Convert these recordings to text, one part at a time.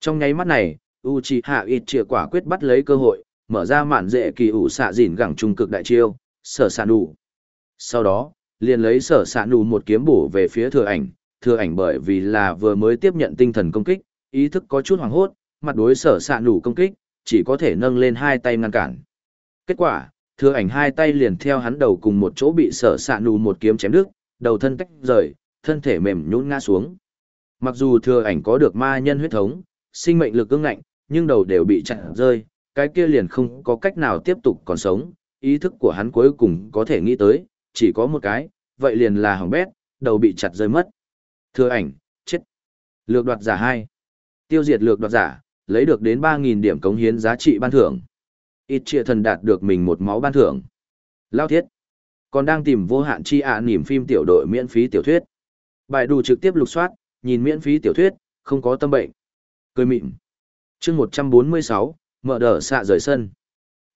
Trong nháy mắt này, Uchiha Itchia quả quyết bắt lấy cơ hội, mở ra mạn dễ kỳ ủ xạ dỉn gẳng trung cực đại chiêu, sở xạ đủ. Sau đó, liền lấy sở xạ đủ một kiếm bổ về phía thừa ảnh, thừa ảnh bởi vì là vừa mới tiếp nhận tinh thần công kích, ý thức có chút hoảng hốt, mặt đối sở xạ đủ công kích, chỉ có thể nâng lên hai tay ngăn cản. Kết quả, thừa ảnh hai tay liền theo hắn đầu cùng một chỗ bị sở xạ đủ một kiếm chém đứt, đầu thân tách rời, thân thể mềm nhũn ngã xuống. Mặc dù thừa ảnh có được ma nhân huyết thống, sinh mệnh lực ương ngạnh, nhưng đầu đều bị chặn rơi, cái kia liền không có cách nào tiếp tục còn sống, ý thức của hắn cuối cùng có thể nghĩ tới, chỉ có một cái, vậy liền là hỏng bét, đầu bị chặt rơi mất. Thừa ảnh, chết. Lược đoạt giả 2. Tiêu diệt lược đoạt giả, lấy được đến 3.000 điểm cống hiến giá trị ban thưởng. Ít trịa thần đạt được mình một máu ban thưởng. Lao thiết. Còn đang tìm vô hạn chi ạ à niềm phim tiểu đội miễn phí tiểu thuyết. Bài đủ trực tiếp lục soát, nhìn miễn phí tiểu thuyết, không có tâm bệnh. Cười mịn. chương 146, mở đờ xạ rời sân.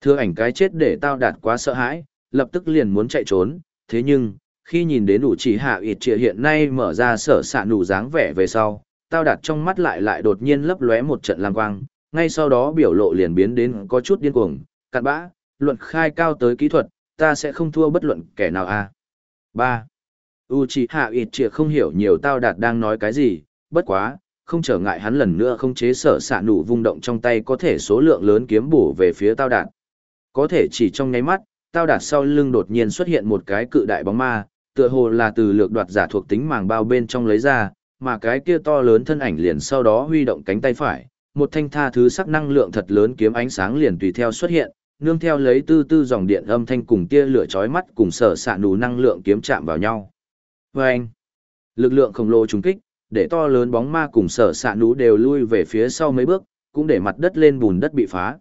Thưa ảnh cái chết để tao đạt quá sợ hãi, lập tức liền muốn chạy trốn, thế nhưng, khi nhìn đến đủ chỉ hạ ịt trịa hiện nay mở ra sở xạ nụ dáng vẻ về sau, tao đạt trong mắt lại lại đột nhiên lấp lóe một trận lang quang, ngay sau đó biểu lộ liền biến đến có chút điên cuồng, cặn bã, luận khai cao tới kỹ thuật, ta sẽ không thua bất luận kẻ nào a. À. 3. Uchiha Itchia không hiểu nhiều tao đạt đang nói cái gì, bất quá, không trở ngại hắn lần nữa không chế sở xạ nụ vung động trong tay có thể số lượng lớn kiếm bổ về phía tao đạt. Có thể chỉ trong nháy mắt, tao đạt sau lưng đột nhiên xuất hiện một cái cự đại bóng ma, tựa hồ là từ lược đoạt giả thuộc tính màng bao bên trong lấy ra, mà cái kia to lớn thân ảnh liền sau đó huy động cánh tay phải, một thanh tha thứ sắc năng lượng thật lớn kiếm ánh sáng liền tùy theo xuất hiện, nương theo lấy tư tư dòng điện âm thanh cùng tia lửa chói mắt cùng sở xạ nụ năng lượng kiếm chạm vào nhau. Và anh, lực lượng khổng lồ trùng kích, để to lớn bóng ma cùng sở xạ nú đều lui về phía sau mấy bước, cũng để mặt đất lên bùn đất bị phá.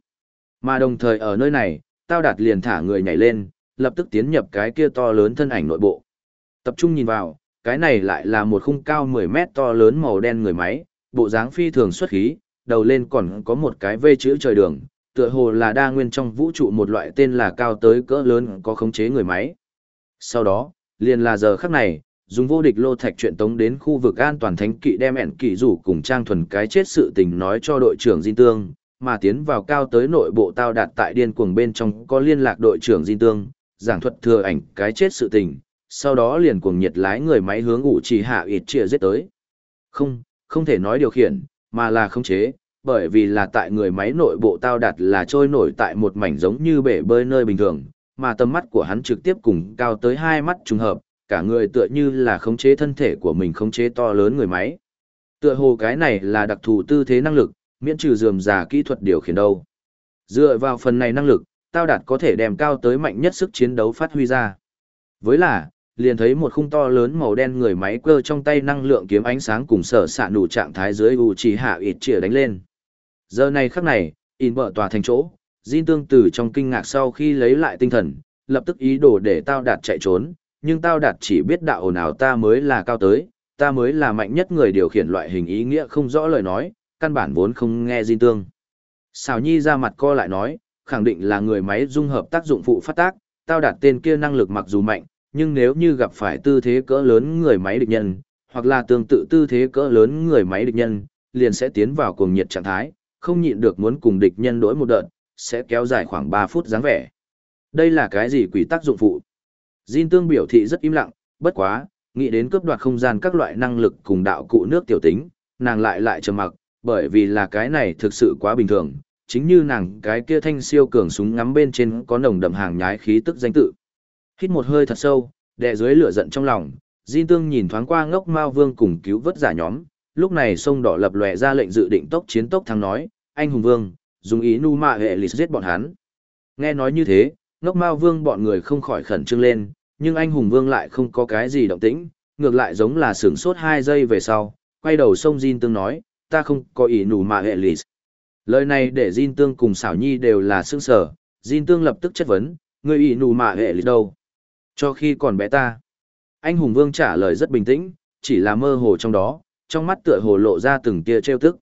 Mà đồng thời ở nơi này, tao đạt liền thả người nhảy lên, lập tức tiến nhập cái kia to lớn thân ảnh nội bộ. Tập trung nhìn vào, cái này lại là một khung cao 10 mét to lớn màu đen người máy, bộ dáng phi thường xuất khí, đầu lên còn có một cái vê chữ trời đường, tựa hồ là đa nguyên trong vũ trụ một loại tên là cao tới cỡ lớn có khống chế người máy. Sau đó, liền là giờ khắc này, dùng vô địch lô thạch chuyện tống đến khu vực an toàn thánh kỵ đem ẻn kỵ rủ cùng trang thuần cái chết sự tình nói cho đội trưởng Diên Tương, mà tiến vào cao tới nội bộ tao đạt tại điên cuồng bên trong có liên lạc đội trưởng Diên Tương, giảng thuật thừa ảnh cái chết sự tình, sau đó liền cuồng nhiệt lái người máy hướng ủ chỉ hạ ịt chia giết tới. Không, không thể nói điều khiển, mà là khống chế, bởi vì là tại người máy nội bộ tao đạt là trôi nổi tại một mảnh giống như bể bơi nơi bình thường, mà tầm mắt của hắn trực tiếp cùng cao tới hai mắt trùng hợp, cả người tựa như là khống chế thân thể của mình khống chế to lớn người máy. Tựa hồ cái này là đặc thù tư thế năng lực, miễn trừ dườm già kỹ thuật điều khiển đâu. Dựa vào phần này năng lực, tao đạt có thể đem cao tới mạnh nhất sức chiến đấu phát huy ra. Với là, liền thấy một khung to lớn màu đen người máy cơ trong tay năng lượng kiếm ánh sáng cùng sở xạ nụ trạng thái dưới u chỉ hạ ịt chĩa đánh lên. Giờ này khắc này, in bở tòa thành chỗ, Jin tương từ trong kinh ngạc sau khi lấy lại tinh thần, lập tức ý đồ để tao đạt chạy trốn, nhưng tao đạt chỉ biết đạo nào ta mới là cao tới, ta mới là mạnh nhất người điều khiển loại hình ý nghĩa không rõ lời nói, căn bản vốn không nghe Jin tương. Xào nhi ra mặt co lại nói, khẳng định là người máy dung hợp tác dụng phụ phát tác, tao đạt tên kia năng lực mặc dù mạnh, nhưng nếu như gặp phải tư thế cỡ lớn người máy địch nhân, hoặc là tương tự tư thế cỡ lớn người máy địch nhân, liền sẽ tiến vào cuồng nhiệt trạng thái, không nhịn được muốn cùng địch nhân đối một đợt, sẽ kéo dài khoảng 3 phút dáng vẻ. Đây là cái gì quỷ tác dụng phụ? Jin Tương biểu thị rất im lặng, bất quá, nghĩ đến cướp đoạt không gian các loại năng lực cùng đạo cụ nước tiểu tính, nàng lại lại trầm mặc, bởi vì là cái này thực sự quá bình thường, chính như nàng cái kia thanh siêu cường súng ngắm bên trên có nồng đậm hàng nhái khí tức danh tự. Hít một hơi thật sâu, đè dưới lửa giận trong lòng, Jin Tương nhìn thoáng qua ngốc Mao Vương cùng cứu vớt giả nhóm, lúc này sông đỏ lập lòe ra lệnh dự định tốc chiến tốc thắng nói, anh hùng vương, dùng ý nu mạ hệ lì giết bọn hắn. Nghe nói như thế, ngốc Mao Vương bọn người không khỏi khẩn trương lên, nhưng anh hùng vương lại không có cái gì động tĩnh, ngược lại giống là sửng sốt hai giây về sau, quay đầu sông Jin Tương nói, ta không có ý nù mà hệ lì. Lời này để Jin Tương cùng xảo nhi đều là sương sở, Jin Tương lập tức chất vấn, người ý nù mà hệ lì đâu? Cho khi còn bé ta, anh Hùng Vương trả lời rất bình tĩnh, chỉ là mơ hồ trong đó, trong mắt tựa hồ lộ ra từng tia trêu tức.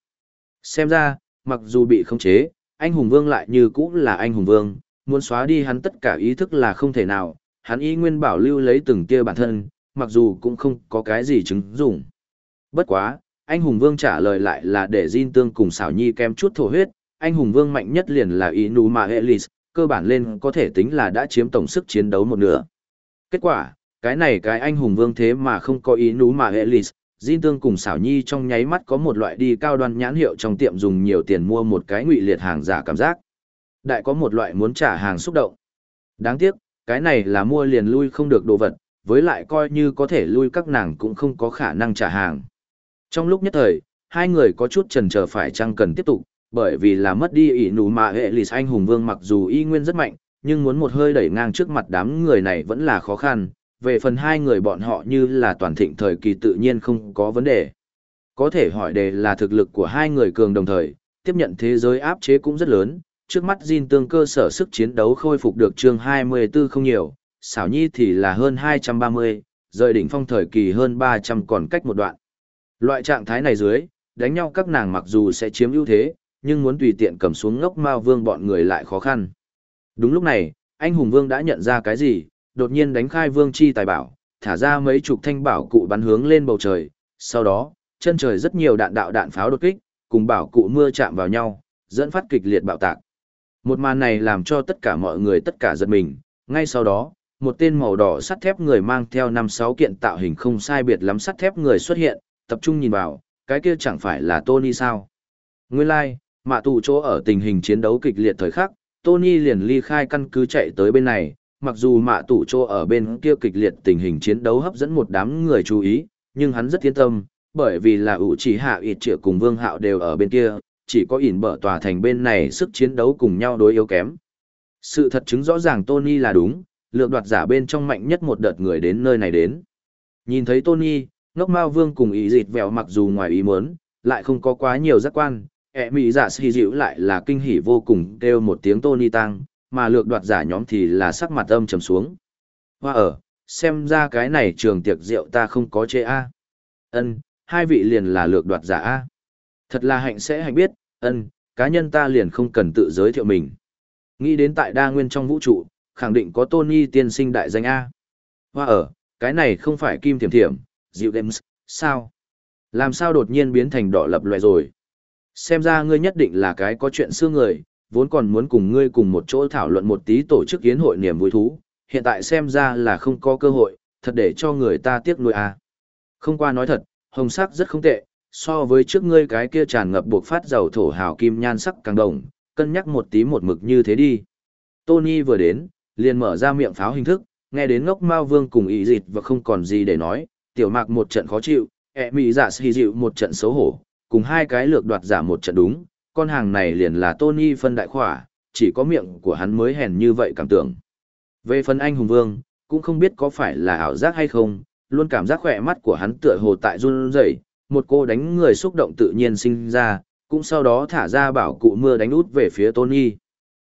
Xem ra, mặc dù bị khống chế, anh Hùng Vương lại như cũ là anh Hùng Vương, muốn xóa đi hắn tất cả ý thức là không thể nào, hắn ý nguyên bảo lưu lấy từng tia bản thân, mặc dù cũng không có cái gì chứng dụng. Bất quá, Anh hùng vương trả lời lại là để Jin Tương cùng xảo nhi kém chút thổ huyết, anh hùng vương mạnh nhất liền là Inuma Elis, cơ bản lên có thể tính là đã chiếm tổng sức chiến đấu một nửa. Kết quả, cái này cái anh hùng vương thế mà không có Inuma Elis, Jin Tương cùng xảo nhi trong nháy mắt có một loại đi cao đoan nhãn hiệu trong tiệm dùng nhiều tiền mua một cái ngụy liệt hàng giả cảm giác. Đại có một loại muốn trả hàng xúc động. Đáng tiếc, cái này là mua liền lui không được đồ vật, với lại coi như có thể lui các nàng cũng không có khả năng trả hàng. Trong lúc nhất thời, hai người có chút chần chờ phải chăng cần tiếp tục, bởi vì là mất đi ỷ nụ mà hệ lì anh hùng vương mặc dù y nguyên rất mạnh, nhưng muốn một hơi đẩy ngang trước mặt đám người này vẫn là khó khăn, về phần hai người bọn họ như là toàn thịnh thời kỳ tự nhiên không có vấn đề. Có thể hỏi đề là thực lực của hai người cường đồng thời, tiếp nhận thế giới áp chế cũng rất lớn, trước mắt Jin tương cơ sở sức chiến đấu khôi phục được chương 24 không nhiều, xảo nhi thì là hơn 230, rời đỉnh phong thời kỳ hơn 300 còn cách một đoạn. Loại trạng thái này dưới, đánh nhau các nàng mặc dù sẽ chiếm ưu thế, nhưng muốn tùy tiện cầm xuống ngốc mao vương bọn người lại khó khăn. Đúng lúc này, anh hùng vương đã nhận ra cái gì, đột nhiên đánh khai vương chi tài bảo, thả ra mấy chục thanh bảo cụ bắn hướng lên bầu trời, sau đó, chân trời rất nhiều đạn đạo đạn pháo đột kích, cùng bảo cụ mưa chạm vào nhau, dẫn phát kịch liệt bạo tạc. Một màn này làm cho tất cả mọi người tất cả giật mình, ngay sau đó, một tên màu đỏ sắt thép người mang theo năm sáu kiện tạo hình không sai biệt lắm sắt thép người xuất hiện, tập trung nhìn vào, cái kia chẳng phải là Tony sao. Nguyên lai, like, mạ tù chỗ ở tình hình chiến đấu kịch liệt thời khắc, Tony liền ly khai căn cứ chạy tới bên này, mặc dù mạ tù chỗ ở bên kia kịch liệt tình hình chiến đấu hấp dẫn một đám người chú ý, nhưng hắn rất yên tâm, bởi vì là ủ chỉ hạ ịt trịa cùng vương hạo đều ở bên kia, chỉ có ỉn bở tòa thành bên này sức chiến đấu cùng nhau đối yếu kém. Sự thật chứng rõ ràng Tony là đúng, lượng đoạt giả bên trong mạnh nhất một đợt người đến nơi này đến. Nhìn thấy Tony, ngốc mao vương cùng ý dịt vẹo mặc dù ngoài ý muốn, lại không có quá nhiều giác quan, ẹ mỹ giả dạ xì dịu lại là kinh hỉ vô cùng kêu một tiếng Tony tăng, mà lược đoạt giả nhóm thì là sắc mặt âm trầm xuống. Hoa ở, xem ra cái này trường tiệc rượu ta không có chê a. Ân, hai vị liền là lược đoạt giả a. Thật là hạnh sẽ hạnh biết, ân, cá nhân ta liền không cần tự giới thiệu mình. Nghĩ đến tại đa nguyên trong vũ trụ, khẳng định có Tony tiên sinh đại danh A. Hoa ở, cái này không phải kim thiểm thiểm, dịu games, sao? Làm sao đột nhiên biến thành đỏ lập loại rồi? Xem ra ngươi nhất định là cái có chuyện xưa người, vốn còn muốn cùng ngươi cùng một chỗ thảo luận một tí tổ chức yến hội niềm vui thú, hiện tại xem ra là không có cơ hội, thật để cho người ta tiếc nuôi a. Không qua nói thật, hồng sắc rất không tệ, so với trước ngươi cái kia tràn ngập buộc phát dầu thổ hào kim nhan sắc càng đồng, cân nhắc một tí một mực như thế đi. Tony vừa đến, liền mở ra miệng pháo hình thức, nghe đến ngốc mao vương cùng ý dịt và không còn gì để nói, tiểu mạc một trận khó chịu, ẹ mị giả xì dịu một trận xấu hổ, cùng hai cái lược đoạt giả một trận đúng, con hàng này liền là Tony phân đại khỏa, chỉ có miệng của hắn mới hèn như vậy cảm tưởng. Về phần anh hùng vương, cũng không biết có phải là ảo giác hay không, luôn cảm giác khỏe mắt của hắn tựa hồ tại run rẩy, một cô đánh người xúc động tự nhiên sinh ra, cũng sau đó thả ra bảo cụ mưa đánh út về phía Tony.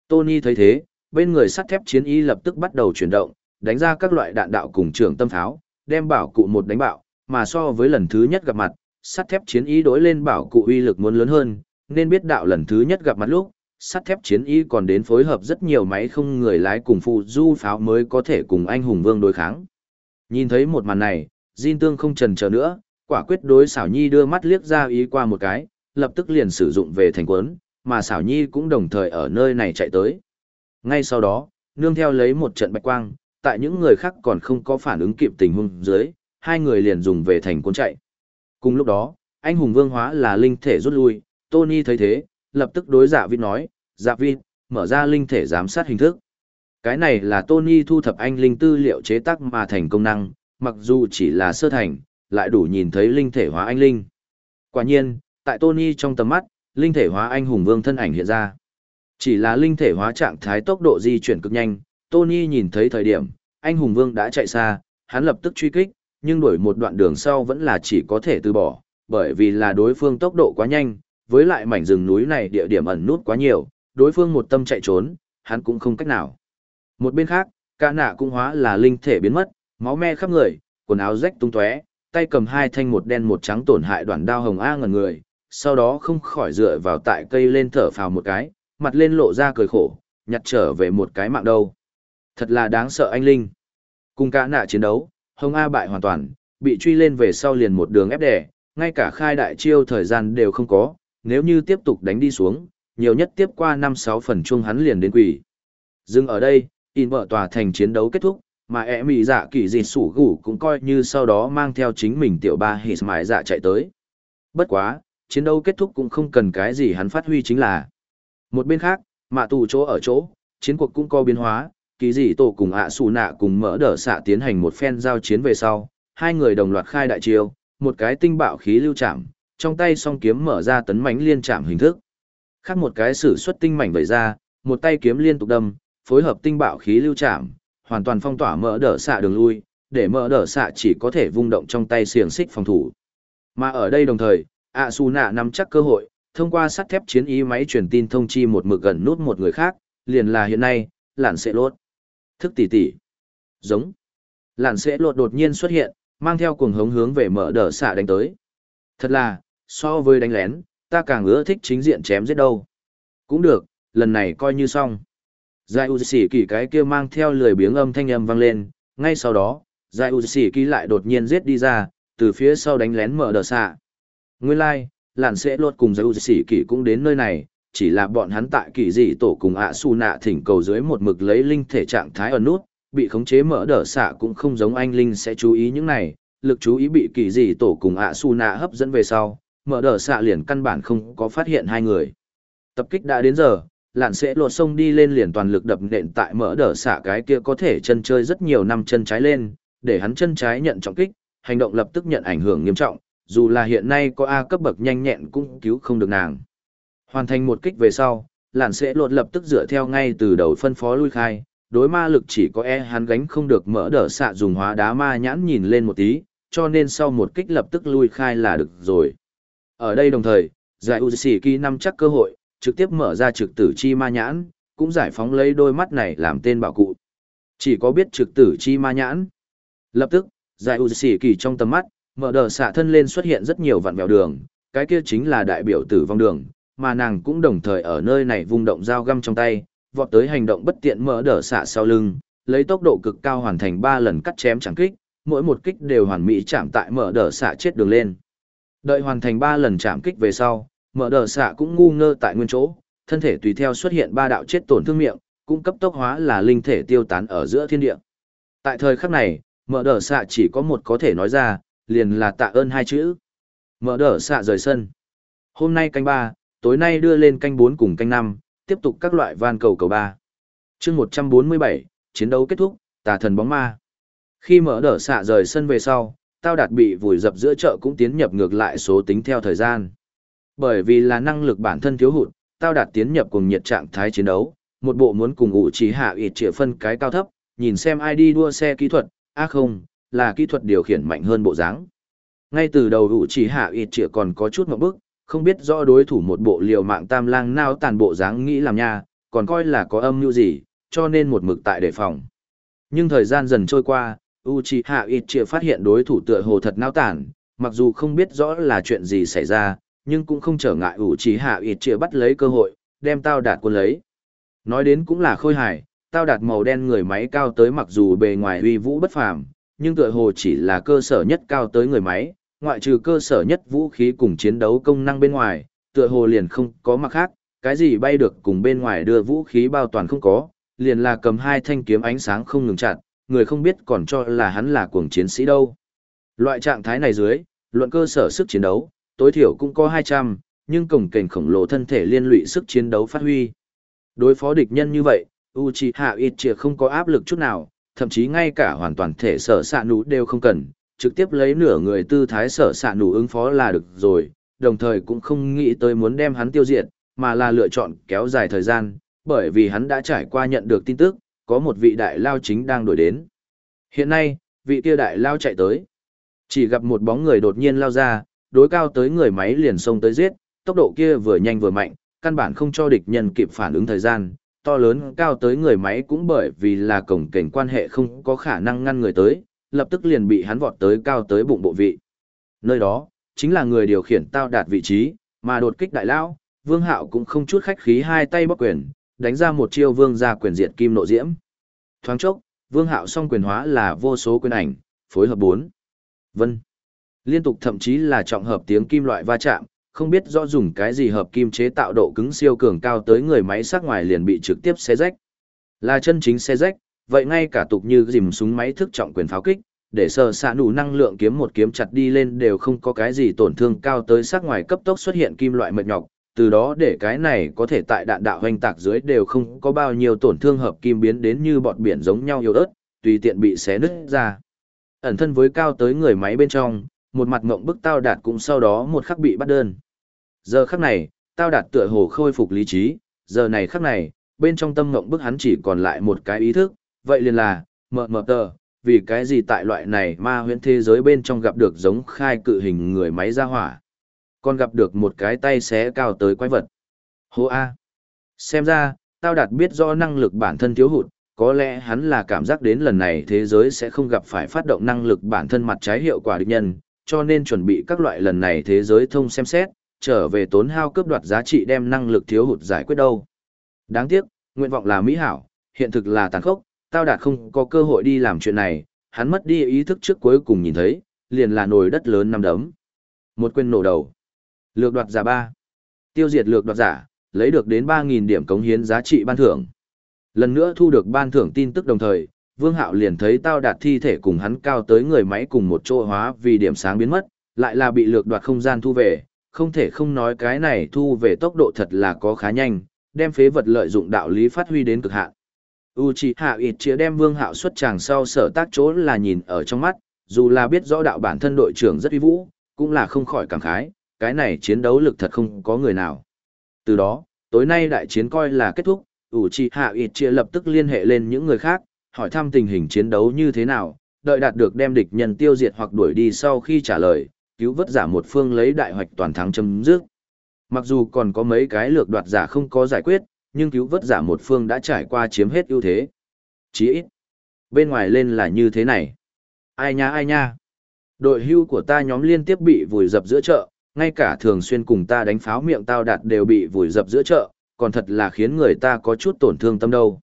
Tony thấy thế, bên người sắt thép chiến y lập tức bắt đầu chuyển động, đánh ra các loại đạn đạo cùng trường tâm pháo, đem bảo cụ một đánh bạo, mà so với lần thứ nhất gặp mặt, sắt thép chiến y đối lên bảo cụ uy lực muốn lớn hơn, nên biết đạo lần thứ nhất gặp mặt lúc, sắt thép chiến y còn đến phối hợp rất nhiều máy không người lái cùng phụ du pháo mới có thể cùng anh hùng vương đối kháng. Nhìn thấy một màn này, Jin Tương không chần chờ nữa, quả quyết đối xảo nhi đưa mắt liếc ra ý qua một cái, lập tức liền sử dụng về thành quấn, mà xảo nhi cũng đồng thời ở nơi này chạy tới. Ngay sau đó, nương theo lấy một trận bạch quang, tại những người khác còn không có phản ứng kịp tình huống dưới, hai người liền dùng về thành cuốn chạy. Cùng lúc đó, anh hùng vương hóa là linh thể rút lui, Tony thấy thế, lập tức đối dạ vịt nói, dạ vịt, mở ra linh thể giám sát hình thức. Cái này là Tony thu thập anh linh tư liệu chế tác mà thành công năng, mặc dù chỉ là sơ thành, lại đủ nhìn thấy linh thể hóa anh linh. Quả nhiên, tại Tony trong tầm mắt, linh thể hóa anh hùng vương thân ảnh hiện ra. Chỉ là linh thể hóa trạng thái tốc độ di chuyển cực nhanh, Tony nhìn thấy thời điểm, anh hùng vương đã chạy xa, hắn lập tức truy kích, nhưng đuổi một đoạn đường sau vẫn là chỉ có thể từ bỏ, bởi vì là đối phương tốc độ quá nhanh, với lại mảnh rừng núi này địa điểm ẩn nút quá nhiều, đối phương một tâm chạy trốn, hắn cũng không cách nào. Một bên khác, ca nạ cũng hóa là linh thể biến mất, máu me khắp người, quần áo rách tung tóe, tay cầm hai thanh một đen một trắng tổn hại đoạn đao hồng A ngẩn người, sau đó không khỏi dựa vào tại cây lên thở phào một cái, mặt lên lộ ra cười khổ, nhặt trở về một cái mạng đâu. Thật là đáng sợ anh Linh. Cùng cả nạ chiến đấu, hồng A bại hoàn toàn, bị truy lên về sau liền một đường ép đẻ, ngay cả khai đại chiêu thời gian đều không có, nếu như tiếp tục đánh đi xuống, nhiều nhất tiếp qua 5-6 phần chung hắn liền đến quỷ. Dừng ở đây, in vợ tòa thành chiến đấu kết thúc, mà ẹ mị dạ kỳ dịt sủ gủ cũng coi như sau đó mang theo chính mình tiểu ba hít mãi dạ chạy tới. Bất quá, chiến đấu kết thúc cũng không cần cái gì hắn phát huy chính là. Một bên khác, mạ tù chỗ ở chỗ, chiến cuộc cũng có biến hóa, kỳ dị tổ cùng ạ xù nạ cùng mỡ đỡ xạ tiến hành một phen giao chiến về sau, hai người đồng loạt khai đại chiêu, một cái tinh bạo khí lưu chạm, trong tay song kiếm mở ra tấn mánh liên chạm hình thức. Khác một cái sử xuất tinh mảnh vẩy ra, một tay kiếm liên tục đâm, phối hợp tinh bạo khí lưu chạm, hoàn toàn phong tỏa mỡ đỡ xạ đường lui, để mỡ đỡ xạ chỉ có thể vung động trong tay xiềng xích phòng thủ. Mà ở đây đồng thời, ạ xù nạ nắm chắc cơ hội, thông qua sắt thép chiến ý máy truyền tin thông chi một mực gần nút một người khác, liền là hiện nay, lạn sẽ lốt. Thức tỷ tỷ. Giống. Lạn sẽ lột đột nhiên xuất hiện, mang theo cuồng hống hướng về mở đỡ xạ đánh tới. Thật là, so với đánh lén, ta càng ưa thích chính diện chém giết đâu. Cũng được, lần này coi như xong. Giải U Sĩ Kỳ cái kia mang theo lười biếng âm thanh âm vang lên, ngay sau đó, Giải U Sĩ Kỳ lại đột nhiên giết đi ra, từ phía sau đánh lén mở đờ xạ. Nguyên lai, like, làn sẽ lột cùng Giải U Sĩ Kỳ cũng đến nơi này, chỉ là bọn hắn tại kỳ dị tổ cùng ạ su nạ thỉnh cầu dưới một mực lấy linh thể trạng thái ở nút, bị khống chế mở đờ xạ cũng không giống anh linh sẽ chú ý những này, lực chú ý bị kỳ dị tổ cùng ạ su nạ hấp dẫn về sau, mở đờ xạ liền căn bản không có phát hiện hai người. Tập kích đã đến giờ, lạn sẽ lột sông đi lên liền toàn lực đập nện tại mỡ đỡ xạ cái kia có thể chân chơi rất nhiều năm chân trái lên, để hắn chân trái nhận trọng kích, hành động lập tức nhận ảnh hưởng nghiêm trọng, dù là hiện nay có A cấp bậc nhanh nhẹn cũng cứu không được nàng. Hoàn thành một kích về sau, lạn sẽ lột lập tức dựa theo ngay từ đầu phân phó lui khai, đối ma lực chỉ có e hắn gánh không được mỡ đỡ xạ dùng hóa đá ma nhãn nhìn lên một tí, cho nên sau một kích lập tức lui khai là được rồi. Ở đây đồng thời, giải Uzi nắm chắc cơ hội, trực tiếp mở ra trực tử chi ma nhãn, cũng giải phóng lấy đôi mắt này làm tên bảo cụ. Chỉ có biết trực tử chi ma nhãn. Lập tức, giải Uzi trong tầm mắt, mở đờ xạ thân lên xuất hiện rất nhiều vạn vẹo đường, cái kia chính là đại biểu tử vong đường, mà nàng cũng đồng thời ở nơi này vung động dao găm trong tay, vọt tới hành động bất tiện mở đờ xạ sau lưng, lấy tốc độ cực cao hoàn thành 3 lần cắt chém chẳng kích, mỗi một kích đều hoàn mỹ chạm tại mở đờ xạ chết đường lên. Đợi hoàn thành 3 lần chạm kích về sau, mở đờ xạ cũng ngu ngơ tại nguyên chỗ, thân thể tùy theo xuất hiện ba đạo chết tổn thương miệng, cũng cấp tốc hóa là linh thể tiêu tán ở giữa thiên địa. Tại thời khắc này, mở đờ xạ chỉ có một có thể nói ra, liền là tạ ơn hai chữ. Mở đờ xạ rời sân. Hôm nay canh ba, tối nay đưa lên canh bốn cùng canh năm, tiếp tục các loại van cầu cầu ba. chương 147, chiến đấu kết thúc, tà thần bóng ma. Khi mở đờ xạ rời sân về sau, tao đạt bị vùi dập giữa chợ cũng tiến nhập ngược lại số tính theo thời gian. Bởi vì là năng lực bản thân thiếu hụt, tao đạt tiến nhập cùng nhiệt trạng thái chiến đấu, một bộ muốn cùng ủ trí hạ ịt trịa phân cái cao thấp, nhìn xem ai đi đua xe kỹ thuật, á không, là kỹ thuật điều khiển mạnh hơn bộ dáng. Ngay từ đầu ủ trí hạ ịt trịa còn có chút một bức, không biết rõ đối thủ một bộ liều mạng tam lang nao tàn bộ dáng nghĩ làm nha, còn coi là có âm mưu gì, cho nên một mực tại đề phòng. Nhưng thời gian dần trôi qua, Uchiha Itchia phát hiện đối thủ tựa hồ thật nao tản, mặc dù không biết rõ là chuyện gì xảy ra, nhưng cũng không trở ngại Uchiha Itchia bắt lấy cơ hội, đem tao đạt quân lấy. Nói đến cũng là khôi hài, tao đạt màu đen người máy cao tới mặc dù bề ngoài uy vũ bất phàm, nhưng tựa hồ chỉ là cơ sở nhất cao tới người máy, ngoại trừ cơ sở nhất vũ khí cùng chiến đấu công năng bên ngoài, tựa hồ liền không có mặt khác, cái gì bay được cùng bên ngoài đưa vũ khí bao toàn không có, liền là cầm hai thanh kiếm ánh sáng không ngừng chặn, người không biết còn cho là hắn là cuồng chiến sĩ đâu. Loại trạng thái này dưới, luận cơ sở sức chiến đấu, tối thiểu cũng có 200, nhưng cổng kềnh khổng lồ thân thể liên lụy sức chiến đấu phát huy. Đối phó địch nhân như vậy, Uchiha Itchia không có áp lực chút nào, thậm chí ngay cả hoàn toàn thể sở sạ nụ đều không cần, trực tiếp lấy nửa người tư thái sở sạ nụ ứng phó là được rồi, đồng thời cũng không nghĩ tới muốn đem hắn tiêu diệt, mà là lựa chọn kéo dài thời gian, bởi vì hắn đã trải qua nhận được tin tức, có một vị đại lao chính đang đổi đến. Hiện nay, vị kia đại lao chạy tới. Chỉ gặp một bóng người đột nhiên lao ra, đối cao tới người máy liền xông tới giết, tốc độ kia vừa nhanh vừa mạnh, căn bản không cho địch nhân kịp phản ứng thời gian. To lớn cao tới người máy cũng bởi vì là cổng cảnh quan hệ không có khả năng ngăn người tới, lập tức liền bị hắn vọt tới cao tới bụng bộ vị. Nơi đó, chính là người điều khiển tao đạt vị trí, mà đột kích đại lao, vương hạo cũng không chút khách khí hai tay bóc quyền, đánh ra một chiêu vương ra quyền diệt kim nộ diễm. Thoáng chốc, vương hạo song quyền hóa là vô số quyền ảnh, phối hợp bốn. Vân. Liên tục thậm chí là trọng hợp tiếng kim loại va chạm, không biết rõ dùng cái gì hợp kim chế tạo độ cứng siêu cường cao tới người máy sắc ngoài liền bị trực tiếp xé rách. Là chân chính xé rách, vậy ngay cả tục như dìm súng máy thức trọng quyền pháo kích, để sờ xạ đủ năng lượng kiếm một kiếm chặt đi lên đều không có cái gì tổn thương cao tới sắc ngoài cấp tốc xuất hiện kim loại mệt nhọc, từ đó để cái này có thể tại đạn đạo hoành tạc dưới đều không có bao nhiêu tổn thương hợp kim biến đến như bọt biển giống nhau yếu ớt, tùy tiện bị xé nứt ra. Ẩn thân với cao tới người máy bên trong, một mặt ngộng bức tao đạt cũng sau đó một khắc bị bắt đơn. Giờ khắc này, tao đạt tựa hồ khôi phục lý trí, giờ này khắc này, bên trong tâm ngộng bức hắn chỉ còn lại một cái ý thức, vậy liền là, mờ mờ tờ, vì cái gì tại loại này ma huyễn thế giới bên trong gặp được giống khai cự hình người máy ra hỏa. Còn gặp được một cái tay xé cao tới quái vật. Hô A. Xem ra, tao đạt biết do năng lực bản thân thiếu hụt, có lẽ hắn là cảm giác đến lần này thế giới sẽ không gặp phải phát động năng lực bản thân mặt trái hiệu quả địch nhân, cho nên chuẩn bị các loại lần này thế giới thông xem xét, trở về tốn hao cướp đoạt giá trị đem năng lực thiếu hụt giải quyết đâu. Đáng tiếc, nguyện vọng là mỹ hảo, hiện thực là tàn khốc, tao đạt không có cơ hội đi làm chuyện này, hắn mất đi ý thức trước cuối cùng nhìn thấy, liền là nồi đất lớn năm đấm. Một quyền nổ đầu. Lược đoạt giả ba Tiêu diệt lược đoạt giả, lấy được đến 3.000 điểm cống hiến giá trị ban thưởng. Lần nữa thu được ban thưởng tin tức đồng thời, Vương Hạo liền thấy tao đạt thi thể cùng hắn cao tới người máy cùng một chỗ hóa vì điểm sáng biến mất, lại là bị lược đoạt không gian thu về, không thể không nói cái này thu về tốc độ thật là có khá nhanh, đem phế vật lợi dụng đạo lý phát huy đến cực hạn. Uchiha Itchia đem Vương Hạo xuất tràng sau sở tác chỗ là nhìn ở trong mắt, dù là biết rõ đạo bản thân đội trưởng rất uy vũ, cũng là không khỏi cảm khái, cái này chiến đấu lực thật không có người nào. Từ đó, tối nay đại chiến coi là kết thúc, Uchiha Itchia lập tức liên hệ lên những người khác, hỏi thăm tình hình chiến đấu như thế nào, đợi đạt được đem địch nhân tiêu diệt hoặc đuổi đi sau khi trả lời, cứu vớt giả một phương lấy đại hoạch toàn thắng chấm dứt. Mặc dù còn có mấy cái lược đoạt giả không có giải quyết, nhưng cứu vớt giả một phương đã trải qua chiếm hết ưu thế. Chỉ ít, bên ngoài lên là như thế này. Ai nha ai nha. Đội hưu của ta nhóm liên tiếp bị vùi dập giữa chợ, ngay cả thường xuyên cùng ta đánh pháo miệng tao đạt đều bị vùi dập giữa chợ, còn thật là khiến người ta có chút tổn thương tâm đâu.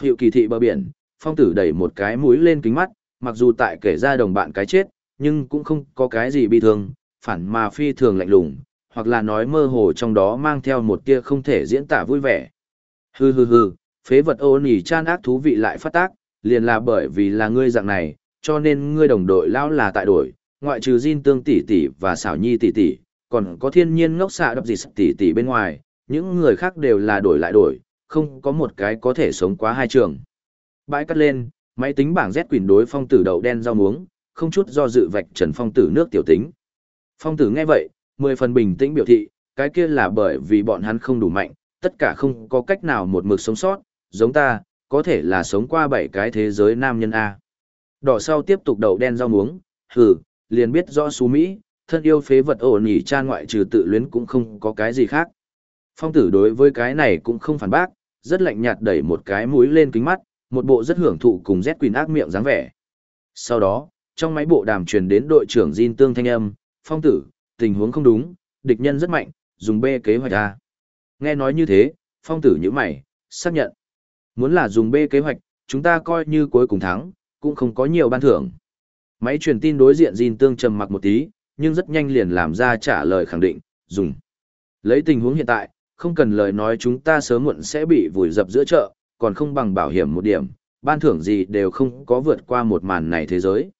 Phiệu kỳ thị bờ biển, phong tử đẩy một cái mũi lên kính mắt, mặc dù tại kể ra đồng bạn cái chết, nhưng cũng không có cái gì bị thương, phản mà phi thường lạnh lùng, hoặc là nói mơ hồ trong đó mang theo một tia không thể diễn tả vui vẻ. Hừ hừ hừ, phế vật ô nỉ chan ác thú vị lại phát tác, liền là bởi vì là ngươi dạng này, cho nên ngươi đồng đội lão là tại đổi, ngoại trừ Jin tương tỷ tỷ và xảo nhi tỷ tỷ, còn có thiên nhiên ngốc xạ đập gì tỷ tỷ bên ngoài, những người khác đều là đổi lại đổi, không có một cái có thể sống quá hai trường. Bãi cắt lên, máy tính bảng Z quỷ đối phong tử đậu đen rau muống, không chút do dự vạch trần phong tử nước tiểu tính. Phong tử nghe vậy, mười phần bình tĩnh biểu thị, cái kia là bởi vì bọn hắn không đủ mạnh, tất cả không có cách nào một mực sống sót, giống ta, có thể là sống qua bảy cái thế giới nam nhân A. Đỏ sau tiếp tục đậu đen rau muống, hừ, liền biết rõ xú Mỹ, thân yêu phế vật ổn nhỉ cha ngoại trừ tự luyến cũng không có cái gì khác. Phong tử đối với cái này cũng không phản bác, rất lạnh nhạt đẩy một cái mũi lên kính mắt, một bộ rất hưởng thụ cùng Z Quỳnh ác miệng dáng vẻ. Sau đó, trong máy bộ đàm truyền đến đội trưởng Jin Tương thanh âm, phong tử, tình huống không đúng, địch nhân rất mạnh, dùng B kế hoạch A. Nghe nói như thế, phong tử như mày, xác nhận. Muốn là dùng B kế hoạch, chúng ta coi như cuối cùng thắng, cũng không có nhiều ban thưởng. Máy truyền tin đối diện Jin Tương trầm mặc một tí, nhưng rất nhanh liền làm ra trả lời khẳng định, dùng. Lấy tình huống hiện tại, không cần lời nói chúng ta sớm muộn sẽ bị vùi dập giữa chợ, còn không bằng bảo hiểm một điểm, ban thưởng gì đều không có vượt qua một màn này thế giới.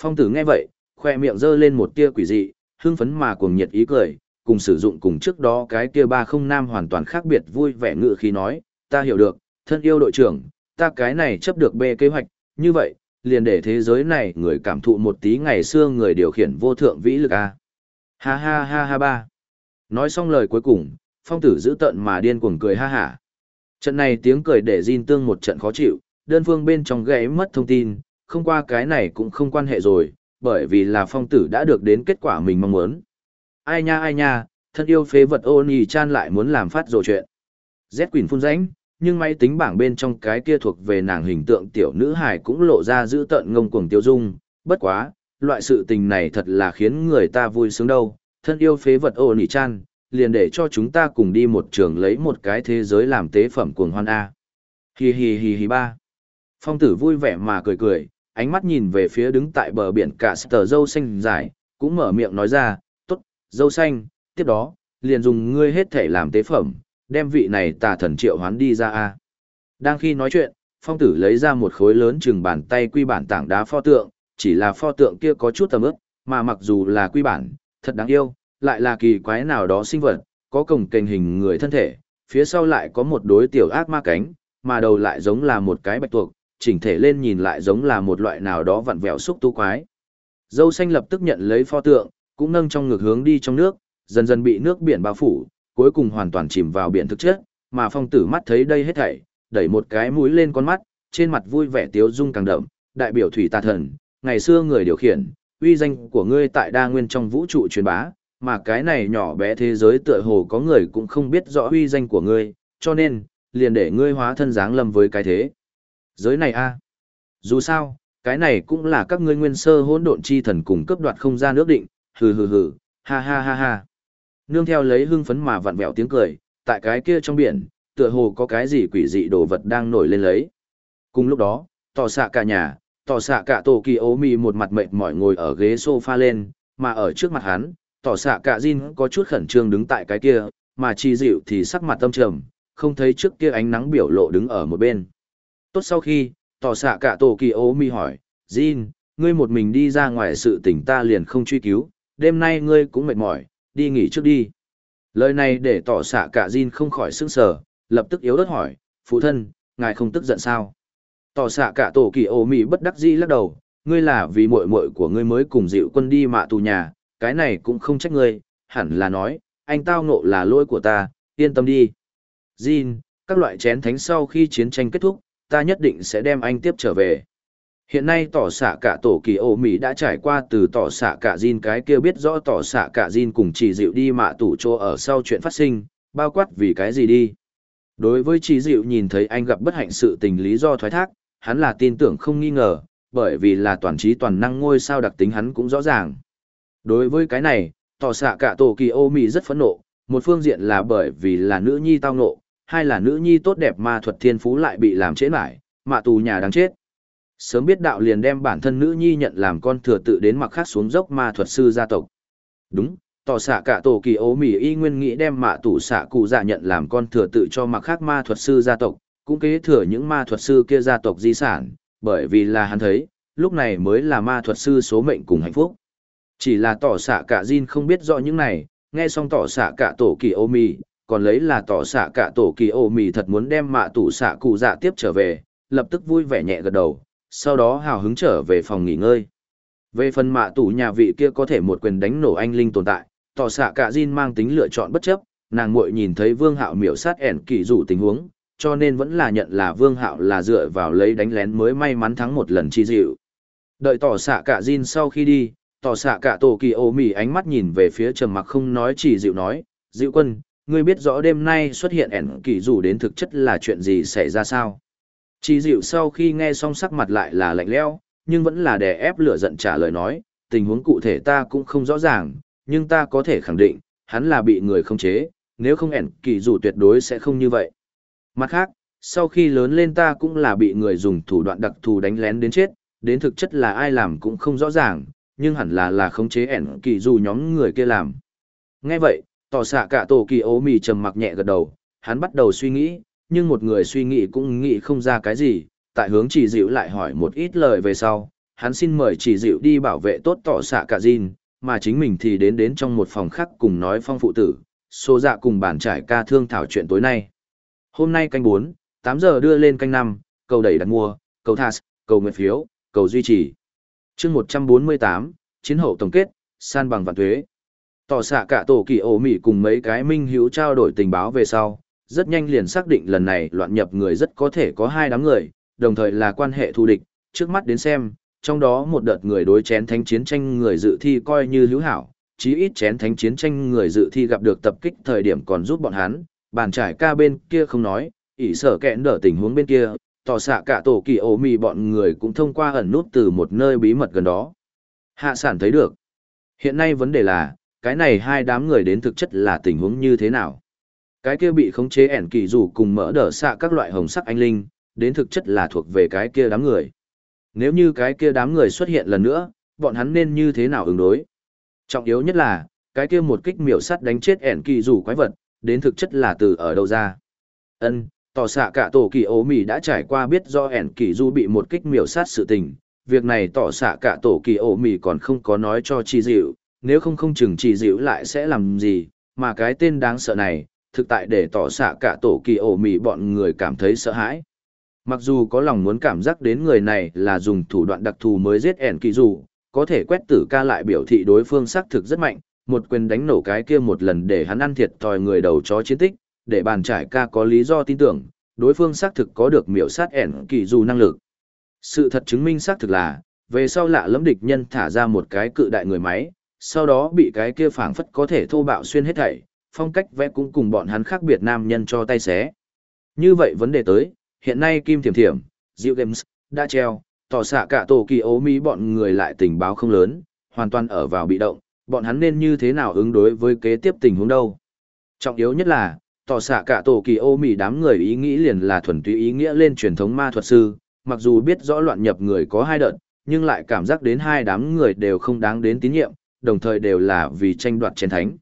Phong tử nghe vậy, khoe miệng giơ lên một tia quỷ dị, hưng phấn mà cuồng nhiệt ý cười, cùng sử dụng cùng trước đó cái kia ba không nam hoàn toàn khác biệt vui vẻ ngự khi nói, ta hiểu được, thân yêu đội trưởng, ta cái này chấp được bê kế hoạch, như vậy, liền để thế giới này người cảm thụ một tí ngày xưa người điều khiển vô thượng vĩ lực a. Ha ha ha ha ba. Nói xong lời cuối cùng, phong tử giữ tận mà điên cuồng cười ha hả. Trận này tiếng cười để Jin Tương một trận khó chịu, đơn phương bên trong gãy mất thông tin, không qua cái này cũng không quan hệ rồi, bởi vì là phong tử đã được đến kết quả mình mong muốn. Ai nha ai nha, thân yêu phế vật ôn nhì chan lại muốn làm phát rồ chuyện. Z Quỳnh phun ránh, nhưng máy tính bảng bên trong cái kia thuộc về nàng hình tượng tiểu nữ hài cũng lộ ra giữ tận ngông cuồng tiêu dung, bất quá, loại sự tình này thật là khiến người ta vui sướng đâu, thân yêu phế vật ôn nhì chan, liền để cho chúng ta cùng đi một trường lấy một cái thế giới làm tế phẩm cuồng hoan A. Hi hi hi hi ba. Phong tử vui vẻ mà cười cười, ánh mắt nhìn về phía đứng tại bờ biển cả tờ dâu xanh dài, cũng mở miệng nói ra, tốt, dâu xanh, tiếp đó, liền dùng ngươi hết thể làm tế phẩm, đem vị này tà thần triệu hoán đi ra a. Đang khi nói chuyện, phong tử lấy ra một khối lớn chừng bàn tay quy bản tảng đá pho tượng, chỉ là pho tượng kia có chút tầm ướp, mà mặc dù là quy bản, thật đáng yêu, lại là kỳ quái nào đó sinh vật, có cổng kềnh hình người thân thể, phía sau lại có một đối tiểu ác ma cánh, mà đầu lại giống là một cái bạch tuộc, chỉnh thể lên nhìn lại giống là một loại nào đó vặn vẹo xúc tu quái. Dâu xanh lập tức nhận lấy pho tượng, cũng nâng trong ngược hướng đi trong nước, dần dần bị nước biển bao phủ, cuối cùng hoàn toàn chìm vào biển thực chất, mà phong tử mắt thấy đây hết thảy, đẩy một cái mũi lên con mắt, trên mặt vui vẻ tiếu dung càng đậm, đại biểu thủy tà thần, ngày xưa người điều khiển, uy danh của ngươi tại đa nguyên trong vũ trụ truyền bá, mà cái này nhỏ bé thế giới tựa hồ có người cũng không biết rõ uy danh của ngươi, cho nên, liền để ngươi hóa thân dáng lâm với cái thế. Giới này a à? Dù sao, cái này cũng là các ngươi nguyên sơ hỗn độn chi thần cùng cấp đoạt không gian ước định, hừ hừ hừ, ha ha ha ha. Nương theo lấy hưng phấn mà vặn vẹo tiếng cười, tại cái kia trong biển, tựa hồ có cái gì quỷ dị đồ vật đang nổi lên lấy. Cùng lúc đó, tỏ xạ cả nhà, tỏ xạ cả tổ kỳ ố mì một mặt mệt mỏi ngồi ở ghế sofa lên, mà ở trước mặt hắn, tỏ xạ cả Jin có chút khẩn trương đứng tại cái kia, mà chi dịu thì sắc mặt tâm trầm, không thấy trước kia ánh nắng biểu lộ đứng ở một bên. Tốt sau khi, tỏ xạ cả tổ kỳ ố mi hỏi, Jin, ngươi một mình đi ra ngoài sự tình ta liền không truy cứu, đêm nay ngươi cũng mệt mỏi, đi nghỉ trước đi. Lời này để tỏ xạ cả Jin không khỏi sững sờ, lập tức yếu ớt hỏi, phụ thân, ngài không tức giận sao? Tỏ xạ cả tổ kỳ ố mi bất đắc dĩ lắc đầu, ngươi là vì muội muội của ngươi mới cùng dịu quân đi mạ tù nhà, cái này cũng không trách ngươi, hẳn là nói, anh tao ngộ là lỗi của ta, yên tâm đi. Jin, các loại chén thánh sau khi chiến tranh kết thúc, ta nhất định sẽ đem anh tiếp trở về. Hiện nay tỏ xạ cả tổ kỳ ô Mỹ đã trải qua từ tỏ xạ cả Jin cái kia biết rõ tỏ xạ cả Jin cùng chỉ dịu đi mạ tủ chỗ ở sau chuyện phát sinh, bao quát vì cái gì đi. Đối với chỉ dịu nhìn thấy anh gặp bất hạnh sự tình lý do thoái thác, hắn là tin tưởng không nghi ngờ, bởi vì là toàn trí toàn năng ngôi sao đặc tính hắn cũng rõ ràng. Đối với cái này, tỏ xạ cả tổ kỳ ô Mỹ rất phẫn nộ, một phương diện là bởi vì là nữ nhi tao nộ, hai là nữ nhi tốt đẹp ma thuật thiên phú lại bị làm trễ lại, mạ tù nhà đáng chết. Sớm biết đạo liền đem bản thân nữ nhi nhận làm con thừa tự đến mặc khác xuống dốc ma thuật sư gia tộc. Đúng, tỏ xạ cả tổ kỳ ố mỉ y nguyên nghĩ đem mạ tù xạ cụ dạ nhận làm con thừa tự cho mặc khác ma thuật sư gia tộc, cũng kế thừa những ma thuật sư kia gia tộc di sản, bởi vì là hắn thấy, lúc này mới là ma thuật sư số mệnh cùng hạnh phúc. Chỉ là tỏ xạ cả Jin không biết rõ những này, nghe xong tỏ xạ cả tổ kỳ ô mì, còn lấy là tỏ xạ cả tổ kỳ ô mì thật muốn đem mạ tủ xạ cụ dạ tiếp trở về, lập tức vui vẻ nhẹ gật đầu, sau đó hào hứng trở về phòng nghỉ ngơi. Về phần mạ tủ nhà vị kia có thể một quyền đánh nổ anh linh tồn tại, tỏ xạ cả Jin mang tính lựa chọn bất chấp, nàng muội nhìn thấy vương hạo miểu sát ẻn kỳ rủ tình huống, cho nên vẫn là nhận là vương hạo là dựa vào lấy đánh lén mới may mắn thắng một lần chi dịu. Đợi tỏ xạ cả Jin sau khi đi, tỏ xạ cả tổ kỳ ô mỉ ánh mắt nhìn về phía trầm mặc không nói chỉ dịu nói, dịu quân, ngươi biết rõ đêm nay xuất hiện ẻn kỳ dù đến thực chất là chuyện gì xảy ra sao? Chỉ dịu sau khi nghe xong sắc mặt lại là lạnh lẽo, nhưng vẫn là đè ép lửa giận trả lời nói, tình huống cụ thể ta cũng không rõ ràng, nhưng ta có thể khẳng định, hắn là bị người không chế, nếu không ẻn kỳ dù tuyệt đối sẽ không như vậy. Mặt khác, sau khi lớn lên ta cũng là bị người dùng thủ đoạn đặc thù đánh lén đến chết, đến thực chất là ai làm cũng không rõ ràng nhưng hẳn là là khống chế ẻn kỳ dù nhóm người kia làm. Nghe vậy, tỏ xạ cả tổ kỳ ố mì trầm mặc nhẹ gật đầu, hắn bắt đầu suy nghĩ, nhưng một người suy nghĩ cũng nghĩ không ra cái gì, tại hướng chỉ dịu lại hỏi một ít lời về sau, hắn xin mời chỉ dịu đi bảo vệ tốt tỏ xạ cả Jin, mà chính mình thì đến đến trong một phòng khác cùng nói phong phụ tử, số dạ cùng bản trải ca thương thảo chuyện tối nay. Hôm nay canh 4, 8 giờ đưa lên canh 5, cầu đẩy đặt mua, cầu thas, cầu nguyện phiếu, cầu duy trì chương một trăm bốn mươi tám, chiến hậu tổng kết, san bằng vạn thuế. Tỏ xạ cả tổ kỳ ổ mỹ cùng mấy cái minh hữu trao đổi tình báo về sau, rất nhanh liền xác định lần này loạn nhập người rất có thể có hai đám người, đồng thời là quan hệ thù địch. Trước mắt đến xem, trong đó một đợt người đối chén thánh chiến tranh người dự thi coi như hữu hảo, chí ít chén thánh chiến tranh người dự thi gặp được tập kích thời điểm còn giúp bọn hắn. Bàn trải ca bên kia không nói, ỷ sở kẹn đỡ tình huống bên kia tỏ xạ cả tổ kỳ ổ mì bọn người cũng thông qua ẩn nút từ một nơi bí mật gần đó. Hạ sản thấy được. Hiện nay vấn đề là, cái này hai đám người đến thực chất là tình huống như thế nào? Cái kia bị khống chế ẻn kỳ dù cùng mỡ đỡ xạ các loại hồng sắc anh linh, đến thực chất là thuộc về cái kia đám người. Nếu như cái kia đám người xuất hiện lần nữa, bọn hắn nên như thế nào ứng đối? Trọng yếu nhất là, cái kia một kích miểu sắt đánh chết ẻn kỳ dù quái vật, đến thực chất là từ ở đâu ra. Ân, tỏ xạ cả tổ kỳ ố mì đã trải qua biết do ẻn kỳ du bị một kích miểu sát sự tình. Việc này tỏ xạ cả tổ kỳ ố mì còn không có nói cho chi dịu, nếu không không chừng chi dịu lại sẽ làm gì, mà cái tên đáng sợ này, thực tại để tỏ xạ cả tổ kỳ ố mì bọn người cảm thấy sợ hãi. Mặc dù có lòng muốn cảm giác đến người này là dùng thủ đoạn đặc thù mới giết ẻn kỳ du, có thể quét tử ca lại biểu thị đối phương xác thực rất mạnh, một quyền đánh nổ cái kia một lần để hắn ăn thiệt thòi người đầu chó chiến tích, để bàn trải ca có lý do tin tưởng, đối phương xác thực có được miểu sát ẻn kỳ dù năng lực. Sự thật chứng minh xác thực là, về sau lạ lẫm địch nhân thả ra một cái cự đại người máy, sau đó bị cái kia phảng phất có thể thô bạo xuyên hết thảy, phong cách vẽ cũng cùng bọn hắn khác biệt nam nhân cho tay xé. Như vậy vấn đề tới, hiện nay Kim Thiểm Thiểm, Diệu Games, đã treo, tỏ xạ cả tổ kỳ ố mỹ bọn người lại tình báo không lớn, hoàn toàn ở vào bị động, bọn hắn nên như thế nào ứng đối với kế tiếp tình huống đâu. Trọng yếu nhất là, tỏ xạ cả tổ kỳ ô mỹ đám người ý nghĩ liền là thuần túy ý nghĩa lên truyền thống ma thuật sư, mặc dù biết rõ loạn nhập người có hai đợt, nhưng lại cảm giác đến hai đám người đều không đáng đến tín nhiệm, đồng thời đều là vì tranh đoạt chiến thánh.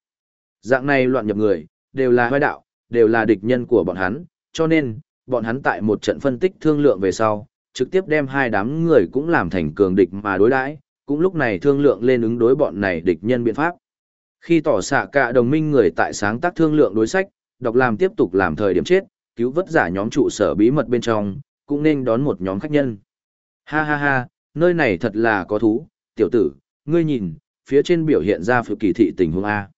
Dạng này loạn nhập người, đều là hoai đạo, đều là địch nhân của bọn hắn, cho nên, bọn hắn tại một trận phân tích thương lượng về sau, trực tiếp đem hai đám người cũng làm thành cường địch mà đối đãi, cũng lúc này thương lượng lên ứng đối bọn này địch nhân biện pháp. Khi tỏ xạ cả đồng minh người tại sáng tác thương lượng đối sách, đọc làm tiếp tục làm thời điểm chết, cứu vất giả nhóm trụ sở bí mật bên trong, cũng nên đón một nhóm khách nhân. Ha ha ha, nơi này thật là có thú, tiểu tử, ngươi nhìn, phía trên biểu hiện ra phụ kỳ thị tình huống A.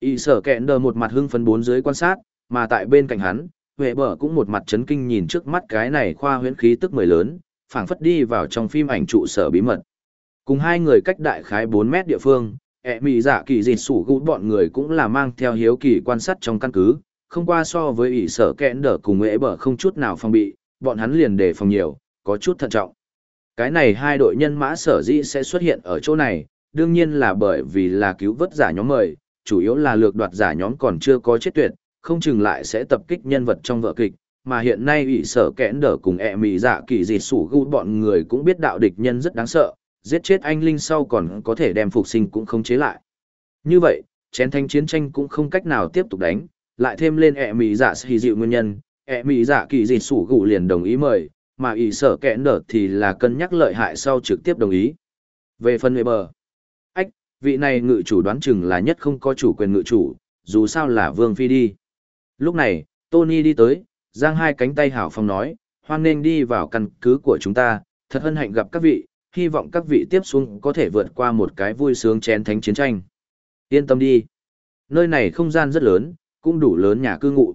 Y sở kẹn đờ một mặt hưng phấn bốn dưới quan sát, mà tại bên cạnh hắn, Huệ bờ cũng một mặt chấn kinh nhìn trước mắt cái này khoa huyễn khí tức mười lớn, phảng phất đi vào trong phim ảnh trụ sở bí mật. Cùng hai người cách đại khái 4 mét địa phương, ẹ mì giả dạ kỳ dịt sủ gút bọn người cũng là mang theo hiếu kỳ quan sát trong căn cứ, không qua so với ỷ sở kẽn đỡ cùng nghệ bờ không chút nào phòng bị, bọn hắn liền đề phòng nhiều, có chút thận trọng. Cái này hai đội nhân mã sở dĩ sẽ xuất hiện ở chỗ này, đương nhiên là bởi vì là cứu vớt giả nhóm mời, chủ yếu là lược đoạt giả nhóm còn chưa có chết tuyệt, không chừng lại sẽ tập kích nhân vật trong vở kịch, mà hiện nay ủy sở kẽn đỡ cùng ẹ mị dạ kỳ dịt sủ gu bọn người cũng biết đạo địch nhân rất đáng sợ, giết chết anh linh sau còn có thể đem phục sinh cũng không chế lại. Như vậy, chén thanh chiến tranh cũng không cách nào tiếp tục đánh, lại thêm lên ẹ mì dạ xì dịu nguyên nhân, ẹ mì dạ kỳ dịt sủ gù liền đồng ý mời, mà ỷ sở kẽn đỡ thì là cân nhắc lợi hại sau trực tiếp đồng ý. Về phần người bờ, ách, vị này ngự chủ đoán chừng là nhất không có chủ quyền ngự chủ, dù sao là vương phi đi. Lúc này, Tony đi tới, giang hai cánh tay hảo phong nói, hoan nghênh đi vào căn cứ của chúng ta, thật hân hạnh gặp các vị, hy vọng các vị tiếp xuống có thể vượt qua một cái vui sướng chén thánh chiến tranh. Yên tâm đi. Nơi này không gian rất lớn, cũng đủ lớn nhà cư ngụ.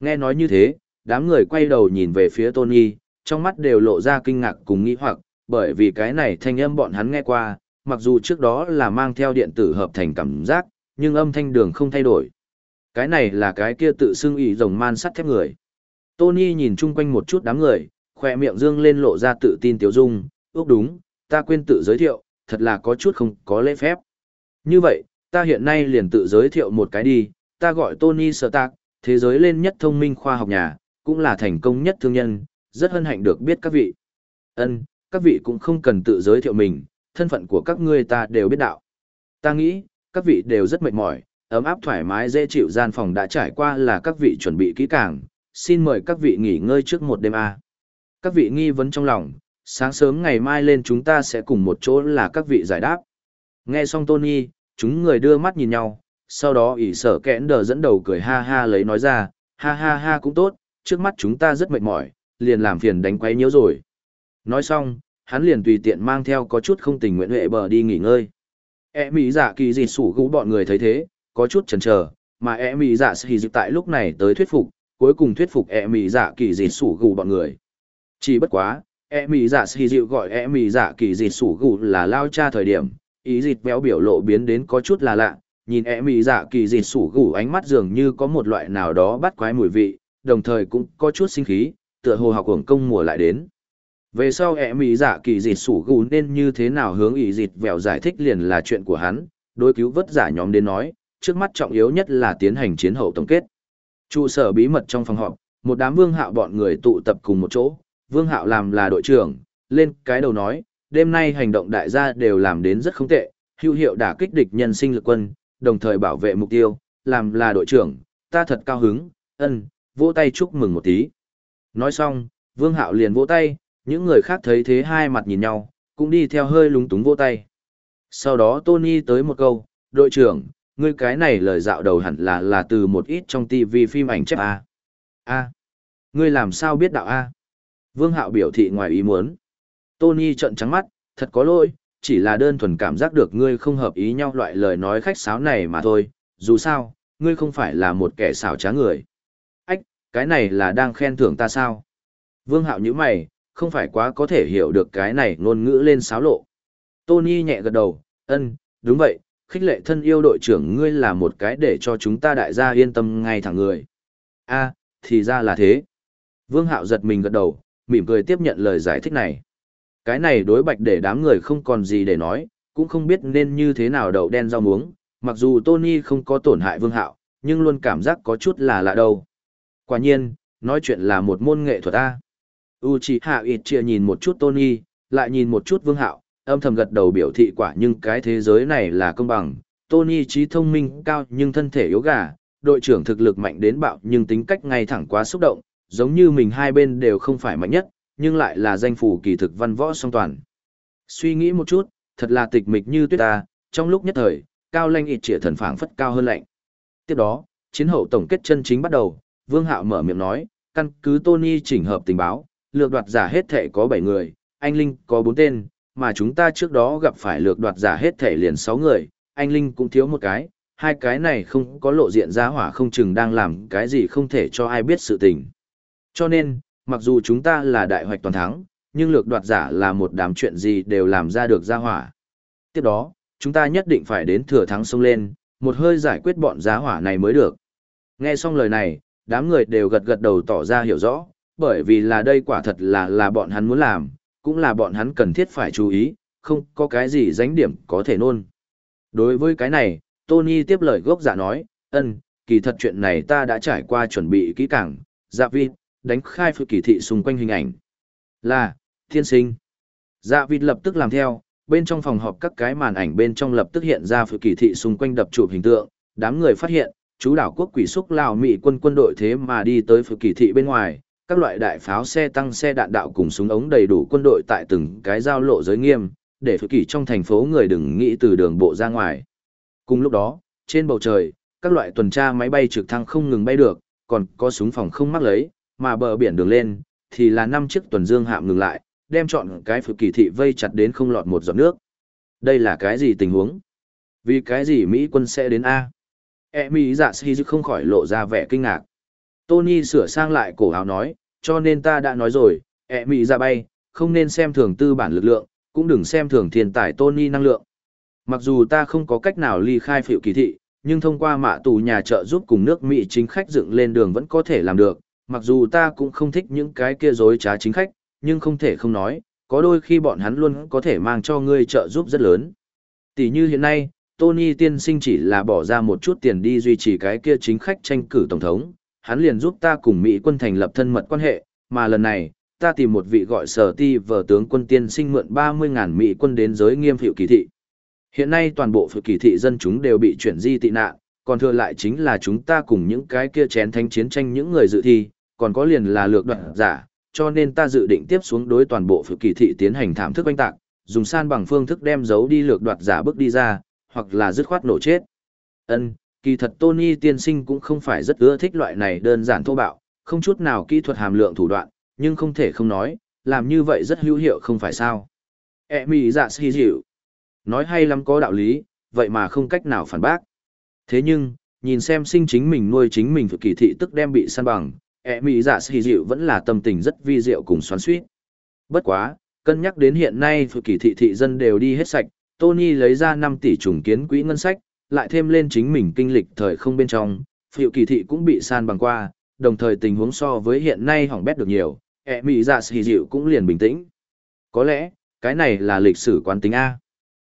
Nghe nói như thế, đám người quay đầu nhìn về phía Tony, trong mắt đều lộ ra kinh ngạc cùng nghi hoặc, bởi vì cái này thanh âm bọn hắn nghe qua, mặc dù trước đó là mang theo điện tử hợp thành cảm giác, nhưng âm thanh đường không thay đổi. Cái này là cái kia tự xưng ý rồng man sắt thép người. Tony nhìn chung quanh một chút đám người, khỏe miệng dương lên lộ ra tự tin tiểu dung, ước đúng, ta quên tự giới thiệu, thật là có chút không có lễ phép. Như vậy, ta hiện nay liền tự giới thiệu một cái đi, ta gọi Tony Stark, thế giới lên nhất thông minh khoa học nhà, cũng là thành công nhất thương nhân, rất hân hạnh được biết các vị. Ân, các vị cũng không cần tự giới thiệu mình, thân phận của các ngươi ta đều biết đạo. Ta nghĩ, các vị đều rất mệt mỏi, ấm áp thoải mái dễ chịu gian phòng đã trải qua là các vị chuẩn bị kỹ càng, xin mời các vị nghỉ ngơi trước một đêm a. Các vị nghi vấn trong lòng, sáng sớm ngày mai lên chúng ta sẽ cùng một chỗ là các vị giải đáp. Nghe xong Tony, chúng người đưa mắt nhìn nhau, sau đó ỷ sở kẽn đờ dẫn đầu cười ha ha lấy nói ra, ha ha ha cũng tốt, trước mắt chúng ta rất mệt mỏi, liền làm phiền đánh quấy nhiễu rồi. Nói xong, hắn liền tùy tiện mang theo có chút không tình nguyện huệ bờ đi nghỉ ngơi. E mỹ dạ kỳ dị sủ gũ bọn người thấy thế, có chút chần chờ, mà e mỹ dạ xì dịp tại lúc này tới thuyết phục, cuối cùng thuyết phục e mỹ dạ kỳ dị sủ gũ bọn người. Chỉ bất quá, e mỹ dạ xì dịu gọi e mỹ dạ kỳ dị sủ gũ là lao cha thời điểm, ý dịt béo biểu lộ biến đến có chút là lạ, nhìn e mỹ dạ kỳ dịt sủ gù ánh mắt dường như có một loại nào đó bắt quái mùi vị, đồng thời cũng có chút sinh khí, tựa hồ học hưởng công mùa lại đến. Về sau e mỹ dạ kỳ dịt sủ gù nên như thế nào hướng ý dịt vẹo giải thích liền là chuyện của hắn, đối cứu vớt giả nhóm đến nói, trước mắt trọng yếu nhất là tiến hành chiến hậu tổng kết. Trụ sở bí mật trong phòng họp, một đám vương hạo bọn người tụ tập cùng một chỗ, vương hạo làm là đội trưởng, lên cái đầu nói, đêm nay hành động đại gia đều làm đến rất không tệ, hữu hiệu đả kích địch nhân sinh lực quân, đồng thời bảo vệ mục tiêu, làm là đội trưởng, ta thật cao hứng, ân, vỗ tay chúc mừng một tí. Nói xong, Vương Hạo liền vỗ tay, những người khác thấy thế hai mặt nhìn nhau, cũng đi theo hơi lúng túng vỗ tay. Sau đó Tony tới một câu, đội trưởng, ngươi cái này lời dạo đầu hẳn là là từ một ít trong TV phim ảnh chép A. A. Ngươi làm sao biết đạo A? Vương Hạo biểu thị ngoài ý muốn. Tony trợn trắng mắt, thật có lỗi, chỉ là đơn thuần cảm giác được ngươi không hợp ý nhau loại lời nói khách sáo này mà thôi, dù sao, ngươi không phải là một kẻ xảo trá người. Ách, cái này là đang khen thưởng ta sao? Vương Hạo như mày, không phải quá có thể hiểu được cái này ngôn ngữ lên xáo lộ. Tony nhẹ gật đầu, ân, đúng vậy, khích lệ thân yêu đội trưởng ngươi là một cái để cho chúng ta đại gia yên tâm ngay thẳng người. a thì ra là thế. Vương Hạo giật mình gật đầu, mỉm cười tiếp nhận lời giải thích này. Cái này đối bạch để đám người không còn gì để nói, cũng không biết nên như thế nào đậu đen rau muống, mặc dù Tony không có tổn hại Vương Hạo, nhưng luôn cảm giác có chút là lạ đâu. Quả nhiên, nói chuyện là một môn nghệ thuật A. Uchiha Itchia nhìn một chút Tony, lại nhìn một chút Vương Hạo, âm thầm gật đầu biểu thị quả nhưng cái thế giới này là công bằng. Tony trí thông minh cao nhưng thân thể yếu gà, đội trưởng thực lực mạnh đến bạo nhưng tính cách ngay thẳng quá xúc động, giống như mình hai bên đều không phải mạnh nhất, nhưng lại là danh phủ kỳ thực văn võ song toàn. Suy nghĩ một chút, thật là tịch mịch như tuyết ta, trong lúc nhất thời, cao lanh ịt trịa thần phảng phất cao hơn lạnh. Tiếp đó, chiến hậu tổng kết chân chính bắt đầu, Vương Hạo mở miệng nói, căn cứ Tony chỉnh hợp tình báo, lược đoạt giả hết thể có 7 người, anh Linh có 4 tên, mà chúng ta trước đó gặp phải lược đoạt giả hết thể liền 6 người, anh Linh cũng thiếu một cái, hai cái này không có lộ diện ra hỏa không chừng đang làm cái gì không thể cho ai biết sự tình. Cho nên, mặc dù chúng ta là đại hoạch toàn thắng, nhưng lược đoạt giả là một đám chuyện gì đều làm ra được ra hỏa. Tiếp đó, chúng ta nhất định phải đến thừa thắng sông lên, một hơi giải quyết bọn giá hỏa này mới được. Nghe xong lời này, đám người đều gật gật đầu tỏ ra hiểu rõ, bởi vì là đây quả thật là là bọn hắn muốn làm, cũng là bọn hắn cần thiết phải chú ý, không có cái gì dánh điểm có thể nôn. Đối với cái này, Tony tiếp lời gốc giả nói, ân, kỳ thật chuyện này ta đã trải qua chuẩn bị kỹ càng, dạ vi, đánh khai phụ kỳ thị xung quanh hình ảnh. Là, thiên sinh. Dạ vịt lập tức làm theo, bên trong phòng họp các cái màn ảnh bên trong lập tức hiện ra phụ kỳ thị xung quanh đập chụp hình tượng, đám người phát hiện, chú đảo quốc quỷ xúc Lào Mỹ quân quân đội thế mà đi tới phụ kỳ thị bên ngoài, các loại đại pháo xe tăng xe đạn đạo cùng súng ống đầy đủ quân đội tại từng cái giao lộ giới nghiêm, để phụ kỳ trong thành phố người đừng nghĩ từ đường bộ ra ngoài. Cùng lúc đó, trên bầu trời, các loại tuần tra máy bay trực thăng không ngừng bay được, còn có súng phòng không mắc lấy, mà bờ biển đường lên, thì là năm chiếc tuần dương hạm ngừng lại, đem chọn cái phực kỳ thị vây chặt đến không lọt một giọt nước. Đây là cái gì tình huống? Vì cái gì Mỹ quân sẽ đến A? E Mỹ dạ si không khỏi lộ ra vẻ kinh ngạc. Tony sửa sang lại cổ áo nói, cho nên ta đã nói rồi, E Mỹ dạ bay, không nên xem thường tư bản lực lượng, cũng đừng xem thường thiên tài Tony năng lượng. Mặc dù ta không có cách nào ly khai phiệu kỳ thị, nhưng thông qua mạ tù nhà trợ giúp cùng nước Mỹ chính khách dựng lên đường vẫn có thể làm được, mặc dù ta cũng không thích những cái kia dối trá chính khách, nhưng không thể không nói, có đôi khi bọn hắn luôn có thể mang cho ngươi trợ giúp rất lớn. Tỷ như hiện nay, Tony tiên sinh chỉ là bỏ ra một chút tiền đi duy trì cái kia chính khách tranh cử tổng thống, hắn liền giúp ta cùng Mỹ quân thành lập thân mật quan hệ, mà lần này, ta tìm một vị gọi sở ti vờ tướng quân tiên sinh mượn 30.000 Mỹ quân đến giới nghiêm phiệu kỳ thị. Hiện nay toàn bộ phiệu kỳ thị dân chúng đều bị chuyển di tị nạn, còn thừa lại chính là chúng ta cùng những cái kia chén thanh chiến tranh những người dự thi, còn có liền là lược đoạn giả, cho nên ta dự định tiếp xuống đối toàn bộ phụ kỳ thị tiến hành thảm thức oanh tạc, dùng san bằng phương thức đem giấu đi lược đoạt giả bước đi ra, hoặc là dứt khoát nổ chết. Ân, kỳ thật Tony tiên sinh cũng không phải rất ưa thích loại này đơn giản thô bạo, không chút nào kỹ thuật hàm lượng thủ đoạn, nhưng không thể không nói, làm như vậy rất hữu hiệu không phải sao. E mì dạ si dịu. Nói hay lắm có đạo lý, vậy mà không cách nào phản bác. Thế nhưng, nhìn xem sinh chính mình nuôi chính mình phụ kỳ thị tức đem bị san bằng, E ẹ mỹ dạ xì dịu vẫn là tâm tình rất vi diệu cùng xoắn suýt bất quá, cân nhắc đến hiện nay phụ kỳ thị thị dân đều đi hết sạch, tony lấy ra năm tỷ trùng kiến quỹ ngân sách, lại thêm lên chính mình kinh lịch thời không bên trong phụ kỳ thị cũng bị san bằng qua, đồng thời tình huống so với hiện nay hỏng bét được nhiều e ẹ mỹ dạ xì dịu cũng liền bình tĩnh. Có lẽ, cái này là lịch sử quán tính a.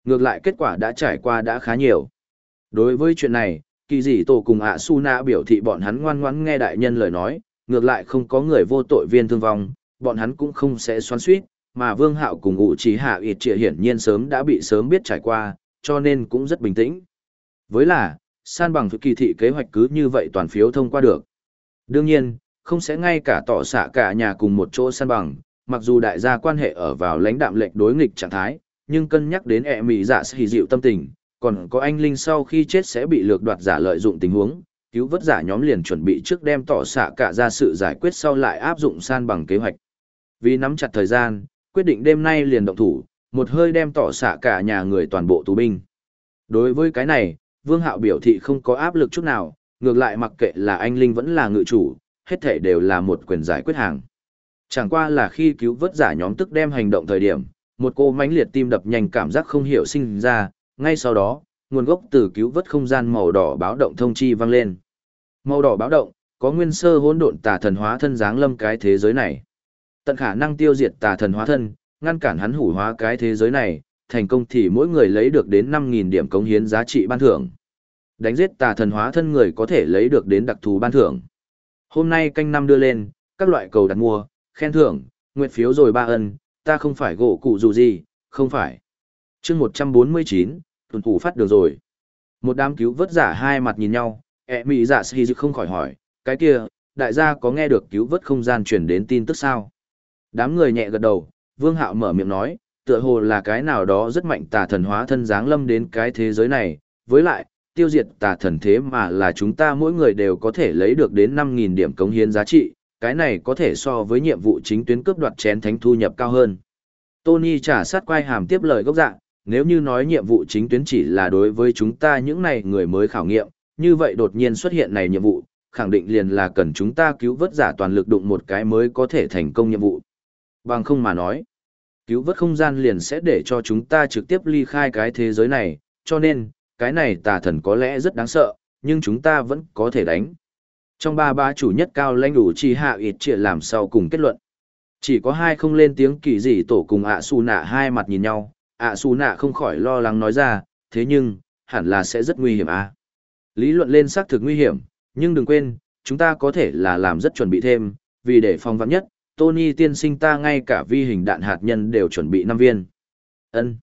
Ngược lại kết quả đã trải qua đã khá nhiều. Đối với chuyện này, kỳ dị tổ cùng ạ su na biểu thị bọn hắn ngoan ngoãn nghe đại nhân lời nói ngược lại không có người vô tội viên thương vong, bọn hắn cũng không sẽ xoắn suýt, mà Vương Hạo cùng ủ trí hạ ịt trịa hiển nhiên sớm đã bị sớm biết trải qua, cho nên cũng rất bình tĩnh. Với là, san bằng kỳ thị kế hoạch cứ như vậy toàn phiếu thông qua được. Đương nhiên, không sẽ ngay cả tỏ xạ cả nhà cùng một chỗ san bằng, mặc dù đại gia quan hệ ở vào lãnh đạm lệnh đối nghịch trạng thái, nhưng cân nhắc đến ẹ mì giả sĩ dịu tâm tình, còn có anh Linh sau khi chết sẽ bị lược đoạt giả lợi dụng tình huống, cứu vớt giả nhóm liền chuẩn bị trước đem tỏ xạ cả ra sự giải quyết sau lại áp dụng san bằng kế hoạch. Vì nắm chặt thời gian, quyết định đêm nay liền động thủ, một hơi đem tỏ xạ cả nhà người toàn bộ tù binh. Đối với cái này, Vương Hạo biểu thị không có áp lực chút nào, ngược lại mặc kệ là anh Linh vẫn là ngự chủ, hết thể đều là một quyền giải quyết hàng. Chẳng qua là khi cứu vớt giả nhóm tức đem hành động thời điểm, một cô mãnh liệt tim đập nhanh cảm giác không hiểu sinh ra, ngay sau đó, nguồn gốc từ cứu vớt không gian màu đỏ báo động thông chi vang lên. Màu đỏ báo động, có nguyên sơ hỗn độn tà thần hóa thân dáng lâm cái thế giới này. Tận khả năng tiêu diệt tà thần hóa thân, ngăn cản hắn hủ hóa cái thế giới này, thành công thì mỗi người lấy được đến 5.000 điểm cống hiến giá trị ban thưởng. Đánh giết tà thần hóa thân người có thể lấy được đến đặc thù ban thưởng. Hôm nay canh năm đưa lên, các loại cầu đặt mua, khen thưởng, nguyện phiếu rồi ba ân, ta không phải gỗ cụ dù gì, không phải. chương 149, tuần thủ phát được rồi. Một đám cứu vớt giả hai mặt nhìn nhau, E ẹ mỹ dạ sĩ không khỏi hỏi, cái kia, đại gia có nghe được cứu vớt không gian truyền đến tin tức sao? Đám người nhẹ gật đầu, vương hạo mở miệng nói, tựa hồ là cái nào đó rất mạnh tà thần hóa thân dáng lâm đến cái thế giới này, với lại, tiêu diệt tà thần thế mà là chúng ta mỗi người đều có thể lấy được đến 5.000 điểm cống hiến giá trị, cái này có thể so với nhiệm vụ chính tuyến cướp đoạt chén thánh thu nhập cao hơn. Tony trả sát quay hàm tiếp lời gốc dạng, nếu như nói nhiệm vụ chính tuyến chỉ là đối với chúng ta những này người mới khảo nghiệm, như vậy đột nhiên xuất hiện này nhiệm vụ, khẳng định liền là cần chúng ta cứu vớt giả toàn lực đụng một cái mới có thể thành công nhiệm vụ. Bằng không mà nói, cứu vớt không gian liền sẽ để cho chúng ta trực tiếp ly khai cái thế giới này, cho nên, cái này tà thần có lẽ rất đáng sợ, nhưng chúng ta vẫn có thể đánh. Trong ba ba chủ nhất cao lãnh đủ chi hạ ịt trịa làm sau cùng kết luận. Chỉ có hai không lên tiếng kỳ gì tổ cùng ạ su nạ hai mặt nhìn nhau, ạ su nạ không khỏi lo lắng nói ra, thế nhưng, hẳn là sẽ rất nguy hiểm à. Lý luận lên xác thực nguy hiểm, nhưng đừng quên, chúng ta có thể là làm rất chuẩn bị thêm, vì để phòng vắng nhất, Tony tiên sinh ta ngay cả vi hình đạn hạt nhân đều chuẩn bị năm viên. Ân,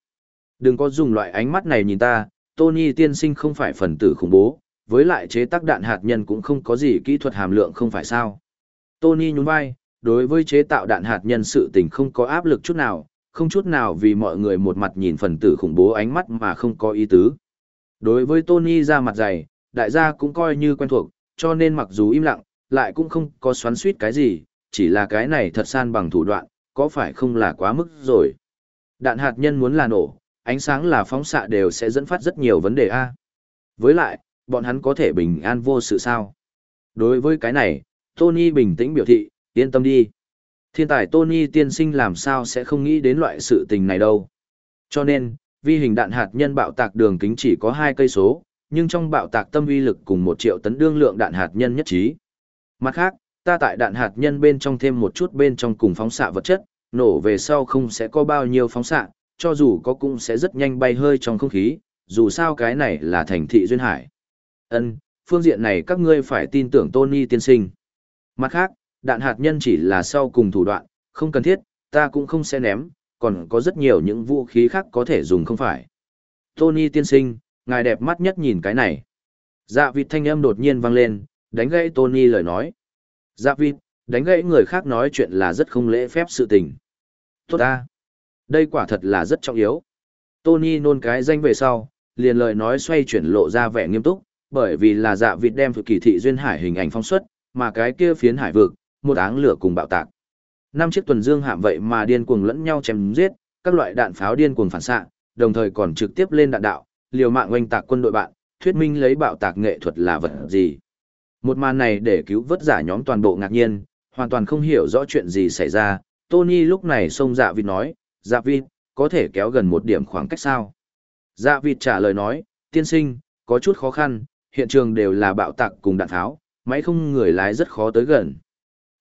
Đừng có dùng loại ánh mắt này nhìn ta, Tony tiên sinh không phải phần tử khủng bố, với lại chế tác đạn hạt nhân cũng không có gì kỹ thuật hàm lượng không phải sao. Tony nhún vai, đối với chế tạo đạn hạt nhân sự tình không có áp lực chút nào, không chút nào vì mọi người một mặt nhìn phần tử khủng bố ánh mắt mà không có ý tứ. Đối với Tony ra mặt dày, đại gia cũng coi như quen thuộc, cho nên mặc dù im lặng, lại cũng không có xoắn suýt cái gì, chỉ là cái này thật san bằng thủ đoạn, có phải không là quá mức rồi. Đạn hạt nhân muốn là nổ, ánh sáng là phóng xạ đều sẽ dẫn phát rất nhiều vấn đề A. Với lại, bọn hắn có thể bình an vô sự sao. Đối với cái này, Tony bình tĩnh biểu thị, yên tâm đi. Thiên tài Tony tiên sinh làm sao sẽ không nghĩ đến loại sự tình này đâu. Cho nên, vi hình đạn hạt nhân bạo tạc đường kính chỉ có hai cây số, nhưng trong bạo tạc tâm vi lực cùng một triệu tấn đương lượng đạn hạt nhân nhất trí. Mặt khác, ta tại đạn hạt nhân bên trong thêm một chút bên trong cùng phóng xạ vật chất, nổ về sau không sẽ có bao nhiêu phóng xạ, cho dù có cũng sẽ rất nhanh bay hơi trong không khí, dù sao cái này là thành thị duyên hải. Ân, phương diện này các ngươi phải tin tưởng Tony tiên sinh. Mặt khác, đạn hạt nhân chỉ là sau cùng thủ đoạn, không cần thiết, ta cũng không sẽ ném, còn có rất nhiều những vũ khí khác có thể dùng không phải. Tony tiên sinh, ngài đẹp mắt nhất nhìn cái này. Dạ vịt thanh âm đột nhiên vang lên, đánh gãy Tony lời nói. Dạ vịt, đánh gãy người khác nói chuyện là rất không lễ phép sự tình. Tốt ta. Đây quả thật là rất trọng yếu. Tony nôn cái danh về sau, liền lời nói xoay chuyển lộ ra vẻ nghiêm túc, bởi vì là dạ vịt đem kỳ thị duyên hải hình ảnh phong xuất, mà cái kia phiến hải vực, một áng lửa cùng bạo tạc. Năm chiếc tuần dương hạm vậy mà điên cuồng lẫn nhau chém giết, các loại đạn pháo điên cuồng phản xạ, đồng thời còn trực tiếp lên đạn đạo, liều mạng oanh tạc quân đội bạn, thuyết minh lấy bạo tạc nghệ thuật là vật gì. Một màn này để cứu vớt giả nhóm toàn bộ ngạc nhiên, hoàn toàn không hiểu rõ chuyện gì xảy ra. Tony lúc này xông dạ vịt nói, dạ vịt, có thể kéo gần một điểm khoảng cách sao? Dạ vịt trả lời nói, tiên sinh, có chút khó khăn, hiện trường đều là bạo tạc cùng đạn tháo, máy không người lái rất khó tới gần.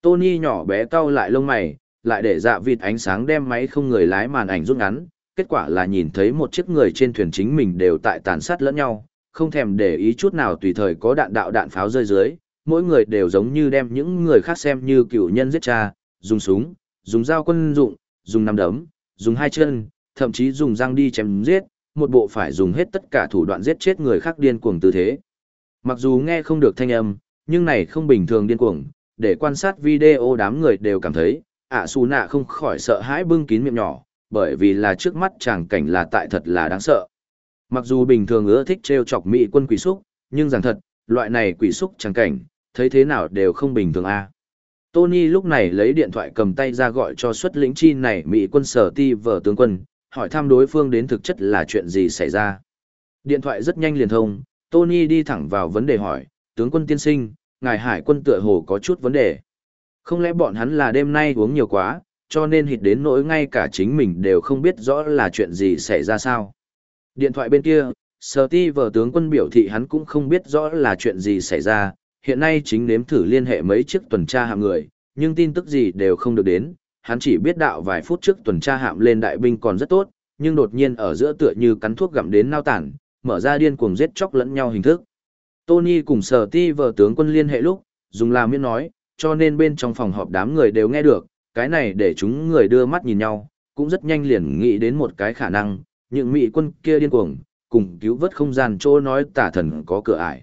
Tony nhỏ bé cau lại lông mày, lại để dạ vịt ánh sáng đem máy không người lái màn ảnh rút ngắn, kết quả là nhìn thấy một chiếc người trên thuyền chính mình đều tại tàn sát lẫn nhau, không thèm để ý chút nào tùy thời có đạn đạo đạn pháo rơi dưới, mỗi người đều giống như đem những người khác xem như cựu nhân giết cha, dùng súng, dùng dao quân dụng, dùng nắm đấm, dùng hai chân, thậm chí dùng răng đi chém giết, một bộ phải dùng hết tất cả thủ đoạn giết chết người khác điên cuồng tư thế. Mặc dù nghe không được thanh âm, nhưng này không bình thường điên cuồng, để quan sát video đám người đều cảm thấy, ạ xù nạ không khỏi sợ hãi bưng kín miệng nhỏ, bởi vì là trước mắt chàng cảnh là tại thật là đáng sợ. Mặc dù bình thường ưa thích trêu chọc mỹ quân quỷ xúc, nhưng rằng thật, loại này quỷ xúc chàng cảnh, thấy thế nào đều không bình thường a. Tony lúc này lấy điện thoại cầm tay ra gọi cho xuất lĩnh chi này mỹ quân sở ti vở tướng quân, hỏi thăm đối phương đến thực chất là chuyện gì xảy ra. Điện thoại rất nhanh liền thông, Tony đi thẳng vào vấn đề hỏi, tướng quân tiên sinh, ngài hải quân tựa hồ có chút vấn đề. Không lẽ bọn hắn là đêm nay uống nhiều quá, cho nên hịt đến nỗi ngay cả chính mình đều không biết rõ là chuyện gì xảy ra sao. Điện thoại bên kia, Sở ti vở tướng quân biểu thị hắn cũng không biết rõ là chuyện gì xảy ra, hiện nay chính nếm thử liên hệ mấy chiếc tuần tra hạm người, nhưng tin tức gì đều không được đến, hắn chỉ biết đạo vài phút trước tuần tra hạm lên đại binh còn rất tốt, nhưng đột nhiên ở giữa tựa như cắn thuốc gặm đến nao tản, mở ra điên cuồng giết chóc lẫn nhau hình thức. Tony cùng sở ti vợ tướng quân liên hệ lúc, dùng làm miễn nói, cho nên bên trong phòng họp đám người đều nghe được, cái này để chúng người đưa mắt nhìn nhau, cũng rất nhanh liền nghĩ đến một cái khả năng, những mỹ quân kia điên cuồng, cùng cứu vớt không gian chỗ nói tả thần có cửa ải.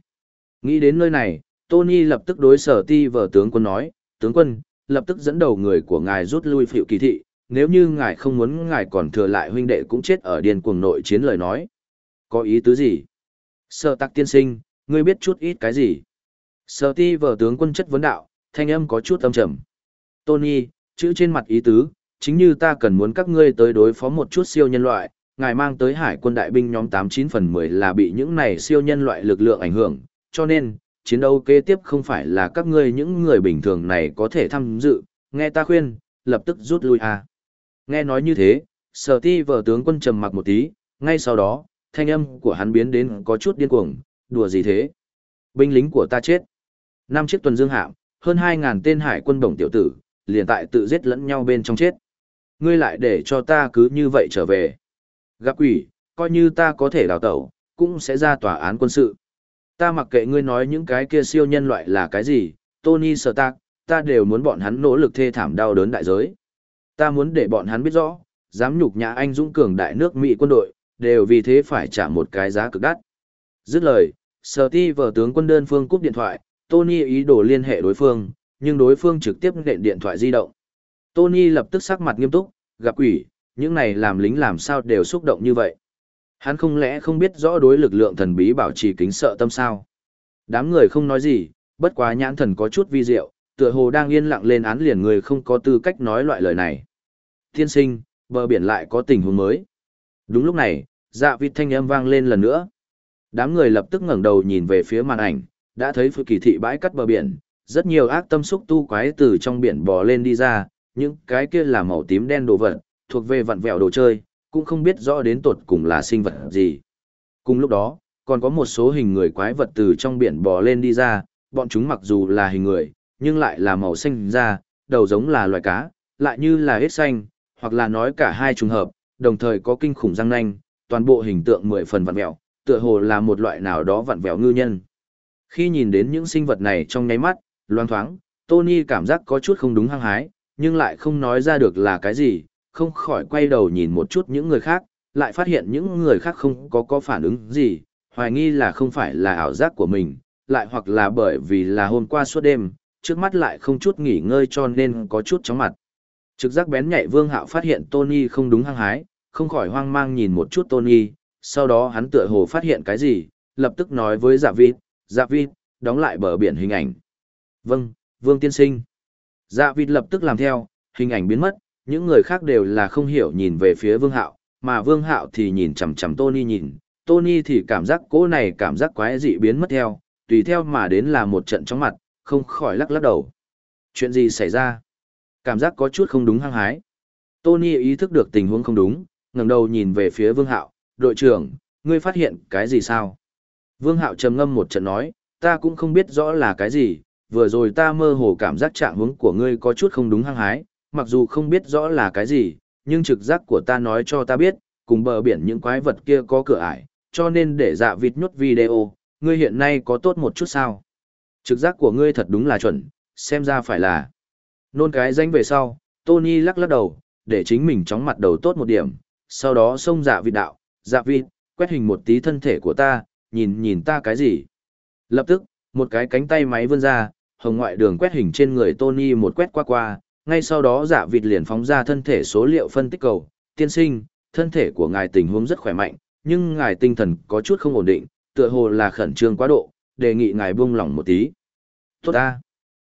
Nghĩ đến nơi này, Tony lập tức đối sở ti vợ tướng quân nói, tướng quân, lập tức dẫn đầu người của ngài rút lui phiệu kỳ thị, nếu như ngài không muốn ngài còn thừa lại huynh đệ cũng chết ở điên cuồng nội chiến lời nói. Có ý tứ gì? Sở tắc tiên sinh, ngươi biết chút ít cái gì? Sở ti vợ tướng quân chất vấn đạo, thanh âm có chút âm trầm. Tony, chữ trên mặt ý tứ, chính như ta cần muốn các ngươi tới đối phó một chút siêu nhân loại, ngài mang tới hải quân đại binh nhóm 89 phần 10 là bị những này siêu nhân loại lực lượng ảnh hưởng, cho nên, chiến đấu kế tiếp không phải là các ngươi những người bình thường này có thể tham dự, nghe ta khuyên, lập tức rút lui à. Nghe nói như thế, sở ti vợ tướng quân trầm mặc một tí, ngay sau đó, thanh âm của hắn biến đến có chút điên cuồng, đùa gì thế? Binh lính của ta chết. Năm chiếc tuần dương hạm, hơn 2.000 tên hải quân đồng tiểu tử, liền tại tự giết lẫn nhau bên trong chết. Ngươi lại để cho ta cứ như vậy trở về. Gặp quỷ, coi như ta có thể đào tẩu, cũng sẽ ra tòa án quân sự. Ta mặc kệ ngươi nói những cái kia siêu nhân loại là cái gì, Tony Stark, ta đều muốn bọn hắn nỗ lực thê thảm đau đớn đại giới. Ta muốn để bọn hắn biết rõ, dám nhục nhã anh dũng cường đại nước Mỹ quân đội, đều vì thế phải trả một cái giá cực đắt. Dứt lời, Sở vở tướng quân đơn phương cúp điện thoại, Tony ý đồ liên hệ đối phương, nhưng đối phương trực tiếp nện điện thoại di động. Tony lập tức sắc mặt nghiêm túc, gặp quỷ, những này làm lính làm sao đều xúc động như vậy. Hắn không lẽ không biết rõ đối lực lượng thần bí bảo trì kính sợ tâm sao? Đám người không nói gì, bất quá nhãn thần có chút vi diệu, tựa hồ đang yên lặng lên án liền người không có tư cách nói loại lời này. Thiên sinh, bờ biển lại có tình huống mới. Đúng lúc này, dạ vịt thanh âm vang lên lần nữa. Đám người lập tức ngẩng đầu nhìn về phía màn ảnh, đã thấy phụ kỳ thị bãi cắt bờ biển, rất nhiều ác tâm xúc tu quái từ trong biển bò lên đi ra, những cái kia là màu tím đen đồ vật, thuộc về vặn vẹo đồ chơi, cũng không biết rõ đến tột cùng là sinh vật gì. Cùng lúc đó, còn có một số hình người quái vật từ trong biển bò lên đi ra, bọn chúng mặc dù là hình người, nhưng lại là màu xanh da, đầu giống là loài cá, lại như là hết xanh, hoặc là nói cả hai trùng hợp, đồng thời có kinh khủng răng nanh, toàn bộ hình tượng mười phần vặn vẹo, tựa hồ là một loại nào đó vặn vẹo ngư nhân. Khi nhìn đến những sinh vật này trong nháy mắt, loang thoáng, Tony cảm giác có chút không đúng hăng hái, nhưng lại không nói ra được là cái gì, không khỏi quay đầu nhìn một chút những người khác, lại phát hiện những người khác không có có phản ứng gì, hoài nghi là không phải là ảo giác của mình, lại hoặc là bởi vì là hôm qua suốt đêm, trước mắt lại không chút nghỉ ngơi cho nên có chút chóng mặt. Trực giác bén nhạy Vương Hạo phát hiện Tony không đúng hăng hái, không khỏi hoang mang nhìn một chút Tony, sau đó hắn tựa hồ phát hiện cái gì, lập tức nói với Dạ Vịt, Dạ Vịt, đóng lại bờ biển hình ảnh. Vâng, Vương Tiên Sinh. Dạ Vịt lập tức làm theo, hình ảnh biến mất, những người khác đều là không hiểu nhìn về phía Vương Hạo, mà Vương Hạo thì nhìn chằm chằm Tony nhìn, Tony thì cảm giác cỗ này cảm giác quái dị biến mất theo, tùy theo mà đến là một trận chóng mặt, không khỏi lắc lắc đầu. Chuyện gì xảy ra? Cảm giác có chút không đúng hăng hái. Tony ý thức được tình huống không đúng, ngẩng đầu nhìn về phía Vương Hạo, đội trưởng, ngươi phát hiện cái gì sao? Vương Hạo trầm ngâm một trận nói, ta cũng không biết rõ là cái gì, vừa rồi ta mơ hồ cảm giác trạng hướng của ngươi có chút không đúng hăng hái, mặc dù không biết rõ là cái gì, nhưng trực giác của ta nói cho ta biết, cùng bờ biển những quái vật kia có cửa ải, cho nên để dạ vịt nhốt video, ngươi hiện nay có tốt một chút sao? Trực giác của ngươi thật đúng là chuẩn, xem ra phải là. Nôn cái danh về sau, Tony lắc lắc đầu, để chính mình chóng mặt đầu tốt một điểm, sau đó xông dạ vịt đạo, dạ vịt, quét hình một tí thân thể của ta, nhìn nhìn ta cái gì. Lập tức, một cái cánh tay máy vươn ra, hồng ngoại đường quét hình trên người Tony một quét qua qua, ngay sau đó giả vịt liền phóng ra thân thể số liệu phân tích cầu, tiên sinh, thân thể của ngài tình huống rất khỏe mạnh, nhưng ngài tinh thần có chút không ổn định, tựa hồ là khẩn trương quá độ, đề nghị ngài buông lỏng một tí. Tốt ta.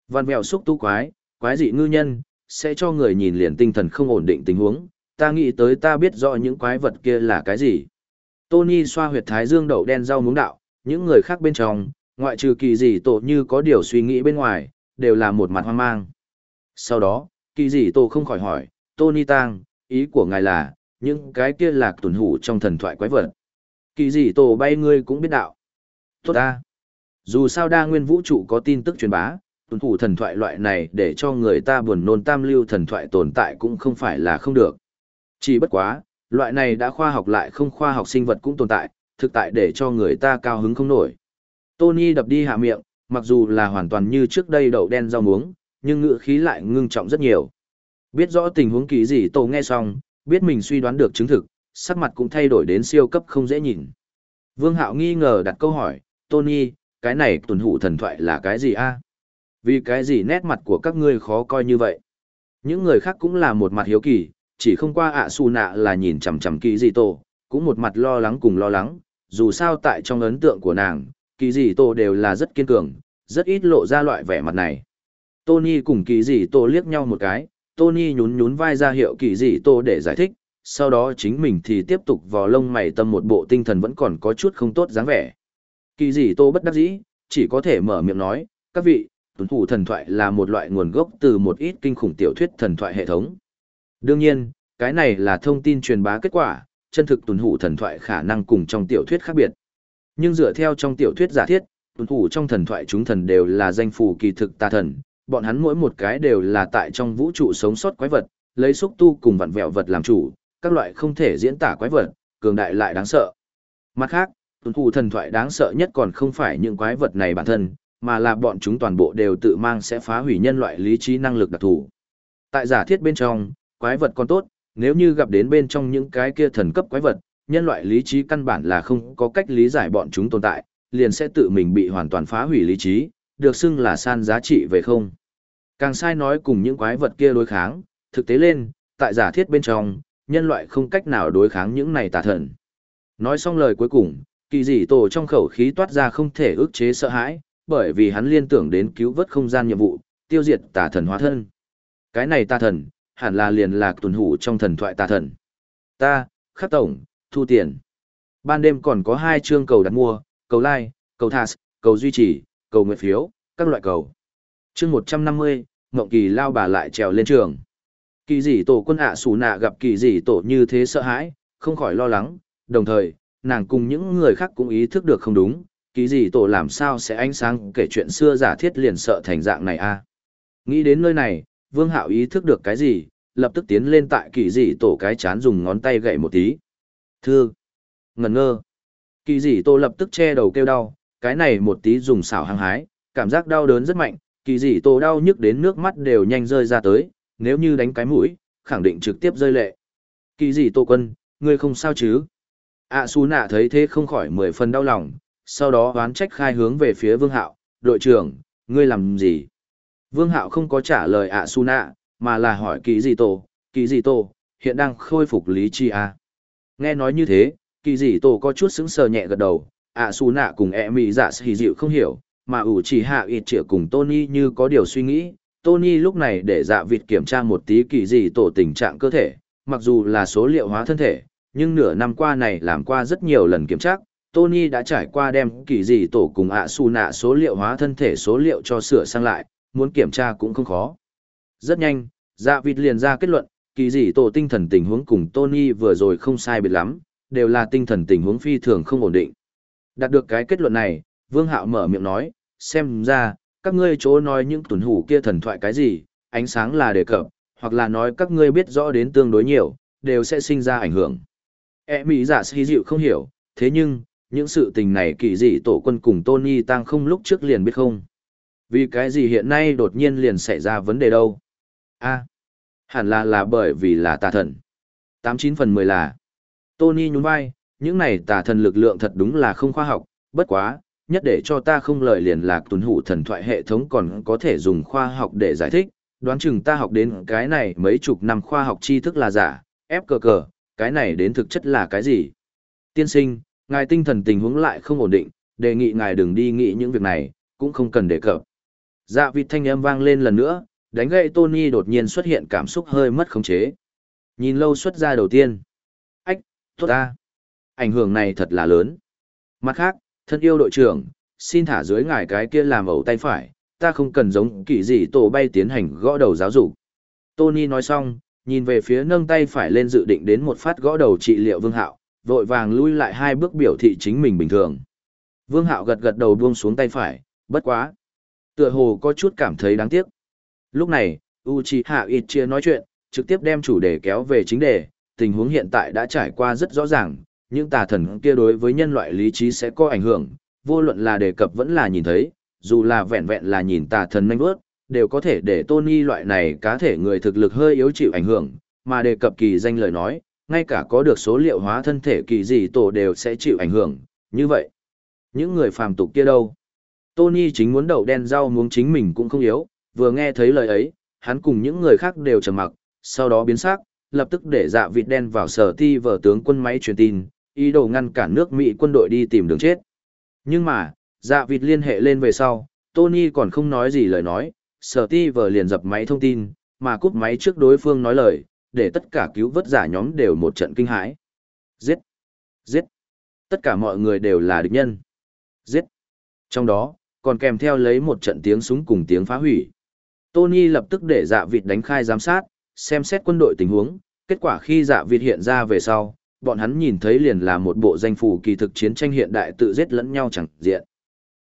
Văn mèo xúc tu quái, quái dị ngư nhân, sẽ cho người nhìn liền tinh thần không ổn định tình huống, ta nghĩ tới ta biết rõ những quái vật kia là cái gì. Tony xoa huyệt thái dương đậu đen rau muống đạo, những người khác bên trong, ngoại trừ kỳ dị tổ như có điều suy nghĩ bên ngoài, đều là một mặt hoang mang. Sau đó, kỳ dị tổ không khỏi hỏi, Tony Tang, ý của ngài là, những cái kia lạc tuần hủ trong thần thoại quái vật. Kỳ dị tổ bay ngươi cũng biết đạo. Tốt ta. Dù sao đa nguyên vũ trụ có tin tức truyền bá, tuần hủ thần thoại loại này để cho người ta buồn nôn tam lưu thần thoại tồn tại cũng không phải là không được. Chỉ bất quá, loại này đã khoa học lại không khoa học sinh vật cũng tồn tại, thực tại để cho người ta cao hứng không nổi. Tony đập đi hạ miệng, mặc dù là hoàn toàn như trước đây đậu đen rau muống, nhưng ngựa khí lại ngưng trọng rất nhiều. Biết rõ tình huống kỳ gì tổ nghe xong, biết mình suy đoán được chứng thực, sắc mặt cũng thay đổi đến siêu cấp không dễ nhìn. Vương Hạo nghi ngờ đặt câu hỏi, Tony, cái này tuần hủ thần thoại là cái gì a? Vì cái gì nét mặt của các ngươi khó coi như vậy? Những người khác cũng là một mặt hiếu kỳ, chỉ không qua ạ à su nạ là nhìn chằm chằm kỳ gì tổ, cũng một mặt lo lắng cùng lo lắng, dù sao tại trong ấn tượng của nàng, kỳ dị tổ đều là rất kiên cường, rất ít lộ ra loại vẻ mặt này. Tony cùng kỳ dị tổ liếc nhau một cái, Tony nhún nhún vai ra hiệu kỳ dị tổ để giải thích, sau đó chính mình thì tiếp tục vò lông mày tâm một bộ tinh thần vẫn còn có chút không tốt dáng vẻ. Kỳ dị tổ bất đắc dĩ, chỉ có thể mở miệng nói, các vị, tuấn thủ thần thoại là một loại nguồn gốc từ một ít kinh khủng tiểu thuyết thần thoại hệ thống. Đương nhiên, cái này là thông tin truyền bá kết quả, chân thực tuần hủ thần thoại khả năng cùng trong tiểu thuyết khác biệt. Nhưng dựa theo trong tiểu thuyết giả thiết, tuần thủ trong thần thoại chúng thần đều là danh phù kỳ thực tà thần, bọn hắn mỗi một cái đều là tại trong vũ trụ sống sót quái vật, lấy xúc tu cùng vặn vẹo vật làm chủ, các loại không thể diễn tả quái vật, cường đại lại đáng sợ. Mặt khác, tuần thủ thần thoại đáng sợ nhất còn không phải những quái vật này bản thân, mà là bọn chúng toàn bộ đều tự mang sẽ phá hủy nhân loại lý trí năng lực đặc thù. Tại giả thiết bên trong, quái vật còn tốt, nếu như gặp đến bên trong những cái kia thần cấp quái vật, nhân loại lý trí căn bản là không có cách lý giải bọn chúng tồn tại, liền sẽ tự mình bị hoàn toàn phá hủy lý trí, được xưng là san giá trị về không. Càng sai nói cùng những quái vật kia đối kháng, thực tế lên, tại giả thiết bên trong, nhân loại không cách nào đối kháng những này tà thần. Nói xong lời cuối cùng, kỳ dị tổ trong khẩu khí toát ra không thể ức chế sợ hãi, bởi vì hắn liên tưởng đến cứu vớt không gian nhiệm vụ, tiêu diệt tà thần hóa thân. Cái này tà thần, hẳn là liền lạc tuần hủ trong thần thoại tà thần. Ta, khắc tổng, thu tiền. Ban đêm còn có hai chương cầu đặt mua, cầu like, cầu thas, cầu duy trì, cầu nguyện phiếu, các loại cầu. Chương 150, Ngộng Kỳ lao bà lại trèo lên trường. Kỳ dị tổ quân ạ à xù nạ gặp kỳ dị tổ như thế sợ hãi, không khỏi lo lắng, đồng thời, nàng cùng những người khác cũng ý thức được không đúng, kỳ dị tổ làm sao sẽ ánh sáng kể chuyện xưa giả thiết liền sợ thành dạng này a Nghĩ đến nơi này, Vương Hạo ý thức được cái gì, lập tức tiến lên tại kỳ dị tổ cái chán dùng ngón tay gậy một tí thư ngẩn ngơ. Kỳ dị tô lập tức che đầu kêu đau, cái này một tí dùng xảo hăng hái, cảm giác đau đớn rất mạnh, kỳ dị tô đau nhức đến nước mắt đều nhanh rơi ra tới, nếu như đánh cái mũi, khẳng định trực tiếp rơi lệ. Kỳ dị tô quân, ngươi không sao chứ? ạ su nạ thấy thế không khỏi mười phần đau lòng, sau đó oán trách khai hướng về phía vương hạo, đội trưởng, ngươi làm gì? Vương Hạo không có trả lời ạ su nạ, mà là hỏi kỳ dị tô kỳ dị tô hiện đang khôi phục lý chi à. Nghe nói như thế, kỳ dị tổ có chút sững sờ nhẹ gật đầu, ạ su nạ cùng e mị dạ xì dịu không hiểu, mà ủ chỉ hạ ít trịa cùng Tony như có điều suy nghĩ. Tony lúc này để dạ vịt kiểm tra một tí kỳ dị tổ tình trạng cơ thể, mặc dù là số liệu hóa thân thể, nhưng nửa năm qua này làm qua rất nhiều lần kiểm tra, Tony đã trải qua đem kỳ dị tổ cùng ạ su nạ số liệu hóa thân thể số liệu cho sửa sang lại, muốn kiểm tra cũng không khó. Rất nhanh, dạ vịt liền ra kết luận, kỳ dị tổ tinh thần tình huống cùng Tony vừa rồi không sai biệt lắm, đều là tinh thần tình huống phi thường không ổn định. Đạt được cái kết luận này, Vương Hạo mở miệng nói, xem ra, các ngươi chỗ nói những tuần hủ kia thần thoại cái gì, ánh sáng là đề cập, hoặc là nói các ngươi biết rõ đến tương đối nhiều, đều sẽ sinh ra ảnh hưởng. E mỹ giả sĩ dịu không hiểu, thế nhưng, những sự tình này kỳ dị tổ quân cùng Tony tăng không lúc trước liền biết không. Vì cái gì hiện nay đột nhiên liền xảy ra vấn đề đâu? a hẳn là là bởi vì là tà thần. Tám chín phần mười là. Tony nhún vai, những này tà thần lực lượng thật đúng là không khoa học, bất quá, nhất để cho ta không lời liền lạc tuấn hủ thần thoại hệ thống còn có thể dùng khoa học để giải thích, đoán chừng ta học đến cái này mấy chục năm khoa học tri thức là giả, ép cờ cờ, cái này đến thực chất là cái gì? Tiên sinh, ngài tinh thần tình huống lại không ổn định, đề nghị ngài đừng đi nghĩ những việc này, cũng không cần đề cập. Dạ vịt thanh âm vang lên lần nữa, đánh gậy Tony đột nhiên xuất hiện cảm xúc hơi mất khống chế. Nhìn lâu xuất ra đầu tiên. Ách, tốt ta. Ảnh hưởng này thật là lớn. Mặt khác, thân yêu đội trưởng, xin thả dưới ngài cái kia làm ẩu tay phải, ta không cần giống kỳ gì tổ bay tiến hành gõ đầu giáo dục. Tony nói xong, nhìn về phía nâng tay phải lên dự định đến một phát gõ đầu trị liệu vương hạo, vội vàng lui lại hai bước biểu thị chính mình bình thường. Vương hạo gật gật đầu buông xuống tay phải, bất quá. Tựa hồ có chút cảm thấy đáng tiếc. Lúc này, Uchiha Itchia nói chuyện, trực tiếp đem chủ đề kéo về chính đề, tình huống hiện tại đã trải qua rất rõ ràng, những tà thần kia đối với nhân loại lý trí sẽ có ảnh hưởng, vô luận là đề cập vẫn là nhìn thấy, dù là vẹn vẹn là nhìn tà thần nhanh bước, đều có thể để Tony loại này cá thể người thực lực hơi yếu chịu ảnh hưởng, mà đề cập kỳ danh lời nói, ngay cả có được số liệu hóa thân thể kỳ gì tổ đều sẽ chịu ảnh hưởng, như vậy. Những người phàm tục kia đâu? Tony chính muốn đầu đen rau muống chính mình cũng không yếu, vừa nghe thấy lời ấy, hắn cùng những người khác đều trầm mặc, sau đó biến sắc, lập tức để dạ vịt đen vào sở ti vở tướng quân máy truyền tin, ý đồ ngăn cản nước Mỹ quân đội đi tìm đường chết. Nhưng mà, dạ vịt liên hệ lên về sau, Tony còn không nói gì lời nói, sở ti vở liền dập máy thông tin, mà cúp máy trước đối phương nói lời, để tất cả cứu vớt giả nhóm đều một trận kinh hãi. Giết! Giết! Tất cả mọi người đều là địch nhân. Giết! Trong đó, còn kèm theo lấy một trận tiếng súng cùng tiếng phá hủy. Tony lập tức để dạ vịt đánh khai giám sát, xem xét quân đội tình huống, kết quả khi dạ vịt hiện ra về sau, bọn hắn nhìn thấy liền là một bộ danh phủ kỳ thực chiến tranh hiện đại tự giết lẫn nhau chẳng diện.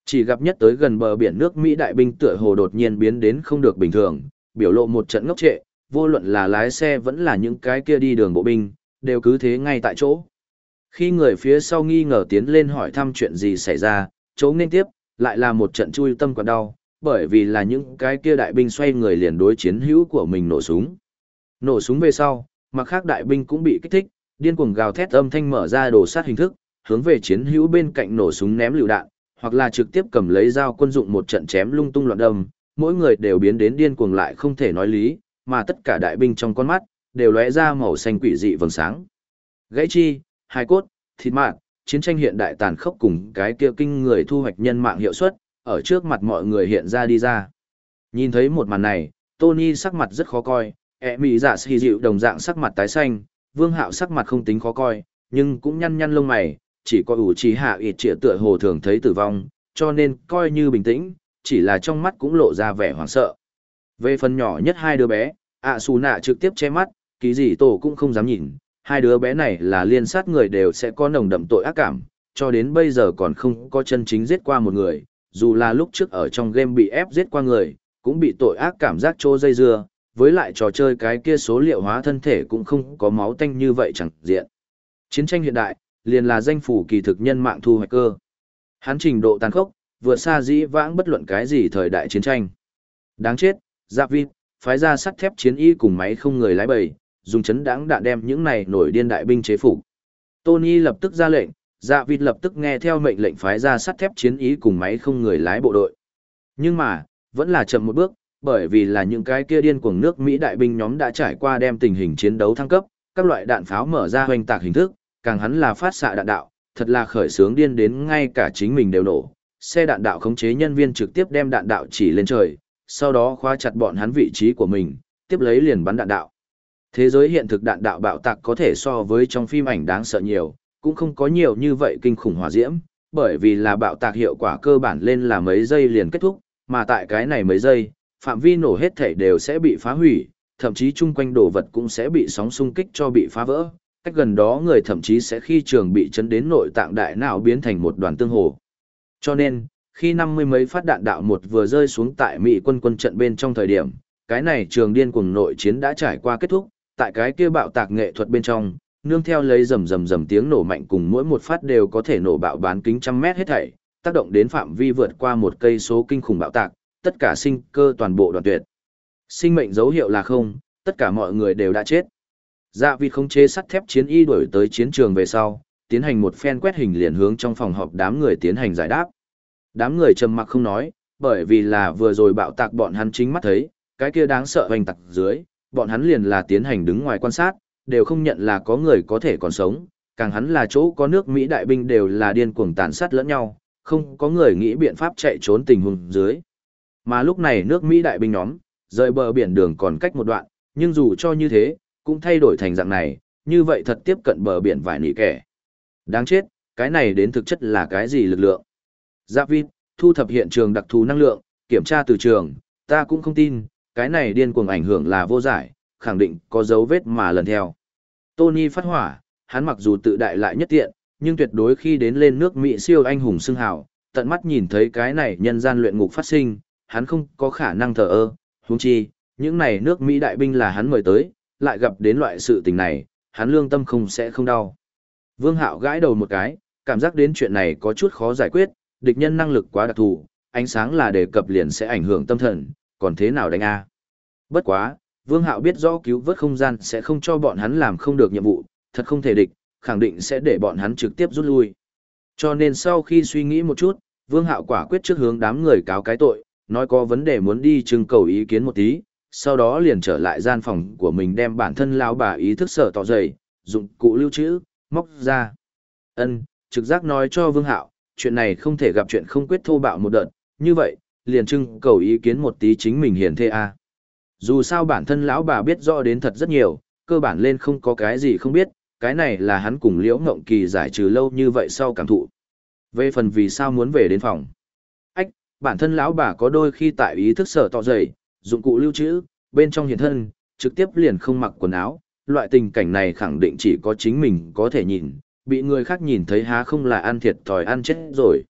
Chỉ gặp nhất tới gần bờ biển nước Mỹ đại binh tựa hồ đột nhiên biến đến không được bình thường, biểu lộ một trận ngốc trệ, vô luận là lái xe vẫn là những cái kia đi đường bộ binh, đều cứ thế ngay tại chỗ. Khi người phía sau nghi ngờ tiến lên hỏi thăm chuyện gì xảy ra, chỗ nên tiếp, lại là một trận chui tâm quặn đau, bởi vì là những cái kia đại binh xoay người liền đối chiến hữu của mình nổ súng. Nổ súng về sau, mặt khác đại binh cũng bị kích thích, điên cuồng gào thét âm thanh mở ra đồ sát hình thức, hướng về chiến hữu bên cạnh nổ súng ném lựu đạn, hoặc là trực tiếp cầm lấy dao quân dụng một trận chém lung tung loạn đâm, mỗi người đều biến đến điên cuồng lại không thể nói lý, mà tất cả đại binh trong con mắt đều lóe ra màu xanh quỷ dị vầng sáng. Gãy chi, hai cốt, thịt mạng, chiến tranh hiện đại tàn khốc cùng cái kia kinh người thu hoạch nhân mạng hiệu suất, ở trước mặt mọi người hiện ra đi ra. Nhìn thấy một màn này, Tony sắc mặt rất khó coi, ẹ mị dạ xì dịu đồng dạng sắc mặt tái xanh, vương hạo sắc mặt không tính khó coi, nhưng cũng nhăn nhăn lông mày, chỉ có ủ trí hạ ịt trịa tựa hồ thường thấy tử vong, cho nên coi như bình tĩnh, chỉ là trong mắt cũng lộ ra vẻ hoảng sợ. Về phần nhỏ nhất hai đứa bé, ạ xù nạ trực tiếp che mắt, ký gì tổ cũng không dám nhìn, hai đứa bé này là liên sát người đều sẽ có nồng đậm tội ác cảm, cho đến bây giờ còn không có chân chính giết qua một người, dù là lúc trước ở trong game bị ép giết qua người, cũng bị tội ác cảm giác trô dây dưa, với lại trò chơi cái kia số liệu hóa thân thể cũng không có máu tanh như vậy chẳng diện. Chiến tranh hiện đại, liền là danh phủ kỳ thực nhân mạng thu hoạch cơ. Hắn trình độ tàn khốc, vượt xa dĩ vãng bất luận cái gì thời đại chiến tranh. Đáng chết, Giáp Vịt, phái ra sắt thép chiến y cùng máy không người lái bầy, dùng chấn đáng đạn đem những này nổi điên đại binh chế phục. Tony lập tức ra lệnh, Dạ Vịt lập tức nghe theo mệnh lệnh phái ra sắt thép chiến ý cùng máy không người lái bộ đội. Nhưng mà, vẫn là chậm một bước, bởi vì là những cái kia điên cuồng nước Mỹ đại binh nhóm đã trải qua đem tình hình chiến đấu thăng cấp, các loại đạn pháo mở ra hoành tạc hình thức, càng hắn là phát xạ đạn đạo, thật là khởi sướng điên đến ngay cả chính mình đều nổ. Xe đạn đạo khống chế nhân viên trực tiếp đem đạn đạo chỉ lên trời, sau đó khóa chặt bọn hắn vị trí của mình, tiếp lấy liền bắn đạn đạo. Thế giới hiện thực đạn đạo bạo tạc có thể so với trong phim ảnh đáng sợ nhiều, cũng không có nhiều như vậy kinh khủng hỏa diễm, bởi vì là bạo tạc hiệu quả cơ bản lên là mấy giây liền kết thúc, mà tại cái này mấy giây, phạm vi nổ hết thể đều sẽ bị phá hủy, thậm chí chung quanh đồ vật cũng sẽ bị sóng xung kích cho bị phá vỡ. Cách gần đó người thậm chí sẽ khi trường bị chấn đến nội tạng đại não biến thành một đoàn tương hồ. Cho nên, khi năm mươi mấy phát đạn đạo một vừa rơi xuống tại Mỹ quân quân trận bên trong thời điểm, cái này trường điên cuồng nội chiến đã trải qua kết thúc, tại cái kia bạo tạc nghệ thuật bên trong, nương theo lấy rầm rầm rầm tiếng nổ mạnh cùng mỗi một phát đều có thể nổ bạo bán kính trăm mét hết thảy, tác động đến phạm vi vượt qua một cây số kinh khủng bạo tạc, tất cả sinh cơ toàn bộ đoàn tuyệt. Sinh mệnh dấu hiệu là không, tất cả mọi người đều đã chết. Dạ vị không chế sắt thép chiến y đuổi tới chiến trường về sau, tiến hành một phen quét hình liền hướng trong phòng họp đám người tiến hành giải đáp. Đám người trầm mặc không nói, bởi vì là vừa rồi bạo tạc bọn hắn chính mắt thấy, cái kia đáng sợ hoành tạc dưới, bọn hắn liền là tiến hành đứng ngoài quan sát, đều không nhận là có người có thể còn sống, càng hắn là chỗ có nước Mỹ đại binh đều là điên cuồng tàn sát lẫn nhau, không có người nghĩ biện pháp chạy trốn tình huống dưới. Mà lúc này nước Mỹ đại binh nhóm, rời bờ biển đường còn cách một đoạn, nhưng dù cho như thế, cũng thay đổi thành dạng này, như vậy thật tiếp cận bờ biển vài nỉ kẻ. Đáng chết, cái này đến thực chất là cái gì lực lượng? Giáp Vin thu thập hiện trường đặc thù năng lượng, kiểm tra từ trường, ta cũng không tin, cái này điên cuồng ảnh hưởng là vô giải, khẳng định có dấu vết mà lần theo. Tony phát hỏa, hắn mặc dù tự đại lại nhất tiện, nhưng tuyệt đối khi đến lên nước Mỹ siêu anh hùng xưng hào, tận mắt nhìn thấy cái này nhân gian luyện ngục phát sinh, hắn không có khả năng thờ ơ, huống chi, những này nước Mỹ đại binh là hắn mời tới, lại gặp đến loại sự tình này, hắn lương tâm không sẽ không đau. Vương Hạo gãi đầu một cái, cảm giác đến chuyện này có chút khó giải quyết, địch nhân năng lực quá đặc thù, ánh sáng là đề cập liền sẽ ảnh hưởng tâm thần, còn thế nào đánh a? Bất quá, Vương Hạo biết rõ cứu vớt không gian sẽ không cho bọn hắn làm không được nhiệm vụ, thật không thể địch, khẳng định sẽ để bọn hắn trực tiếp rút lui. Cho nên sau khi suy nghĩ một chút, Vương Hạo quả quyết trước hướng đám người cáo cái tội, nói có vấn đề muốn đi trưng cầu ý kiến một tí, sau đó liền trở lại gian phòng của mình đem bản thân lão bà ý thức sở tỏ dày, dụng cụ lưu trữ, móc ra. Ân, trực giác nói cho Vương Hạo, chuyện này không thể gặp chuyện không quyết thô bạo một đợt, như vậy, liền trưng cầu ý kiến một tí chính mình hiền thê a. Dù sao bản thân lão bà biết rõ đến thật rất nhiều, cơ bản lên không có cái gì không biết, cái này là hắn cùng Liễu Ngộng Kỳ giải trừ lâu như vậy sau cảm thụ. Về phần vì sao muốn về đến phòng. Ách, bản thân lão bà có đôi khi tại ý thức sở tỏ dày, dụng cụ lưu trữ, bên trong hiện thân, trực tiếp liền không mặc quần áo, loại tình cảnh này khẳng định chỉ có chính mình có thể nhìn, bị người khác nhìn thấy há không là ăn thiệt thòi ăn chết rồi.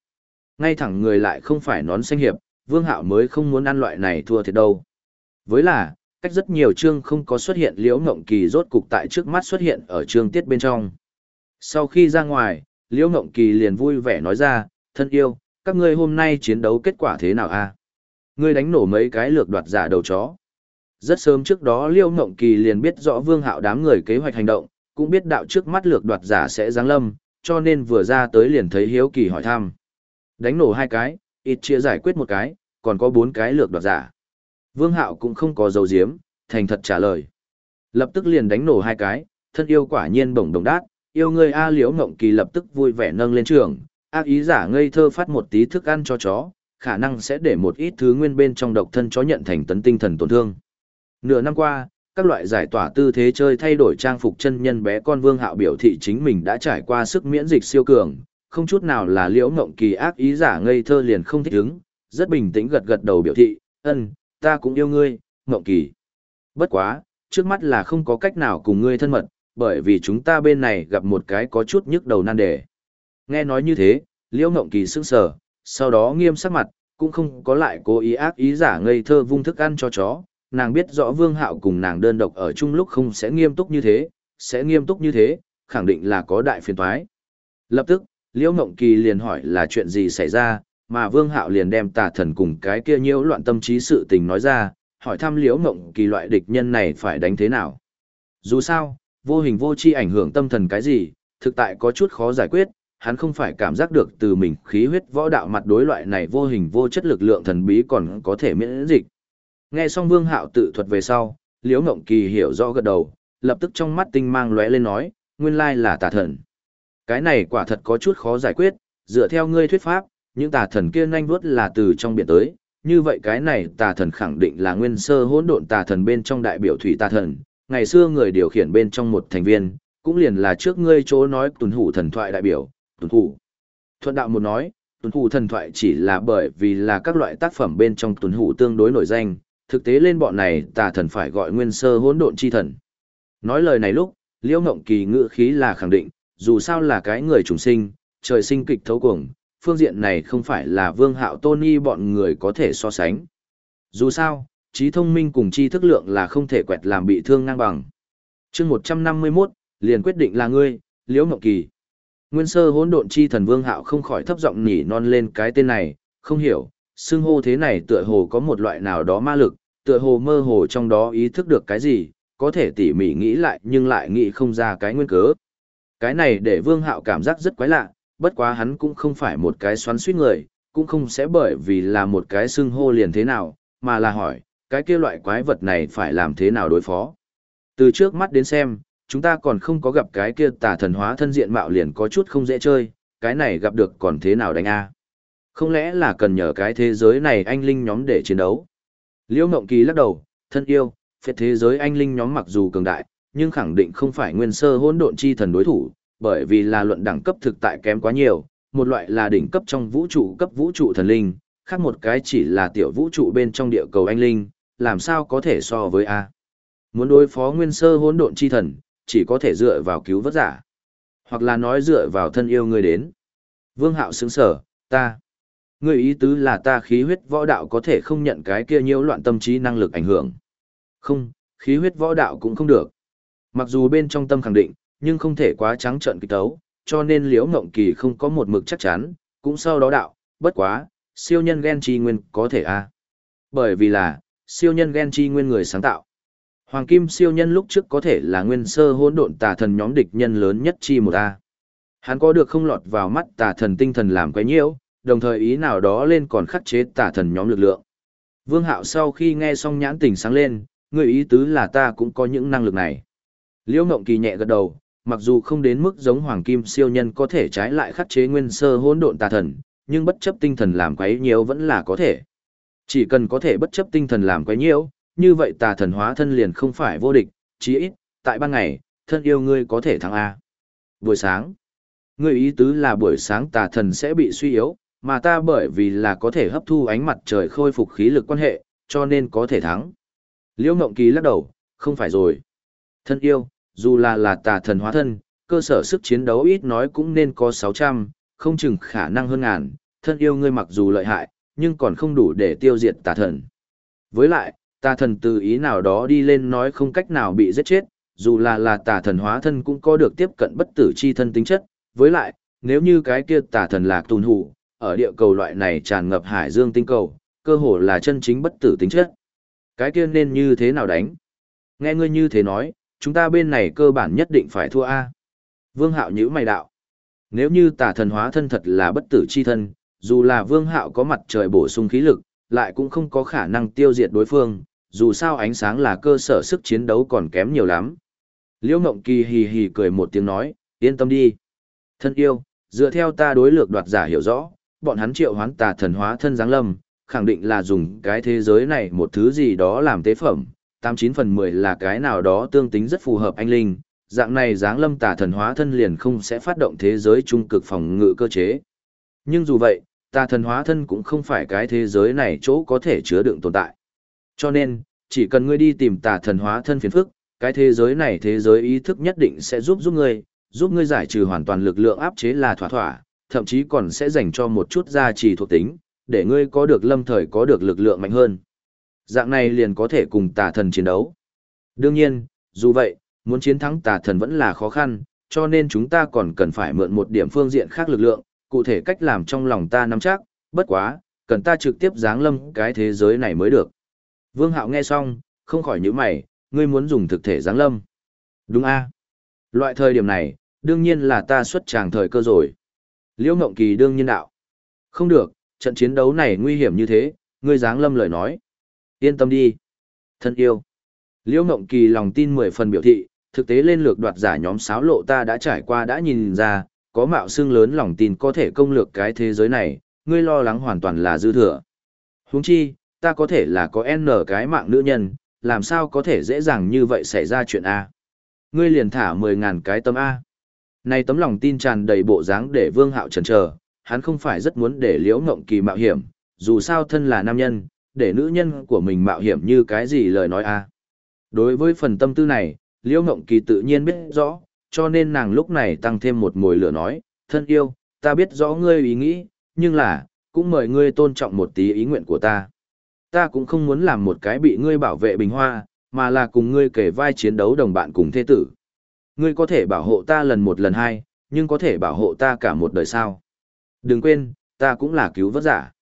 Ngay thẳng người lại không phải nón xanh hiệp, Vương Hạo mới không muốn ăn loại này thua thiệt đâu. Với là, cách rất nhiều chương không có xuất hiện Liễu Ngộng Kỳ rốt cục tại trước mắt xuất hiện ở chương tiết bên trong. Sau khi ra ngoài, Liễu Ngộng Kỳ liền vui vẻ nói ra, thân yêu, các ngươi hôm nay chiến đấu kết quả thế nào a? Ngươi đánh nổ mấy cái lược đoạt giả đầu chó. Rất sớm trước đó Liễu Ngộng Kỳ liền biết rõ Vương Hạo đám người kế hoạch hành động, cũng biết đạo trước mắt lược đoạt giả sẽ giáng lâm, cho nên vừa ra tới liền thấy hiếu kỳ hỏi thăm. Đánh nổ hai cái, ít chia giải quyết một cái, còn có bốn cái lược đoạt giả. Vương Hạo cũng không có dấu diếm, thành thật trả lời. Lập tức liền đánh nổ hai cái, thân yêu quả nhiên bổng đồng đát, yêu người A Liễu Ngộng Kỳ lập tức vui vẻ nâng lên trường, ác ý giả ngây thơ phát một tí thức ăn cho chó, khả năng sẽ để một ít thứ nguyên bên trong độc thân chó nhận thành tấn tinh thần tổn thương. Nửa năm qua, các loại giải tỏa tư thế chơi thay đổi trang phục chân nhân bé con Vương Hạo biểu thị chính mình đã trải qua sức miễn dịch siêu cường, không chút nào là Liễu Ngộng Kỳ ác ý giả ngây thơ liền không thích ứng, rất bình tĩnh gật gật đầu biểu thị, "Ân, ta cũng yêu ngươi, Ngộng Kỳ." Bất quá, trước mắt là không có cách nào cùng ngươi thân mật, bởi vì chúng ta bên này gặp một cái có chút nhức đầu nan đề. Nghe nói như thế, Liễu Ngộng Kỳ sững sờ, sau đó nghiêm sắc mặt, cũng không có lại cố ý ác ý giả ngây thơ vung thức ăn cho chó, nàng biết rõ Vương Hạo cùng nàng đơn độc ở chung lúc không sẽ nghiêm túc như thế, sẽ nghiêm túc như thế, khẳng định là có đại phiền toái. Lập tức, Liễu Ngộng Kỳ liền hỏi là chuyện gì xảy ra, mà Vương Hạo liền đem tà thần cùng cái kia nhiễu loạn tâm trí sự tình nói ra, hỏi thăm Liễu Ngộng Kỳ loại địch nhân này phải đánh thế nào. Dù sao, vô hình vô chi ảnh hưởng tâm thần cái gì, thực tại có chút khó giải quyết, hắn không phải cảm giác được từ mình khí huyết võ đạo mặt đối loại này vô hình vô chất lực lượng thần bí còn có thể miễn dịch. Nghe xong Vương Hạo tự thuật về sau, Liễu Ngộng Kỳ hiểu rõ gật đầu, lập tức trong mắt tinh mang lóe lên nói, nguyên lai là tà thần. Cái này quả thật có chút khó giải quyết, dựa theo ngươi thuyết pháp, những tà thần kia nhanh vuốt là từ trong biển tới, như vậy cái này tà thần khẳng định là nguyên sơ hỗn độn tà thần bên trong đại biểu thủy tà thần, ngày xưa người điều khiển bên trong một thành viên, cũng liền là trước ngươi chỗ nói tuần hủ thần thoại đại biểu, tuần hủ. Thuận đạo một nói, tuần hủ thần thoại chỉ là bởi vì là các loại tác phẩm bên trong tuần hủ tương đối nổi danh, thực tế lên bọn này tà thần phải gọi nguyên sơ hỗn độn chi thần. Nói lời này lúc, Liễu Ngộng Kỳ ngữ khí là khẳng định, dù sao là cái người trùng sinh, trời sinh kịch thấu cuồng, phương diện này không phải là Vương Hạo Tony bọn người có thể so sánh. Dù sao, trí thông minh cùng tri thức lượng là không thể quẹt làm bị thương ngang bằng. Chương 151, liền quyết định là ngươi, Liễu Ngọc Kỳ. Nguyên sơ hỗn độn chi thần Vương Hạo không khỏi thấp giọng nhỉ non lên cái tên này, không hiểu, xưng hô thế này tựa hồ có một loại nào đó ma lực, tựa hồ mơ hồ trong đó ý thức được cái gì, có thể tỉ mỉ nghĩ lại nhưng lại nghĩ không ra cái nguyên cớ. Cái này để Vương Hạo cảm giác rất quái lạ, bất quá hắn cũng không phải một cái xoắn suýt người, cũng không sẽ bởi vì là một cái xưng hô liền thế nào, mà là hỏi, cái kia loại quái vật này phải làm thế nào đối phó. Từ trước mắt đến xem, chúng ta còn không có gặp cái kia tà thần hóa thân diện mạo liền có chút không dễ chơi, cái này gặp được còn thế nào đánh a? Không lẽ là cần nhờ cái thế giới này anh linh nhóm để chiến đấu? Liễu Ngộng Kỳ lắc đầu, thân yêu, phết thế giới anh linh nhóm mặc dù cường đại, nhưng khẳng định không phải nguyên sơ hỗn độn chi thần đối thủ, bởi vì là luận đẳng cấp thực tại kém quá nhiều, một loại là đỉnh cấp trong vũ trụ cấp vũ trụ thần linh, khác một cái chỉ là tiểu vũ trụ bên trong địa cầu anh linh, làm sao có thể so với A. Muốn đối phó nguyên sơ hỗn độn chi thần, chỉ có thể dựa vào cứu vớt giả. Hoặc là nói dựa vào thân yêu người đến. Vương hạo sướng sở, ta. Người ý tứ là ta khí huyết võ đạo có thể không nhận cái kia nhiễu loạn tâm trí năng lực ảnh hưởng. Không, khí huyết võ đạo cũng không được. Mặc dù bên trong tâm khẳng định, nhưng không thể quá trắng trợn kịch tấu, cho nên liễu ngộng kỳ không có một mực chắc chắn, cũng sau đó đạo, bất quá, siêu nhân gen chi nguyên có thể a Bởi vì là, siêu nhân gen chi nguyên người sáng tạo. Hoàng kim siêu nhân lúc trước có thể là nguyên sơ hỗn độn tà thần nhóm địch nhân lớn nhất chi một a. Hắn có được không lọt vào mắt tà thần tinh thần làm quấy nhiễu, đồng thời ý nào đó lên còn khắc chế tà thần nhóm lực lượng. Vương Hạo sau khi nghe xong nhãn tỉnh sáng lên, người ý tứ là ta cũng có những năng lực này. Liễu Ngộng Kỳ nhẹ gật đầu, mặc dù không đến mức giống hoàng kim siêu nhân có thể trái lại khắc chế nguyên sơ hỗn độn tà thần, nhưng bất chấp tinh thần làm quấy nhiễu vẫn là có thể. Chỉ cần có thể bất chấp tinh thần làm quấy nhiễu, như vậy tà thần hóa thân liền không phải vô địch, chí ít, tại ban ngày, thân yêu ngươi có thể thắng A. Buổi sáng, ngươi ý tứ là buổi sáng tà thần sẽ bị suy yếu, mà ta bởi vì là có thể hấp thu ánh mặt trời khôi phục khí lực quan hệ, cho nên có thể thắng. Liễu Ngộng Kỳ lắc đầu, không phải rồi. Thân yêu, dù là là tà thần hóa thân, cơ sở sức chiến đấu ít nói cũng nên có 600, không chừng khả năng hơn ngàn, thân yêu ngươi mặc dù lợi hại, nhưng còn không đủ để tiêu diệt tà thần. Với lại, tà thần từ ý nào đó đi lên nói không cách nào bị giết chết, dù là là tà thần hóa thân cũng có được tiếp cận bất tử chi thân tính chất, với lại, nếu như cái kia tà thần lạc tùn hủ, ở địa cầu loại này tràn ngập hải dương tinh cầu, cơ hồ là chân chính bất tử tính chất. Cái kia nên như thế nào đánh? Nghe ngươi như thế nói, chúng ta bên này cơ bản nhất định phải thua A. Vương hạo nhữ mày đạo. Nếu như tà thần hóa thân thật là bất tử chi thân, dù là vương hạo có mặt trời bổ sung khí lực, lại cũng không có khả năng tiêu diệt đối phương, dù sao ánh sáng là cơ sở sức chiến đấu còn kém nhiều lắm. Liễu Ngộng Kỳ hì hì cười một tiếng nói, yên tâm đi. Thân yêu, dựa theo ta đối lược đoạt giả hiểu rõ, bọn hắn triệu hoán tà thần hóa thân giáng lâm, khẳng định là dùng cái thế giới này một thứ gì đó làm tế phẩm, 89 phần 10 là cái nào đó tương tính rất phù hợp anh linh, dạng này giáng lâm tà thần hóa thân liền không sẽ phát động thế giới trung cực phòng ngự cơ chế. Nhưng dù vậy, tà thần hóa thân cũng không phải cái thế giới này chỗ có thể chứa đựng tồn tại. Cho nên, chỉ cần ngươi đi tìm tà thần hóa thân phiền phức, cái thế giới này thế giới ý thức nhất định sẽ giúp giúp ngươi, giúp ngươi giải trừ hoàn toàn lực lượng áp chế là thỏa thỏa, thậm chí còn sẽ dành cho một chút gia trì thuộc tính, để ngươi có được lâm thời có được lực lượng mạnh hơn. Dạng này liền có thể cùng tà thần chiến đấu. Đương nhiên, dù vậy, muốn chiến thắng tà thần vẫn là khó khăn, cho nên chúng ta còn cần phải mượn một điểm phương diện khác lực lượng, cụ thể cách làm trong lòng ta nắm chắc, bất quá, cần ta trực tiếp giáng lâm cái thế giới này mới được. Vương Hạo nghe xong, không khỏi nhíu mày, ngươi muốn dùng thực thể giáng lâm. Đúng a Loại thời điểm này, đương nhiên là ta xuất tràng thời cơ rồi. Liễu Ngộng Kỳ đương nhiên đạo. Không được, trận chiến đấu này nguy hiểm như thế, ngươi giáng lâm lời nói. Yên tâm đi. Thân yêu. Liễu Ngộng Kỳ lòng tin mười phần biểu thị, thực tế lên lược đoạt giả nhóm sáo lộ ta đã trải qua đã nhìn ra, có mạo xương lớn lòng tin có thể công lược cái thế giới này, ngươi lo lắng hoàn toàn là dư thừa. Huống chi, ta có thể là có N cái mạng nữ nhân, làm sao có thể dễ dàng như vậy xảy ra chuyện A. Ngươi liền thả mười ngàn cái tấm A. Này tấm lòng tin tràn đầy bộ dáng để vương hạo chần chờ, hắn không phải rất muốn để liễu ngộng kỳ mạo hiểm, dù sao thân là nam nhân, để nữ nhân của mình mạo hiểm như cái gì lời nói A. Đối với phần tâm tư này, liễu ngộng kỳ tự nhiên biết rõ, cho nên nàng lúc này tăng thêm một mồi lửa nói, thân yêu, ta biết rõ ngươi ý nghĩ, nhưng là, cũng mời ngươi tôn trọng một tí ý nguyện của ta. Ta cũng không muốn làm một cái bị ngươi bảo vệ bình hoa, mà là cùng ngươi kể vai chiến đấu đồng bạn cùng thế tử. Ngươi có thể bảo hộ ta lần một lần hai, nhưng có thể bảo hộ ta cả một đời sao. Đừng quên, ta cũng là cứu vớt giả.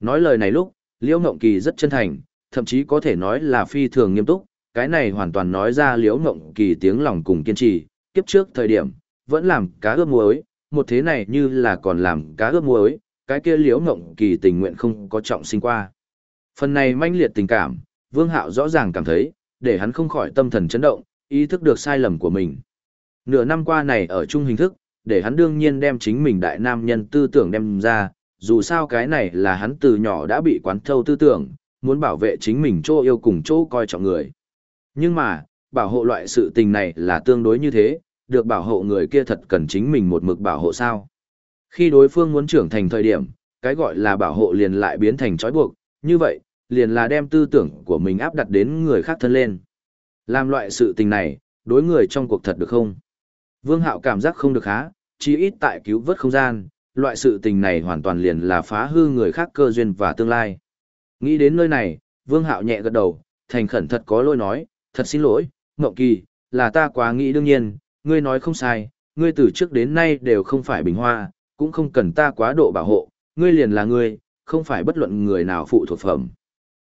Nói lời này lúc, Liễu Ngộng Kỳ rất chân thành, thậm chí có thể nói là phi thường nghiêm túc, cái này hoàn toàn nói ra Liễu Ngộng Kỳ tiếng lòng cùng kiên trì, kiếp trước thời điểm, vẫn làm cá ướp muối, một thế này như là còn làm cá ướp muối, cái kia liễu ngộng kỳ tình nguyện không có trọng sinh qua. Phần này manh liệt tình cảm, Vương Hạo rõ ràng cảm thấy, để hắn không khỏi tâm thần chấn động, ý thức được sai lầm của mình. Nửa năm qua này ở chung hình thức, để hắn đương nhiên đem chính mình đại nam nhân tư tưởng đem ra, dù sao cái này là hắn từ nhỏ đã bị quán thâu tư tưởng, muốn bảo vệ chính mình chỗ yêu cùng chỗ coi trọng người. Nhưng mà, bảo hộ loại sự tình này là tương đối như thế, được bảo hộ người kia thật cần chính mình một mực bảo hộ sao. Khi đối phương muốn trưởng thành thời điểm, cái gọi là bảo hộ liền lại biến thành trói buộc, như vậy, liền là đem tư tưởng của mình áp đặt đến người khác thân lên. Làm loại sự tình này, đối người trong cuộc thật được không? Vương Hạo cảm giác không được há, chí ít tại cứu vớt không gian, loại sự tình này hoàn toàn liền là phá hư người khác cơ duyên và tương lai. Nghĩ đến nơi này, Vương Hạo nhẹ gật đầu, thành khẩn thật có lỗi nói, thật xin lỗi, Ngộng Kỳ, là ta quá nghĩ đương nhiên, ngươi nói không sai, ngươi từ trước đến nay đều không phải bình hoa, cũng không cần ta quá độ bảo hộ, ngươi liền là ngươi, không phải bất luận người nào phụ thuộc phẩm.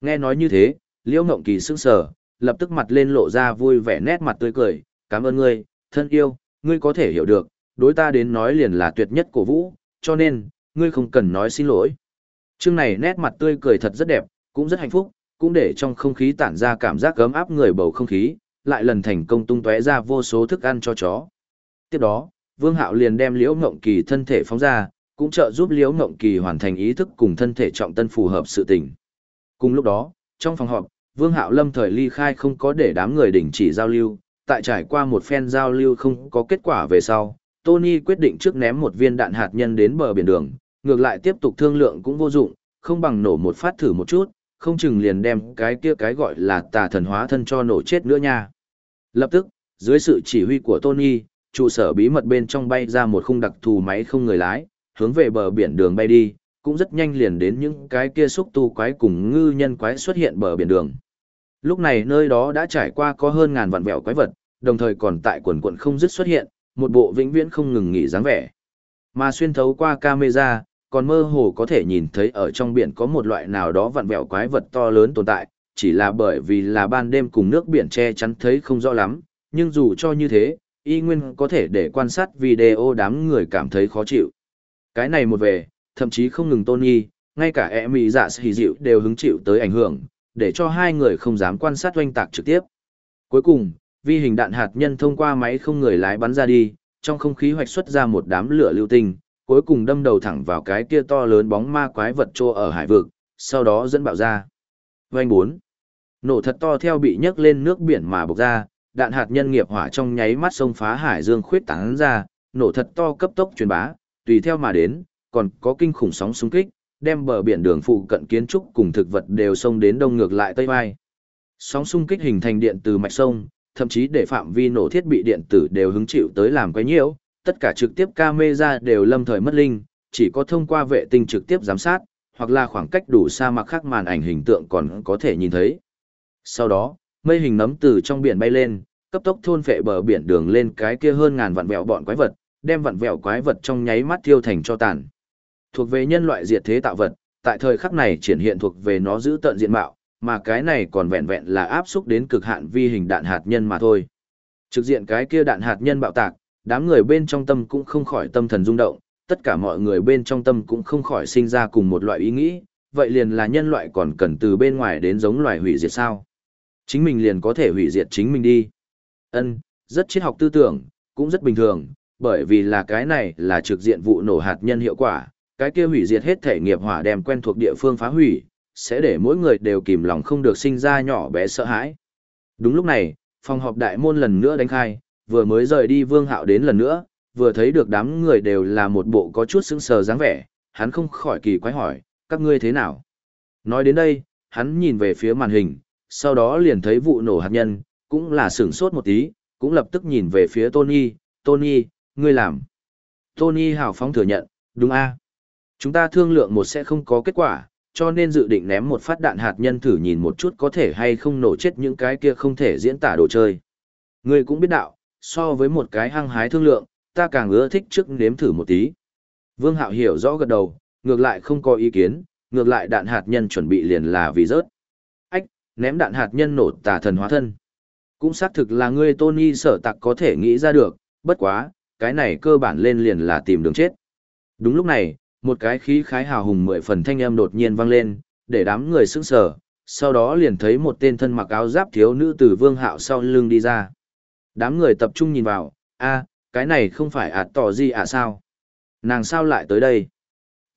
Nghe nói như thế, Liễu Ngộng Kỳ sững sờ, lập tức mặt lên lộ ra vui vẻ nét mặt tươi cười, cảm ơn ngươi, thân yêu, ngươi có thể hiểu được, đối ta đến nói liền là tuyệt nhất cổ vũ, cho nên, ngươi không cần nói xin lỗi. Chương này nét mặt tươi cười thật rất đẹp, cũng rất hạnh phúc, cũng để trong không khí tản ra cảm giác ấm áp người bầu không khí, lại lần thành công tung tóe ra vô số thức ăn cho chó. Tiếp đó, Vương Hạo liền đem Liễu Ngộng Kỳ thân thể phóng ra, cũng trợ giúp Liễu Ngộng Kỳ hoàn thành ý thức cùng thân thể trọng tân phù hợp sự tình. Cùng lúc đó, trong phòng họp, Vương Hạo lâm thời ly khai không có để đám người đình chỉ giao lưu, tại trải qua một phen giao lưu không có kết quả về sau, Tony quyết định trước ném một viên đạn hạt nhân đến bờ biển đường, ngược lại tiếp tục thương lượng cũng vô dụng, không bằng nổ một phát thử một chút, không chừng liền đem cái kia cái gọi là tà thần hóa thân cho nổ chết nữa nha. Lập tức, dưới sự chỉ huy của Tony, trụ sở bí mật bên trong bay ra một khung đặc thù máy không người lái, hướng về bờ biển đường bay đi, cũng rất nhanh liền đến những cái kia xúc tu quái cùng ngư nhân quái xuất hiện bờ biển đường. Lúc này nơi đó đã trải qua có hơn ngàn vạn vẹo quái vật, đồng thời còn tại quần quận không dứt xuất hiện, một bộ vĩnh viễn không ngừng nghỉ dáng vẻ. Mà xuyên thấu qua camera, còn mơ hồ có thể nhìn thấy ở trong biển có một loại nào đó vặn vẹo quái vật to lớn tồn tại, chỉ là bởi vì là ban đêm cùng nước biển che chắn thấy không rõ lắm, nhưng dù cho như thế, y nguyên có thể để quan sát video đám người cảm thấy khó chịu. Cái này một về, thậm chí không ngừng Tony, ngay cả e mỹ dạ sĩ dịu đều hứng chịu tới ảnh hưởng, để cho hai người không dám quan sát oanh tạc trực tiếp. Cuối cùng, vi hình đạn hạt nhân thông qua máy không người lái bắn ra đi, trong không khí hoạch xuất ra một đám lửa lưu tinh, cuối cùng đâm đầu thẳng vào cái kia to lớn bóng ma quái vật trô ở hải vực, sau đó dẫn bạo ra. Vành 4. Nổ thật to theo bị nhấc lên nước biển mà bộc ra, đạn hạt nhân nghiệp hỏa trong nháy mắt sông phá hải dương khuyết tán ra, nổ thật to cấp tốc truyền bá, tùy theo mà đến, còn có kinh khủng sóng xung kích, đem bờ biển đường phụ cận kiến trúc cùng thực vật đều xông đến đông ngược lại tây vai. Sóng xung kích hình thành điện từ mạch sông, thậm chí để phạm vi nổ thiết bị điện tử đều hứng chịu tới làm quấy nhiễu, tất cả trực tiếp camera đều lâm thời mất linh, chỉ có thông qua vệ tinh trực tiếp giám sát, hoặc là khoảng cách đủ xa mặc khác màn ảnh hình tượng còn có thể nhìn thấy. Sau đó, mây hình nấm từ trong biển bay lên, cấp tốc thôn phệ bờ biển đường lên cái kia hơn ngàn vạn vẹo bọn quái vật, đem vạn vẹo quái vật trong nháy mắt tiêu thành cho tàn. Thuộc về nhân loại diệt thế tạo vật, tại thời khắc này triển hiện thuộc về nó giữ tận diện mạo, mà cái này còn vẹn vẹn là áp xúc đến cực hạn vi hình đạn hạt nhân mà thôi. Trực diện cái kia đạn hạt nhân bạo tạc, đám người bên trong tâm cũng không khỏi tâm thần rung động, tất cả mọi người bên trong tâm cũng không khỏi sinh ra cùng một loại ý nghĩ, vậy liền là nhân loại còn cần từ bên ngoài đến giống loài hủy diệt sao? Chính mình liền có thể hủy diệt chính mình đi. Ân, rất triết học tư tưởng, cũng rất bình thường, bởi vì là cái này là trực diện vụ nổ hạt nhân hiệu quả, cái kia hủy diệt hết thể nghiệp hỏa đem quen thuộc địa phương phá hủy, sẽ để mỗi người đều kìm lòng không được sinh ra nhỏ bé sợ hãi. Đúng lúc này, phòng họp đại môn lần nữa đánh khai, vừa mới rời đi Vương Hạo đến lần nữa, vừa thấy được đám người đều là một bộ có chút sững sờ dáng vẻ, hắn không khỏi kỳ quái hỏi, các ngươi thế nào? Nói đến đây, hắn nhìn về phía màn hình, sau đó liền thấy vụ nổ hạt nhân, cũng là sửng sốt một tí, cũng lập tức nhìn về phía Tony, Tony, ngươi làm. Tony hào phóng thừa nhận, đúng a Chúng ta thương lượng một sẽ không có kết quả, cho nên dự định ném một phát đạn hạt nhân thử nhìn một chút có thể hay không nổ chết những cái kia không thể diễn tả đồ chơi. Ngươi cũng biết đạo, so với một cái hăng hái thương lượng, ta càng ưa thích trước nếm thử một tí. Vương Hạo hiểu rõ gật đầu, ngược lại không có ý kiến, ngược lại đạn hạt nhân chuẩn bị liền là vì rớt. Ách, ném đạn hạt nhân nổ tà thần hóa thân. Cũng xác thực là ngươi Tony sở tặc có thể nghĩ ra được, bất quá, cái này cơ bản lên liền là tìm đường chết. Đúng lúc này, một cái khí khái hào hùng mười phần thanh âm đột nhiên vang lên, để đám người sững sờ, sau đó liền thấy một tên thân mặc áo giáp thiếu nữ từ vương hạo sau lưng đi ra. Đám người tập trung nhìn vào, a, cái này không phải ạt tỏ gì à sao? Nàng sao lại tới đây?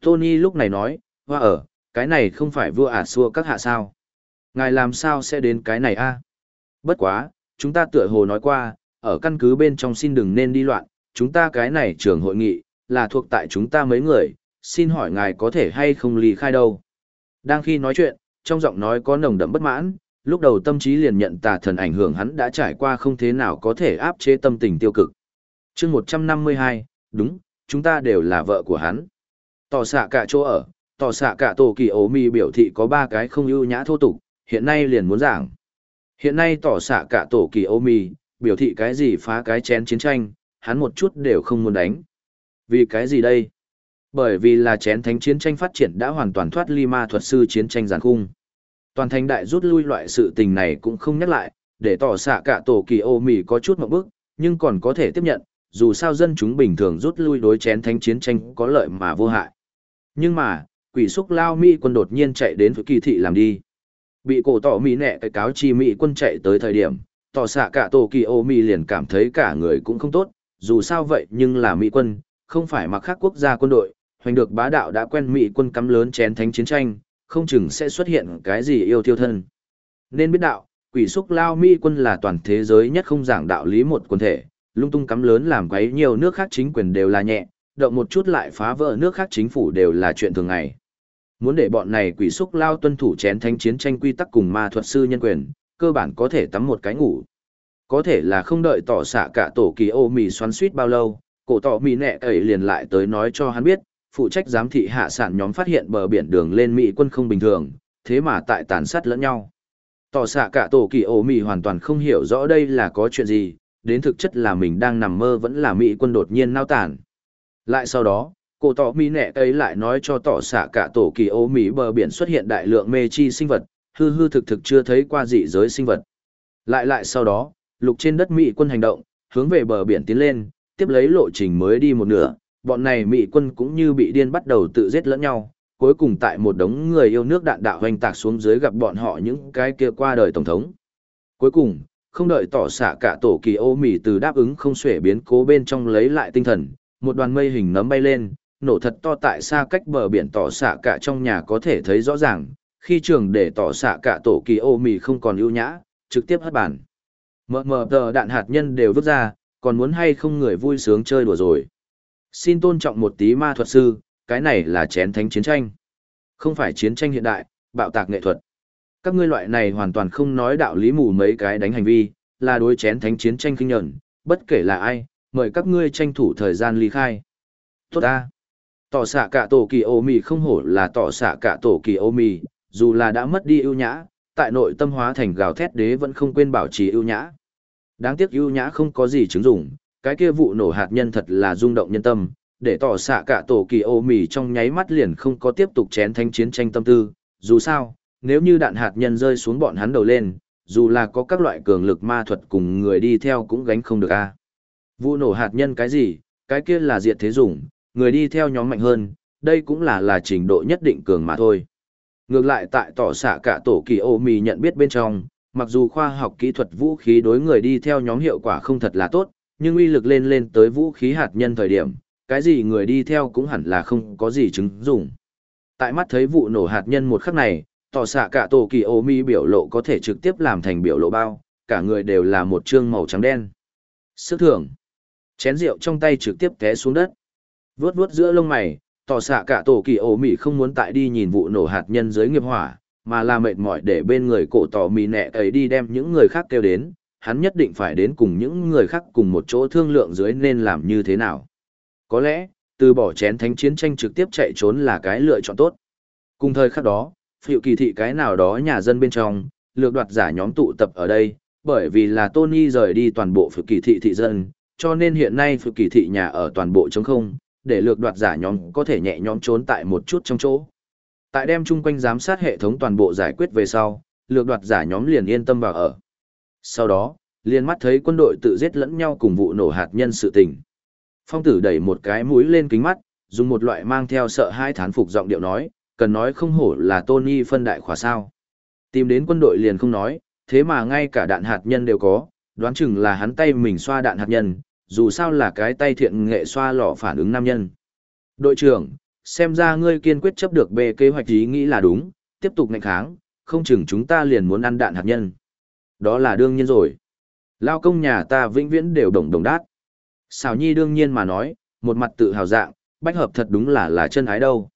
Tony lúc này nói, hoa ở, cái này không phải vua ạt xua các hạ sao? Ngài làm sao sẽ đến cái này a? Bất quá, chúng ta tựa hồ nói qua, ở căn cứ bên trong xin đừng nên đi loạn, chúng ta cái này trường hội nghị, là thuộc tại chúng ta mấy người, xin hỏi ngài có thể hay không ly khai đâu. Đang khi nói chuyện, trong giọng nói có nồng đậm bất mãn, lúc đầu tâm trí liền nhận tà thần ảnh hưởng hắn đã trải qua không thế nào có thể áp chế tâm tình tiêu cực. chương 152, đúng, chúng ta đều là vợ của hắn. Tỏ xạ cả chỗ ở, tỏ xạ cả tổ kỳ ố mi biểu thị có ba cái không ưu nhã thô tục, hiện nay liền muốn giảng. Hiện nay tỏ xạ cả tổ kỳ ố mi, biểu thị cái gì phá cái chén chiến tranh, hắn một chút đều không muốn đánh. Vì cái gì đây? Bởi vì là chén thánh chiến tranh phát triển đã hoàn toàn thoát ly ma thuật sư chiến tranh giàn khung. Toàn thành đại rút lui loại sự tình này cũng không nhắc lại, để tỏ xạ cả tổ kỳ ô mì có chút một bước, nhưng còn có thể tiếp nhận, dù sao dân chúng bình thường rút lui đối chén thánh chiến tranh có lợi mà vô hại. Nhưng mà, quỷ xúc lao Mỹ quân đột nhiên chạy đến với kỳ thị làm đi. Bị cổ tỏ Mỹ nẹ cái cáo chi Mỹ quân chạy tới thời điểm, tỏ xạ cả tổ kỳ ô Mỹ liền cảm thấy cả người cũng không tốt, dù sao vậy nhưng là Mỹ quân, không phải mặc khác quốc gia quân đội, hoành được bá đạo đã quen Mỹ quân cắm lớn chén thánh chiến tranh, không chừng sẽ xuất hiện cái gì yêu thiêu thân. Nên biết đạo, quỷ xúc lao Mỹ quân là toàn thế giới nhất không giảng đạo lý một quần thể, lung tung cắm lớn làm quấy nhiều nước khác chính quyền đều là nhẹ, động một chút lại phá vỡ nước khác chính phủ đều là chuyện thường ngày. Muốn để bọn này quỷ xúc lao tuân thủ chén thánh chiến tranh quy tắc cùng ma thuật sư nhân quyền, cơ bản có thể tắm một cái ngủ. Có thể là không đợi tỏ xạ cả tổ kỳ ô mì xoắn suýt bao lâu, cổ tỏ mì nẹ ấy liền lại tới nói cho hắn biết, phụ trách giám thị hạ sản nhóm phát hiện bờ biển đường lên Mỹ quân không bình thường, thế mà tại tàn sát lẫn nhau. Tỏ xạ cả tổ kỳ ổ Mỹ hoàn toàn không hiểu rõ đây là có chuyện gì, đến thực chất là mình đang nằm mơ vẫn là Mỹ quân đột nhiên nao tàn. Lại sau đó, cổ tỏ Mỹ nẹ ấy lại nói cho tỏ xạ cả tổ kỳ ổ Mỹ bờ biển xuất hiện đại lượng mê chi sinh vật, hư hư thực thực chưa thấy qua dị giới sinh vật. Lại lại sau đó, lục trên đất Mỹ quân hành động, hướng về bờ biển tiến lên, tiếp lấy lộ trình mới đi một nửa, bọn này Mỹ quân cũng như bị điên bắt đầu tự giết lẫn nhau, cuối cùng tại một đống người yêu nước đạn đạo hoành tạc xuống dưới gặp bọn họ những cái kia qua đời tổng thống. Cuối cùng, không đợi tỏ xạ cả tổ kỳ ô Mỹ từ đáp ứng không xuể biến cố bên trong lấy lại tinh thần, một đoàn mây hình nấm bay lên, nổ thật to tại xa cách bờ biển tỏ xạ cả trong nhà có thể thấy rõ ràng, khi trường để tỏ xạ cả tổ kỳ ô Mỹ không còn ưu nhã, trực tiếp hất bản. Mờ mờ tờ đạn hạt nhân đều vứt ra, còn muốn hay không người vui sướng chơi đùa rồi. Xin tôn trọng một tí ma thuật sư, cái này là chén thánh chiến tranh. Không phải chiến tranh hiện đại, bạo tạc nghệ thuật. Các ngươi loại này hoàn toàn không nói đạo lý mù mấy cái đánh hành vi, là đối chén thánh chiến tranh kinh nhận, bất kể là ai, mời các ngươi tranh thủ thời gian ly khai. Tốt ta. Tỏ xạ cả tổ kỳ ô mì không hổ là tỏ xạ cả tổ kỳ ô mì, dù là đã mất đi ưu nhã, tại nội tâm hóa thành gào thét đế vẫn không quên bảo trì ưu nhã. Đáng tiếc ưu nhã không có gì chứng dụng, cái kia vụ nổ hạt nhân thật là rung động nhân tâm, để tỏ xạ cả tổ kỳ ô mì trong nháy mắt liền không có tiếp tục chén thanh chiến tranh tâm tư. Dù sao, nếu như đạn hạt nhân rơi xuống bọn hắn đầu lên, dù là có các loại cường lực ma thuật cùng người đi theo cũng gánh không được a. Vụ nổ hạt nhân cái gì, cái kia là diệt thế dùng, người đi theo nhóm mạnh hơn, đây cũng là là trình độ nhất định cường mà thôi. Ngược lại tại tỏ xạ cả tổ kỳ ô mì nhận biết bên trong, mặc dù khoa học kỹ thuật vũ khí đối người đi theo nhóm hiệu quả không thật là tốt, nhưng uy lực lên lên tới vũ khí hạt nhân thời điểm, cái gì người đi theo cũng hẳn là không có gì chứng dụng. Tại mắt thấy vụ nổ hạt nhân một khắc này, tỏ xạ cả tổ kỳ ô mi biểu lộ có thể trực tiếp làm thành biểu lộ bao, cả người đều là một trương màu trắng đen. Sức thường, chén rượu trong tay trực tiếp té xuống đất. Vướt vướt giữa lông mày, tỏ xạ cả tổ kỳ ô mi không muốn tại đi nhìn vụ nổ hạt nhân dưới nghiệp hỏa, mà là mệt mỏi để bên người cổ tỏ mì nẹ ấy đi đem những người khác kêu đến, hắn nhất định phải đến cùng những người khác cùng một chỗ thương lượng dưới nên làm như thế nào. Có lẽ, từ bỏ chén thánh chiến tranh trực tiếp chạy trốn là cái lựa chọn tốt. Cùng thời khắc đó, phiệu kỳ thị cái nào đó nhà dân bên trong, lược đoạt giả nhóm tụ tập ở đây, bởi vì là Tony rời đi toàn bộ phiệu kỳ thị thị dân, cho nên hiện nay phiệu kỳ thị nhà ở toàn bộ trống không, để lược đoạt giả nhóm có thể nhẹ nhõm trốn tại một chút trong chỗ. Tại đem chung quanh giám sát hệ thống toàn bộ giải quyết về sau, lược đoạt giả nhóm liền yên tâm vào ở. Sau đó, liền mắt thấy quân đội tự giết lẫn nhau cùng vụ nổ hạt nhân sự tình. Phong tử đẩy một cái mũi lên kính mắt, dùng một loại mang theo sợ hai thán phục giọng điệu nói, cần nói không hổ là Tony phân đại khóa sao. Tìm đến quân đội liền không nói, thế mà ngay cả đạn hạt nhân đều có, đoán chừng là hắn tay mình xoa đạn hạt nhân, dù sao là cái tay thiện nghệ xoa lò phản ứng nam nhân. Đội trưởng, xem ra ngươi kiên quyết chấp được bề kế hoạch ý nghĩ là đúng, tiếp tục ngạnh kháng, không chừng chúng ta liền muốn ăn đạn hạt nhân. Đó là đương nhiên rồi. Lao công nhà ta vĩnh viễn đều đồng đồng đát. Xào nhi đương nhiên mà nói, một mặt tự hào dạng, bách hợp thật đúng là là chân ái đâu.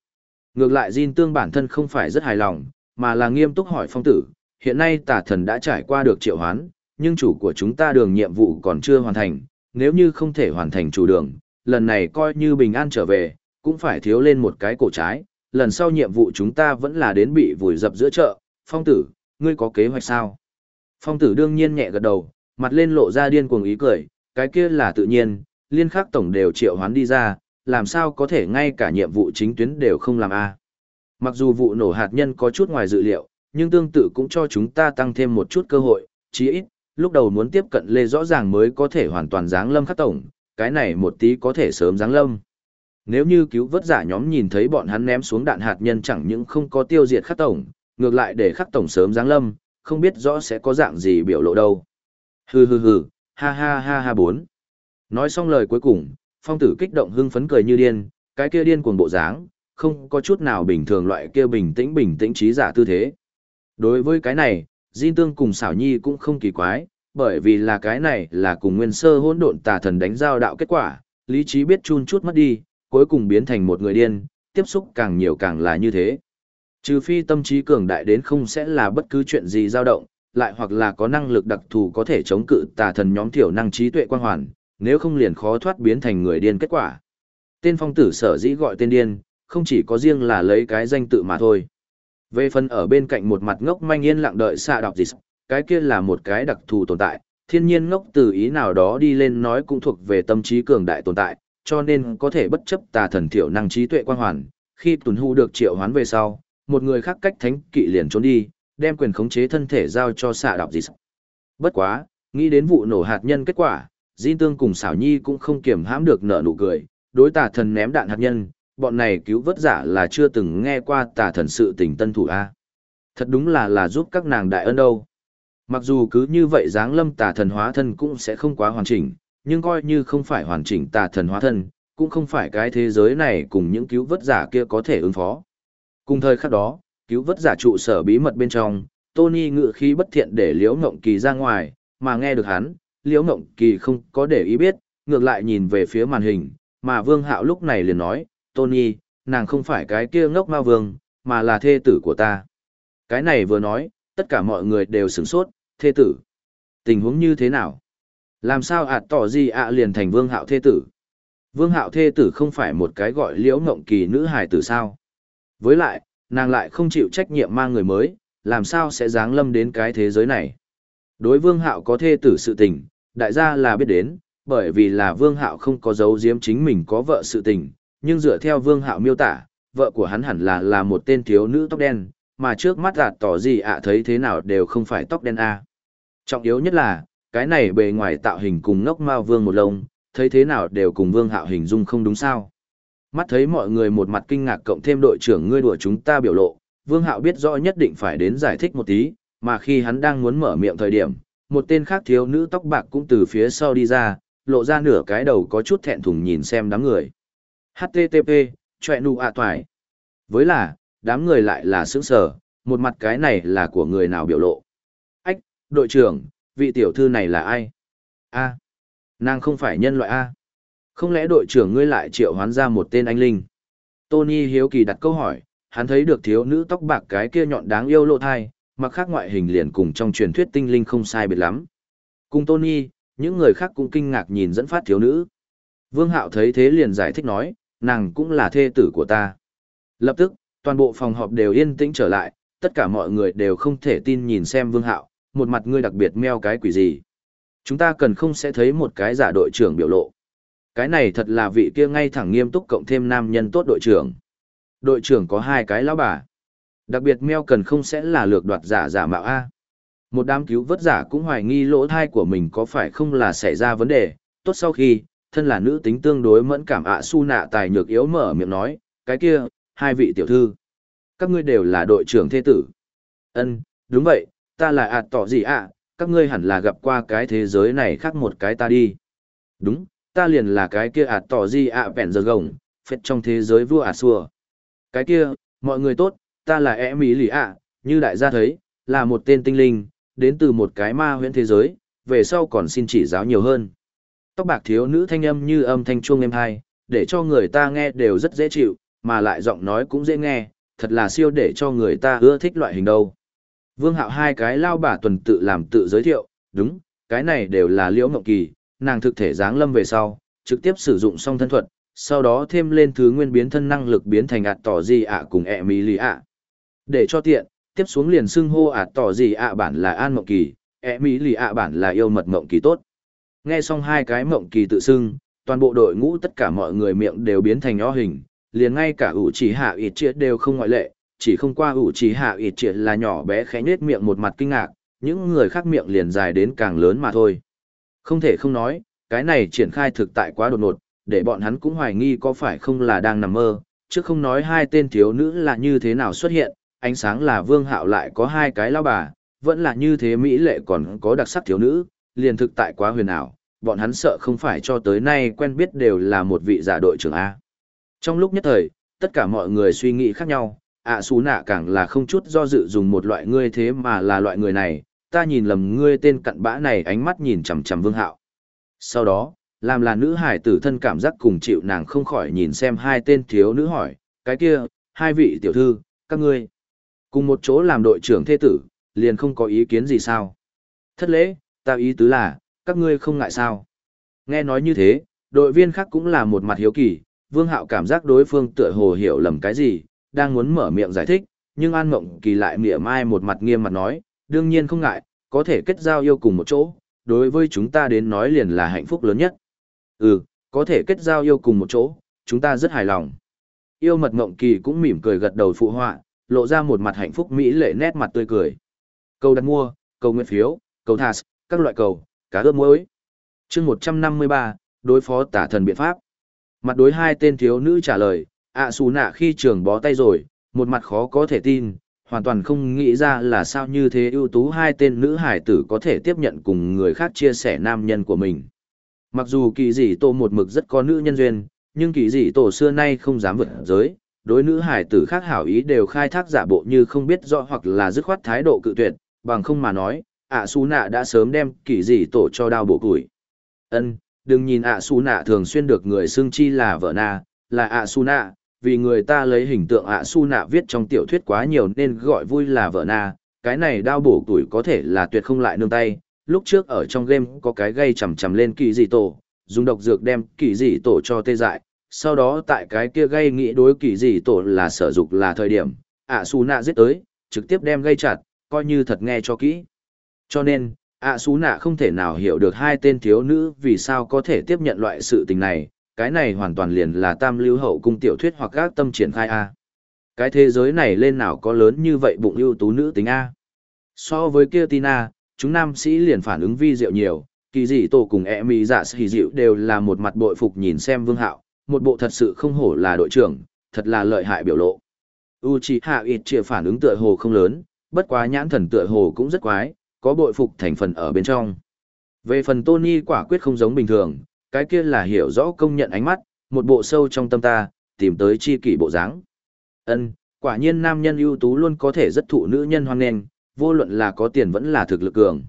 Ngược lại Jin Tương bản thân không phải rất hài lòng, mà là nghiêm túc hỏi phong tử, hiện nay tả thần đã trải qua được triệu hoán, nhưng chủ của chúng ta đường nhiệm vụ còn chưa hoàn thành, nếu như không thể hoàn thành chủ đường, lần này coi như bình an trở về, cũng phải thiếu lên một cái cổ trái, lần sau nhiệm vụ chúng ta vẫn là đến bị vùi dập giữa chợ, phong tử, ngươi có kế hoạch sao? Phong tử đương nhiên nhẹ gật đầu, mặt lên lộ ra điên cuồng ý cười, cái kia là tự nhiên, liên khắc tổng đều triệu hoán đi ra, làm sao có thể ngay cả nhiệm vụ chính tuyến đều không làm a Mặc dù vụ nổ hạt nhân có chút ngoài dự liệu, nhưng tương tự cũng cho chúng ta tăng thêm một chút cơ hội, chí ít, lúc đầu muốn tiếp cận lê rõ ràng mới có thể hoàn toàn giáng lâm khắc tổng, cái này một tí có thể sớm giáng lâm. Nếu như cứu vớt giả nhóm nhìn thấy bọn hắn ném xuống đạn hạt nhân chẳng những không có tiêu diệt khắc tổng, ngược lại để khắc tổng sớm giáng lâm, không biết rõ sẽ có dạng gì biểu lộ đâu. Hừ hừ hừ, ha ha ha ha bốn. Nói xong lời cuối cùng, phong tử kích động hưng phấn cười như điên, cái kia điên cuồng bộ dáng, không có chút nào bình thường loại kia bình tĩnh bình tĩnh trí giả tư thế. Đối với cái này, Jin Tương cùng xảo nhi cũng không kỳ quái, bởi vì là cái này là cùng nguyên sơ hỗn độn tà thần đánh giao đạo kết quả, lý trí biết chun chút mất đi, cuối cùng biến thành một người điên, tiếp xúc càng nhiều càng là như thế. Trừ phi tâm trí cường đại đến không sẽ là bất cứ chuyện gì dao động, lại hoặc là có năng lực đặc thù có thể chống cự tà thần nhóm thiểu năng trí tuệ quan hoàn, nếu không liền khó thoát biến thành người điên kết quả. Tên phong tử sở dĩ gọi tên điên, không chỉ có riêng là lấy cái danh tự mà thôi. Về phần ở bên cạnh một mặt ngốc manh yên lặng đợi xạ đọc gì, cái kia là một cái đặc thù tồn tại, thiên nhiên ngốc từ ý nào đó đi lên nói cũng thuộc về tâm trí cường đại tồn tại, cho nên có thể bất chấp tà thần thiểu năng trí tuệ quan hoàn, khi tuần hù được triệu hoán về sau, một người khác cách thánh kỵ liền trốn đi, đem quyền khống chế thân thể giao cho xạ đọc gì. Bất quá, nghĩ đến vụ nổ hạt nhân kết quả, Jin Tương cùng xảo nhi cũng không kiềm hãm được nở nụ cười, đối tà thần ném đạn hạt nhân, bọn này cứu vớt giả là chưa từng nghe qua tà thần sự tình tân thủ A. Thật đúng là là giúp các nàng đại ân đâu. Mặc dù cứ như vậy dáng lâm tà thần hóa thân cũng sẽ không quá hoàn chỉnh, nhưng coi như không phải hoàn chỉnh tà thần hóa thân, cũng không phải cái thế giới này cùng những cứu vớt giả kia có thể ứng phó. Cùng thời khắc đó, cứu vớt giả trụ sở bí mật bên trong, Tony ngự khí bất thiện để Liễu Ngộng Kỳ ra ngoài, mà nghe được hắn, Liễu Ngộng Kỳ không có để ý biết, ngược lại nhìn về phía màn hình, mà Vương Hạo lúc này liền nói, Tony, nàng không phải cái kia ngốc ma vương, mà là thê tử của ta. Cái này vừa nói, tất cả mọi người đều sửng sốt, thê tử. Tình huống như thế nào? Làm sao ạt tỏ gì ạ liền thành vương hạo thê tử? Vương hạo thê tử không phải một cái gọi liễu ngộng kỳ nữ hài tử sao? Với lại, nàng lại không chịu trách nhiệm mang người mới, làm sao sẽ giáng lâm đến cái thế giới này? Đối vương hạo có thê tử sự tình, đại gia là biết đến, bởi vì là vương hạo không có giấu giếm chính mình có vợ sự tình, nhưng dựa theo vương hạo miêu tả, vợ của hắn hẳn là là một tên thiếu nữ tóc đen, mà trước mắt gạt tỏ gì ạ thấy thế nào đều không phải tóc đen a. Trọng yếu nhất là, cái này bề ngoài tạo hình cùng ngốc mao vương một lông, thấy thế nào đều cùng vương hạo hình dung không đúng sao. Mắt thấy mọi người một mặt kinh ngạc cộng thêm đội trưởng ngươi đùa chúng ta biểu lộ, vương hạo biết rõ nhất định phải đến giải thích một tí, mà khi hắn đang muốn mở miệng thời điểm, một tên khác thiếu nữ tóc bạc cũng từ phía sau đi ra, lộ ra nửa cái đầu có chút thẹn thùng nhìn xem đám người. HTTP, chọe nụ ạ toài. Với là, đám người lại là sững sở, một mặt cái này là của người nào biểu lộ. Ách, đội trưởng, vị tiểu thư này là ai? A. nàng không phải nhân loại A. Không lẽ đội trưởng ngươi lại triệu hoán ra một tên anh linh? Tony hiếu kỳ đặt câu hỏi, hắn thấy được thiếu nữ tóc bạc cái kia nhọn đáng yêu lộ thai, mặc khác ngoại hình liền cùng trong truyền thuyết tinh linh không sai biệt lắm. Cùng Tony, những người khác cũng kinh ngạc nhìn dẫn phát thiếu nữ. Vương Hạo thấy thế liền giải thích nói, nàng cũng là thê tử của ta. Lập tức, toàn bộ phòng họp đều yên tĩnh trở lại, tất cả mọi người đều không thể tin nhìn xem Vương Hạo, một mặt ngươi đặc biệt meo cái quỷ gì. Chúng ta cần không sẽ thấy một cái giả đội trưởng biểu lộ. Cái này thật là vị kia ngay thẳng nghiêm túc cộng thêm nam nhân tốt đội trưởng. Đội trưởng có hai cái lão bà. Đặc biệt meo cần không sẽ là lược đoạt giả giả mạo A. Một đám cứu vớt giả cũng hoài nghi lỗ thai của mình có phải không là xảy ra vấn đề, tốt sau khi, thân là nữ tính tương đối mẫn cảm ạ su nạ tài nhược yếu mở miệng nói, cái kia, hai vị tiểu thư. Các ngươi đều là đội trưởng thế tử. Ân, đúng vậy, ta là ạt tỏ gì ạ, các ngươi hẳn là gặp qua cái thế giới này khác một cái ta đi. Đúng, ta liền là cái kia ạt tỏ gì ạ vẹn giờ gồng, phết trong thế giới vua ạt xua. Cái kia, mọi người tốt, ta là e mỹ lì ạ, như đại gia thấy, là một tên tinh linh, đến từ một cái ma huyễn thế giới, về sau còn xin chỉ giáo nhiều hơn. Tóc bạc thiếu nữ thanh âm như âm thanh chuông êm hai, để cho người ta nghe đều rất dễ chịu, mà lại giọng nói cũng dễ nghe, thật là siêu để cho người ta ưa thích loại hình đâu. Vương hạo hai cái lao bà tuần tự làm tự giới thiệu, đúng, cái này đều là liễu mộng kỳ, nàng thực thể dáng lâm về sau, trực tiếp sử dụng song thân thuật, sau đó thêm lên thứ nguyên biến thân năng lực biến thành ạt tỏ gì ạ cùng ẹ mì lì ạ. Để cho tiện, tiếp xuống liền xưng hô ạt tỏ gì ạ bản là an mộng kỳ, ẹ mì lì ạ bản là yêu mật mộng kỳ tốt. Nghe xong hai cái mộng kỳ tự xưng, toàn bộ đội ngũ tất cả mọi người miệng đều biến thành nhỏ hình, liền ngay cả ủ chỉ hạ ịt triệt đều không ngoại lệ, chỉ không qua ủ chỉ hạ ịt triệt là nhỏ bé khẽ nết miệng một mặt kinh ngạc, những người khác miệng liền dài đến càng lớn mà thôi. Không thể không nói, cái này triển khai thực tại quá đột ngột, để bọn hắn cũng hoài nghi có phải không là đang nằm mơ, chứ không nói hai tên thiếu nữ là như thế nào xuất hiện, ánh sáng là vương hạo lại có hai cái lao bà, vẫn là như thế mỹ lệ còn có đặc sắc thiếu nữ, liền thực tại quá huyền ảo, bọn hắn sợ không phải cho tới nay quen biết đều là một vị giả đội trưởng A. Trong lúc nhất thời, tất cả mọi người suy nghĩ khác nhau, ạ xú nạ càng là không chút do dự dùng một loại ngươi thế mà là loại người này, ta nhìn lầm ngươi tên cặn bã này ánh mắt nhìn chằm chằm vương hạo. Sau đó, làm là nữ hải tử thân cảm giác cùng chịu nàng không khỏi nhìn xem hai tên thiếu nữ hỏi, cái kia, hai vị tiểu thư, các ngươi, cùng một chỗ làm đội trưởng thế tử, liền không có ý kiến gì sao. Thất lễ, ta ý tứ là, các ngươi không ngại sao. Nghe nói như thế, đội viên khác cũng là một mặt hiếu kỳ, vương hạo cảm giác đối phương tựa hồ hiểu lầm cái gì, đang muốn mở miệng giải thích, nhưng An Mộng Kỳ lại mỉa mai một mặt nghiêm mặt nói, đương nhiên không ngại, có thể kết giao yêu cùng một chỗ, đối với chúng ta đến nói liền là hạnh phúc lớn nhất. Ừ, có thể kết giao yêu cùng một chỗ, chúng ta rất hài lòng. Yêu mật Mộng Kỳ cũng mỉm cười gật đầu phụ họa, lộ ra một mặt hạnh phúc mỹ lệ nét mặt tươi cười. Cầu đặt mua, cầu nguyện phiếu, cầu thas, các loại cầu, cá ướp muối. chương 153, đối phó tả thần biện pháp. Mặt đối hai tên thiếu nữ trả lời, ạ xù nạ khi trường bó tay rồi, một mặt khó có thể tin, hoàn toàn không nghĩ ra là sao như thế ưu tú hai tên nữ hải tử có thể tiếp nhận cùng người khác chia sẻ nam nhân của mình. Mặc dù kỳ dị tổ một mực rất có nữ nhân duyên, nhưng kỳ dị tổ xưa nay không dám vượt giới, đối nữ hải tử khác hảo ý đều khai thác giả bộ như không biết rõ hoặc là dứt khoát thái độ cự tuyệt, bằng không mà nói, ạ Su nạ đã sớm đem kỳ dị tổ cho đao bổ củi. Ân, đừng nhìn ạ Su nạ thường xuyên được người xưng chi là vợ na, là ạ Su nạ, vì người ta lấy hình tượng ạ su nạ viết trong tiểu thuyết quá nhiều nên gọi vui là vợ na, cái này đao bổ tuổi có thể là tuyệt không lại nương tay. Lúc trước ở trong game có cái gây chầm chầm lên kỳ dị tổ, dùng độc dược đem kỳ dị tổ cho tê dại, sau đó tại cái kia gây nghĩ đối kỳ dị tổ là sở dục là thời điểm, ạ su nạ giết tới, trực tiếp đem gây chặt, coi như thật nghe cho kỹ. Cho nên, ạ xú nạ không thể nào hiểu được hai tên thiếu nữ vì sao có thể tiếp nhận loại sự tình này, cái này hoàn toàn liền là tam lưu hậu cung tiểu thuyết hoặc các tâm triển khai A. Cái thế giới này lên nào có lớn như vậy bụng ưu tú nữ tính A. So với kia Tina, chúng nam sĩ liền phản ứng vi diệu nhiều, kỳ dị tổ cùng e mi dạ sĩ dịu đều là một mặt bội phục nhìn xem vương hạo, một bộ thật sự không hổ là đội trưởng, thật là lợi hại biểu lộ. Uchiha Itchia phản ứng tựa hồ không lớn, bất quá nhãn thần tựa hồ cũng rất quái, có bội phục thành phần ở bên trong. Về phần Tony quả quyết không giống bình thường, cái kia là hiểu rõ công nhận ánh mắt, một bộ sâu trong tâm ta, tìm tới chi kỷ bộ dáng. Ân, quả nhiên nam nhân ưu tú luôn có thể rất thụ nữ nhân hoan nghênh, vô luận là có tiền vẫn là thực lực cường.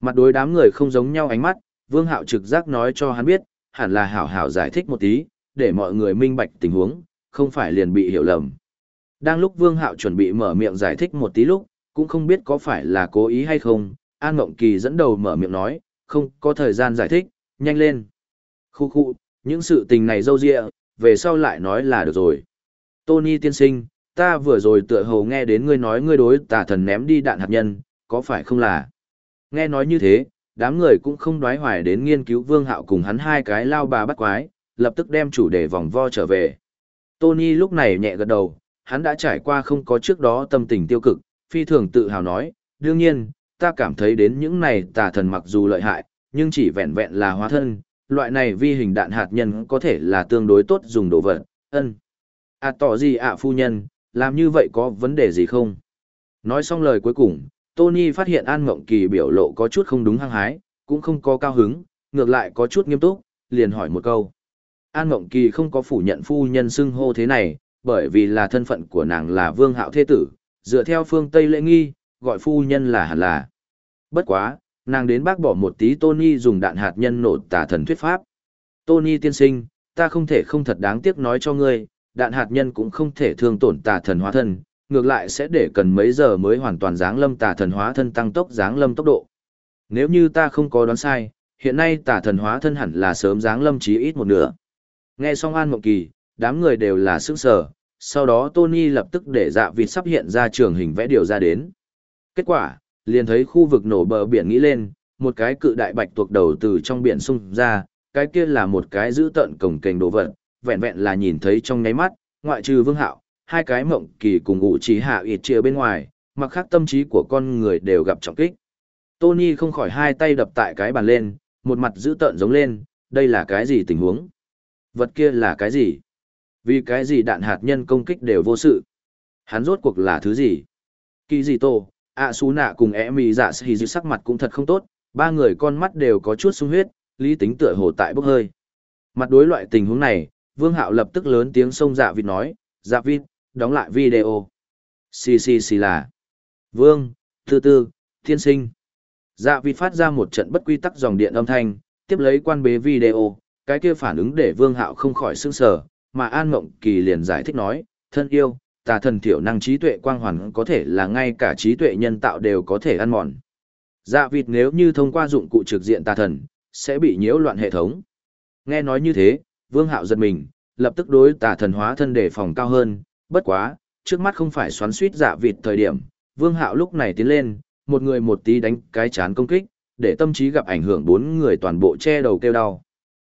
Mặt đối đám người không giống nhau ánh mắt, Vương Hạo trực giác nói cho hắn biết, hẳn là hảo hảo giải thích một tí, để mọi người minh bạch tình huống, không phải liền bị hiểu lầm. Đang lúc Vương Hạo chuẩn bị mở miệng giải thích một tí lúc, cũng không biết có phải là cố ý hay không, An Ngộng Kỳ dẫn đầu mở miệng nói, không có thời gian giải thích, nhanh lên. Khu khu, những sự tình này dâu dịa, về sau lại nói là được rồi. Tony tiên sinh, ta vừa rồi tựa hồ nghe đến ngươi nói ngươi đối tà thần ném đi đạn hạt nhân, có phải không là? Nghe nói như thế, đám người cũng không đoái hoài đến nghiên cứu vương hạo cùng hắn hai cái lao bà bắt quái, lập tức đem chủ đề vòng vo trở về. Tony lúc này nhẹ gật đầu, hắn đã trải qua không có trước đó tâm tình tiêu cực, phi thường tự hào nói, đương nhiên, ta cảm thấy đến những này tà thần mặc dù lợi hại, nhưng chỉ vẹn vẹn là hóa thân, loại này vi hình đạn hạt nhân có thể là tương đối tốt dùng đồ vật, ân. À tỏ gì ạ phu nhân, làm như vậy có vấn đề gì không? Nói xong lời cuối cùng, Tony phát hiện An Mộng Kỳ biểu lộ có chút không đúng hăng hái, cũng không có cao hứng, ngược lại có chút nghiêm túc, liền hỏi một câu. An Mộng Kỳ không có phủ nhận phu nhân xưng hô thế này, bởi vì là thân phận của nàng là vương hạo thế tử, dựa theo phương Tây lễ nghi, gọi phu nhân là hẳn là. Bất quá, nàng đến bác bỏ một tí Tony dùng đạn hạt nhân nổ tả thần thuyết pháp. Tony tiên sinh, ta không thể không thật đáng tiếc nói cho ngươi, đạn hạt nhân cũng không thể thương tổn tà thần hóa thân, ngược lại sẽ để cần mấy giờ mới hoàn toàn giáng lâm tà thần hóa thân tăng tốc giáng lâm tốc độ. Nếu như ta không có đoán sai, hiện nay tà thần hóa thân hẳn là sớm giáng lâm chí ít một nửa. Nghe xong An Mộng Kỳ, đám người đều là sững sờ, sau đó Tony lập tức để dạ vịt sắp hiện ra trường hình vẽ điều ra đến. Kết quả, liền thấy khu vực nổ bờ biển nghĩ lên, một cái cự đại bạch tuộc đầu từ trong biển sung ra, cái kia là một cái giữ tận cổng kềnh đồ vật, vẹn vẹn là nhìn thấy trong nháy mắt, ngoại trừ vương hạo, hai cái mộng kỳ cùng ngụ trí hạ ịt chia bên ngoài, mặc khác tâm trí của con người đều gặp trọng kích. Tony không khỏi hai tay đập tại cái bàn lên, một mặt giữ tợn giống lên, đây là cái gì tình huống? Vật kia là cái gì? Vì cái gì đạn hạt nhân công kích đều vô sự? Hắn rốt cuộc là thứ gì? Kỳ gì tổ, ạ xú nạ cùng e mì dạ xì dư sắc mặt cũng thật không tốt, ba người con mắt đều có chút sung huyết, lý tính tựa hồ tại bốc hơi. Mặt đối loại tình huống này, Vương Hạo lập tức lớn tiếng xông dạ vịt nói, dạ vịt, đóng lại video. Xì xì xì là. Vương, thứ tư, thiên sinh. Dạ vịt phát ra một trận bất quy tắc dòng điện âm thanh, tiếp lấy quan bế video, cái kia phản ứng để Vương Hạo không khỏi sững sờ, mà An Mộng Kỳ liền giải thích nói, thân yêu, tà thần thiểu năng trí tuệ quang hoàn có thể là ngay cả trí tuệ nhân tạo đều có thể ăn mòn. Dạ vịt nếu như thông qua dụng cụ trực diện tà thần, sẽ bị nhiễu loạn hệ thống. Nghe nói như thế, Vương Hạo giật mình, lập tức đối tà thần hóa thân đề phòng cao hơn, bất quá, trước mắt không phải xoắn suýt dạ vịt thời điểm, Vương Hạo lúc này tiến lên, một người một tí đánh cái chán công kích, để tâm trí gặp ảnh hưởng bốn người toàn bộ che đầu kêu đau.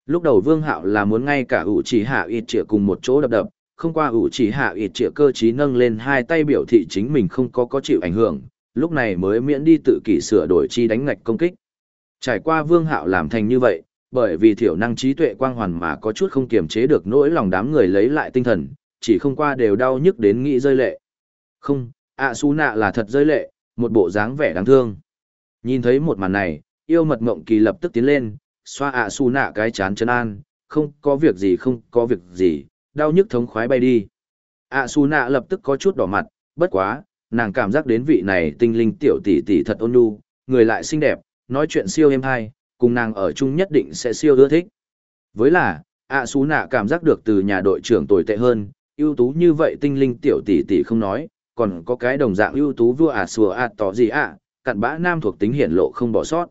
Lúc đầu Vương Hạo là muốn ngay cả ủ chỉ hạ ịt trịa cùng một chỗ đập đập, không qua ủ chỉ hạ ịt trịa cơ trí nâng lên hai tay biểu thị chính mình không có có chịu ảnh hưởng, lúc này mới miễn đi tự kỷ sửa đổi chi đánh ngạch công kích. Trải qua Vương Hạo làm thành như vậy, bởi vì thiểu năng trí tuệ quang hoàn mà có chút không kiềm chế được nỗi lòng đám người lấy lại tinh thần, chỉ không qua đều đau nhức đến nghĩ rơi lệ. Không, ạ su nạ là thật rơi lệ, một bộ dáng vẻ đáng thương. Nhìn thấy một màn này, yêu mật mộng kỳ lập tức tiến lên, xoa ạ su nạ cái chán chân an, không có việc gì không có việc gì, đau nhức thống khoái bay đi. ạ su nạ lập tức có chút đỏ mặt, bất quá, nàng cảm giác đến vị này tinh linh tiểu tỷ tỷ thật ôn nhu, người lại xinh đẹp, nói chuyện siêu êm hay, cùng nàng ở chung nhất định sẽ siêu ưa thích. Với là, ạ xú nạ cảm giác được từ nhà đội trưởng tồi tệ hơn, ưu tú như vậy tinh linh tiểu tỷ tỷ không nói, còn có cái đồng dạng ưu tú vua à ạ xùa ạ à tỏ gì ạ, cặn bã nam thuộc tính hiển lộ không bỏ sót.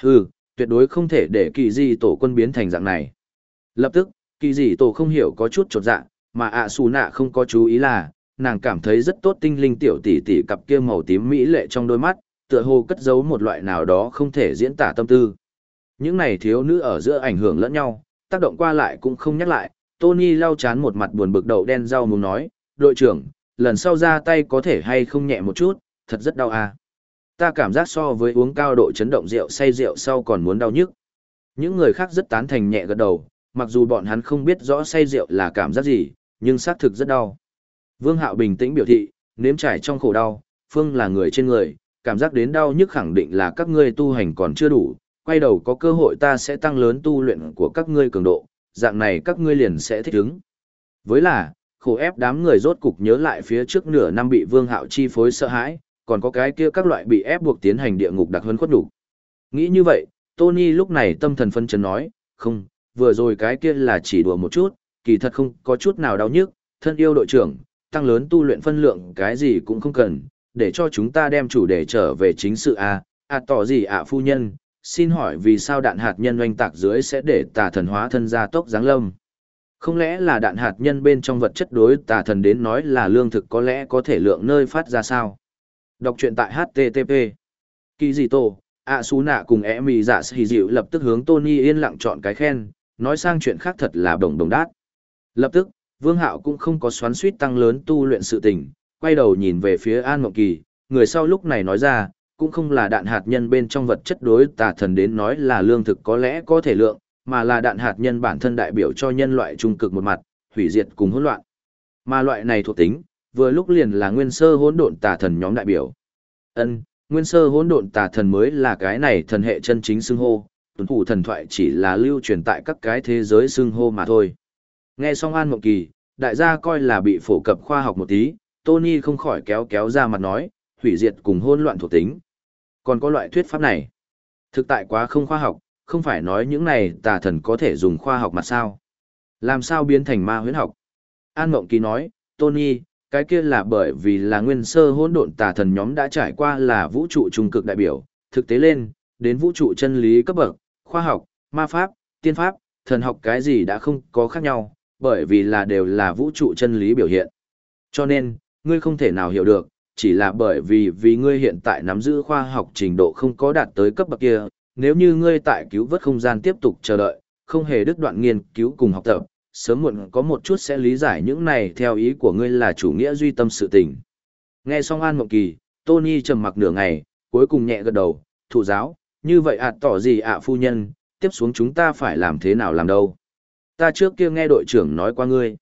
Hừ, tuyệt đối không thể để kỳ di tổ quân biến thành dạng này. Lập tức, kỳ dị tổ không hiểu có chút chột dạ, mà ạ xù nạ không có chú ý là, nàng cảm thấy rất tốt tinh linh tiểu tỷ tỷ cặp kia màu tím mỹ lệ trong đôi mắt, tựa hồ cất giấu một loại nào đó không thể diễn tả tâm tư. Những này thiếu nữ ở giữa ảnh hưởng lẫn nhau, tác động qua lại cũng không nhắc lại, Tony lau chán một mặt buồn bực đầu đen rau muốn nói, đội trưởng, lần sau ra tay có thể hay không nhẹ một chút, thật rất đau à. Ta cảm giác so với uống cao độ chấn động rượu say rượu sau còn muốn đau nhức. Những người khác rất tán thành nhẹ gật đầu, mặc dù bọn hắn không biết rõ say rượu là cảm giác gì, nhưng xác thực rất đau. Vương Hạo bình tĩnh biểu thị, nếm trải trong khổ đau, Phương là người trên người, cảm giác đến đau nhức khẳng định là các ngươi tu hành còn chưa đủ, quay đầu có cơ hội ta sẽ tăng lớn tu luyện của các ngươi cường độ, dạng này các ngươi liền sẽ thích ứng. Với là, khổ ép đám người rốt cục nhớ lại phía trước nửa năm bị Vương Hạo chi phối sợ hãi, còn có cái kia các loại bị ép buộc tiến hành địa ngục đặc hơn khuất đủ. Nghĩ như vậy, Tony lúc này tâm thần phân chấn nói, không, vừa rồi cái kia là chỉ đùa một chút, kỳ thật không có chút nào đau nhức, thân yêu đội trưởng, tăng lớn tu luyện phân lượng cái gì cũng không cần, để cho chúng ta đem chủ đề trở về chính sự a à, à tỏ gì ạ phu nhân xin hỏi vì sao đạn hạt nhân oanh tạc dưới sẽ để tà thần hóa thân ra tốc giáng lâm? Không lẽ là đạn hạt nhân bên trong vật chất đối tà thần đến nói là lương thực có lẽ có thể lượng nơi phát ra sao? Đọc truyện tại http kỳ gì tổ ạ xú nạ cùng e mì dạ giả xì dịu lập tức hướng tony yên lặng chọn cái khen nói sang chuyện khác thật là đồng đồng đát lập tức vương hạo cũng không có xoắn suýt tăng lớn tu luyện sự tình quay đầu nhìn về phía An Mộng Kỳ, người sau lúc này nói ra, cũng không là đạn hạt nhân bên trong vật chất đối tà thần đến nói là lương thực có lẽ có thể lượng, mà là đạn hạt nhân bản thân đại biểu cho nhân loại trung cực một mặt, hủy diệt cùng hỗn loạn. Mà loại này thuộc tính, vừa lúc liền là nguyên sơ hỗn độn tà thần nhóm đại biểu. Ân, nguyên sơ hỗn độn tà thần mới là cái này thần hệ chân chính xưng hô, tuần phủ thần thoại chỉ là lưu truyền tại các cái thế giới xưng hô mà thôi. Nghe xong An Mộng Kỳ, đại gia coi là bị phổ cập khoa học một tí, Tony không khỏi kéo kéo ra mặt nói, hủy diệt cùng hỗn loạn thuộc tính. Còn có loại thuyết pháp này. Thực tại quá không khoa học, không phải nói những này tà thần có thể dùng khoa học mà sao. Làm sao biến thành ma huyễn học? An Mộng Kỳ nói, Tony, cái kia là bởi vì là nguyên sơ hỗn độn tà thần nhóm đã trải qua là vũ trụ trung cực đại biểu, thực tế lên, đến vũ trụ chân lý cấp bậc, khoa học, ma pháp, tiên pháp, thần học cái gì đã không có khác nhau, bởi vì là đều là vũ trụ chân lý biểu hiện. Cho nên, ngươi không thể nào hiểu được, chỉ là bởi vì vì ngươi hiện tại nắm giữ khoa học trình độ không có đạt tới cấp bậc kia, nếu như ngươi tại cứu vớt không gian tiếp tục chờ đợi, không hề đứt đoạn nghiên cứu cùng học tập, sớm muộn có một chút sẽ lý giải những này theo ý của ngươi là chủ nghĩa duy tâm sự tình. Nghe xong An Mộng Kỳ, Tony trầm mặc nửa ngày, cuối cùng nhẹ gật đầu, thụ giáo, như vậy ạ tỏ gì ạ phu nhân, tiếp xuống chúng ta phải làm thế nào làm đâu. Ta trước kia nghe đội trưởng nói qua ngươi.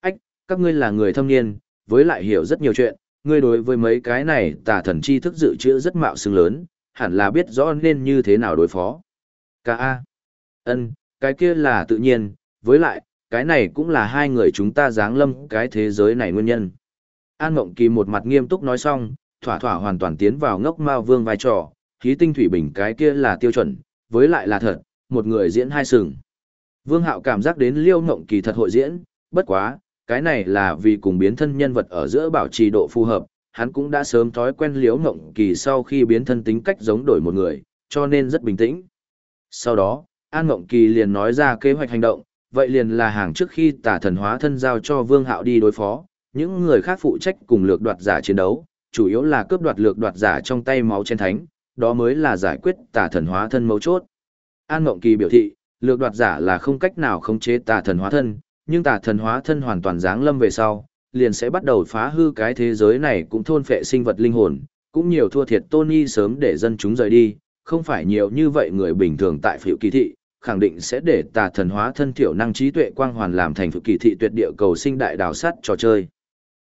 Ách, các ngươi là người thâm niên, với lại hiểu rất nhiều chuyện, ngươi đối với mấy cái này tà thần chi thức dự trữ rất mạo xưng lớn, hẳn là biết rõ nên như thế nào đối phó. Ca a, ân cái kia là tự nhiên, với lại, cái này cũng là hai người chúng ta giáng lâm cái thế giới này nguyên nhân. An Mộng Kỳ một mặt nghiêm túc nói xong, thỏa thỏa hoàn toàn tiến vào ngốc mao vương vai trò, khí tinh thủy bình cái kia là tiêu chuẩn, với lại là thật, một người diễn hai sừng. Vương Hạo cảm giác đến Liêu Ngộng Kỳ thật hội diễn, bất quá, cái này là vì cùng biến thân nhân vật ở giữa bảo trì độ phù hợp, hắn cũng đã sớm thói quen Liêu Ngộng Kỳ sau khi biến thân tính cách giống đổi một người, cho nên rất bình tĩnh. Sau đó, An Ngộng Kỳ liền nói ra kế hoạch hành động, vậy liền là hàng trước khi tả thần hóa thân giao cho Vương Hạo đi đối phó, những người khác phụ trách cùng lược đoạt giả chiến đấu, chủ yếu là cướp đoạt lược đoạt giả trong tay máu trên thánh, đó mới là giải quyết tà thần hóa thân mấu chốt. An Mộng Kỳ biểu thị, lược đoạt giả là không cách nào khống chế tà thần hóa thân, nhưng tà thần hóa thân hoàn toàn giáng lâm về sau, liền sẽ bắt đầu phá hư cái thế giới này cũng thôn phệ sinh vật linh hồn, cũng nhiều thua thiệt Tony sớm để dân chúng rời đi, không phải nhiều như vậy người bình thường tại phiểu kỳ thị, khẳng định sẽ để tà thần hóa thân thiểu năng trí tuệ quang hoàn làm thành phiệu kỳ thị tuyệt địa cầu sinh đại đào sắt trò chơi.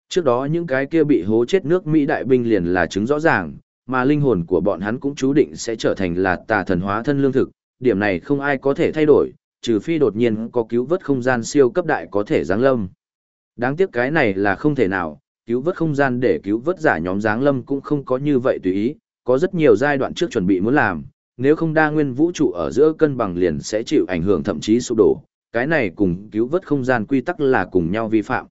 Trước đó những cái kia bị hố chết nước Mỹ đại binh liền là chứng rõ ràng, mà linh hồn của bọn hắn cũng chú định sẽ trở thành là tà thần hóa thân lương thực, điểm này không ai có thể thay đổi, trừ phi đột nhiên có cứu vớt không gian siêu cấp đại có thể giáng lâm. Đáng tiếc cái này là không thể nào, cứu vớt không gian để cứu vớt giả nhóm giáng lâm cũng không có như vậy tùy ý, có rất nhiều giai đoạn trước chuẩn bị muốn làm, nếu không đa nguyên vũ trụ ở giữa cân bằng liền sẽ chịu ảnh hưởng thậm chí sụp đổ, cái này cùng cứu vớt không gian quy tắc là cùng nhau vi phạm.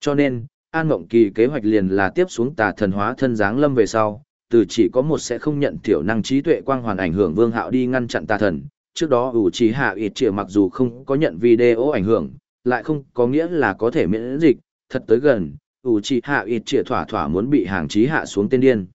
Cho nên, An Mộng Kỳ kế hoạch liền là tiếp xuống tà thần hóa thân giáng lâm về sau, từ chỉ có một sẽ không nhận thiểu năng trí tuệ quang hoàn ảnh hưởng vương hạo đi ngăn chặn tà thần. Trước đó ủ trí hạ ít chĩa mặc dù không có nhận video ảnh hưởng, lại không có nghĩa là có thể miễn dịch. Thật tới gần, ủ trí hạ ít chĩa thỏa thỏa muốn bị hàng trí hạ xuống tên điên.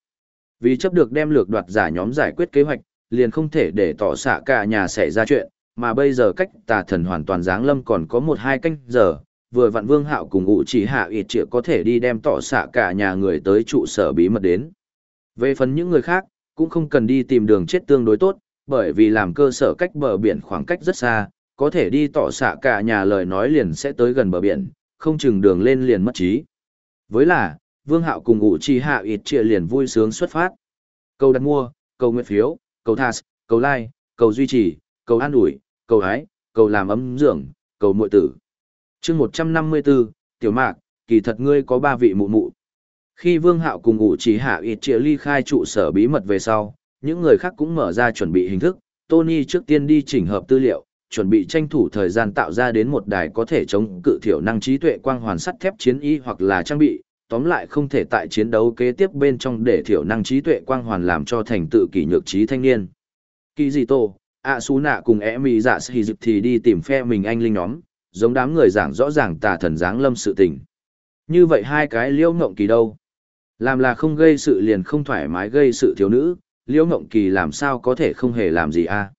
Vì chấp được đem lược đoạt giả nhóm giải quyết kế hoạch, liền không thể để tỏ xạ cả nhà xảy ra chuyện, mà bây giờ cách tà thần hoàn toàn giáng lâm còn có một hai canh giờ, vừa vặn vương hạo cùng ủ trí hạ ít chĩa có thể đi đem tỏ xạ cả nhà người tới trụ sở bí mật đến về phần những người khác, cũng không cần đi tìm đường chết tương đối tốt, bởi vì làm cơ sở cách bờ biển khoảng cách rất xa, có thể đi tỏ xạ cả nhà lời nói liền sẽ tới gần bờ biển, không chừng đường lên liền mất trí. Với là, Vương Hạo cùng ngụ chi hạ ịt trịa liền vui sướng xuất phát. Cầu đặt mua, cầu nguyện phiếu, cầu thas, cầu like, cầu duy trì, cầu an ủi, cầu hái, cầu làm ấm dưỡng, cầu muội tử. chương 154, Tiểu Mạc, kỳ thật ngươi có ba vị mụ mụ. Khi Vương Hạo cùng ngụ chỉ hạ ịt trịa ly khai trụ sở bí mật về sau, những người khác cũng mở ra chuẩn bị hình thức, Tony trước tiên đi chỉnh hợp tư liệu, chuẩn bị tranh thủ thời gian tạo ra đến một đài có thể chống cự thiểu năng trí tuệ quang hoàn sắt thép chiến y hoặc là trang bị, tóm lại không thể tại chiến đấu kế tiếp bên trong để thiểu năng trí tuệ quang hoàn làm cho thành tự kỷ nhược trí thanh niên. Kỳ gì tô, ạ xú nạ cùng ẻ mì dạ xì dịp thì đi tìm phe mình anh linh nhóm, giống đám người giảng rõ ràng tà thần dáng lâm sự tình. Như vậy hai cái liễu ngộng kỳ đâu? Làm là không gây sự liền không thoải mái gây sự thiếu nữ, Liễu Ngộng Kỳ làm sao có thể không hề làm gì a? À?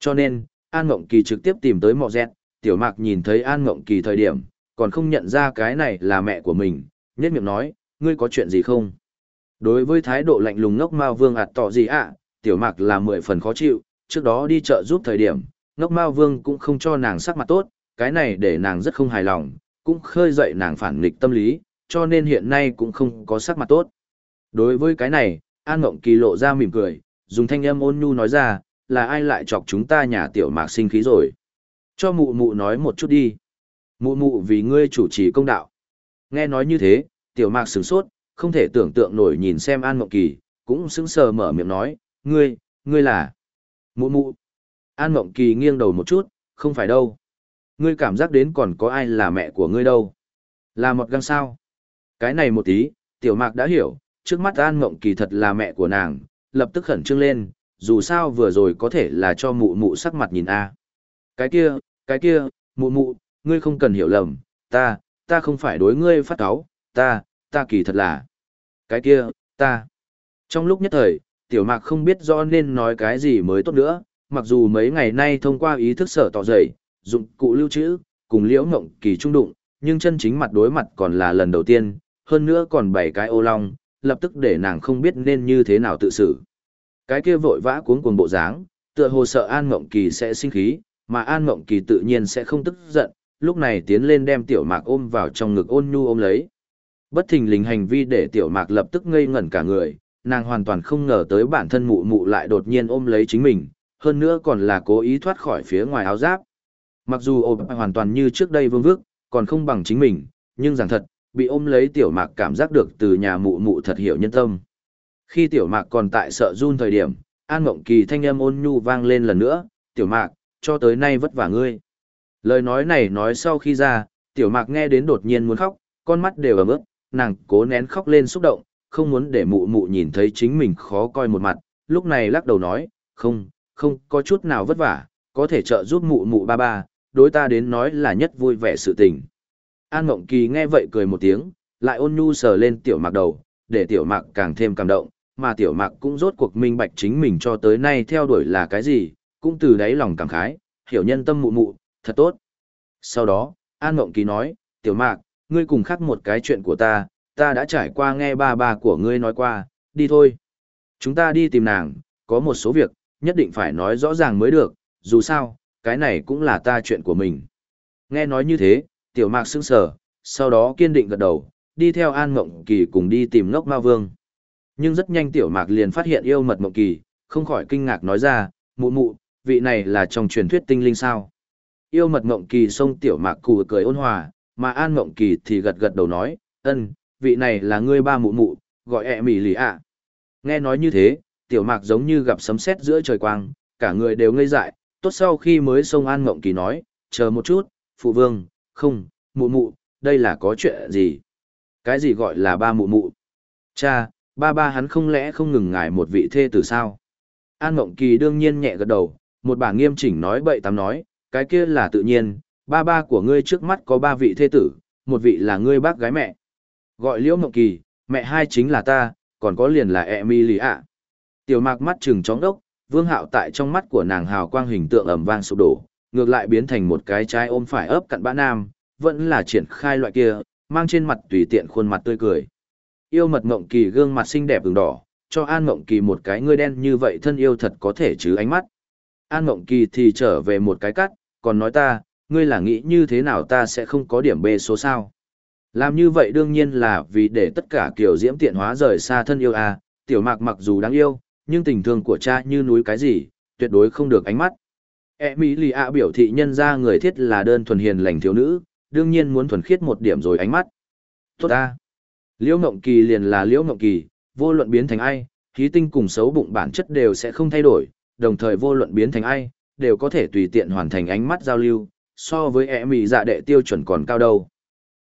Cho nên, An Ngộng Kỳ trực tiếp tìm tới Mọ Dẹt, Tiểu Mạc nhìn thấy An Ngộng Kỳ thời điểm, còn không nhận ra cái này là mẹ của mình, nhất miệng nói, ngươi có chuyện gì không? Đối với thái độ lạnh lùng ngốc Mao Vương ạt tỏ gì ạ, Tiểu Mạc là mười phần khó chịu, trước đó đi chợ giúp thời điểm, ngốc mao vương cũng không cho nàng sắc mặt tốt, cái này để nàng rất không hài lòng, cũng khơi dậy nàng phản nghịch tâm lý, cho nên hiện nay cũng không có sắc mặt tốt. Đối với cái này, An Ngộng Kỳ lộ ra mỉm cười, dùng thanh âm ôn nhu nói ra, là ai lại chọc chúng ta nhà tiểu mạc sinh khí rồi. Cho mụ mụ nói một chút đi. Mụ mụ vì ngươi chủ trì công đạo. Nghe nói như thế, tiểu mạc sửng sốt, không thể tưởng tượng nổi nhìn xem An Ngộng Kỳ, cũng sững sờ mở miệng nói, ngươi, ngươi là... Mụ mụ. An Ngộng Kỳ nghiêng đầu một chút, không phải đâu. Ngươi cảm giác đến còn có ai là mẹ của ngươi đâu. Là một găng sao. Cái này một tí, tiểu mạc đã hiểu, trước mắt An Mộng Kỳ thật là mẹ của nàng, lập tức khẩn trương lên, dù sao vừa rồi có thể là cho mụ mụ sắc mặt nhìn a. Cái kia, cái kia, mụ mụ, ngươi không cần hiểu lầm, ta, ta không phải đối ngươi phát cáu, ta, ta kỳ thật là. Cái kia, ta. Trong lúc nhất thời, tiểu mạc không biết rõ nên nói cái gì mới tốt nữa, mặc dù mấy ngày nay thông qua ý thức sở tỏ dậy, dụng cụ lưu trữ, cùng liễu ngộng kỳ trung đụng, nhưng chân chính mặt đối mặt còn là lần đầu tiên, hơn nữa còn bảy cái ô long, lập tức để nàng không biết nên như thế nào tự xử. Cái kia vội vã cuống cuồng bộ dáng, tựa hồ sợ An Ngộng Kỳ sẽ sinh khí, mà An Ngộng Kỳ tự nhiên sẽ không tức giận, lúc này tiến lên đem tiểu mạc ôm vào trong ngực ôn nhu ôm lấy. Bất thình lình hành vi để tiểu mạc lập tức ngây ngẩn cả người, nàng hoàn toàn không ngờ tới bản thân mụ mụ lại đột nhiên ôm lấy chính mình, hơn nữa còn là cố ý thoát khỏi phía ngoài áo giáp. Mặc dù ôm hoàn toàn như trước đây vương vước, còn không bằng chính mình, nhưng rằng thật, bị ôm lấy tiểu mạc cảm giác được từ nhà mụ mụ thật hiểu nhân tâm. Khi tiểu mạc còn tại sợ run thời điểm, An Mộng Kỳ thanh âm ôn nhu vang lên lần nữa, tiểu mạc, cho tới nay vất vả ngươi. Lời nói này nói sau khi ra, tiểu mạc nghe đến đột nhiên muốn khóc, con mắt đều ấm ướt, nàng cố nén khóc lên xúc động, không muốn để mụ mụ nhìn thấy chính mình khó coi một mặt, lúc này lắc đầu nói, không, không có chút nào vất vả, có thể trợ giúp mụ mụ ba ba, đối ta đến nói là nhất vui vẻ sự tình. An Ngộng Kỳ nghe vậy cười một tiếng, lại ôn nhu sờ lên tiểu mạc đầu, để tiểu mạc càng thêm cảm động, mà tiểu mạc cũng rốt cuộc minh bạch chính mình cho tới nay theo đuổi là cái gì, cũng từ đáy lòng cảm khái, hiểu nhân tâm mụ mụ, thật tốt. Sau đó, An Ngộng Kỳ nói, tiểu mạc, ngươi cùng khắc một cái chuyện của ta, ta đã trải qua nghe ba ba của ngươi nói qua, đi thôi. Chúng ta đi tìm nàng, có một số việc, nhất định phải nói rõ ràng mới được, dù sao, cái này cũng là ta chuyện của mình. Nghe nói như thế, tiểu mạc sững sờ, sau đó kiên định gật đầu, đi theo An Mộng Kỳ cùng đi tìm ngốc ma vương. Nhưng rất nhanh tiểu mạc liền phát hiện yêu mật Mộng Kỳ, không khỏi kinh ngạc nói ra, mụ mụ, vị này là trong truyền thuyết tinh linh sao. Yêu mật Mộng Kỳ xông tiểu mạc cù cười ôn hòa, mà An Mộng Kỳ thì gật gật đầu nói, ân, vị này là ngươi ba mụ mụ, gọi ẹ mỉ lì ạ. Nghe nói như thế, tiểu mạc giống như gặp sấm sét giữa trời quang, cả người đều ngây dại, tốt sau khi mới xông An Mộng Kỳ nói, chờ một chút, phụ vương, không, mụ mụ, đây là có chuyện gì? Cái gì gọi là ba mụ mụ? Cha, ba ba hắn không lẽ không ngừng ngài một vị thê tử sao? An Mộng Kỳ đương nhiên nhẹ gật đầu, một bà nghiêm chỉnh nói bậy tám nói, cái kia là tự nhiên, ba ba của ngươi trước mắt có ba vị thê tử, một vị là ngươi bác gái mẹ. Gọi Liễu Mộng Kỳ, mẹ hai chính là ta, còn có liền là Emily ạ. Tiểu mạc mắt trừng chóng đốc, vương hạo tại trong mắt của nàng hào quang hình tượng ẩm vang sụp đổ, ngược lại biến thành một cái trái ôm phải ấp cặn bã nam, vẫn là triển khai loại kia, mang trên mặt tùy tiện khuôn mặt tươi cười. Yêu mật mộng kỳ gương mặt xinh đẹp ửng đỏ, cho An Mộng Kỳ một cái ngươi đen như vậy thân yêu thật có thể chứ ánh mắt. An Mộng Kỳ thì trở về một cái cắt, còn nói ta, ngươi là nghĩ như thế nào ta sẽ không có điểm bê số sao. Làm như vậy đương nhiên là vì để tất cả kiểu diễm tiện hóa rời xa thân yêu à, tiểu mạc mặc dù đáng yêu, nhưng tình thương của cha như núi cái gì, tuyệt đối không được ánh mắt. E Mỹ lì ạ biểu thị nhân ra người thiết là đơn thuần hiền lành thiếu nữ, đương nhiên muốn thuần khiết một điểm rồi ánh mắt. Tốt ta. Liễu Ngộng Kỳ liền là Liễu Ngộng Kỳ, vô luận biến thành ai, khí tinh cùng xấu bụng bản chất đều sẽ không thay đổi, đồng thời vô luận biến thành ai, đều có thể tùy tiện hoàn thành ánh mắt giao lưu, so với e mỹ dạ đệ tiêu chuẩn còn cao đâu.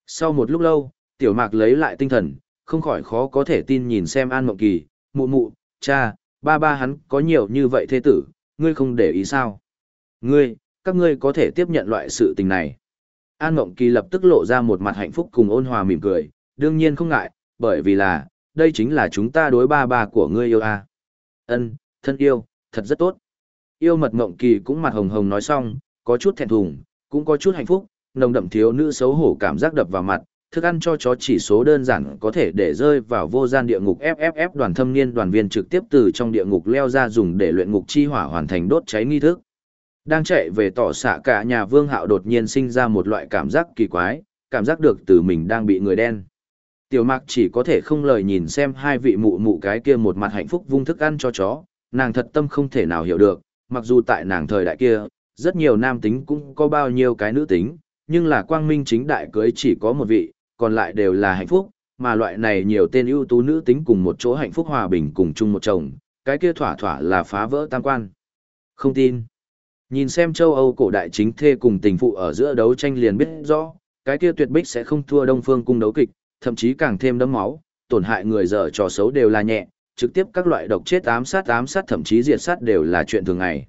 Sau một lúc lâu, tiểu mạc lấy lại tinh thần, không khỏi khó có thể tin nhìn xem An Mộng Kỳ, mụ mụ, cha, ba ba hắn có nhiều như vậy thế tử, ngươi không để ý sao? Ngươi, các ngươi có thể tiếp nhận loại sự tình này. An Mộng Kỳ lập tức lộ ra một mặt hạnh phúc cùng ôn hòa mỉm cười, đương nhiên không ngại, bởi vì là, đây chính là chúng ta đối ba ba của ngươi yêu a. Ân, thân yêu, thật rất tốt. Yêu mật Mộng Kỳ cũng mặt hồng hồng nói xong, có chút thẹn thùng, cũng có chút hạnh phúc, nồng đậm thiếu nữ xấu hổ cảm giác đập vào mặt, thức ăn cho chó chỉ số đơn giản có thể để rơi vào vô gian địa ngục FFF đoàn thâm niên đoàn viên trực tiếp từ trong địa ngục leo ra dùng để luyện ngục chi hỏa hoàn thành đốt cháy nghi thức. Đang chạy về tỏ xạ cả nhà vương hạo đột nhiên sinh ra một loại cảm giác kỳ quái, cảm giác được từ mình đang bị người đen. Tiểu mạc chỉ có thể không lời nhìn xem hai vị mụ mụ cái kia một mặt hạnh phúc vung thức ăn cho chó, nàng thật tâm không thể nào hiểu được, mặc dù tại nàng thời đại kia, rất nhiều nam tính cũng có bao nhiêu cái nữ tính, nhưng là quang minh chính đại cưới chỉ có một vị, còn lại đều là hạnh phúc, mà loại này nhiều tên ưu tú nữ tính cùng một chỗ hạnh phúc hòa bình cùng chung một chồng, cái kia thỏa thỏa là phá vỡ tam quan. Không tin. Nhìn xem châu Âu cổ đại chính thê cùng tình phụ ở giữa đấu tranh liền biết rõ, cái kia tuyệt bích sẽ không thua Đông Phương cung đấu kịch, thậm chí càng thêm đấm máu, tổn hại người dở trò xấu đều là nhẹ, trực tiếp các loại độc chết ám sát ám sát thậm chí diệt sát đều là chuyện thường ngày.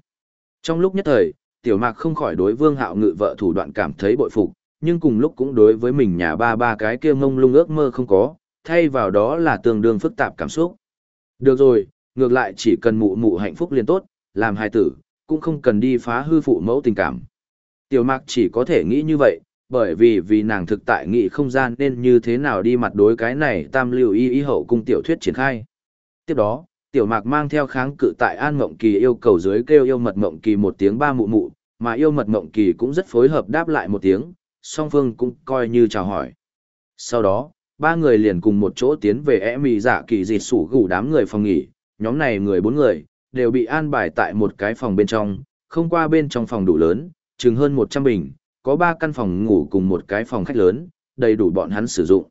Trong lúc nhất thời, Tiểu Mạc không khỏi đối Vương Hạo Ngự vợ thủ đoạn cảm thấy bội phục, nhưng cùng lúc cũng đối với mình nhà ba ba cái kia ngông lung ước mơ không có, thay vào đó là tương đương phức tạp cảm xúc. Được rồi, ngược lại chỉ cần mụ mụ hạnh phúc liền tốt, làm hài tử, cũng không cần đi phá hư phụ mẫu tình cảm. Tiểu Mạc chỉ có thể nghĩ như vậy, bởi vì vì nàng thực tại nghĩ không gian nên như thế nào đi mặt đối cái này tam lưu y y hậu cung tiểu thuyết triển khai. Tiếp đó, tiểu mạc mang theo kháng cự tại An Mộng Kỳ yêu cầu dưới kêu yêu mật Mộng Kỳ một tiếng ba mụ mụ, mà yêu mật Mộng Kỳ cũng rất phối hợp đáp lại một tiếng, song phương cũng coi như chào hỏi. Sau đó, ba người liền cùng một chỗ tiến về ẻ mì giả kỳ dịt sủ gủ đám người phòng nghỉ, nhóm này người bốn người, đều bị an bài tại một cái phòng bên trong, không qua bên trong phòng đủ lớn, chừng hơn 100 bình, có ba căn phòng ngủ cùng một cái phòng khách lớn, đầy đủ bọn hắn sử dụng.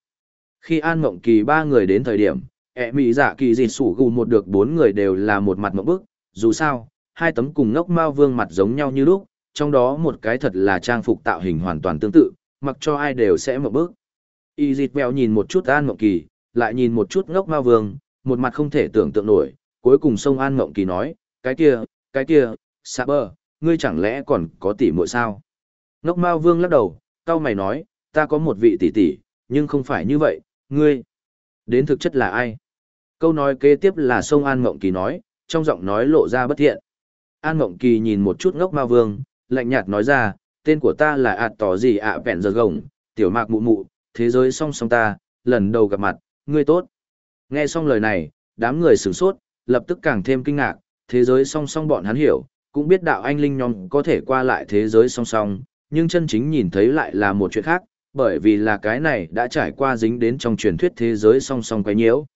Khi An Mộng Kỳ ba người đến thời điểm, ẹ mị dạ kỳ dịt sủ gù một được bốn người đều là một mặt mộng bức, dù sao, hai tấm cùng ngốc mao vương mặt giống nhau như lúc, trong đó một cái thật là trang phục tạo hình hoàn toàn tương tự, mặc cho ai đều sẽ mộng bức. Y dịt bèo nhìn một chút An Mộng Kỳ, lại nhìn một chút ngốc mao vương, một mặt không thể tưởng tượng nổi, cuối cùng sông An Ngộng Kỳ nói, cái kia, cái kia, xạ bờ, ngươi chẳng lẽ còn có tỷ muội sao? Ngốc Mao Vương lắc đầu, cao mày nói, ta có một vị tỷ tỷ, nhưng không phải như vậy, ngươi. Đến thực chất là ai? Câu nói kế tiếp là sông An Ngộng Kỳ nói, trong giọng nói lộ ra bất thiện. An Ngộng Kỳ nhìn một chút ngốc Mao Vương, lạnh nhạt nói ra, tên của ta là ạt tỏ gì ạ vẹn giờ gồng, tiểu mạc mụ mụ, thế giới song song ta, lần đầu gặp mặt, ngươi tốt. Nghe xong lời này, đám người sửng sốt, lập tức càng thêm kinh ngạc, thế giới song song bọn hắn hiểu, cũng biết đạo anh linh nhóm có thể qua lại thế giới song song, nhưng chân chính nhìn thấy lại là một chuyện khác, bởi vì là cái này đã trải qua dính đến trong truyền thuyết thế giới song song quấy nhiễu.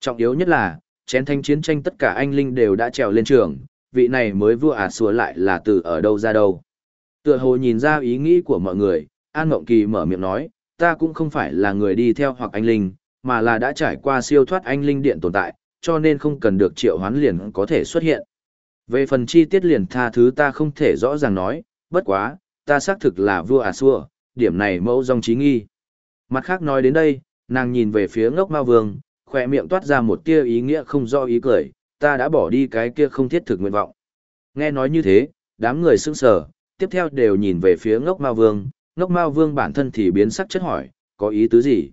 Trọng yếu nhất là, chén thanh chiến tranh tất cả anh linh đều đã trèo lên trường, vị này mới vua ả à xua lại là từ ở đâu ra đâu. Tựa hồ nhìn ra ý nghĩ của mọi người, An Ngộng Kỳ mở miệng nói, ta cũng không phải là người đi theo hoặc anh linh, mà là đã trải qua siêu thoát anh linh điện tồn tại, cho nên không cần được triệu hoán liền có thể xuất hiện. Về phần chi tiết liền tha thứ ta không thể rõ ràng nói, bất quá, ta xác thực là vua à xua, điểm này mẫu dòng trí nghi. Mặt khác nói đến đây, nàng nhìn về phía ngốc ma vương, khỏe miệng toát ra một tia ý nghĩa không do ý cười, ta đã bỏ đi cái kia không thiết thực nguyện vọng. Nghe nói như thế, đám người sững sờ, tiếp theo đều nhìn về phía ngốc ma vương, ngốc ma vương bản thân thì biến sắc chất hỏi, có ý tứ gì?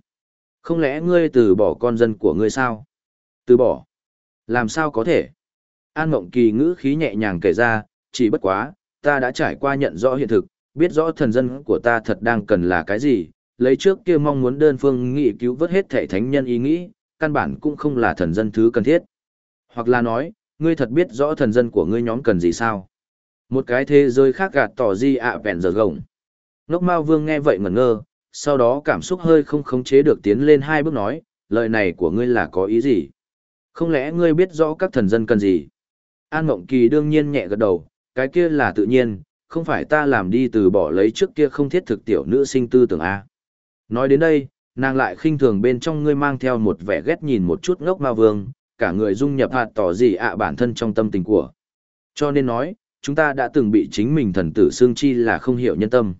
Không lẽ ngươi từ bỏ con dân của ngươi sao? Từ bỏ? Làm sao có thể? An Mộng Kỳ ngữ khí nhẹ nhàng kể ra, chỉ bất quá, ta đã trải qua nhận rõ hiện thực, biết rõ thần dân của ta thật đang cần là cái gì, lấy trước kia mong muốn đơn phương nghị cứu vớt hết thể thánh nhân ý nghĩ, căn bản cũng không là thần dân thứ cần thiết. Hoặc là nói, ngươi thật biết rõ thần dân của ngươi nhóm cần gì sao? Một cái thế giới khác gạt tỏ di ạ vẹn giờ gồng. Ngốc Mao Vương nghe vậy ngẩn ngơ, sau đó cảm xúc hơi không khống chế được tiến lên hai bước nói, lời này của ngươi là có ý gì? Không lẽ ngươi biết rõ các thần dân cần gì? An Mộng Kỳ đương nhiên nhẹ gật đầu, cái kia là tự nhiên, không phải ta làm đi từ bỏ lấy trước kia không thiết thực tiểu nữ sinh tư tưởng A. Nói đến đây, nàng lại khinh thường bên trong ngươi mang theo một vẻ ghét nhìn một chút ngốc ma vương, cả người dung nhập hạt tỏ gì ạ bản thân trong tâm tình của. Cho nên nói, chúng ta đã từng bị chính mình thần tử xương chi là không hiểu nhân tâm.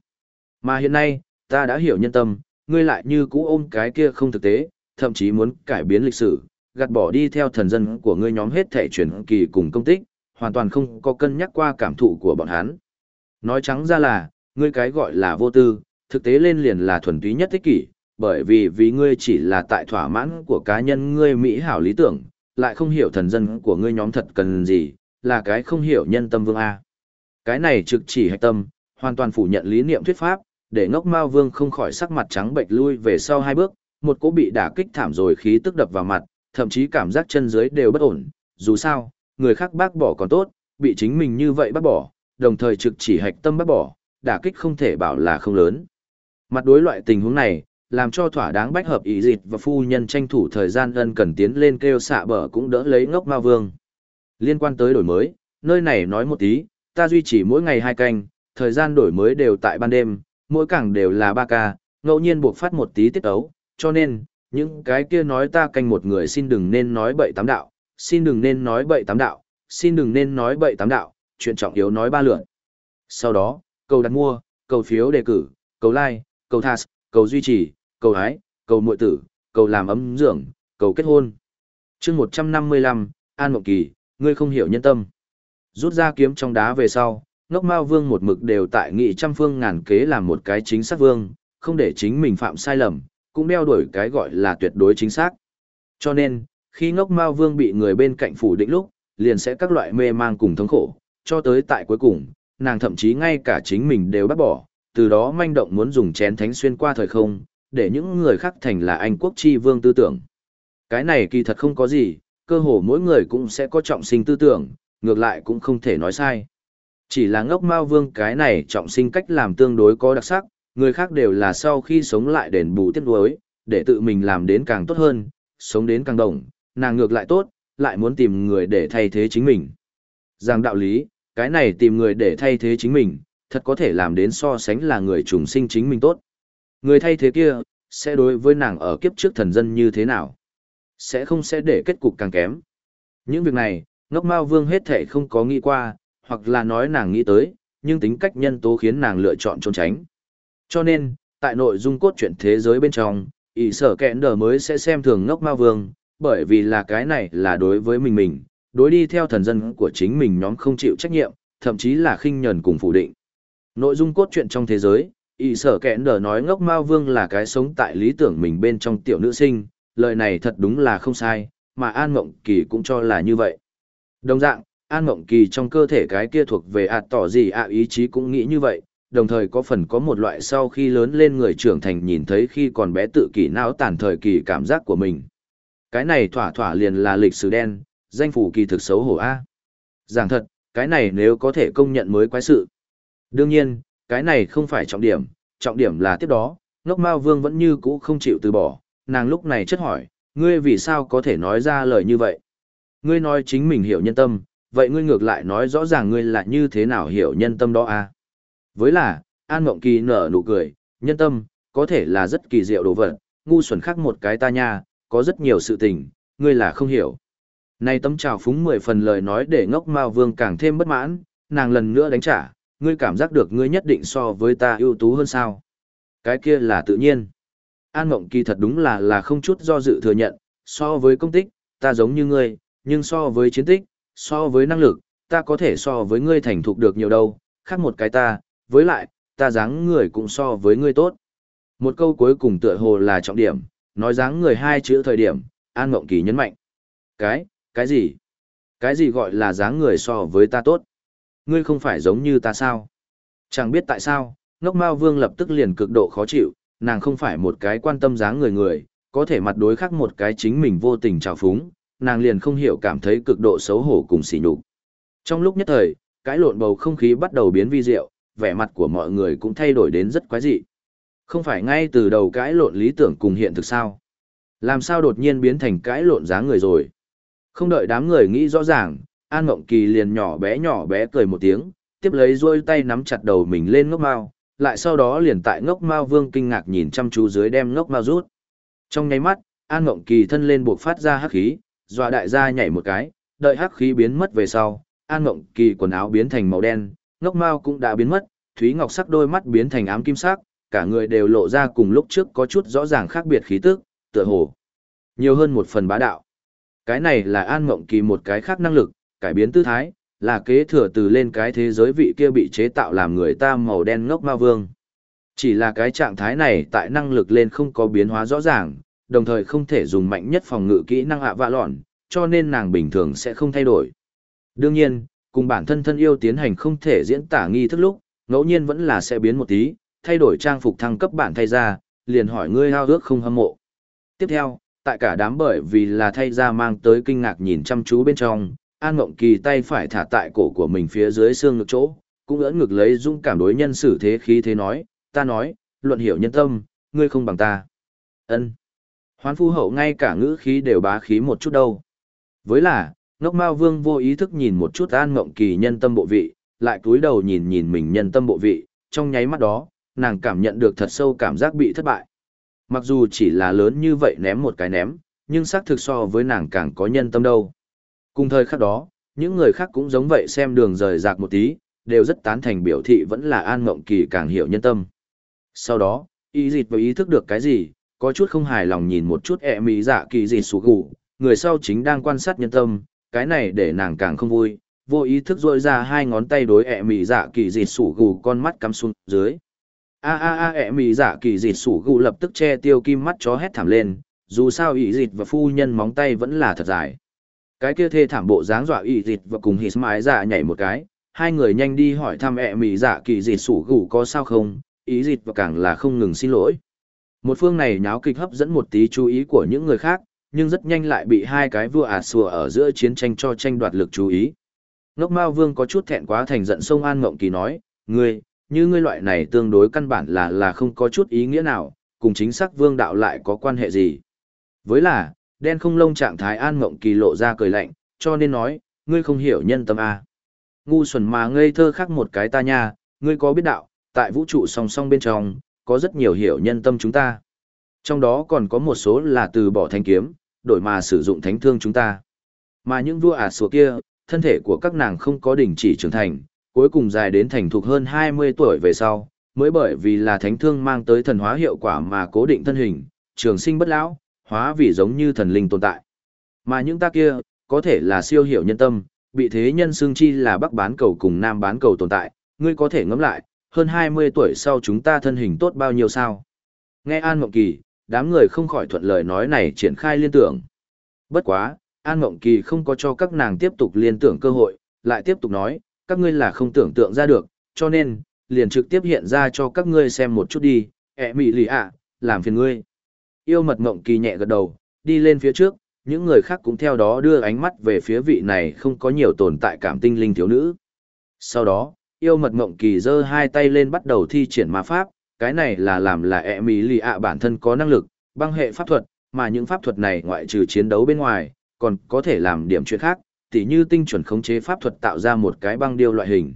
Mà hiện nay, ta đã hiểu nhân tâm, ngươi lại như cũ ôm cái kia không thực tế, thậm chí muốn cải biến lịch sử, gạt bỏ đi theo thần dân của ngươi nhóm hết thể chuyển kỳ cùng công tích, hoàn toàn không có cân nhắc qua cảm thụ của bọn hắn. Nói trắng ra là, ngươi cái gọi là vô tư, thực tế lên liền là thuần túy nhất thích kỷ, bởi vì vì ngươi chỉ là tại thỏa mãn của cá nhân ngươi mỹ hảo lý tưởng, lại không hiểu thần dân của ngươi nhóm thật cần gì, là cái không hiểu nhân tâm vương A. Cái này trực chỉ hạch tâm, hoàn toàn phủ nhận lý niệm thuyết pháp, để ngốc mao vương không khỏi sắc mặt trắng bệnh lui về sau hai bước, một cỗ bị đả kích thảm rồi khí tức đập vào mặt, thậm chí cảm giác chân dưới đều bất ổn, dù sao, người khác bác bỏ còn tốt, bị chính mình như vậy bác bỏ, đồng thời trực chỉ hạch tâm bác bỏ, đả kích không thể bảo là không lớn. Mặt đối loại tình huống này, làm cho thỏa đáng bách hợp ý dịch và phu nhân tranh thủ thời gian ân cần tiến lên kêu xạ bờ cũng đỡ lấy ngốc ma vương. Liên quan tới đổi mới, nơi này nói một tí, ta duy trì mỗi ngày hai canh, thời gian đổi mới đều tại ban đêm, mỗi cảng đều là 3 ca, ngẫu nhiên buộc phát một tí tiết ấu, cho nên, những cái kia nói ta canh một người xin đừng nên nói bậy tám đạo, xin đừng nên nói bậy tám đạo, xin đừng nên nói bậy tám đạo, chuyện trọng yếu nói ba lượn. Sau đó, cầu đặt mua, cầu phiếu đề cử, cầu like, cầu thas, cầu duy trì, cầu hái, cầu muội tử, cầu làm ấm dưỡng, cầu kết hôn. chương 155, An Mộng Kỳ, ngươi không hiểu nhân tâm. Rút ra kiếm trong đá về sau, ngốc mao vương một mực đều tại nghị trăm phương ngàn kế làm một cái chính xác vương, không để chính mình phạm sai lầm, cũng đeo đuổi cái gọi là tuyệt đối chính xác. Cho nên, khi ngốc mao vương bị người bên cạnh phủ định lúc, liền sẽ các loại mê mang cùng thống khổ, cho tới tại cuối cùng, nàng thậm chí ngay cả chính mình đều bắt bỏ, từ đó manh động muốn dùng chén thánh xuyên qua thời không, để những người khác thành là anh quốc chi vương tư tưởng. Cái này kỳ thật không có gì, cơ hồ mỗi người cũng sẽ có trọng sinh tư tưởng, ngược lại cũng không thể nói sai. Chỉ là ngốc mao vương cái này trọng sinh cách làm tương đối có đặc sắc, người khác đều là sau khi sống lại đền bù tiếc nuối, để tự mình làm đến càng tốt hơn, sống đến càng đồng, nàng ngược lại tốt, lại muốn tìm người để thay thế chính mình. Rằng đạo lý, cái này tìm người để thay thế chính mình, thật có thể làm đến so sánh là người trùng sinh chính mình tốt. Người thay thế kia, sẽ đối với nàng ở kiếp trước thần dân như thế nào? Sẽ không sẽ để kết cục càng kém. Những việc này, ngốc mao vương hết thể không có nghĩ qua, hoặc là nói nàng nghĩ tới, nhưng tính cách nhân tố khiến nàng lựa chọn trốn tránh. Cho nên, tại nội dung cốt truyện thế giới bên trong, ỷ sở kẹn đờ mới sẽ xem thường ngốc Ma vương, bởi vì là cái này là đối với mình mình, đối đi theo thần dân của chính mình nhóm không chịu trách nhiệm, thậm chí là khinh nhẫn cùng phủ định. Nội dung cốt truyện trong thế giới, ỷ sở kẹn đờ nói ngốc Ma vương là cái sống tại lý tưởng mình bên trong tiểu nữ sinh, lời này thật đúng là không sai, mà An Mộng Kỳ cũng cho là như vậy. Đồng dạng, An Mộng Kỳ trong cơ thể cái kia thuộc về ạt tỏ gì ạ ý chí cũng nghĩ như vậy, đồng thời có phần có một loại sau khi lớn lên người trưởng thành nhìn thấy khi còn bé tự kỷ não tàn thời kỳ cảm giác của mình. Cái này thỏa thỏa liền là lịch sử đen, danh phủ kỳ thực xấu hổ A. Giảng thật, cái này nếu có thể công nhận mới quái sự. Đương nhiên, cái này không phải trọng điểm, trọng điểm là tiếp đó, ngốc mao vương vẫn như cũ không chịu từ bỏ, nàng lúc này chất hỏi, ngươi vì sao có thể nói ra lời như vậy? Ngươi nói chính mình hiểu nhân tâm, vậy ngươi ngược lại nói rõ ràng ngươi là như thế nào hiểu nhân tâm đó à? Với là, An Mộng Kỳ nở nụ cười, nhân tâm, có thể là rất kỳ diệu đồ vật, ngu xuẩn khác một cái ta nha, có rất nhiều sự tình, ngươi là không hiểu. nay tấm trào phúng mười phần lời nói để ngốc mao vương càng thêm bất mãn, nàng lần nữa đánh trả, ngươi cảm giác được ngươi nhất định so với ta ưu tú hơn sao. Cái kia là tự nhiên. An Mộng Kỳ thật đúng là là không chút do dự thừa nhận, so với công tích, ta giống như ngươi, nhưng so với chiến tích, so với năng lực, ta có thể so với ngươi thành thục được nhiều đâu, khác một cái ta, với lại, ta dáng người cũng so với ngươi tốt. Một câu cuối cùng tựa hồ là trọng điểm, nói dáng người hai chữ thời điểm, An Mộng Kỳ nhấn mạnh. Cái, cái gì? Cái gì gọi là dáng người so với ta tốt? Ngươi không phải giống như ta sao? Chẳng biết tại sao, ngốc mao vương lập tức liền cực độ khó chịu, nàng không phải một cái quan tâm dáng người người, có thể mặt đối khác một cái chính mình vô tình trào phúng, nàng liền không hiểu cảm thấy cực độ xấu hổ cùng sỉ nhục. Trong lúc nhất thời, cái lộn bầu không khí bắt đầu biến vi diệu, vẻ mặt của mọi người cũng thay đổi đến rất quái dị. Không phải ngay từ đầu cãi lộn lý tưởng cùng hiện thực sao? Làm sao đột nhiên biến thành cãi lộn dáng người rồi? Không đợi đám người nghĩ rõ ràng, An Ngộng Kỳ liền nhỏ bé nhỏ bé cười một tiếng, tiếp lấy duỗi tay nắm chặt đầu mình lên ngốc mao, lại sau đó liền tại ngốc mao vương kinh ngạc nhìn chăm chú dưới đem ngốc mao rút. Trong nháy mắt, An Ngộng Kỳ thân lên buộc phát ra hắc khí, dọa đại gia nhảy một cái, đợi hắc khí biến mất về sau, An Ngộng Kỳ quần áo biến thành màu đen, ngốc mao cũng đã biến mất, Thúy Ngọc sắc đôi mắt biến thành ám kim sắc, cả người đều lộ ra cùng lúc trước có chút rõ ràng khác biệt khí tức, tựa hồ nhiều hơn một phần bá đạo. Cái này là An Mộng Kỳ một cái khác năng lực, cải biến tư thái, là kế thừa từ lên cái thế giới vị kia bị chế tạo làm người ta màu đen ngốc ma vương. Chỉ là cái trạng thái này tại năng lực lên không có biến hóa rõ ràng, đồng thời không thể dùng mạnh nhất phòng ngự kỹ năng ạ vạ lọn, cho nên nàng bình thường sẽ không thay đổi. Đương nhiên, cùng bản thân thân yêu tiến hành không thể diễn tả nghi thức lúc, ngẫu nhiên vẫn là sẽ biến một tí, thay đổi trang phục thăng cấp bản thay ra, liền hỏi ngươi hao ước không hâm mộ. Tiếp theo, tại cả đám bởi vì là thay ra mang tới kinh ngạc nhìn chăm chú bên trong, An Ngộng Kỳ tay phải thả tại cổ của mình phía dưới xương ngực chỗ, cũng ưỡn ngực lấy dũng cảm đối nhân xử thế khí thế nói, ta nói, luận hiểu nhân tâm, ngươi không bằng ta. ân Hoán phu hậu ngay cả ngữ khí đều bá khí một chút đâu. Với là, ngốc mao vương vô ý thức nhìn một chút an ngộng kỳ nhân tâm bộ vị, lại cúi đầu nhìn nhìn mình nhân tâm bộ vị, trong nháy mắt đó, nàng cảm nhận được thật sâu cảm giác bị thất bại. Mặc dù chỉ là lớn như vậy ném một cái ném, nhưng xác thực so với nàng càng có nhân tâm đâu. Cùng thời khắc đó, những người khác cũng giống vậy xem đường rời rạc một tí, đều rất tán thành biểu thị vẫn là An Ngộng Kỳ càng hiểu nhân tâm. Sau đó, ý dịt và ý thức được cái gì, có chút không hài lòng nhìn một chút e ẹ mỹ dạ kỳ dịt sủ gù, người sau chính đang quan sát nhân tâm, cái này để nàng càng không vui, vô ý thức dội ra hai ngón tay đối ẹ mị dạ kỳ dịt sủ gù con mắt cắm xuống dưới. A a a ẹ mị dạ kỳ dịt sủ gù lập tức che tiêu kim mắt chó hét thảm lên, dù sao ý dịt và phu nhân móng tay vẫn là thật dài. Cái kia thê thảm bộ dáng dọa ý dịt và cùng hít mái dạ nhảy một cái, hai người nhanh đi hỏi thăm ẹ mị dạ kỳ dịt sủ gù có sao không, ý dịt và càng là không ngừng xin lỗi. Một phương này nháo kịch hấp dẫn một tí chú ý của những người khác, nhưng rất nhanh lại bị hai cái vua ả à sùa ở giữa chiến tranh cho tranh đoạt lực chú ý. Ngốc Mao Vương có chút thẹn quá thành giận sông An Ngộng Kỳ nói, ngươi, như ngươi loại này tương đối căn bản là là không có chút ý nghĩa nào, cùng chính xác vương đạo lại có quan hệ gì. Với là, đen không lông trạng thái An Ngộng Kỳ lộ ra cười lạnh, cho nên nói, ngươi không hiểu nhân tâm à. Ngu xuẩn mà ngây thơ khác một cái ta nha, ngươi có biết đạo, tại vũ trụ song song bên trong, có rất nhiều hiểu nhân tâm chúng ta. Trong đó còn có một số là từ bỏ thanh kiếm, đổi mà sử dụng thánh thương chúng ta. Mà những vua ả à sủa kia, thân thể của các nàng không có đỉnh chỉ trưởng thành, cuối cùng dài đến thành thục hơn 20 tuổi về sau, mới bởi vì là thánh thương mang tới thần hóa hiệu quả mà cố định thân hình, trường sinh bất lão, hóa vì giống như thần linh tồn tại. Mà những ta kia, có thể là siêu hiểu nhân tâm, bị thế nhân xương chi là bắc bán cầu cùng nam bán cầu tồn tại, ngươi có thể ngẫm lại, hơn 20 tuổi sau chúng ta thân hình tốt bao nhiêu sao? Nghe An Mộng Kỳ, đám người không khỏi thuận lời nói này triển khai liên tưởng. Bất quá, An Mộng Kỳ không có cho các nàng tiếp tục liên tưởng cơ hội, lại tiếp tục nói, các ngươi là không tưởng tượng ra được, cho nên, liền trực tiếp hiện ra cho các ngươi xem một chút đi, ẹ mị lì ạ, làm phiền ngươi. Yêu mật Mộng Kỳ nhẹ gật đầu, đi lên phía trước, những người khác cũng theo đó đưa ánh mắt về phía vị này không có nhiều tồn tại cảm tinh linh thiếu nữ. Sau đó, yêu mật Mộng Kỳ giơ hai tay lên bắt đầu thi triển ma pháp, cái này là làm là e mỹ lì ạ bản thân có năng lực, băng hệ pháp thuật, mà những pháp thuật này ngoại trừ chiến đấu bên ngoài, còn có thể làm điểm chuyện khác, tỉ như tinh chuẩn khống chế pháp thuật tạo ra một cái băng điêu loại hình.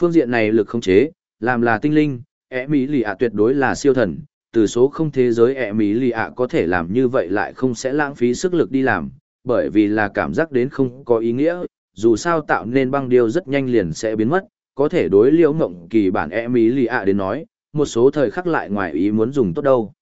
Phương diện này lực khống chế, làm là tinh linh, e mỹ lì ạ tuyệt đối là siêu thần, từ số không thế giới e mỹ lì ạ có thể làm như vậy lại không sẽ lãng phí sức lực đi làm, bởi vì là cảm giác đến không có ý nghĩa, dù sao tạo nên băng điêu rất nhanh liền sẽ biến mất, có thể đối liễu ngộng kỳ bản e mỹ lì ạ đến nói, một số thời khắc lại ngoài ý muốn dùng tốt đâu.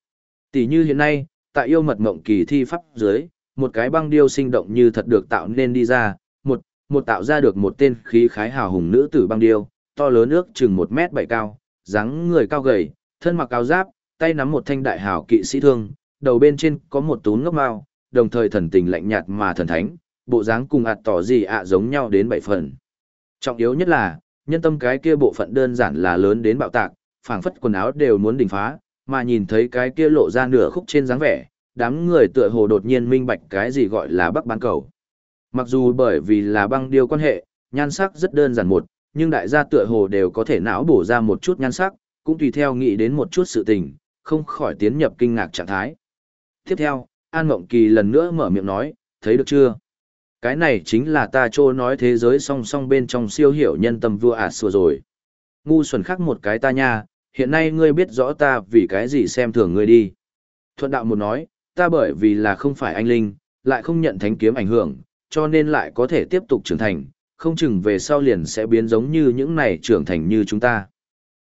Tỷ như hiện nay, tại yêu mật mộng kỳ thi pháp dưới, một cái băng điêu sinh động như thật được tạo nên đi ra, một, một tạo ra được một tên khí khái hào hùng nữ tử băng điêu, to lớn ước chừng một mét bảy cao, dáng người cao gầy, thân mặc áo giáp, tay nắm một thanh đại hào kỵ sĩ thương, đầu bên trên có một tún ngốc mao, đồng thời thần tình lạnh nhạt mà thần thánh, bộ dáng cùng ạt tỏ gì ạ giống nhau đến bảy phần. Trọng yếu nhất là, nhân tâm cái kia bộ phận đơn giản là lớn đến bạo tạc, phảng phất quần áo đều muốn đỉnh phá, mà nhìn thấy cái kia lộ ra nửa khúc trên dáng vẻ, đám người tựa hồ đột nhiên minh bạch cái gì gọi là bắc bán cầu. Mặc dù bởi vì là băng điêu quan hệ, nhan sắc rất đơn giản một, nhưng đại gia tựa hồ đều có thể não bổ ra một chút nhan sắc, cũng tùy theo nghĩ đến một chút sự tình, không khỏi tiến nhập kinh ngạc trạng thái. Tiếp theo, An Mộng Kỳ lần nữa mở miệng nói, thấy được chưa? Cái này chính là ta trô nói thế giới song song bên trong siêu hiểu nhân tâm vua ả à rồi ngu xuẩn khắc một cái ta nha, hiện nay ngươi biết rõ ta vì cái gì xem thường ngươi đi. Thuận đạo một nói, ta bởi vì là không phải anh linh, lại không nhận thánh kiếm ảnh hưởng, cho nên lại có thể tiếp tục trưởng thành, không chừng về sau liền sẽ biến giống như những này trưởng thành như chúng ta.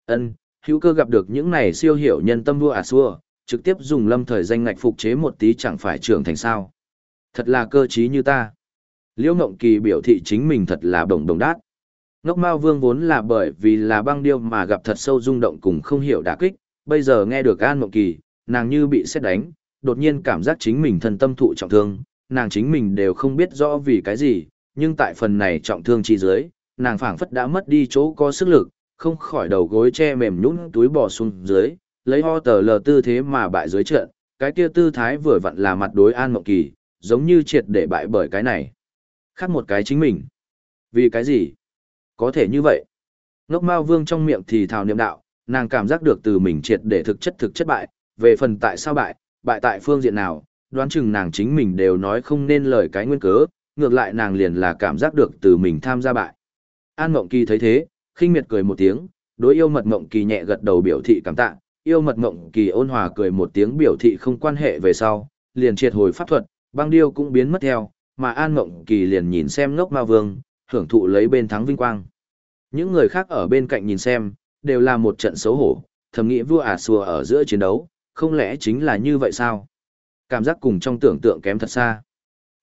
Ân, hữu cơ gặp được những này siêu hiểu nhân tâm vua à xua, trực tiếp dùng lâm thời danh ngạch phục chế một tí chẳng phải trưởng thành sao. Thật là cơ trí như ta. Liễu Ngộng Kỳ biểu thị chính mình thật là đồng đồng đát. Ngốc Mao Vương vốn là bởi vì là băng điêu mà gặp thật sâu rung động cùng không hiểu đả kích, bây giờ nghe được An Mộng Kỳ, nàng như bị xét đánh, đột nhiên cảm giác chính mình thân tâm thụ trọng thương, nàng chính mình đều không biết rõ vì cái gì, nhưng tại phần này trọng thương chi dưới, nàng phảng phất đã mất đi chỗ có sức lực, không khỏi đầu gối che mềm nhũn túi bò xuống dưới, lấy ho tờ lờ tư thế mà bại dưới trận, cái kia tư thái vừa vặn là mặt đối An Mộng Kỳ, giống như triệt để bại bởi cái này. Khác một cái chính mình. Vì cái gì? Có thể như vậy. Ngốc Mao Vương trong miệng thì thào niệm đạo, nàng cảm giác được từ mình triệt để thực chất thực chất bại, về phần tại sao bại, bại tại phương diện nào, đoán chừng nàng chính mình đều nói không nên lời cái nguyên cớ, ngược lại nàng liền là cảm giác được từ mình tham gia bại. An Mộng Kỳ thấy thế, khinh miệt cười một tiếng, đối yêu mật Mộng Kỳ nhẹ gật đầu biểu thị cảm tạ, yêu mật Mộng Kỳ ôn hòa cười một tiếng biểu thị không quan hệ về sau, liền triệt hồi pháp thuật, băng điêu cũng biến mất theo, mà An Mộng Kỳ liền nhìn xem ngốc ma vương, hưởng thụ lấy bên thắng vinh quang. Những người khác ở bên cạnh nhìn xem, đều là một trận xấu hổ, thầm nghĩ vua ả à xùa ở giữa chiến đấu, không lẽ chính là như vậy sao? Cảm giác cùng trong tưởng tượng kém thật xa.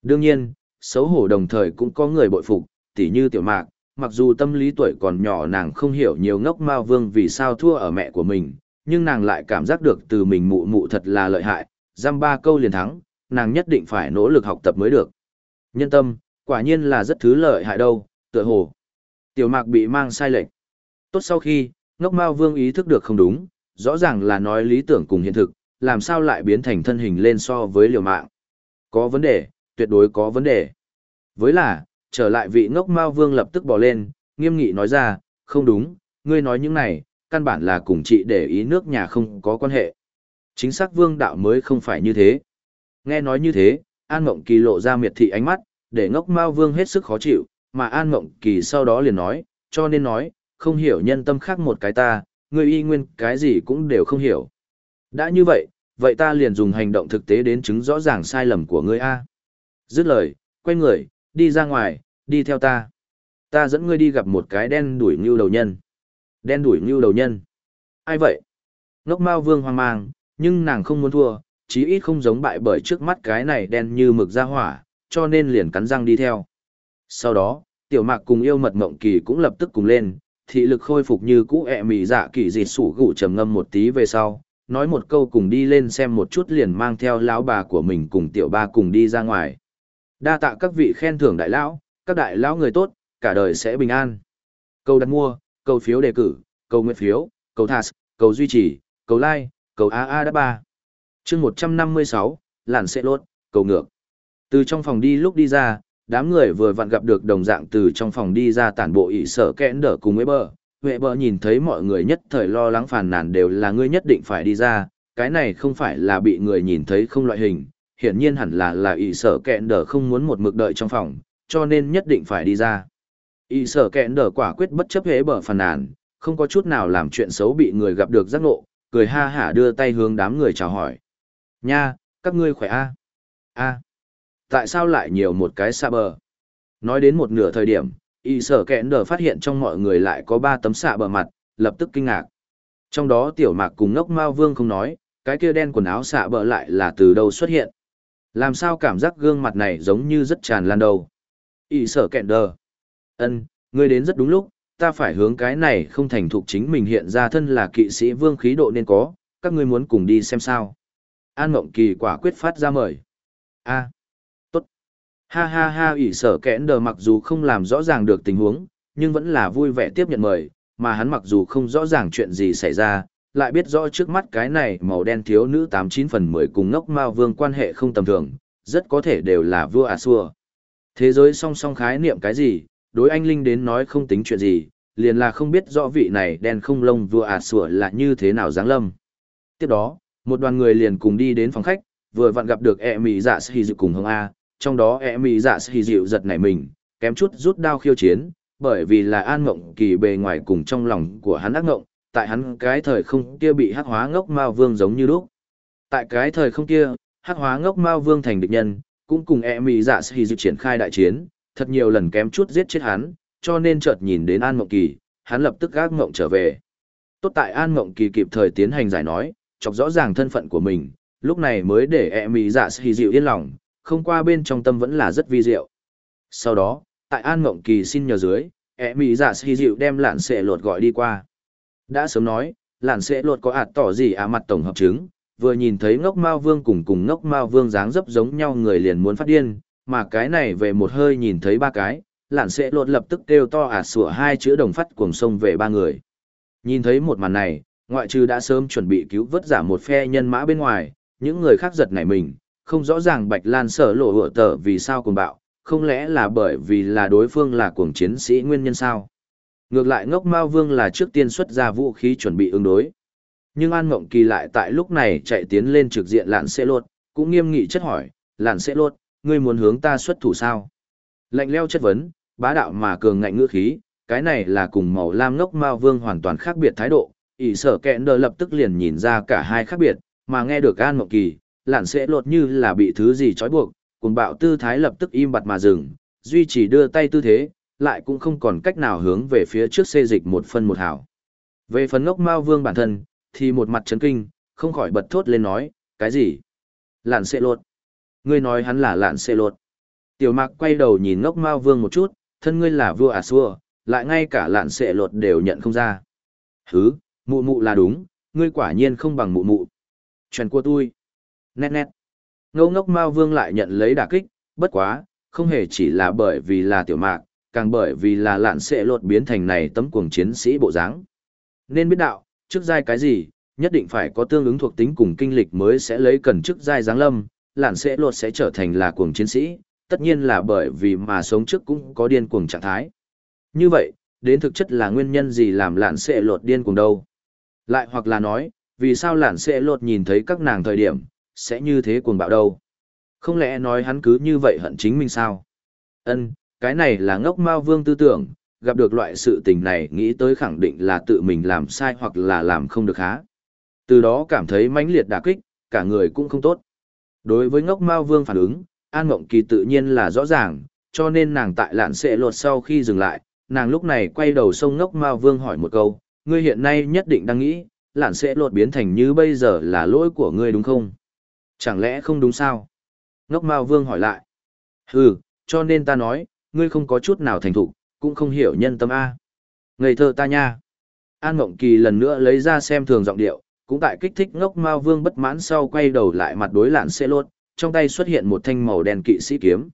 Đương nhiên, xấu hổ đồng thời cũng có người bội phục, tỉ như tiểu mạc, mặc dù tâm lý tuổi còn nhỏ nàng không hiểu nhiều ngốc mao vương vì sao thua ở mẹ của mình, nhưng nàng lại cảm giác được từ mình mụ mụ thật là lợi hại, giam ba câu liền thắng, nàng nhất định phải nỗ lực học tập mới được. Nhân tâm, quả nhiên là rất thứ lợi hại đâu, tựa hồ. Tiểu mạc bị mang sai lệch. Tốt sau khi, ngốc mao vương ý thức được không đúng, rõ ràng là nói lý tưởng cùng hiện thực, làm sao lại biến thành thân hình lên so với liều mạng. Có vấn đề, tuyệt đối có vấn đề. Với là, trở lại vị ngốc mao vương lập tức bỏ lên, nghiêm nghị nói ra, không đúng, ngươi nói những này, căn bản là cùng chị để ý nước nhà không có quan hệ. Chính xác vương đạo mới không phải như thế. Nghe nói như thế, An Mộng Kỳ lộ ra miệt thị ánh mắt, để ngốc mao vương hết sức khó chịu, mà An Mộng Kỳ sau đó liền nói, cho nên nói, không hiểu nhân tâm khác một cái ta, ngươi y nguyên cái gì cũng đều không hiểu. Đã như vậy, vậy ta liền dùng hành động thực tế đến chứng rõ ràng sai lầm của ngươi A. Dứt lời, quay người, đi ra ngoài, đi theo ta. Ta dẫn ngươi đi gặp một cái đen đuổi ngưu đầu nhân. Đen đuổi ngưu đầu nhân. Ai vậy? Ngốc Mao Vương hoang mang, nhưng nàng không muốn thua, chí ít không giống bại bởi trước mắt cái này đen như mực ra hỏa, cho nên liền cắn răng đi theo. Sau đó, tiểu mạc cùng yêu mật mộng kỳ cũng lập tức cùng lên, thị lực khôi phục như cũ ẹ mị dạ kỳ dịt sủ gụ trầm ngâm một tí về sau, nói một câu cùng đi lên xem một chút liền mang theo lão bà của mình cùng tiểu ba cùng đi ra ngoài. Đa tạ các vị khen thưởng đại lão, các đại lão người tốt, cả đời sẽ bình an. Câu đặt mua, câu phiếu đề cử, câu nguyện phiếu, câu thas, câu duy trì, câu like, câu AA đã ba. chương 156, làn xe lốt, câu ngược. Từ trong phòng đi lúc đi ra, đám người vừa vặn gặp được đồng dạng từ trong phòng đi ra tản bộ ỷ sở kẽn đỡ cùng với bờ. Huệ bờ nhìn thấy mọi người nhất thời lo lắng phàn nàn đều là ngươi nhất định phải đi ra, cái này không phải là bị người nhìn thấy không loại hình, hiển nhiên hẳn là là ỷ sở kẽn đỡ không muốn một mực đợi trong phòng, cho nên nhất định phải đi ra. ỷ sở kẽn đỡ quả quyết bất chấp hế bờ phàn nàn, không có chút nào làm chuyện xấu bị người gặp được giác ngộ, cười ha hả đưa tay hướng đám người chào hỏi. Nha, các ngươi khỏe a a tại sao lại nhiều một cái xạ bờ? Nói đến một nửa thời điểm, y sở kẹn đờ phát hiện trong mọi người lại có ba tấm xạ bờ mặt, lập tức kinh ngạc. Trong đó tiểu mạc cùng ngốc mao vương không nói, cái kia đen quần áo xạ bờ lại là từ đâu xuất hiện. Làm sao cảm giác gương mặt này giống như rất tràn lan đầu. Y sở kẹn đờ. ân ngươi đến rất đúng lúc, ta phải hướng cái này không thành thục chính mình hiện ra thân là kỵ sĩ vương khí độ nên có, các ngươi muốn cùng đi xem sao. An Mộng Kỳ quả quyết phát ra mời. a Ha ha ha ỷ sở kẽn đờ mặc dù không làm rõ ràng được tình huống, nhưng vẫn là vui vẻ tiếp nhận mời, mà hắn mặc dù không rõ ràng chuyện gì xảy ra, lại biết rõ trước mắt cái này màu đen thiếu nữ tám chín phần mười cùng ngốc mao vương quan hệ không tầm thường, rất có thể đều là vua à xua. Thế giới song song khái niệm cái gì, đối anh Linh đến nói không tính chuyện gì, liền là không biết rõ vị này đen không lông vua à sủa là như thế nào dáng lâm. Tiếp đó, một đoàn người liền cùng đi đến phòng khách, vừa vặn gặp được e ẹ mì dạ sĩ dự cùng hông A, trong đó e mỹ dạ xì dịu giật nảy mình, kém chút rút đao khiêu chiến, bởi vì là an ngộng kỳ bề ngoài cùng trong lòng của hắn ác ngộng, tại hắn cái thời không kia bị hắc hóa ngốc mao vương giống như lúc. Tại cái thời không kia, hắc hóa ngốc mao vương thành địch nhân, cũng cùng e mỹ dạ xì dịu triển khai đại chiến, thật nhiều lần kém chút giết chết hắn, cho nên chợt nhìn đến an ngộng kỳ, hắn lập tức ác ngộng trở về. Tốt tại an ngộng kỳ kịp thời tiến hành giải nói, chọc rõ ràng thân phận của mình, lúc này mới để e mỹ dạ xì dịu yên lòng không qua bên trong tâm vẫn là rất vi diệu. Sau đó, tại An Mộng Kỳ xin nhờ dưới, ẹ mỹ giả si dịu đem lạn xệ lột gọi đi qua. Đã sớm nói, lạn xệ lột có ạt tỏ gì à mặt tổng hợp chứng, vừa nhìn thấy ngốc mao vương cùng cùng ngốc mao vương dáng dấp giống nhau người liền muốn phát điên, mà cái này về một hơi nhìn thấy ba cái, lạn xệ lột lập tức kêu to ạt sủa hai chữ đồng phát cuồng sông về ba người. Nhìn thấy một màn này, ngoại trừ đã sớm chuẩn bị cứu vớt giả một phe nhân mã bên ngoài, những người khác giật nảy mình, không rõ ràng Bạch Lan sở lộ hựa tờ vì sao cuồng bạo, không lẽ là bởi vì là đối phương là cuồng chiến sĩ nguyên nhân sao? Ngược lại ngốc Mao Vương là trước tiên xuất ra vũ khí chuẩn bị ứng đối. Nhưng An Ngộng Kỳ lại tại lúc này chạy tiến lên trực diện lạn sẽ lột, cũng nghiêm nghị chất hỏi, lạn sẽ lột, ngươi muốn hướng ta xuất thủ sao? Lạnh leo chất vấn, bá đạo mà cường ngạnh ngữ khí, cái này là cùng màu lam ngốc Mao Vương hoàn toàn khác biệt thái độ, ỷ sở kẹn đờ lập tức liền nhìn ra cả hai khác biệt, mà nghe được An Ngộng Kỳ, lạn sẽ lột như là bị thứ gì trói buộc, cùng bạo tư thái lập tức im bặt mà dừng, duy trì đưa tay tư thế, lại cũng không còn cách nào hướng về phía trước xê dịch một phân một hào. Về phần ngốc Mao Vương bản thân, thì một mặt chấn kinh, không khỏi bật thốt lên nói, cái gì? Lạn sẽ lột. Ngươi nói hắn là lạn sẽ lột. Tiểu mạc quay đầu nhìn ngốc Mao Vương một chút, thân ngươi là vua à xua, lại ngay cả lạn sẽ lột đều nhận không ra. Hứ, mụ mụ là đúng, ngươi quả nhiên không bằng mụ mụ. Chuyện của tôi. Nét nét. Ngô ngốc Mao Vương lại nhận lấy đả kích, bất quá, không hề chỉ là bởi vì là tiểu mạc, càng bởi vì là lạn sẽ lột biến thành này tấm cuồng chiến sĩ bộ dáng. Nên biết đạo, trước giai cái gì, nhất định phải có tương ứng thuộc tính cùng kinh lịch mới sẽ lấy cần chức giai giáng lâm, lạn sẽ lột sẽ trở thành là cuồng chiến sĩ, tất nhiên là bởi vì mà sống trước cũng có điên cuồng trạng thái. Như vậy, đến thực chất là nguyên nhân gì làm lạn sẽ lột điên cuồng đâu? Lại hoặc là nói, vì sao lạn sẽ lột nhìn thấy các nàng thời điểm, sẽ như thế cuồng bạo đâu? Không lẽ nói hắn cứ như vậy hận chính mình sao? Ân, cái này là ngốc mao vương tư tưởng, gặp được loại sự tình này nghĩ tới khẳng định là tự mình làm sai hoặc là làm không được há. Từ đó cảm thấy mãnh liệt đả kích, cả người cũng không tốt. Đối với ngốc mao vương phản ứng, An Mộng Kỳ tự nhiên là rõ ràng, cho nên nàng tại lạn sẽ lột sau khi dừng lại, nàng lúc này quay đầu sông ngốc mao vương hỏi một câu, ngươi hiện nay nhất định đang nghĩ, lạn sẽ lột biến thành như bây giờ là lỗi của ngươi đúng không? Chẳng lẽ không đúng sao? Ngốc mao vương hỏi lại. Hừ, cho nên ta nói, ngươi không có chút nào thành thục, cũng không hiểu nhân tâm A. Ngây thơ ta nha. An Mộng Kỳ lần nữa lấy ra xem thường giọng điệu, cũng tại kích thích ngốc mao vương bất mãn sau quay đầu lại mặt đối lạn xe lốt, trong tay xuất hiện một thanh màu đen kỵ sĩ kiếm.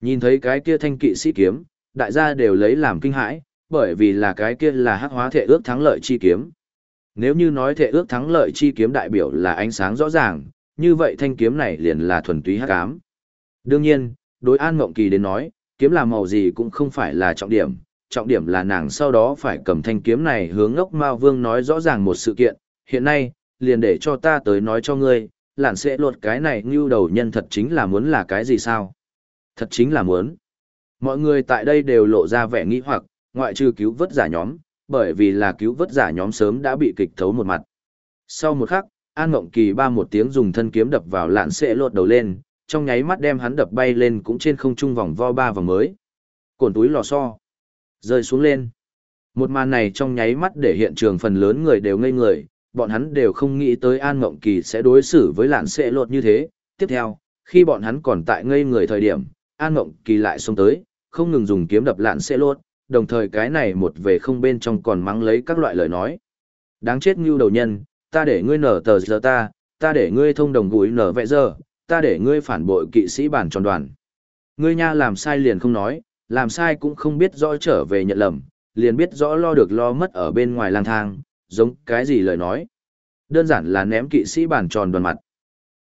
Nhìn thấy cái kia thanh kỵ sĩ kiếm, đại gia đều lấy làm kinh hãi, bởi vì là cái kia là hắc hóa thể ước thắng lợi chi kiếm. Nếu như nói thể ước thắng lợi chi kiếm đại biểu là ánh sáng rõ ràng, như vậy thanh kiếm này liền là thuần túy hắc ám. Đương nhiên, đối An Mộng Kỳ đến nói, kiếm là màu gì cũng không phải là trọng điểm, trọng điểm là nàng sau đó phải cầm thanh kiếm này hướng ngốc Mao Vương nói rõ ràng một sự kiện, hiện nay, liền để cho ta tới nói cho ngươi, lạn sẽ luật cái này như đầu nhân thật chính là muốn là cái gì sao? Thật chính là muốn. Mọi người tại đây đều lộ ra vẻ nghi hoặc, ngoại trừ cứu vớt giả nhóm, bởi vì là cứu vớt giả nhóm sớm đã bị kịch thấu một mặt. Sau một khắc, An Ngộng Kỳ ba một tiếng dùng thân kiếm đập vào lạn sẽ lột đầu lên, trong nháy mắt đem hắn đập bay lên cũng trên không trung vòng vo ba vòng mới. Cổn túi lò xo. Rơi xuống lên. Một màn này trong nháy mắt để hiện trường phần lớn người đều ngây người, bọn hắn đều không nghĩ tới An Ngộng Kỳ sẽ đối xử với lạn sẽ lột như thế. Tiếp theo, khi bọn hắn còn tại ngây người thời điểm, An Ngộng Kỳ lại xông tới, không ngừng dùng kiếm đập lạn sẽ lột, đồng thời cái này một về không bên trong còn mắng lấy các loại lời nói. Đáng chết như đầu nhân, ta để ngươi nở tờ giờ ta, ta để ngươi thông đồng gũi nở vẽ giờ, ta để ngươi phản bội kỵ sĩ bản tròn đoàn. Ngươi nha làm sai liền không nói, làm sai cũng không biết rõ trở về nhận lầm, liền biết rõ lo được lo mất ở bên ngoài lang thang, giống cái gì lời nói. Đơn giản là ném kỵ sĩ bản tròn đoàn mặt.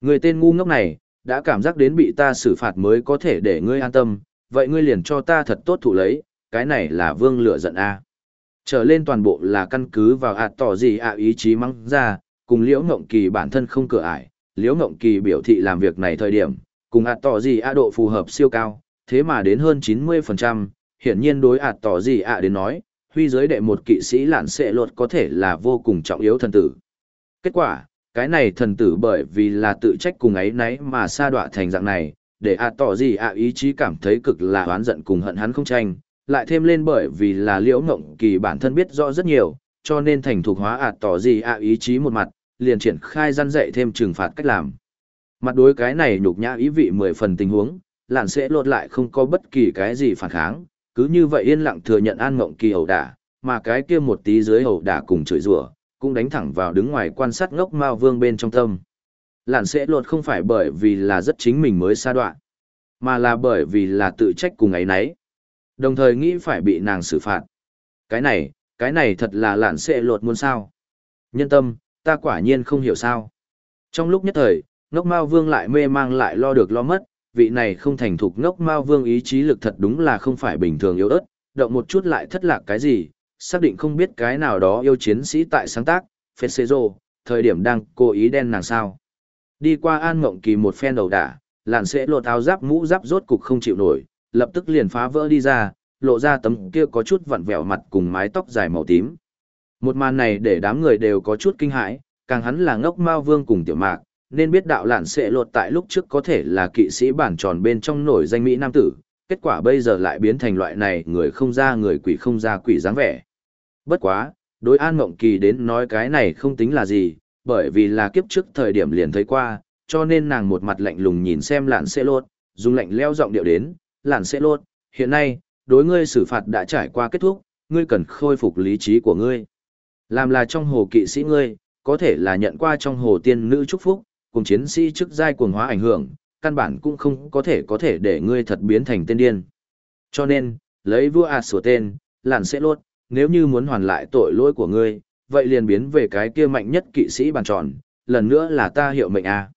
Người tên ngu ngốc này, đã cảm giác đến bị ta xử phạt mới có thể để ngươi an tâm, vậy ngươi liền cho ta thật tốt thụ lấy, cái này là vương lửa giận a. Trở lên toàn bộ là căn cứ vào ạt tỏ gì ạ ý chí mắng ra, cùng liễu ngộng kỳ bản thân không cửa ải, liễu ngộng kỳ biểu thị làm việc này thời điểm cùng ạt tỏ gì ạ độ phù hợp siêu cao thế mà đến hơn chín mươi phần trăm. Hiển nhiên đối ạt tỏ gì ạ đến nói huy giới đệ một kỵ sĩ lạn sệ luật có thể là vô cùng trọng yếu thần tử. Kết quả cái này thần tử bởi vì là tự trách cùng ấy nấy mà sa đọa thành dạng này để ạt tỏ gì ạ ý chí cảm thấy cực là oán giận cùng hận hắn không tranh lại thêm lên bởi vì là liễu ngộng kỳ bản thân biết rõ rất nhiều cho nên thành thục hóa ạt tỏ gì ạ ý chí một mặt liền triển khai răn dạy thêm trừng phạt cách làm. Mặt đối cái này nhục nhã ý vị mười phần tình huống, lạn sẽ lột lại không có bất kỳ cái gì phản kháng, cứ như vậy yên lặng thừa nhận an ngộng kỳ ẩu đả, mà cái kia một tí dưới ẩu đả cùng chửi rủa, cũng đánh thẳng vào đứng ngoài quan sát ngốc mao vương bên trong tâm. lạn sẽ lột không phải bởi vì là rất chính mình mới xa đoạn, mà là bởi vì là tự trách cùng ấy nấy. Đồng thời nghĩ phải bị nàng xử phạt. Cái này, cái này thật là lạn xệ lột muốn sao. Nhân tâm, ta quả nhiên không hiểu sao. Trong lúc nhất thời, ngốc mao vương lại mê mang lại lo được lo mất, vị này không thành thục ngốc mao vương ý chí lực thật đúng là không phải bình thường yếu ớt, động một chút lại thất lạc cái gì, xác định không biết cái nào đó yêu chiến sĩ tại sáng tác, phết xê rô, thời điểm đang cố ý đen nàng sao. Đi qua An Mộng Kỳ một phen đầu đả, làn sẽ lột áo giáp mũ giáp rốt cục không chịu nổi, lập tức liền phá vỡ đi ra, lộ ra tấm kia có chút vặn vẹo mặt cùng mái tóc dài màu tím. Một màn này để đám người đều có chút kinh hãi, càng hắn là ngốc mao vương cùng tiểu mạc, nên biết đạo lạn sẽ lột tại lúc trước có thể là kỵ sĩ bản tròn bên trong nổi danh Mỹ Nam Tử, kết quả bây giờ lại biến thành loại này người không ra người quỷ không ra quỷ dáng vẻ. Bất quá, đối An Mộng Kỳ đến nói cái này không tính là gì, bởi vì là kiếp trước thời điểm liền thấy qua, cho nên nàng một mặt lạnh lùng nhìn xem lạn sẽ lột, dùng lạnh leo giọng điệu đến, lạn sẽ lột, hiện nay, đối ngươi xử phạt đã trải qua kết thúc, ngươi cần khôi phục lý trí của ngươi. Làm là trong hồ kỵ sĩ ngươi, có thể là nhận qua trong hồ tiên nữ chúc phúc, cùng chiến sĩ chức giai cuồng hóa ảnh hưởng, căn bản cũng không có thể có thể để ngươi thật biến thành tên điên. Cho nên, lấy vua ạt sửa tên, lạn sẽ lột, nếu như muốn hoàn lại tội lỗi của ngươi, vậy liền biến về cái kia mạnh nhất kỵ sĩ bàn tròn, lần nữa là ta hiệu mệnh. À.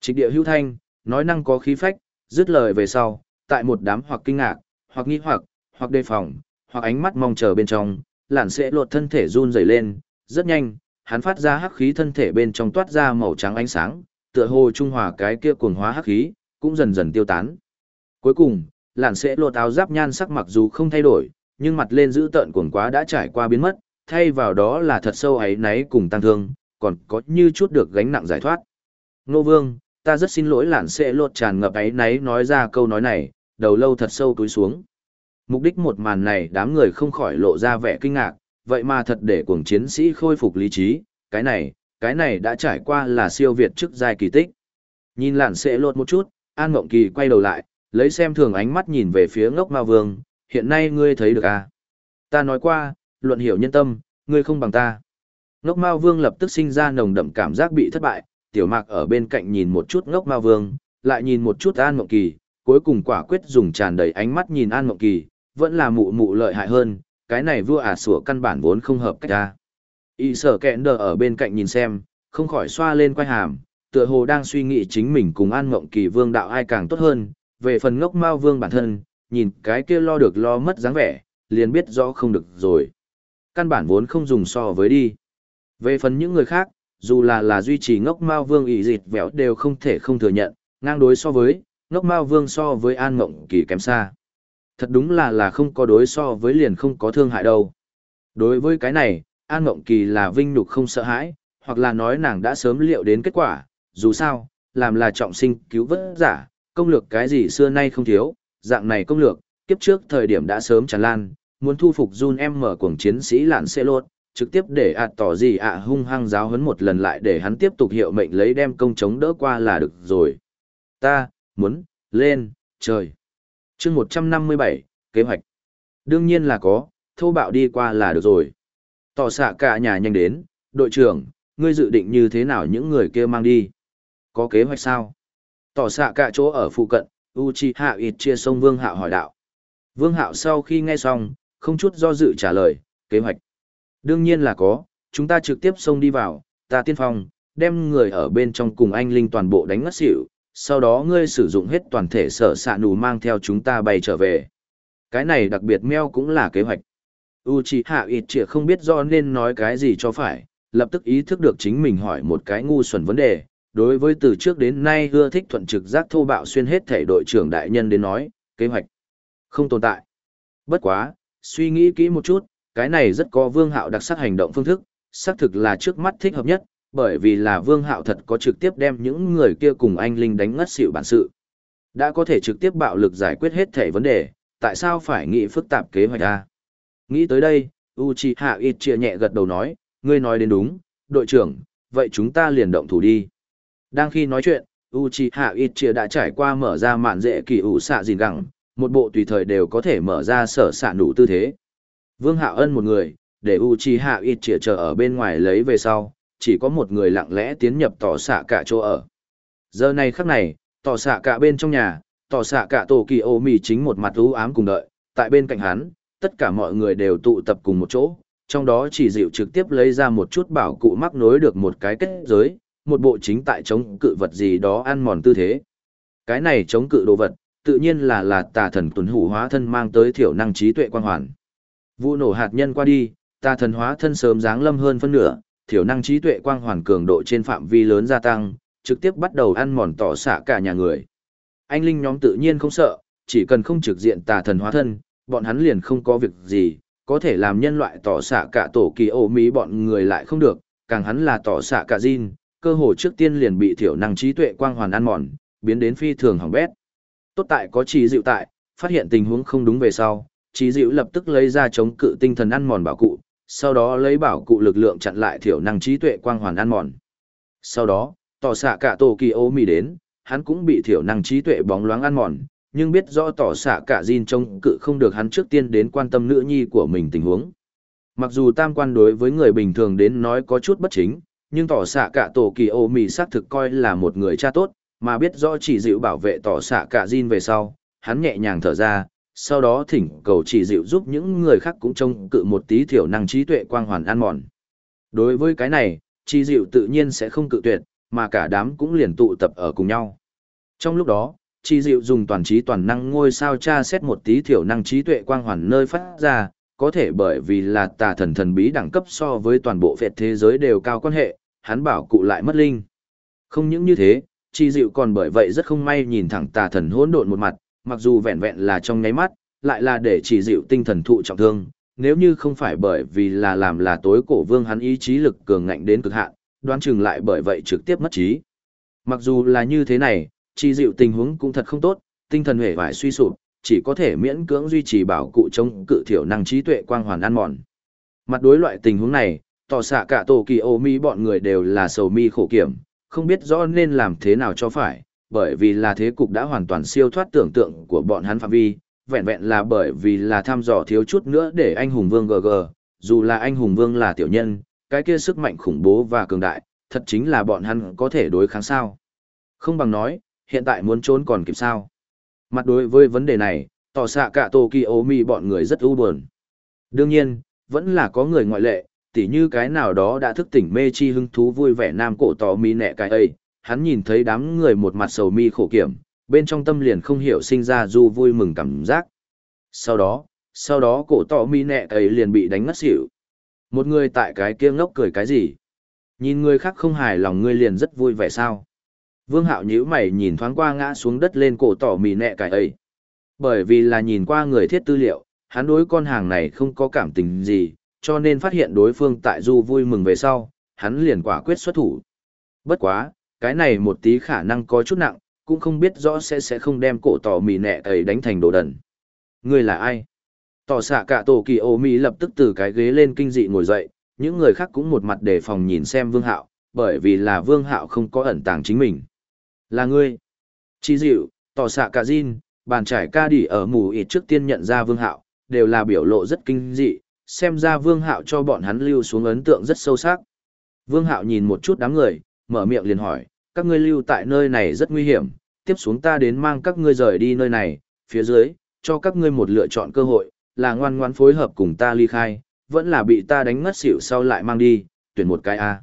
Trịch địa hưu thanh, nói năng có khí phách, dứt lời về sau, tại một đám hoặc kinh ngạc, hoặc nghi hoặc, hoặc đề phòng, hoặc ánh mắt mong chờ bên trong, lạn sẽ lột thân thể run rẩy lên, rất nhanh, hắn phát ra hắc khí thân thể bên trong toát ra màu trắng ánh sáng, tựa hồ trung hòa cái kia cuồng hóa hắc khí, cũng dần dần tiêu tán. Cuối cùng, lạn sẽ lột áo giáp nhan sắc mặc dù không thay đổi, nhưng mặt lên giữ tợn cuồng quá đã trải qua biến mất, thay vào đó là thật sâu ấy náy cùng tăng thương, còn có như chút được gánh nặng giải thoát. Nô Vương, ta rất xin lỗi lạn sẽ lột tràn ngập ấy náy nói ra câu nói này, đầu lâu thật sâu túi xuống. Mục đích một màn này đám người không khỏi lộ ra vẻ kinh ngạc, vậy mà thật để cuồng chiến sĩ khôi phục lý trí, cái này, cái này đã trải qua là siêu việt trước giai kỳ tích. Nhìn lạn sẽ lột một chút, An Ngộng Kỳ quay đầu lại, lấy xem thường ánh mắt nhìn về phía ngốc ma vương, hiện nay ngươi thấy được à? Ta nói qua, luận hiểu nhân tâm, ngươi không bằng ta. Ngốc ma vương lập tức sinh ra nồng đậm cảm giác bị thất bại, tiểu mạc ở bên cạnh nhìn một chút ngốc ma vương, lại nhìn một chút An Mộng Kỳ, cuối cùng quả quyết dùng tràn đầy ánh mắt nhìn An Mộng Kỳ, vẫn là mụ mụ lợi hại hơn, cái này vua ả à sủa căn bản vốn không hợp cách ta. Y sở kẹn đờ ở bên cạnh nhìn xem, không khỏi xoa lên quay hàm, tựa hồ đang suy nghĩ chính mình cùng An Mộng Kỳ vương đạo ai càng tốt hơn, về phần ngốc ma vương bản thân, nhìn cái kia lo được lo mất dáng vẻ, liền biết rõ không được rồi. Căn bản vốn không dùng so với đi. Về phần những người khác, dù là là duy trì ngốc mao vương ỵ dịt vẻo đều không thể không thừa nhận, ngang đối so với, ngốc mao vương so với An Mộng Kỳ kém xa. Thật đúng là là không có đối so với liền không có thương hại đâu. Đối với cái này, An Mộng Kỳ là vinh nhục không sợ hãi, hoặc là nói nàng đã sớm liệu đến kết quả, dù sao, làm là trọng sinh cứu vớt giả, công lược cái gì xưa nay không thiếu, dạng này công lược, kiếp trước thời điểm đã sớm tràn lan, muốn thu phục Jun em mở cuồng chiến sĩ lạn xe lốt, trực tiếp để ạ tỏ gì ạ hung hăng giáo huấn một lần lại để hắn tiếp tục hiệu mệnh lấy đem công chống đỡ qua là được rồi. Ta, muốn, lên, trời. Chương một trăm năm mươi bảy kế hoạch. Đương nhiên là có thô bạo đi qua là được rồi. Tỏ xạ cả nhà nhanh đến đội trưởng ngươi dự định như thế nào những người kia mang đi? Có kế hoạch sao? Tỏ xạ cả chỗ ở phụ cận u chi hạ ít chia sông vương hạo hỏi đạo. Vương hạo sau khi nghe xong không chút do dự trả lời kế hoạch đương nhiên là có chúng ta trực tiếp xông đi vào ta tiên phong đem người ở bên trong cùng anh linh toàn bộ đánh ngất xỉu sau đó ngươi sử dụng hết toàn thể sở sạ nù mang theo chúng ta bay trở về. Cái này đặc biệt meo cũng là kế hoạch. Uchiha Itchia không biết do nên nói cái gì cho phải, lập tức ý thức được chính mình hỏi một cái ngu xuẩn vấn đề. Đối với từ trước đến nay ưa thích thuận trực giác thô bạo xuyên hết thể đội trưởng đại nhân đến nói, kế hoạch không tồn tại. Bất quá, suy nghĩ kỹ một chút, cái này rất có vương hạo đặc sắc hành động phương thức, xác thực là trước mắt thích hợp nhất, bởi vì là vương hạo thật có trực tiếp đem những người kia cùng anh Linh đánh ngất xỉu bản sự. Đã có thể trực tiếp bạo lực giải quyết hết thể vấn đề, tại sao phải nghĩ phức tạp kế hoạch a? Nghĩ tới đây, Uchiha Itchia nhẹ gật đầu nói, ngươi nói đến đúng, đội trưởng, vậy chúng ta liền động thủ đi. Đang khi nói chuyện, Uchiha Itchia đã trải qua mở ra mạn dễ kỳ ủ xạ gìn gẳng, một bộ tùy thời đều có thể mở ra sở xạ đủ tư thế. Vương Hạo Ân một người, để Uchiha Itchia chờ ở bên ngoài lấy về sau, chỉ có một người lặng lẽ tiến nhập tỏ xạ cả chỗ ở. Giờ này khắc này, tỏ xạ cả bên trong nhà, tỏ xạ cả tổ kỳ ô mì chính một mặt ưu ám cùng đợi, tại bên cạnh hắn, tất cả mọi người đều tụ tập cùng một chỗ, trong đó chỉ dịu trực tiếp lấy ra một chút bảo cụ mắc nối được một cái kết giới, một bộ chính tại chống cự vật gì đó ăn mòn tư thế. Cái này chống cự đồ vật, tự nhiên là là tà thần tuấn hủ hóa thân mang tới thiểu năng trí tuệ quan hoàn. Vụ nổ hạt nhân qua đi, ta thần hóa thân sớm dáng lâm hơn phân nửa, thiểu năng trí tuệ quang hoàn cường độ trên phạm vi lớn gia tăng, trực tiếp bắt đầu ăn mòn tỏ xạ cả nhà người. Anh linh nhóm tự nhiên không sợ, chỉ cần không trực diện tà thần hóa thân, bọn hắn liền không có việc gì, có thể làm nhân loại tỏ xạ cả tổ kỳ ô mỹ bọn người lại không được, càng hắn là tỏ xạ cả Jin, cơ hồ trước tiên liền bị thiểu năng trí tuệ quang hoàn ăn mòn, biến đến phi thường hỏng bét. Tốt tại có trí dịu tại, phát hiện tình huống không đúng về sau, trí dịu lập tức lấy ra chống cự tinh thần ăn mòn bảo cụ, sau đó lấy bảo cụ lực lượng chặn lại thiểu năng trí tuệ quang hoàn ăn mòn. Sau đó, tỏ xạ cả tổ kỳ ô mì đến, hắn cũng bị thiểu năng trí tuệ bóng loáng ăn mòn, nhưng biết rõ tỏ xạ cả Jin chống cự không được hắn trước tiên đến quan tâm nữ nhi của mình tình huống. Mặc dù tam quan đối với người bình thường đến nói có chút bất chính, nhưng tỏ xạ cả tổ kỳ ô mì xác thực coi là một người cha tốt, mà biết rõ chỉ dịu bảo vệ tỏ xạ cả Jin về sau, hắn nhẹ nhàng thở ra, sau đó thỉnh cầu chỉ dịu giúp những người khác cũng trông cự một tí thiểu năng trí tuệ quang hoàn ăn mòn. Đối với cái này, chỉ dịu tự nhiên sẽ không cự tuyệt, mà cả đám cũng liền tụ tập ở cùng nhau. Trong lúc đó, chỉ dịu dùng toàn trí toàn năng ngôi sao tra xét một tí thiểu năng trí tuệ quang hoàn nơi phát ra, có thể bởi vì là tà thần thần bí đẳng cấp so với toàn bộ phệt thế giới đều cao quan hệ, hắn bảo cụ lại mất linh. Không những như thế, chi dịu còn bởi vậy rất không may nhìn thẳng tà thần hỗn độn một mặt, mặc dù vẹn vẹn là trong nháy mắt, lại là để chỉ dịu tinh thần thụ trọng thương, nếu như không phải bởi vì là làm là tối cổ vương hắn ý chí lực cường ngạnh đến cực hạn, đoán chừng lại bởi vậy trực tiếp mất trí. Mặc dù là như thế này, chỉ dịu tình huống cũng thật không tốt, tinh thần hề vải suy sụp, chỉ có thể miễn cưỡng duy trì bảo cụ chống cự thiểu năng trí tuệ quang hoàn ăn mòn. Mặt đối loại tình huống này, tỏ xạ cả tổ kỳ ô mi bọn người đều là sầu mi khổ kiểm, không biết rõ nên làm thế nào cho phải, bởi vì là thế cục đã hoàn toàn siêu thoát tưởng tượng của bọn hắn phạm vi, vẹn vẹn là bởi vì là thăm dò thiếu chút nữa để anh hùng vương GG, dù là anh hùng vương là tiểu nhân, cái kia sức mạnh khủng bố và cường đại, thật chính là bọn hắn có thể đối kháng sao. Không bằng nói, hiện tại muốn trốn còn kịp sao. Mặt đối với vấn đề này, tỏ xạ cả Tokyo Mi bọn người rất u buồn. Đương nhiên, vẫn là có người ngoại lệ, tỉ như cái nào đó đã thức tỉnh mê chi hứng thú vui vẻ nam cổ tỏ mi nẹ cái ấy, hắn nhìn thấy đám người một mặt sầu mi khổ kiểm, bên trong tâm liền không hiểu sinh ra du vui mừng cảm giác. Sau đó, sau đó cổ tỏ mi nẹ ấy liền bị đánh ngất xỉu. Một người tại cái kia ngốc cười cái gì? Nhìn người khác không hài lòng ngươi liền rất vui vẻ sao? Vương hạo nhíu mày nhìn thoáng qua ngã xuống đất lên cổ tỏ mì nẹ cái ấy. Bởi vì là nhìn qua người thiết tư liệu, hắn đối con hàng này không có cảm tình gì, cho nên phát hiện đối phương tại du vui mừng về sau, hắn liền quả quyết xuất thủ. Bất quá, cái này một tí khả năng có chút nặng, cũng không biết rõ sẽ sẽ không đem cổ tỏ mì nẹ ấy đánh thành đồ đần. Người là ai? Tỏ xạ cả tổ kỳ ô mì lập tức từ cái ghế lên kinh dị ngồi dậy, những người khác cũng một mặt đề phòng nhìn xem vương hạo, bởi vì là vương hạo không có ẩn tàng chính mình. Là ngươi. Chi dịu, tỏ xạ cả Jin, bàn trải ca đỉ ở mù ịt trước tiên nhận ra vương hạo, đều là biểu lộ rất kinh dị, xem ra vương hạo cho bọn hắn lưu xuống ấn tượng rất sâu sắc. Vương hạo nhìn một chút đám người, mở miệng liền hỏi, các ngươi lưu tại nơi này rất nguy hiểm, tiếp xuống ta đến mang các ngươi rời đi nơi này, phía dưới, cho các ngươi một lựa chọn cơ hội, là ngoan ngoãn phối hợp cùng ta ly khai, vẫn là bị ta đánh ngất xỉu sau lại mang đi, tuyển một cái A.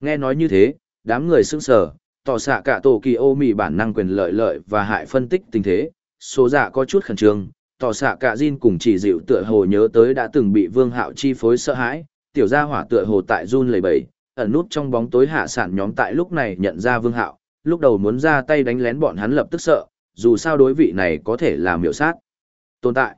Nghe nói như thế, đám người sững sờ, tỏ xạ cả tổ kỳ ô mì bản năng quyền lợi lợi và hại phân tích tình thế, số dạ có chút khẩn trương, tỏ xạ cả Jin cùng chỉ dịu tựa hồ nhớ tới đã từng bị vương hạo chi phối sợ hãi, tiểu gia hỏa tựa hồ tại run lầy bầy, ẩn nút trong bóng tối hạ sản nhóm tại lúc này nhận ra vương hạo, lúc đầu muốn ra tay đánh lén bọn hắn lập tức sợ, dù sao đối vị này có thể là miểu sát. Tồn tại.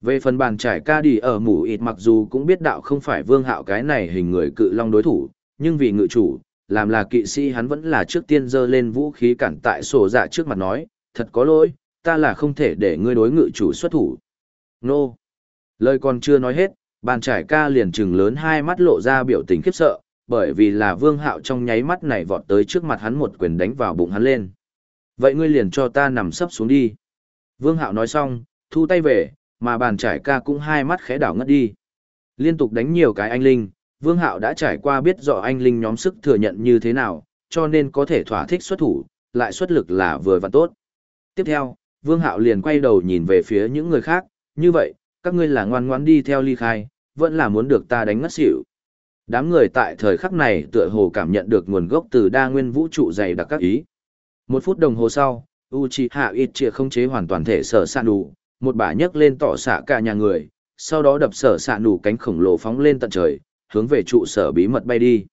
Về phần bàn trải ca đi ở mù ịt mặc dù cũng biết đạo không phải vương hạo cái này hình người cự long đối thủ, nhưng vì ngự chủ, làm là kỵ sĩ hắn vẫn là trước tiên giơ lên vũ khí cản tại sổ dạ trước mặt nói, thật có lỗi, ta là không thể để ngươi đối ngự chủ xuất thủ. Nô! Lời còn chưa nói hết, bàn trải ca liền trừng lớn hai mắt lộ ra biểu tình khiếp sợ, bởi vì là vương hạo trong nháy mắt này vọt tới trước mặt hắn một quyền đánh vào bụng hắn lên. Vậy ngươi liền cho ta nằm sấp xuống đi. Vương hạo nói xong, thu tay về, mà bàn trải ca cũng hai mắt khẽ đảo ngất đi. Liên tục đánh nhiều cái anh linh, Vương Hạo đã trải qua biết rõ anh linh nhóm sức thừa nhận như thế nào, cho nên có thể thỏa thích xuất thủ, lại xuất lực là vừa và tốt. Tiếp theo, Vương Hạo liền quay đầu nhìn về phía những người khác, như vậy, các ngươi là ngoan ngoãn đi theo ly khai, vẫn là muốn được ta đánh ngất xỉu. Đám người tại thời khắc này tựa hồ cảm nhận được nguồn gốc từ đa nguyên vũ trụ dày đặc các ý. Một phút đồng hồ sau, Uchiha Itchia không chế hoàn toàn thể sở sạ đủ, một bả nhấc lên tỏ xạ cả nhà người, sau đó đập sở sạ nụ cánh khổng lồ phóng lên tận trời, hướng về trụ sở bí mật bay đi.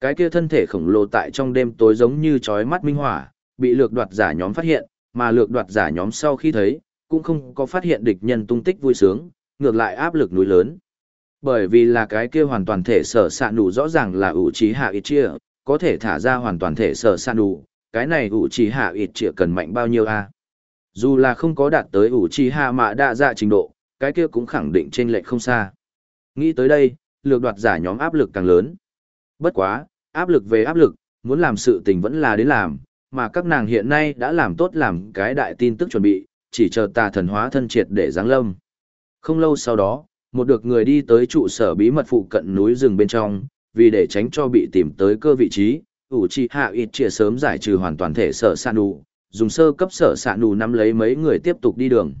Cái kia thân thể khổng lồ tại trong đêm tối giống như chói mắt minh hỏa, bị lược đoạt giả nhóm phát hiện, mà lược đoạt giả nhóm sau khi thấy, cũng không có phát hiện địch nhân tung tích vui sướng, ngược lại áp lực núi lớn. Bởi vì là cái kia hoàn toàn thể sở sạn đủ rõ ràng là ủ trí hạ ít chia, có thể thả ra hoàn toàn thể sở sạn đủ, cái này ủ trí hạ ít chia cần mạnh bao nhiêu a? Dù là không có đạt tới ủ trí hạ mạ đa dạ trình độ, cái kia cũng khẳng định trên lệch không xa. Nghĩ tới đây, lược đoạt giả nhóm áp lực càng lớn. Bất quá, áp lực về áp lực, muốn làm sự tình vẫn là đến làm, mà các nàng hiện nay đã làm tốt làm cái đại tin tức chuẩn bị, chỉ chờ tà thần hóa thân triệt để giáng lâm. Không lâu sau đó, một được người đi tới trụ sở bí mật phụ cận núi rừng bên trong, vì để tránh cho bị tìm tới cơ vị trí, ủ trì hạ ít chia sớm giải trừ hoàn toàn thể sở sạn đủ, dùng sơ cấp sở sạn đủ nắm lấy mấy người tiếp tục đi đường.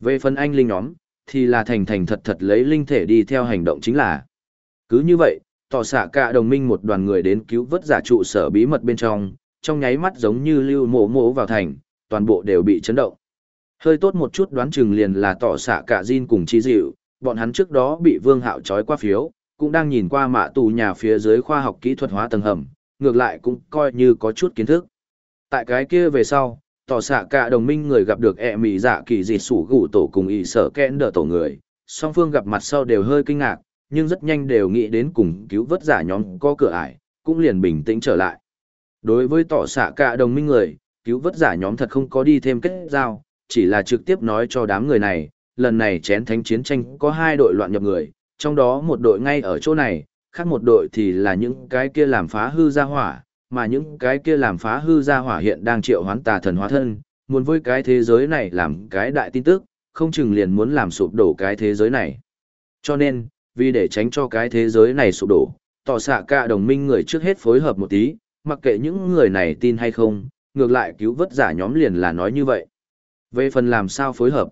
Về phần anh linh nhóm, thì là thành thành thật thật lấy linh thể đi theo hành động chính là. Cứ như vậy, tỏ xạ cả đồng minh một đoàn người đến cứu vớt giả trụ sở bí mật bên trong, trong nháy mắt giống như lưu mổ mổ vào thành, toàn bộ đều bị chấn động. Hơi tốt một chút đoán chừng liền là tỏ xạ cả Jin cùng chi dịu, bọn hắn trước đó bị vương hạo trói qua phiếu, cũng đang nhìn qua mạ tù nhà phía dưới khoa học kỹ thuật hóa tầng hầm, ngược lại cũng coi như có chút kiến thức. Tại cái kia về sau, tỏ xạ cả đồng minh người gặp được ẹ mị dạ kỳ dịt sủ gủ tổ cùng ý sở kẽn đỡ tổ người, song phương gặp mặt sau đều hơi kinh ngạc, nhưng rất nhanh đều nghĩ đến cùng cứu vớt giả nhóm có cửa ải, cũng liền bình tĩnh trở lại. Đối với tỏ xạ cả đồng minh người, cứu vớt giả nhóm thật không có đi thêm kết giao, chỉ là trực tiếp nói cho đám người này, lần này chén thánh chiến tranh có hai đội loạn nhập người, trong đó một đội ngay ở chỗ này, khác một đội thì là những cái kia làm phá hư gia hỏa, mà những cái kia làm phá hư gia hỏa hiện đang triệu hoán tà thần hóa thân, muốn với cái thế giới này làm cái đại tin tức, không chừng liền muốn làm sụp đổ cái thế giới này. Cho nên, vì để tránh cho cái thế giới này sụp đổ, tỏ xạ cả đồng minh người trước hết phối hợp một tí, mặc kệ những người này tin hay không, ngược lại cứu vớt giả nhóm liền là nói như vậy. Về phần làm sao phối hợp,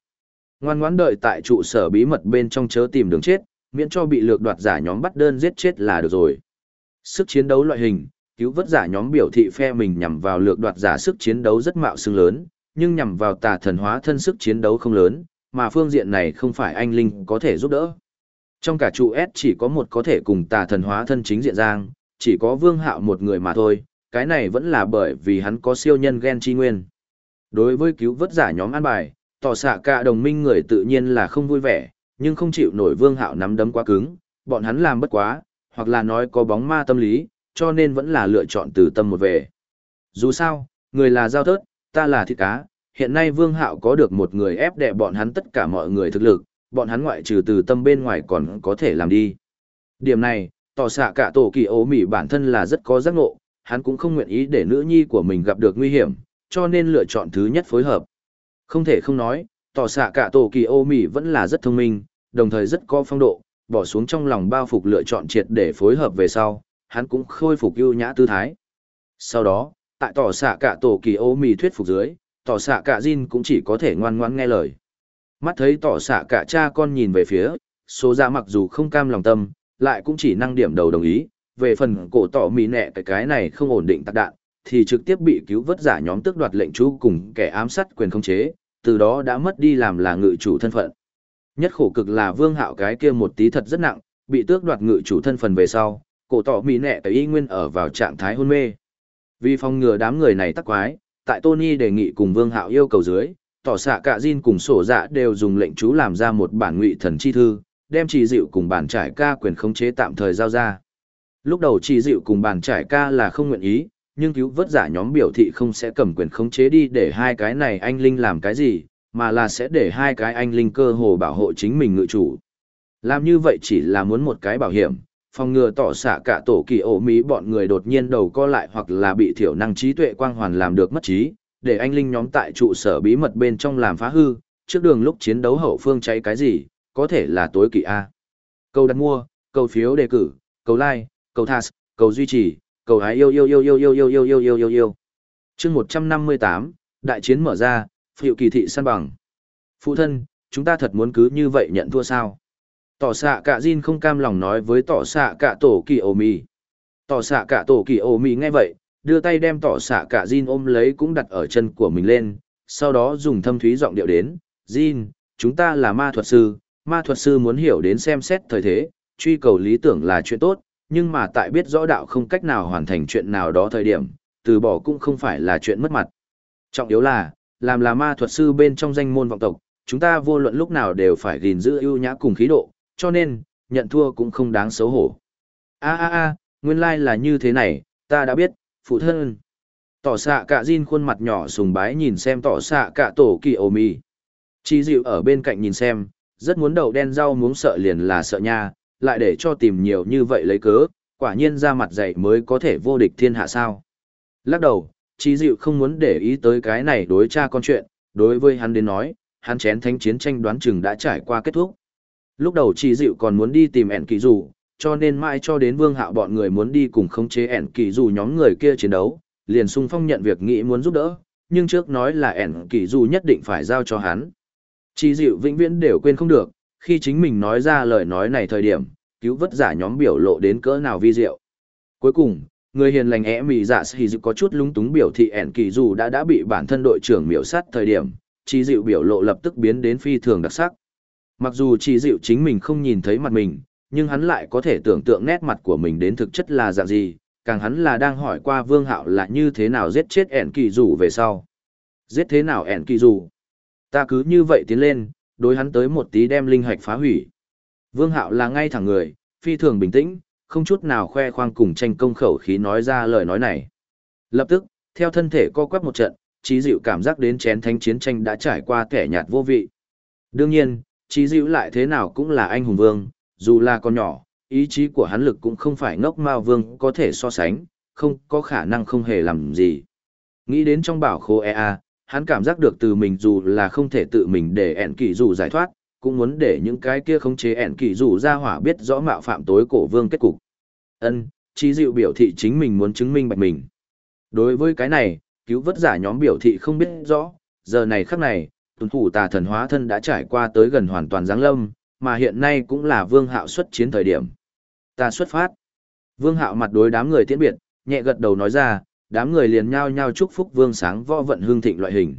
ngoan ngoãn đợi tại trụ sở bí mật bên trong chớ tìm đường chết, miễn cho bị lược đoạt giả nhóm bắt đơn giết chết là được rồi. Sức chiến đấu loại hình, cứu vớt giả nhóm biểu thị phe mình nhằm vào lược đoạt giả sức chiến đấu rất mạo xương lớn, nhưng nhằm vào tà thần hóa thân sức chiến đấu không lớn, mà phương diện này không phải anh Linh có thể giúp đỡ. Trong cả trụ S chỉ có một có thể cùng tà thần hóa thân chính diện giang, chỉ có vương hạo một người mà thôi, cái này vẫn là bởi vì hắn có siêu nhân gen chi nguyên. Đối với cứu vớt giả nhóm an bài, tỏ xạ cả đồng minh người tự nhiên là không vui vẻ, nhưng không chịu nổi vương hạo nắm đấm quá cứng, bọn hắn làm bất quá, hoặc là nói có bóng ma tâm lý, cho nên vẫn là lựa chọn từ tâm một về. Dù sao, người là giao thớt, ta là thịt cá, hiện nay vương hạo có được một người ép đẻ bọn hắn tất cả mọi người thực lực, bọn hắn ngoại trừ từ tâm bên ngoài còn có thể làm đi. Điểm này, tỏ xạ cả tổ kỳ ố mỉ bản thân là rất có giác ngộ, hắn cũng không nguyện ý để nữ nhi của mình gặp được nguy hiểm, cho nên lựa chọn thứ nhất phối hợp. Không thể không nói, tỏ xạ cả tổ kỳ ô mỉ vẫn là rất thông minh, đồng thời rất có phong độ, bỏ xuống trong lòng bao phục lựa chọn triệt để phối hợp về sau, hắn cũng khôi phục ưu nhã tư thái. Sau đó, tại tỏ xạ cả tổ kỳ ô mỉ thuyết phục dưới, tỏ xạ cả Jin cũng chỉ có thể ngoan ngoãn nghe lời. Mắt thấy tỏ xạ cả cha con nhìn về phía, số ra mặc dù không cam lòng tâm, lại cũng chỉ năng điểm đầu đồng ý, về phần cổ tỏ mì nẹ cái cái này không ổn định tạc đạn, thì trực tiếp bị cứu vớt giả nhóm tước đoạt lệnh chú cùng kẻ ám sát quyền khống chế, từ đó đã mất đi làm là ngự chủ thân phận. Nhất khổ cực là vương hạo cái kia một tí thật rất nặng, bị tước đoạt ngự chủ thân phận về sau, cổ tỏ mì nẹ tới y nguyên ở vào trạng thái hôn mê. Vì phòng ngừa đám người này tắc quái, tại Tony đề nghị cùng vương hạo yêu cầu dưới, tỏ xạ cả Jin cùng sổ dạ đều dùng lệnh chú làm ra một bản ngụy thần chi thư, đem chỉ dịu cùng bản trải ca quyền khống chế tạm thời giao ra. Lúc đầu chỉ dịu cùng bản trải ca là không nguyện ý, nhưng cứu vớt giả nhóm biểu thị không sẽ cầm quyền khống chế đi để hai cái này anh Linh làm cái gì, mà là sẽ để hai cái anh Linh cơ hồ bảo hộ chính mình ngự chủ. Làm như vậy chỉ là muốn một cái bảo hiểm, phòng ngừa tỏ xạ cả tổ kỳ ổ mỹ bọn người đột nhiên đầu co lại hoặc là bị thiểu năng trí tuệ quang hoàn làm được mất trí, để anh Linh nhóm tại trụ sở bí mật bên trong làm phá hư, trước đường lúc chiến đấu hậu phương cháy cái gì, có thể là tối kỵ A. Câu đặt mua, câu phiếu đề cử, câu like, câu thas, câu duy trì, cầu hái yêu yêu yêu yêu yêu yêu yêu yêu yêu yêu yêu. Chương 158, đại chiến mở ra, phiệu kỳ thị săn bằng. Phụ thân, chúng ta thật muốn cứ như vậy nhận thua sao? Tỏ xạ cả Jin không cam lòng nói với tỏ xạ cả tổ kỳ ổ mì. Tỏ xạ cả tổ kỳ ổ mì nghe vậy, đưa tay đem tỏ xạ cả Jin ôm lấy cũng đặt ở chân của mình lên, sau đó dùng thâm thúy giọng điệu đến, Jin, chúng ta là ma thuật sư, ma thuật sư muốn hiểu đến xem xét thời thế, truy cầu lý tưởng là chuyện tốt, nhưng mà tại biết rõ đạo không cách nào hoàn thành chuyện nào đó thời điểm, từ bỏ cũng không phải là chuyện mất mặt. Trọng yếu là, làm là ma thuật sư bên trong danh môn vọng tộc, chúng ta vô luận lúc nào đều phải gìn giữ ưu nhã cùng khí độ, cho nên, nhận thua cũng không đáng xấu hổ. A a a, nguyên lai like là như thế này, ta đã biết, phụ thân. Tỏ xạ cả Jin khuôn mặt nhỏ sùng bái nhìn xem tỏ xạ cả tổ kỳ ồ mì. Chi dịu ở bên cạnh nhìn xem, rất muốn đầu đen rau muốn sợ liền là sợ nha, lại để cho tìm nhiều như vậy lấy cớ, quả nhiên ra mặt dạy mới có thể vô địch thiên hạ sao. Lắc đầu, Chi dịu không muốn để ý tới cái này đối cha con chuyện, đối với hắn đến nói, hắn chén thánh chiến tranh đoán chừng đã trải qua kết thúc. Lúc đầu Chi dịu còn muốn đi tìm ẻn kỳ dù, cho nên mãi cho đến vương hạo bọn người muốn đi cùng khống chế ẻn kỳ dù nhóm người kia chiến đấu, liền sung phong nhận việc nghĩ muốn giúp đỡ, nhưng trước nói là ẻn kỳ dù nhất định phải giao cho hắn. Chi dịu vĩnh viễn đều quên không được, khi chính mình nói ra lời nói này thời điểm, cứu vất giả nhóm biểu lộ đến cỡ nào vi diệu. Cuối cùng, người hiền lành ẽ mì dạ xì dịu có chút lúng túng biểu thị ẻn kỳ dù đã đã bị bản thân đội trưởng miểu sát thời điểm, chi dịu biểu lộ lập tức biến đến phi thường đặc sắc. Mặc dù chi dịu chính mình không nhìn thấy mặt mình, nhưng hắn lại có thể tưởng tượng nét mặt của mình đến thực chất là dạng gì, càng hắn là đang hỏi qua vương hạo là như thế nào giết chết ẻn kỳ dù về sau. Giết thế nào ẻn kỳ dù? Ta cứ như vậy tiến lên, đối hắn tới một tí đem linh hạch phá hủy. Vương hạo là ngay thẳng người, phi thường bình tĩnh, không chút nào khoe khoang cùng tranh công khẩu khí nói ra lời nói này. Lập tức, theo thân thể co quắp một trận, trí dịu cảm giác đến chén thánh chiến tranh đã trải qua kẻ nhạt vô vị. Đương nhiên, trí dịu lại thế nào cũng là anh hùng vương, dù là con nhỏ, ý chí của hắn lực cũng không phải ngốc mao vương có thể so sánh, không có khả năng không hề làm gì. Nghĩ đến trong bảo khố EA, hắn cảm giác được từ mình dù là không thể tự mình để ẻn kỳ dù giải thoát, cũng muốn để những cái kia khống chế ẻn kỳ dù ra hỏa biết rõ mạo phạm tối cổ vương kết cục. Ân, trí dịu biểu thị chính mình muốn chứng minh bạch mình. Đối với cái này, cứu vất giả nhóm biểu thị không biết rõ, giờ này khắc này, tuần thủ tà thần hóa thân đã trải qua tới gần hoàn toàn giáng lâm, mà hiện nay cũng là vương hạo xuất chiến thời điểm. Ta xuất phát. Vương hạo mặt đối đám người tiễn biệt, nhẹ gật đầu nói ra, đám người liền nhao nhao chúc phúc vương sáng võ vận hương thịnh loại hình.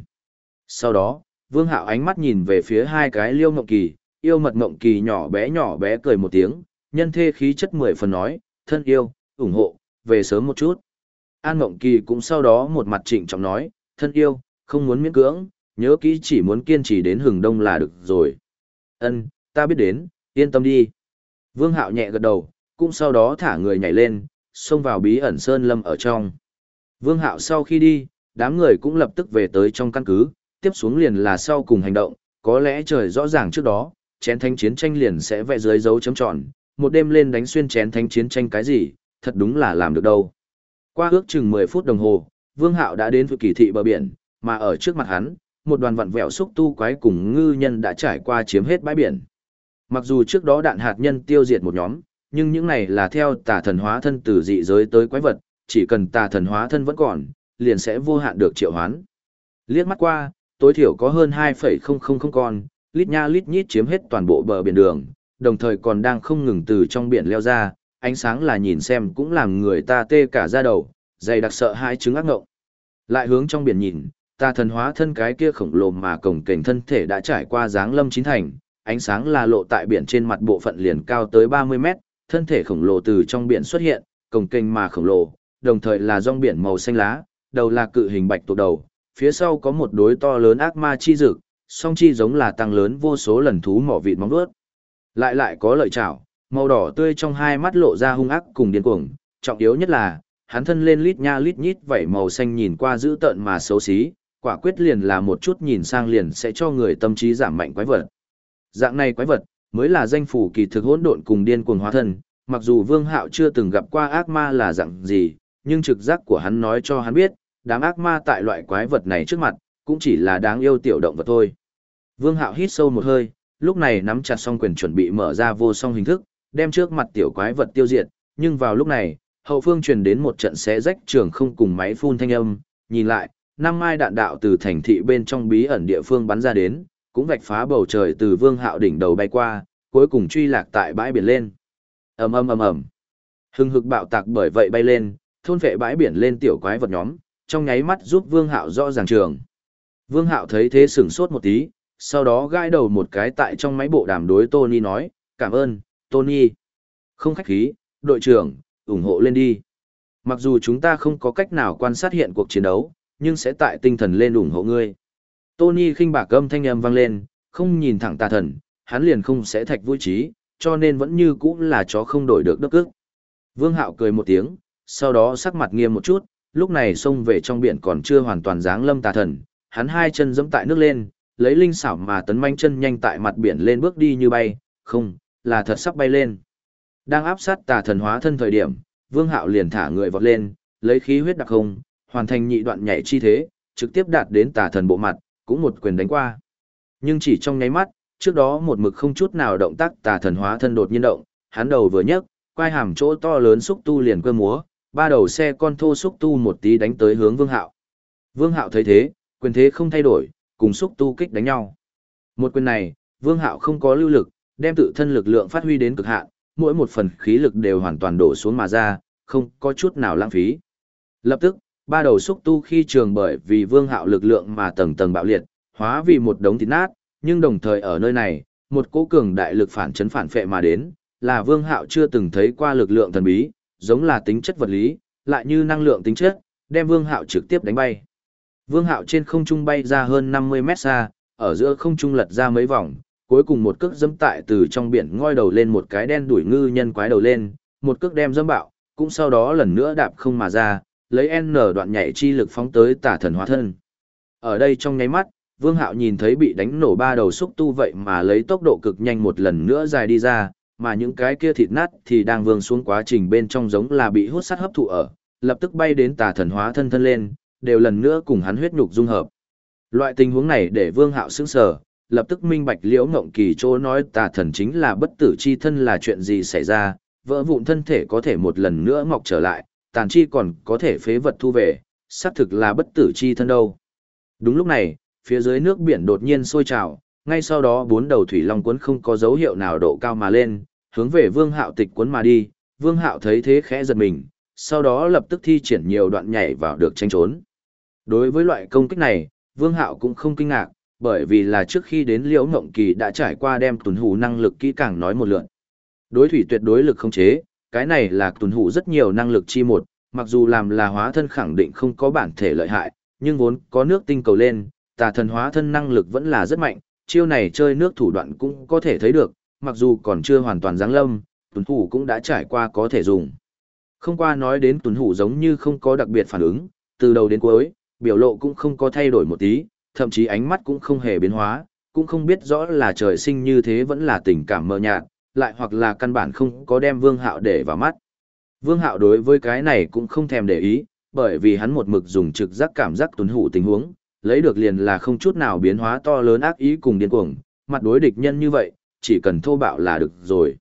Sau đó, vương hạo ánh mắt nhìn về phía hai cái liêu mộng kỳ, yêu mật mộng kỳ nhỏ bé nhỏ bé cười một tiếng, nhân thê khí chất mười phần nói, thân yêu, ủng hộ, về sớm một chút. An mộng kỳ cũng sau đó một mặt trịnh trọng nói, thân yêu, không muốn miễn cưỡng, nhớ kỹ chỉ muốn kiên trì đến hừng đông là được rồi. Ân, ta biết đến, yên tâm đi. Vương Hạo nhẹ gật đầu, cũng sau đó thả người nhảy lên, xông vào bí ẩn sơn lâm ở trong. Vương Hạo sau khi đi, đám người cũng lập tức về tới trong căn cứ, tiếp xuống liền là sau cùng hành động, có lẽ trời rõ ràng trước đó, chén thánh chiến tranh liền sẽ vẽ dưới dấu chấm tròn, một đêm lên đánh xuyên chén thánh chiến tranh cái gì, thật đúng là làm được đâu. Qua ước chừng 10 phút đồng hồ, Vương Hạo đã đến Vực kỳ thị bờ biển, mà ở trước mặt hắn, một đoàn vặn vẹo xúc tu quái cùng ngư nhân đã trải qua chiếm hết bãi biển. Mặc dù trước đó đạn hạt nhân tiêu diệt một nhóm, nhưng những này là theo tà thần hóa thân từ dị giới tới quái vật, chỉ cần tà thần hóa thân vẫn còn, liền sẽ vô hạn được triệu hoán. Liếc mắt qua, tối thiểu có hơn 2,000 con, lít nha lít nhít chiếm hết toàn bộ bờ biển đường, đồng thời còn đang không ngừng từ trong biển leo ra, ánh sáng là nhìn xem cũng làm người ta tê cả da đầu, dày đặc sợ hai trứng ác ngộng. Lại hướng trong biển nhìn, tà thần hóa thân cái kia khổng lồ mà cổng kềnh thân thể đã trải qua dáng lâm chín thành, ánh sáng là lộ tại biển trên mặt bộ phận liền cao tới 30 mét, thân thể khổng lồ từ trong biển xuất hiện, cổng kênh mà khổng lồ, đồng thời là rong biển màu xanh lá, đầu là cự hình bạch tuộc đầu, phía sau có một đối to lớn ác ma chi dực, song chi giống là tăng lớn vô số lần thú mỏ vịt móng vuốt. Lại lại có lợi chảo, màu đỏ tươi trong hai mắt lộ ra hung ác cùng điên cuồng, trọng yếu nhất là, hắn thân lên lít nha lít nhít vảy màu xanh nhìn qua dữ tợn mà xấu xí, quả quyết liền là một chút nhìn sang liền sẽ cho người tâm trí giảm mạnh quái vật. Dạng này quái vật, mới là danh phủ kỳ thực hỗn độn cùng điên cuồng hóa thân, mặc dù Vương Hạo chưa từng gặp qua ác ma là dạng gì, nhưng trực giác của hắn nói cho hắn biết, đám ác ma tại loại quái vật này trước mặt, cũng chỉ là đáng yêu tiểu động vật thôi. Vương Hạo hít sâu một hơi, lúc này nắm chặt song quyền chuẩn bị mở ra vô song hình thức, đem trước mặt tiểu quái vật tiêu diệt, nhưng vào lúc này, hậu phương truyền đến một trận xé rách trường không cùng máy phun thanh âm, nhìn lại, năm mai đạn đạo từ thành thị bên trong bí ẩn địa phương bắn ra đến, cũng vạch phá bầu trời từ vương hạo đỉnh đầu bay qua, cuối cùng truy lạc tại bãi biển lên. ầm ầm ầm ầm, hưng hực bạo tạc bởi vậy bay lên, thôn vệ bãi biển lên tiểu quái vật nhóm, trong nháy mắt giúp vương hạo rõ ràng trường. Vương hạo thấy thế sửng sốt một tí, sau đó gãi đầu một cái tại trong máy bộ đàm đối Tony nói, cảm ơn, Tony. Không khách khí, đội trưởng, ủng hộ lên đi. Mặc dù chúng ta không có cách nào quan sát hiện cuộc chiến đấu, nhưng sẽ tại tinh thần lên ủng hộ ngươi. Tony khinh bạc âm thanh âm vang lên, không nhìn thẳng tà thần, hắn liền không sẽ thạch vui trí, cho nên vẫn như cũ là chó không đổi được đất ức. Vương Hạo cười một tiếng, sau đó sắc mặt nghiêm một chút, lúc này xông về trong biển còn chưa hoàn toàn dáng lâm tà thần, hắn hai chân giẫm tại nước lên, lấy linh xảo mà tấn manh chân nhanh tại mặt biển lên bước đi như bay, không, là thật sắp bay lên. Đang áp sát tà thần hóa thân thời điểm, Vương Hạo liền thả người vọt lên, lấy khí huyết đặc không, hoàn thành nhị đoạn nhảy chi thế, trực tiếp đạt đến tà thần bộ mặt, cũng một quyền đánh qua. Nhưng chỉ trong nháy mắt, trước đó một mực không chút nào động tác tà thần hóa thân đột nhiên động, hắn đầu vừa nhấc, quai hàm chỗ to lớn xúc tu liền cơ múa, ba đầu xe con thô xúc tu một tí đánh tới hướng Vương Hạo. Vương Hạo thấy thế, quyền thế không thay đổi, cùng xúc tu kích đánh nhau. Một quyền này, Vương Hạo không có lưu lực, đem tự thân lực lượng phát huy đến cực hạn, mỗi một phần khí lực đều hoàn toàn đổ xuống mà ra, không có chút nào lãng phí. Lập tức, ba đầu xúc tu khi trường bởi vì Vương Hạo lực lượng mà tầng tầng bạo liệt, hóa vì một đống thịt nát, nhưng đồng thời ở nơi này, một cỗ cường đại lực phản chấn phản phệ mà đến, là Vương Hạo chưa từng thấy qua lực lượng thần bí, giống là tính chất vật lý, lại như năng lượng tính chất, đem Vương Hạo trực tiếp đánh bay. Vương Hạo trên không trung bay ra hơn 50 mét xa, ở giữa không trung lật ra mấy vòng, cuối cùng một cước dẫm tại từ trong biển ngoi đầu lên một cái đen đuổi ngư nhân quái đầu lên, một cước đem dẫm bạo, cũng sau đó lần nữa đạp không mà ra, lấy N đoạn nhảy chi lực phóng tới tả thần hóa thân. Ở đây trong nháy mắt, Vương Hạo nhìn thấy bị đánh nổ ba đầu xúc tu vậy mà lấy tốc độ cực nhanh một lần nữa dài đi ra, mà những cái kia thịt nát thì đang vương xuống quá trình bên trong giống là bị hút sắt hấp thụ ở, lập tức bay đến tà thần hóa thân thân lên, đều lần nữa cùng hắn huyết nhục dung hợp. Loại tình huống này để Vương Hạo sững sờ, lập tức minh bạch Liễu Ngộng Kỳ chỗ nói tà thần chính là bất tử chi thân là chuyện gì xảy ra, vỡ vụn thân thể có thể một lần nữa mọc trở lại, tàn chi còn có thể phế vật thu về, xác thực là bất tử chi thân đâu. Đúng lúc này, phía dưới nước biển đột nhiên sôi trào, ngay sau đó bốn đầu thủy long cuốn không có dấu hiệu nào độ cao mà lên, hướng về Vương Hạo tịch cuốn mà đi, Vương Hạo thấy thế khẽ giật mình, sau đó lập tức thi triển nhiều đoạn nhảy vào được tranh trốn. Đối với loại công kích này, Vương Hạo cũng không kinh ngạc, bởi vì là trước khi đến Liễu Ngộng Kỳ đã trải qua đem tuần hủ năng lực kỹ càng nói một lượt. Đối thủy tuyệt đối lực không chế, cái này là tuần hủ rất nhiều năng lực chi một, mặc dù làm là hóa thân khẳng định không có bản thể lợi hại, nhưng vốn có nước tinh cầu lên, tà thần hóa thân năng lực vẫn là rất mạnh, chiêu này chơi nước thủ đoạn cũng có thể thấy được, mặc dù còn chưa hoàn toàn giáng lâm, tuần hủ cũng đã trải qua có thể dùng. Không qua nói đến tuần hủ giống như không có đặc biệt phản ứng, từ đầu đến cuối, biểu lộ cũng không có thay đổi một tí, thậm chí ánh mắt cũng không hề biến hóa, cũng không biết rõ là trời sinh như thế vẫn là tình cảm mờ nhạt, lại hoặc là căn bản không có đem Vương Hạo để vào mắt. Vương Hạo đối với cái này cũng không thèm để ý, bởi vì hắn một mực dùng trực giác cảm giác tuấn hủ tình huống, lấy được liền là không chút nào biến hóa to lớn ác ý cùng điên cuồng, mặt đối địch nhân như vậy, chỉ cần thô bạo là được rồi.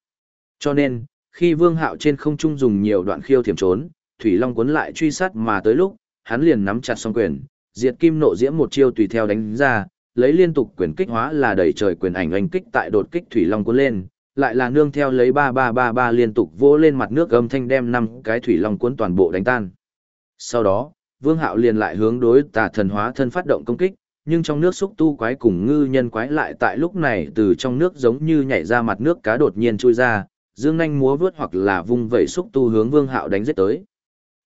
Cho nên, khi Vương Hạo trên không trung dùng nhiều đoạn khiêu thiểm trốn, Thủy Long cuốn lại truy sát mà tới lúc, hắn liền nắm chặt song quyền, diệt kim nộ diễm một chiêu tùy theo đánh ra, lấy liên tục quyền kích hóa là đẩy trời quyền ảnh anh kích tại đột kích thủy long cuốn lên, lại là nương theo lấy ba ba ba ba liên tục vỗ lên mặt nước âm thanh đem năm cái thủy long cuốn toàn bộ đánh tan. Sau đó, Vương Hạo liền lại hướng đối tà thần hóa thân phát động công kích, nhưng trong nước xúc tu quái cùng ngư nhân quái lại tại lúc này từ trong nước giống như nhảy ra mặt nước cá đột nhiên chui ra, dương nhanh múa vướt hoặc là vung vẩy xúc tu hướng Vương Hạo đánh giết tới.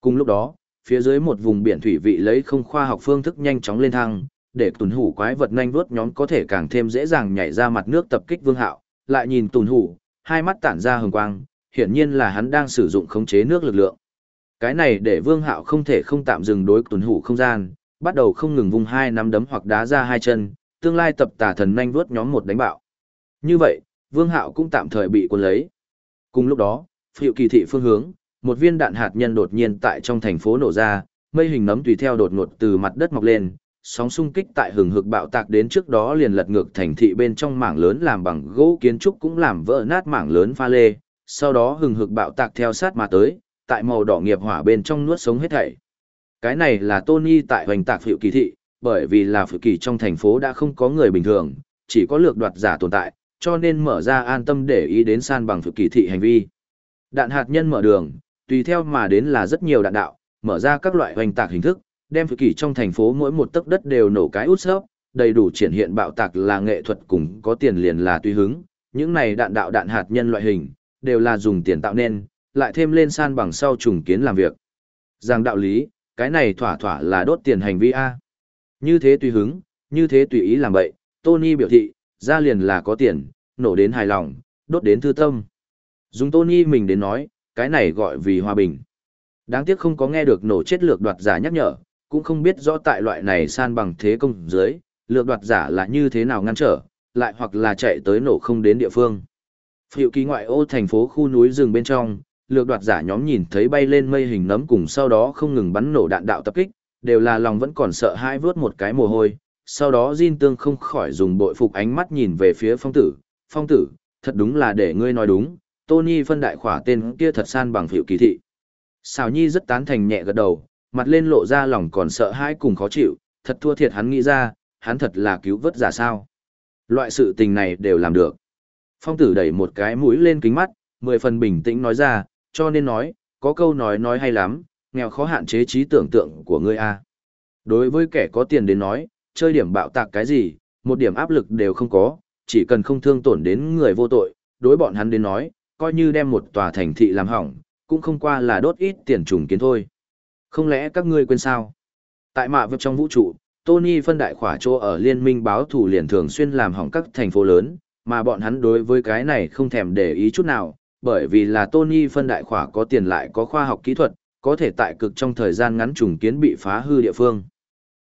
Cùng lúc đó, phía dưới một vùng biển thủy vị lấy không khoa học phương thức nhanh chóng lên thăng, để tuần hủ quái vật nhanh vuốt nhóm có thể càng thêm dễ dàng nhảy ra mặt nước tập kích vương hạo, lại nhìn tuần hủ, hai mắt tản ra hừng quang, hiển nhiên là hắn đang sử dụng khống chế nước lực lượng. Cái này để vương hạo không thể không tạm dừng đối tuần hủ không gian, bắt đầu không ngừng vung hai nắm đấm hoặc đá ra hai chân, tương lai tập tả thần nhanh vuốt nhóm một đánh bạo. Như vậy, vương hạo cũng tạm thời bị cuốn lấy. Cùng lúc đó, phiệu kỳ thị phương hướng, một viên đạn hạt nhân đột nhiên tại trong thành phố nổ ra, mây hình nấm tùy theo đột ngột từ mặt đất mọc lên, sóng xung kích tại hừng hực bạo tạc đến trước đó liền lật ngược thành thị bên trong mảng lớn làm bằng gỗ kiến trúc cũng làm vỡ nát mảng lớn pha lê, sau đó hừng hực bạo tạc theo sát mà tới, tại màu đỏ nghiệp hỏa bên trong nuốt sống hết thảy. Cái này là Tony tại hoành tạc phiệu kỳ thị, bởi vì là phiệu kỳ trong thành phố đã không có người bình thường, chỉ có lược đoạt giả tồn tại, cho nên mở ra an tâm để ý đến san bằng phiệu kỳ thị hành vi. Đạn hạt nhân mở đường, tùy theo mà đến là rất nhiều đạn đạo, mở ra các loại hoành tạc hình thức, đem phiệu kỳ trong thành phố mỗi một tấc đất đều nổ cái út sớp, đầy đủ triển hiện bạo tạc là nghệ thuật cùng có tiền liền là tùy hứng, những này đạn đạo đạn hạt nhân loại hình, đều là dùng tiền tạo nên, lại thêm lên san bằng sau trùng kiến làm việc. Rằng đạo lý, cái này thỏa thỏa là đốt tiền hành vi A. Như thế tùy hứng, như thế tùy ý làm bậy, Tony biểu thị, ra liền là có tiền, nổ đến hài lòng, đốt đến thư tâm. Dùng Tony mình đến nói, cái này gọi vì hòa bình. Đáng tiếc không có nghe được nổ chết lược đoạt giả nhắc nhở, cũng không biết rõ tại loại này san bằng thế công dưới, lược đoạt giả là như thế nào ngăn trở, lại hoặc là chạy tới nổ không đến địa phương. Phiệu ký ngoại ô thành phố khu núi rừng bên trong, lược đoạt giả nhóm nhìn thấy bay lên mây hình nấm cùng sau đó không ngừng bắn nổ đạn đạo tập kích, đều là lòng vẫn còn sợ hãi vớt một cái mồ hôi. Sau đó Jin Tương không khỏi dùng bội phục ánh mắt nhìn về phía phong tử. Phong tử, thật đúng là để ngươi nói đúng, Tony phân đại khỏa tên kia thật san bằng phiệu kỳ thị. Xào Nhi rất tán thành nhẹ gật đầu, mặt lên lộ ra lòng còn sợ hãi cùng khó chịu, thật thua thiệt hắn nghĩ ra, hắn thật là cứu vớt giả sao. Loại sự tình này đều làm được. Phong tử đẩy một cái mũi lên kính mắt, mười phần bình tĩnh nói ra, cho nên nói, có câu nói nói hay lắm, nghèo khó hạn chế trí tưởng tượng của ngươi a. Đối với kẻ có tiền đến nói, chơi điểm bạo tạc cái gì, một điểm áp lực đều không có, chỉ cần không thương tổn đến người vô tội, đối bọn hắn đến nói, coi như đem một tòa thành thị làm hỏng, cũng không qua là đốt ít tiền trùng kiến thôi. Không lẽ các ngươi quên sao? Tại mạ vực trong vũ trụ, Tony phân đại khỏa chỗ ở liên minh báo thủ liền thường xuyên làm hỏng các thành phố lớn, mà bọn hắn đối với cái này không thèm để ý chút nào, bởi vì là Tony phân đại khỏa có tiền lại có khoa học kỹ thuật, có thể tại cực trong thời gian ngắn trùng kiến bị phá hư địa phương.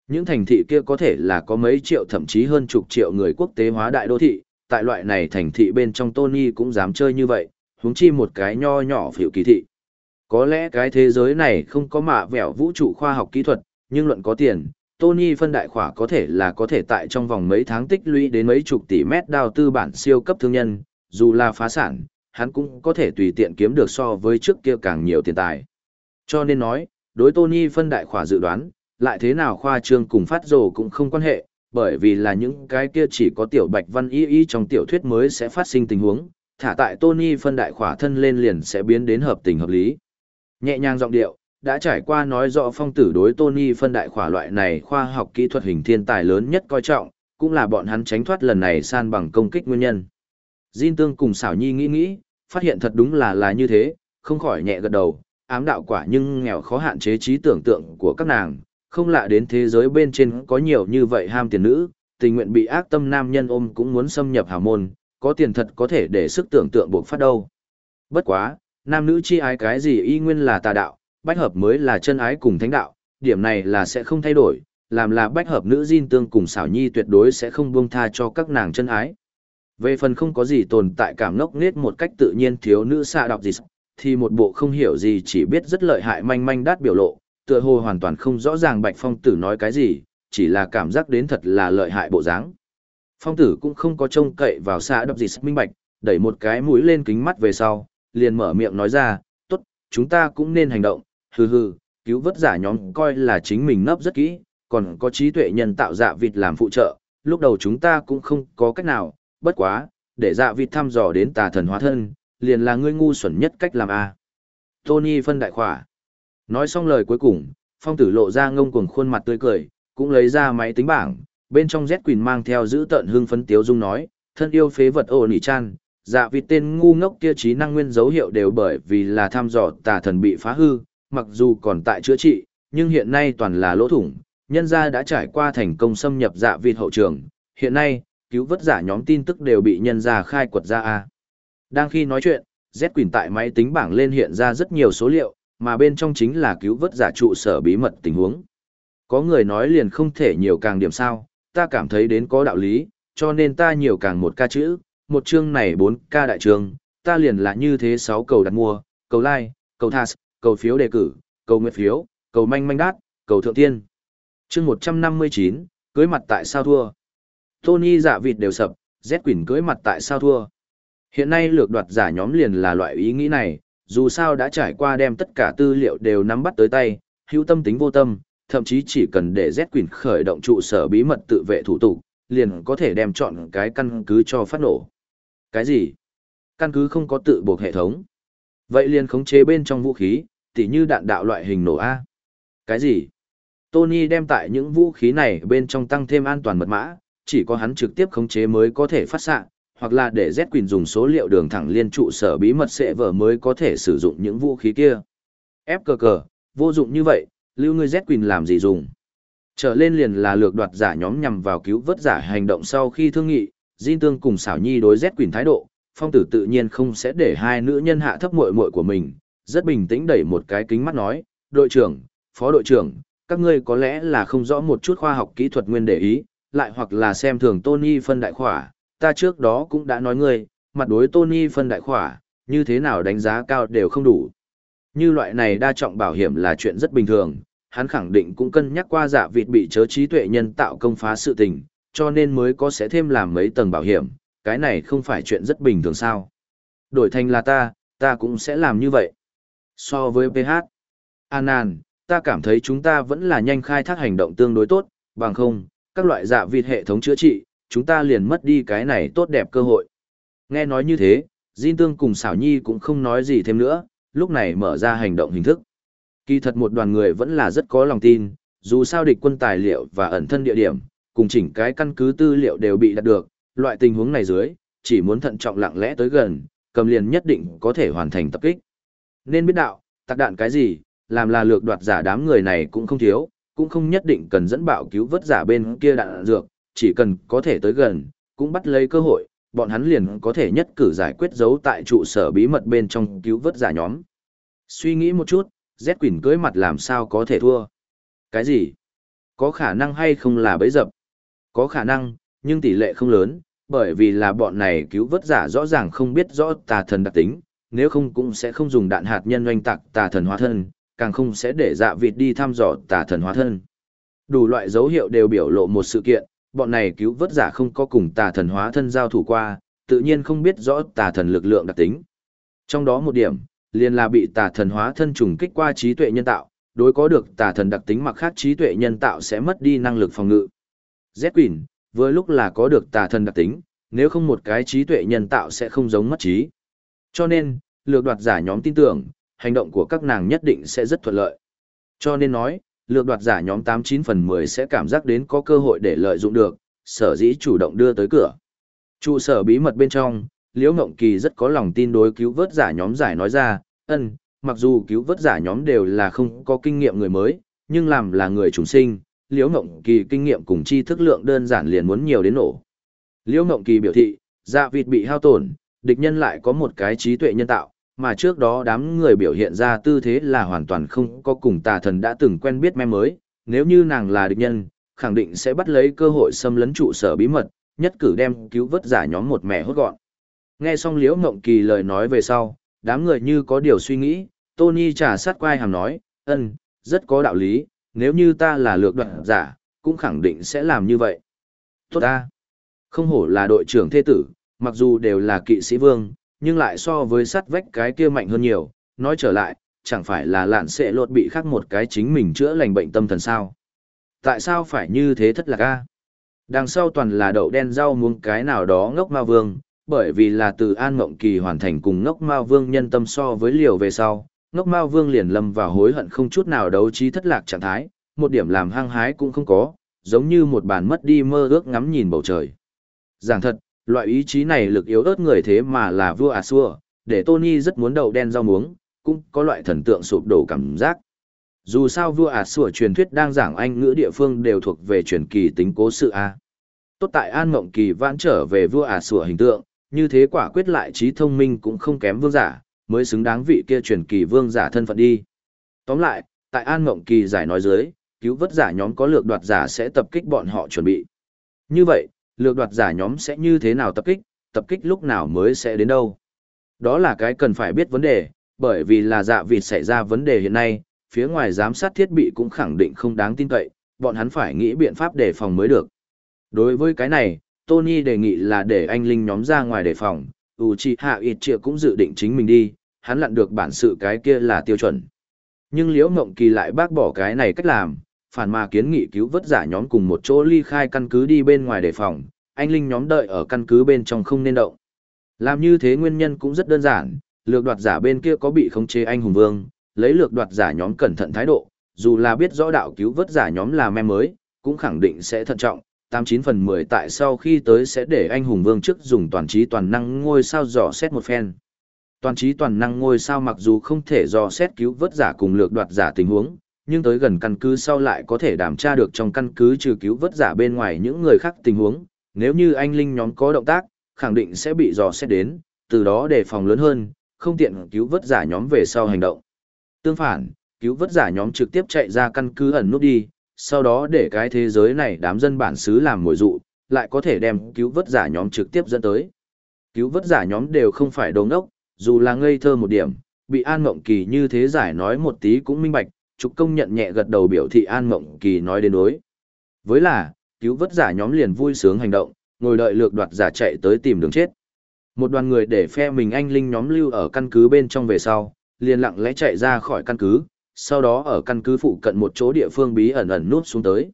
Những thành thị kia có thể là có mấy triệu thậm chí hơn chục triệu người quốc tế hóa đại đô thị, tại loại này thành thị bên trong Tony cũng dám chơi như vậy, huống chi một cái nho nhỏ phiểu kỳ thị. Có lẽ cái thế giới này không có mạ vẻo vũ trụ khoa học kỹ thuật, nhưng luận có tiền, Tony phân đại khỏa có thể là có thể tại trong vòng mấy tháng tích lũy đến mấy chục tỷ mét đào tư bản siêu cấp thương nhân, dù là phá sản, hắn cũng có thể tùy tiện kiếm được so với trước kia càng nhiều tiền tài. Cho nên nói, đối Tony phân đại khỏa dự đoán, lại thế nào khoa trương cùng phát rồ cũng không quan hệ, bởi vì là những cái kia chỉ có tiểu bạch văn y y trong tiểu thuyết mới sẽ phát sinh tình huống, thả tại Tony phân đại khỏa thân lên liền sẽ biến đến hợp tình hợp lý. Nhẹ nhàng giọng điệu, đã trải qua nói rõ phong tử đối Tony phân đại khỏa loại này khoa học kỹ thuật hình thiên tài lớn nhất coi trọng, cũng là bọn hắn tránh thoát lần này san bằng công kích nguyên nhân. Jin Tương cùng xảo nhi nghĩ nghĩ, phát hiện thật đúng là là như thế, không khỏi nhẹ gật đầu, ám đạo quả nhưng nghèo khó hạn chế trí tưởng tượng của các nàng, không lạ đến thế giới bên trên có nhiều như vậy ham tiền nữ, tình nguyện bị ác tâm nam nhân ôm cũng muốn xâm nhập hào môn, có tiền thật có thể để sức tưởng tượng buộc phát đâu. Bất quá, nam nữ chi ái cái gì y nguyên là tà đạo, bách hợp mới là chân ái cùng thánh đạo, điểm này là sẽ không thay đổi, làm là bách hợp nữ Jin Tương cùng xảo nhi tuyệt đối sẽ không buông tha cho các nàng chân ái. Về phần không có gì tồn tại cảm ngốc nghếch một cách tự nhiên thiếu nữ xạ đọc gì, thì một bộ không hiểu gì chỉ biết rất lợi hại manh manh đát biểu lộ, tựa hồ hoàn toàn không rõ ràng Bạch Phong Tử nói cái gì, chỉ là cảm giác đến thật là lợi hại bộ dáng. Phong Tử cũng không có trông cậy vào xạ đọc gì minh bạch, đẩy một cái mũi lên kính mắt về sau, liền mở miệng nói ra, tốt, chúng ta cũng nên hành động, hừ hừ, cứu vớt giả nhóm coi là chính mình nấp rất kỹ, còn có trí tuệ nhân tạo dạ vịt làm phụ trợ, lúc đầu chúng ta cũng không có cách nào, bất quá, để dạ vịt thăm dò đến tà thần hóa thân, liền là ngươi ngu xuẩn nhất cách làm a. Tony phân đại khỏa. Nói xong lời cuối cùng, phong tử lộ ra ngông cuồng khuôn mặt tươi cười, cũng lấy ra máy tính bảng, bên trong Z Quỳnh mang theo giữ tận hương phấn tiếu dung nói, thân yêu phế vật ổ nỉ chan, dạ vịt tên ngu ngốc kia trí năng nguyên dấu hiệu đều bởi vì là thăm dò tà thần bị phá hư, mặc dù còn tại chữa trị, nhưng hiện nay toàn là lỗ thủng, nhân gia đã trải qua thành công xâm nhập dạ vịt hậu trường, hiện nay, cứu vớt giả nhóm tin tức đều bị nhân ra khai quật ra a. Đang khi nói chuyện, Z Quỳnh tại máy tính bảng lên hiện ra rất nhiều số liệu, mà bên trong chính là cứu vớt giả trụ sở bí mật tình huống. Có người nói liền không thể nhiều càng điểm sao, ta cảm thấy đến có đạo lý, cho nên ta nhiều càng một ca chữ, một chương này bốn ca đại trường, ta liền là như thế sáu cầu đặt mua, cầu like, cầu thas, cầu phiếu đề cử, cầu nguyện phiếu, cầu manh manh đát, cầu thượng tiên. chương 159, cưới mặt tại sao thua? Tony dạ vịt đều sập, Z Quỳnh cưới mặt tại sao thua? Hiện nay lược đoạt giả nhóm liền là loại ý nghĩ này, dù sao đã trải qua đem tất cả tư liệu đều nắm bắt tới tay, hữu tâm tính vô tâm, thậm chí chỉ cần để Z Quỳnh khởi động trụ sở bí mật tự vệ thủ tục, liền có thể đem chọn cái căn cứ cho phát nổ. Cái gì? Căn cứ không có tự buộc hệ thống. Vậy liền khống chế bên trong vũ khí, tỉ như đạn đạo loại hình nổ A. Cái gì? Tony đem tại những vũ khí này bên trong tăng thêm an toàn mật mã, chỉ có hắn trực tiếp khống chế mới có thể phát xạ, hoặc là để Z Quỳnh dùng số liệu đường thẳng liên trụ sở bí mật sẽ vở mới có thể sử dụng những vũ khí kia. Ép cờ cờ, vô dụng như vậy, lưu ngươi Z Quỳnh làm gì dùng. Trở lên liền là lược đoạt giả nhóm nhằm vào cứu vớt giả hành động sau khi thương nghị, Jin Tương cùng xảo nhi đối Z Quỳnh thái độ, phong tử tự nhiên không sẽ để hai nữ nhân hạ thấp muội muội của mình, rất bình tĩnh đẩy một cái kính mắt nói, đội trưởng, phó đội trưởng, các ngươi có lẽ là không rõ một chút khoa học kỹ thuật nguyên để ý, lại hoặc là xem thường Tony phân đại khỏa, ta trước đó cũng đã nói ngươi, mặt đối Tony phân đại khỏa, như thế nào đánh giá cao đều không đủ. Như loại này đa trọng bảo hiểm là chuyện rất bình thường, hắn khẳng định cũng cân nhắc qua giả vịt bị chớ trí tuệ nhân tạo công phá sự tình, cho nên mới có sẽ thêm làm mấy tầng bảo hiểm, cái này không phải chuyện rất bình thường sao. Đổi thành là ta, ta cũng sẽ làm như vậy. So với PH, Anan, ta cảm thấy chúng ta vẫn là nhanh khai thác hành động tương đối tốt, bằng không, các loại dạ vịt hệ thống chữa trị, chúng ta liền mất đi cái này tốt đẹp cơ hội. Nghe nói như thế, Jin Tương cùng xảo nhi cũng không nói gì thêm nữa, lúc này mở ra hành động hình thức. Kỳ thật một đoàn người vẫn là rất có lòng tin, dù sao địch quân tài liệu và ẩn thân địa điểm, cùng chỉnh cái căn cứ tư liệu đều bị đạt được, loại tình huống này dưới, chỉ muốn thận trọng lặng lẽ tới gần, cầm liền nhất định có thể hoàn thành tập kích. Nên biết đạo, tạc đạn cái gì, làm là lược đoạt giả đám người này cũng không thiếu, cũng không nhất định cần dẫn bạo cứu vớt giả bên kia đạn dược, chỉ cần có thể tới gần, cũng bắt lấy cơ hội, bọn hắn liền có thể nhất cử giải quyết dấu tại trụ sở bí mật bên trong cứu vớt giả nhóm. Suy nghĩ một chút, Z Quỳnh cưới mặt làm sao có thể thua. Cái gì? Có khả năng hay không là bấy dập? Có khả năng, nhưng tỷ lệ không lớn, bởi vì là bọn này cứu vớt giả rõ ràng không biết rõ tà thần đặc tính, nếu không cũng sẽ không dùng đạn hạt nhân oanh tạc tà thần hóa thân, càng không sẽ để dạ vịt đi thăm dò tà thần hóa thân. Đủ loại dấu hiệu đều biểu lộ một sự kiện, bọn này cứu vớt giả không có cùng tà thần hóa thân giao thủ qua, tự nhiên không biết rõ tà thần lực lượng đặc tính. Trong đó một điểm, liền là bị tà thần hóa thân trùng kích qua trí tuệ nhân tạo, đối có được tà thần đặc tính mặc khác trí tuệ nhân tạo sẽ mất đi năng lực phòng ngự. Z Queen, với lúc là có được tà thần đặc tính, nếu không một cái trí tuệ nhân tạo sẽ không giống mất trí. Cho nên, lược đoạt giả nhóm tin tưởng, hành động của các nàng nhất định sẽ rất thuận lợi. Cho nên nói, lược đoạt giả nhóm 89 phần 10 sẽ cảm giác đến có cơ hội để lợi dụng được, sở dĩ chủ động đưa tới cửa. Trụ sở bí mật bên trong, Liễu Ngộng Kỳ rất có lòng tin đối cứu vớt giả nhóm giải nói ra, ân, mặc dù cứu vớt giả nhóm đều là không có kinh nghiệm người mới, nhưng làm là người trùng sinh, Liễu Ngộng Kỳ kinh nghiệm cùng tri thức lượng đơn giản liền muốn nhiều đến nổ. Liễu Ngộng Kỳ biểu thị, dạ vịt bị hao tổn, địch nhân lại có một cái trí tuệ nhân tạo, mà trước đó đám người biểu hiện ra tư thế là hoàn toàn không có cùng tà thần đã từng quen biết mem mới, nếu như nàng là địch nhân, khẳng định sẽ bắt lấy cơ hội xâm lấn trụ sở bí mật, nhất cử đem cứu vớt giả nhóm một mẹ hốt gọn. Nghe xong Liễu Ngộng Kỳ lời nói về sau, đám người như có điều suy nghĩ, Tony trả sát quai hàm nói, ân, rất có đạo lý, nếu như ta là lược đoạn giả, cũng khẳng định sẽ làm như vậy. Tốt ta. Không hổ là đội trưởng thế tử, mặc dù đều là kỵ sĩ vương, nhưng lại so với sắt vách cái kia mạnh hơn nhiều, nói trở lại, chẳng phải là lạn sẽ lột bị khắc một cái chính mình chữa lành bệnh tâm thần sao. Tại sao phải như thế thất lạc a? Đằng sau toàn là đậu đen rau muống cái nào đó ngốc ma vương, bởi vì là từ An Mộng Kỳ hoàn thành cùng ngốc ma vương nhân tâm so với liều về sau, ngốc ma vương liền lâm vào hối hận không chút nào đấu trí thất lạc trạng thái, một điểm làm hăng hái cũng không có, giống như một bàn mất đi mơ ước ngắm nhìn bầu trời. Giảng thật, loại ý chí này lực yếu ớt người thế mà là vua à xua, để Tony rất muốn đậu đen rau muống, cũng có loại thần tượng sụp đổ cảm giác. Dù sao vua à xua truyền thuyết đang giảng anh ngữ địa phương đều thuộc về truyền kỳ tính cố sự A. Tốt tại An Mộng Kỳ vãn trở về vua à xua hình tượng, như thế quả quyết lại trí thông minh cũng không kém vương giả, mới xứng đáng vị kia truyền kỳ vương giả thân phận đi. Tóm lại, tại An Mộng Kỳ giải nói dưới, cứu vớt giả nhóm có lược đoạt giả sẽ tập kích bọn họ chuẩn bị. Như vậy, lược đoạt giả nhóm sẽ như thế nào tập kích, tập kích lúc nào mới sẽ đến đâu. Đó là cái cần phải biết vấn đề, bởi vì là dạ vịt xảy ra vấn đề hiện nay, phía ngoài giám sát thiết bị cũng khẳng định không đáng tin cậy, bọn hắn phải nghĩ biện pháp đề phòng mới được. Đối với cái này, Tony đề nghị là để anh Linh nhóm ra ngoài đề phòng, Uchiha Itchia cũng dự định chính mình đi, hắn lặn được bản sự cái kia là tiêu chuẩn. Nhưng Liễu Ngộng Kỳ lại bác bỏ cái này cách làm, phản mà kiến nghị cứu vớt giả nhóm cùng một chỗ ly khai căn cứ đi bên ngoài đề phòng, anh Linh nhóm đợi ở căn cứ bên trong không nên động. Làm như thế nguyên nhân cũng rất đơn giản, lược đoạt giả bên kia có bị khống chế anh hùng vương, lấy lược đoạt giả nhóm cẩn thận thái độ, dù là biết rõ đạo cứu vớt giả nhóm là mem mới, cũng khẳng định sẽ thận trọng, 89 phần 10 tại sau khi tới sẽ để anh hùng vương trước dùng toàn trí toàn năng ngôi sao dò xét một phen. Toàn trí toàn năng ngôi sao mặc dù không thể dò xét cứu vớt giả cùng lược đoạt giả tình huống, nhưng tới gần căn cứ sau lại có thể đảm tra được trong căn cứ trừ cứu vớt giả bên ngoài những người khác tình huống, nếu như anh linh nhóm có động tác, khẳng định sẽ bị dò xét đến, từ đó đề phòng lớn hơn, không tiện cứu vớt giả nhóm về sau hành động. Tương phản, cứu vớt giả nhóm trực tiếp chạy ra căn cứ ẩn nút đi, sau đó để cái thế giới này đám dân bản xứ làm mồi dụ, lại có thể đem cứu vớt giả nhóm trực tiếp dẫn tới. Cứu vớt giả nhóm đều không phải đồ ngốc, dù là ngây thơ một điểm, bị An Mộng Kỳ như thế giải nói một tí cũng minh bạch, trục công nhận nhẹ gật đầu biểu thị An Mộng Kỳ nói đến đối. Với là, cứu vớt giả nhóm liền vui sướng hành động, ngồi đợi lược đoạt giả chạy tới tìm đường chết. Một đoàn người để phe mình anh linh nhóm lưu ở căn cứ bên trong về sau, liền lặng lẽ chạy ra khỏi căn cứ, sau đó ở căn cứ phụ cận một chỗ địa phương bí ẩn ẩn nút xuống tới.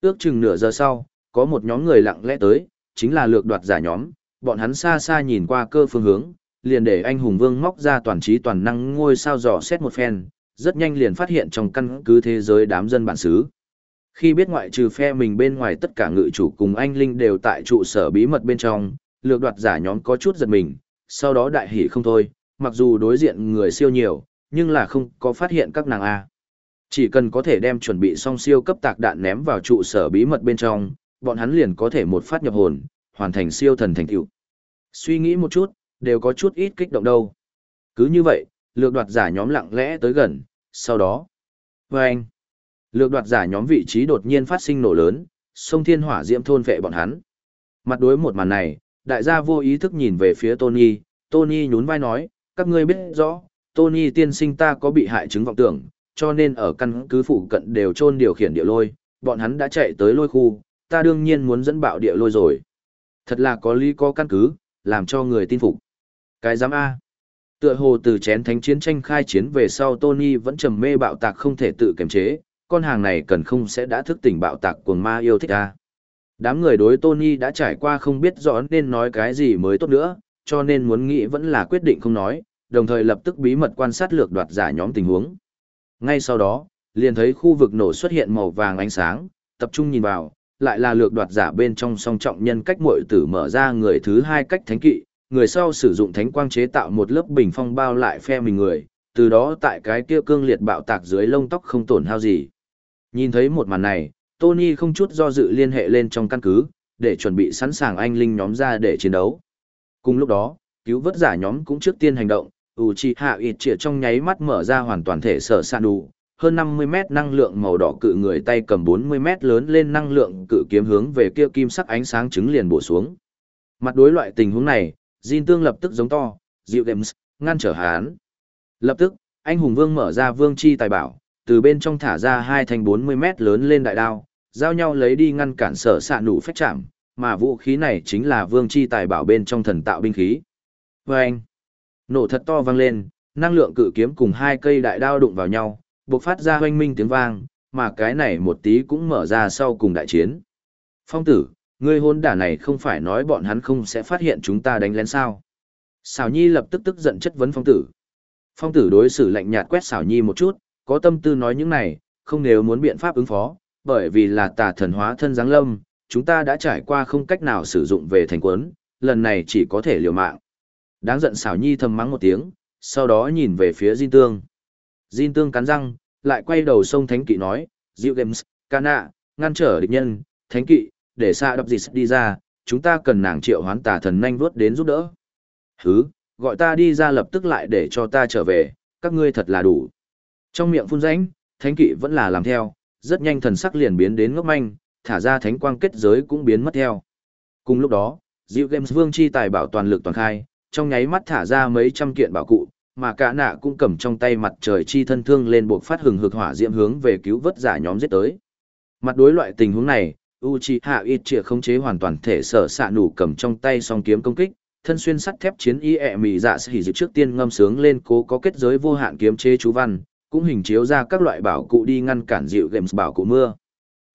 Ước chừng nửa giờ sau, có một nhóm người lặng lẽ tới, chính là lược đoạt giả nhóm, bọn hắn xa xa nhìn qua cơ phương hướng, liền để anh hùng vương móc ra toàn trí toàn năng ngôi sao dò xét một phen, rất nhanh liền phát hiện trong căn cứ thế giới đám dân bản xứ. Khi biết ngoại trừ phe mình bên ngoài tất cả ngự chủ cùng anh Linh đều tại trụ sở bí mật bên trong, lược đoạt giả nhóm có chút giật mình, sau đó đại hỉ không thôi, mặc dù đối diện người siêu nhiều, nhưng là không có phát hiện các nàng A. Chỉ cần có thể đem chuẩn bị xong siêu cấp tạc đạn ném vào trụ sở bí mật bên trong, bọn hắn liền có thể một phát nhập hồn, hoàn thành siêu thần thành tựu. Suy nghĩ một chút, đều có chút ít kích động đâu. Cứ như vậy, lược đoạt giả nhóm lặng lẽ tới gần, sau đó. Vâng! Lược đoạt giả nhóm vị trí đột nhiên phát sinh nổ lớn, sông thiên hỏa diễm thôn vệ bọn hắn. Mặt đối một màn này, đại gia vô ý thức nhìn về phía Tony, Tony nhún vai nói, các ngươi biết rõ, Tony tiên sinh ta có bị hại chứng vọng tưởng, cho nên ở căn cứ phụ cận đều trôn điều khiển địa lôi, bọn hắn đã chạy tới lôi khu, ta đương nhiên muốn dẫn bạo địa lôi rồi. Thật là có lý có căn cứ, làm cho người tin phục. Cái giám A. Tựa hồ từ chén thánh chiến tranh khai chiến về sau Tony vẫn trầm mê bạo tạc không thể tự kiềm chế, con hàng này cần không sẽ đã thức tỉnh bạo tạc cuồng ma yêu thích A. Đám người đối Tony đã trải qua không biết rõ nên nói cái gì mới tốt nữa, cho nên muốn nghĩ vẫn là quyết định không nói, đồng thời lập tức bí mật quan sát lược đoạt giả nhóm tình huống. Ngay sau đó, liền thấy khu vực nổ xuất hiện màu vàng ánh sáng, tập trung nhìn vào, lại là lược đoạt giả bên trong song trọng nhân cách muội tử mở ra người thứ hai cách thánh kỵ, người sau sử dụng thánh quang chế tạo một lớp bình phong bao lại phe mình người, từ đó tại cái kia cương liệt bạo tạc dưới lông tóc không tổn hao gì. Nhìn thấy một màn này, Tony không chút do dự liên hệ lên trong căn cứ, để chuẩn bị sẵn sàng anh linh nhóm ra để chiến đấu. Cùng lúc đó, cứu vớt giả nhóm cũng trước tiên hành động, Uchiha Itchia trong nháy mắt mở ra hoàn toàn thể sở sạn đủ, hơn 50 mét năng lượng màu đỏ cự người tay cầm 40 mét lớn lên năng lượng cự kiếm hướng về kia kim sắc ánh sáng trứng liền bổ xuống. Mặt đối loại tình huống này, Jin Tương lập tức giống to, dịu games, ngăn trở hán. Lập tức, anh hùng vương mở ra vương chi tài bảo, từ bên trong thả ra hai thanh 40 mét lớn lên đại đao, giao nhau lấy đi ngăn cản sở xạ nụ phách chạm, mà vũ khí này chính là vương chi tài bảo bên trong thần tạo binh khí. Và anh, nổ thật to vang lên, năng lượng cự kiếm cùng hai cây đại đao đụng vào nhau, bộc phát ra hoanh minh tiếng vang, mà cái này một tí cũng mở ra sau cùng đại chiến. Phong tử, ngươi hôn đả này không phải nói bọn hắn không sẽ phát hiện chúng ta đánh lén sao. Xảo Nhi lập tức tức giận chất vấn phong tử. Phong tử đối xử lạnh nhạt quét Xảo Nhi một chút, có tâm tư nói những này, không nếu muốn biện pháp ứng phó, bởi vì là tà thần hóa thân giáng lâm, chúng ta đã trải qua không cách nào sử dụng về thành quấn, lần này chỉ có thể liều mạng. Đáng giận xảo nhi thầm mắng một tiếng, sau đó nhìn về phía Jin Tương. Jin Tương cắn răng, lại quay đầu sông Thánh Kỵ nói, Diệu Games, Cana, ngăn trở địch nhân, Thánh Kỵ, để xa đập gì đi ra, chúng ta cần nàng triệu hoán tà thần nhanh vuốt đến giúp đỡ. Hứ, gọi ta đi ra lập tức lại để cho ta trở về, các ngươi thật là đủ. Trong miệng phun rãnh, Thánh Kỵ vẫn là làm theo, rất nhanh thần sắc liền biến đến ngốc manh, thả ra thánh quang kết giới cũng biến mất theo. Cùng lúc đó, Diệu Games Vương chi tài bảo toàn lực toàn khai, trong nháy mắt thả ra mấy trăm kiện bảo cụ, mà cả nạ cũng cầm trong tay mặt trời chi thân thương lên buộc phát hừng hực hỏa diễm hướng về cứu vớt giả nhóm giết tới. Mặt đối loại tình huống này, Uchiha Itchia không chế hoàn toàn thể sở xạ nủ cầm trong tay song kiếm công kích, thân xuyên sắt thép chiến y ẹ mì dạ sĩ dự trước tiên ngâm sướng lên cố có kết giới vô hạn kiếm chế chú văn, cũng hình chiếu ra các loại bảo cụ đi ngăn cản dịu games bảo cụ mưa.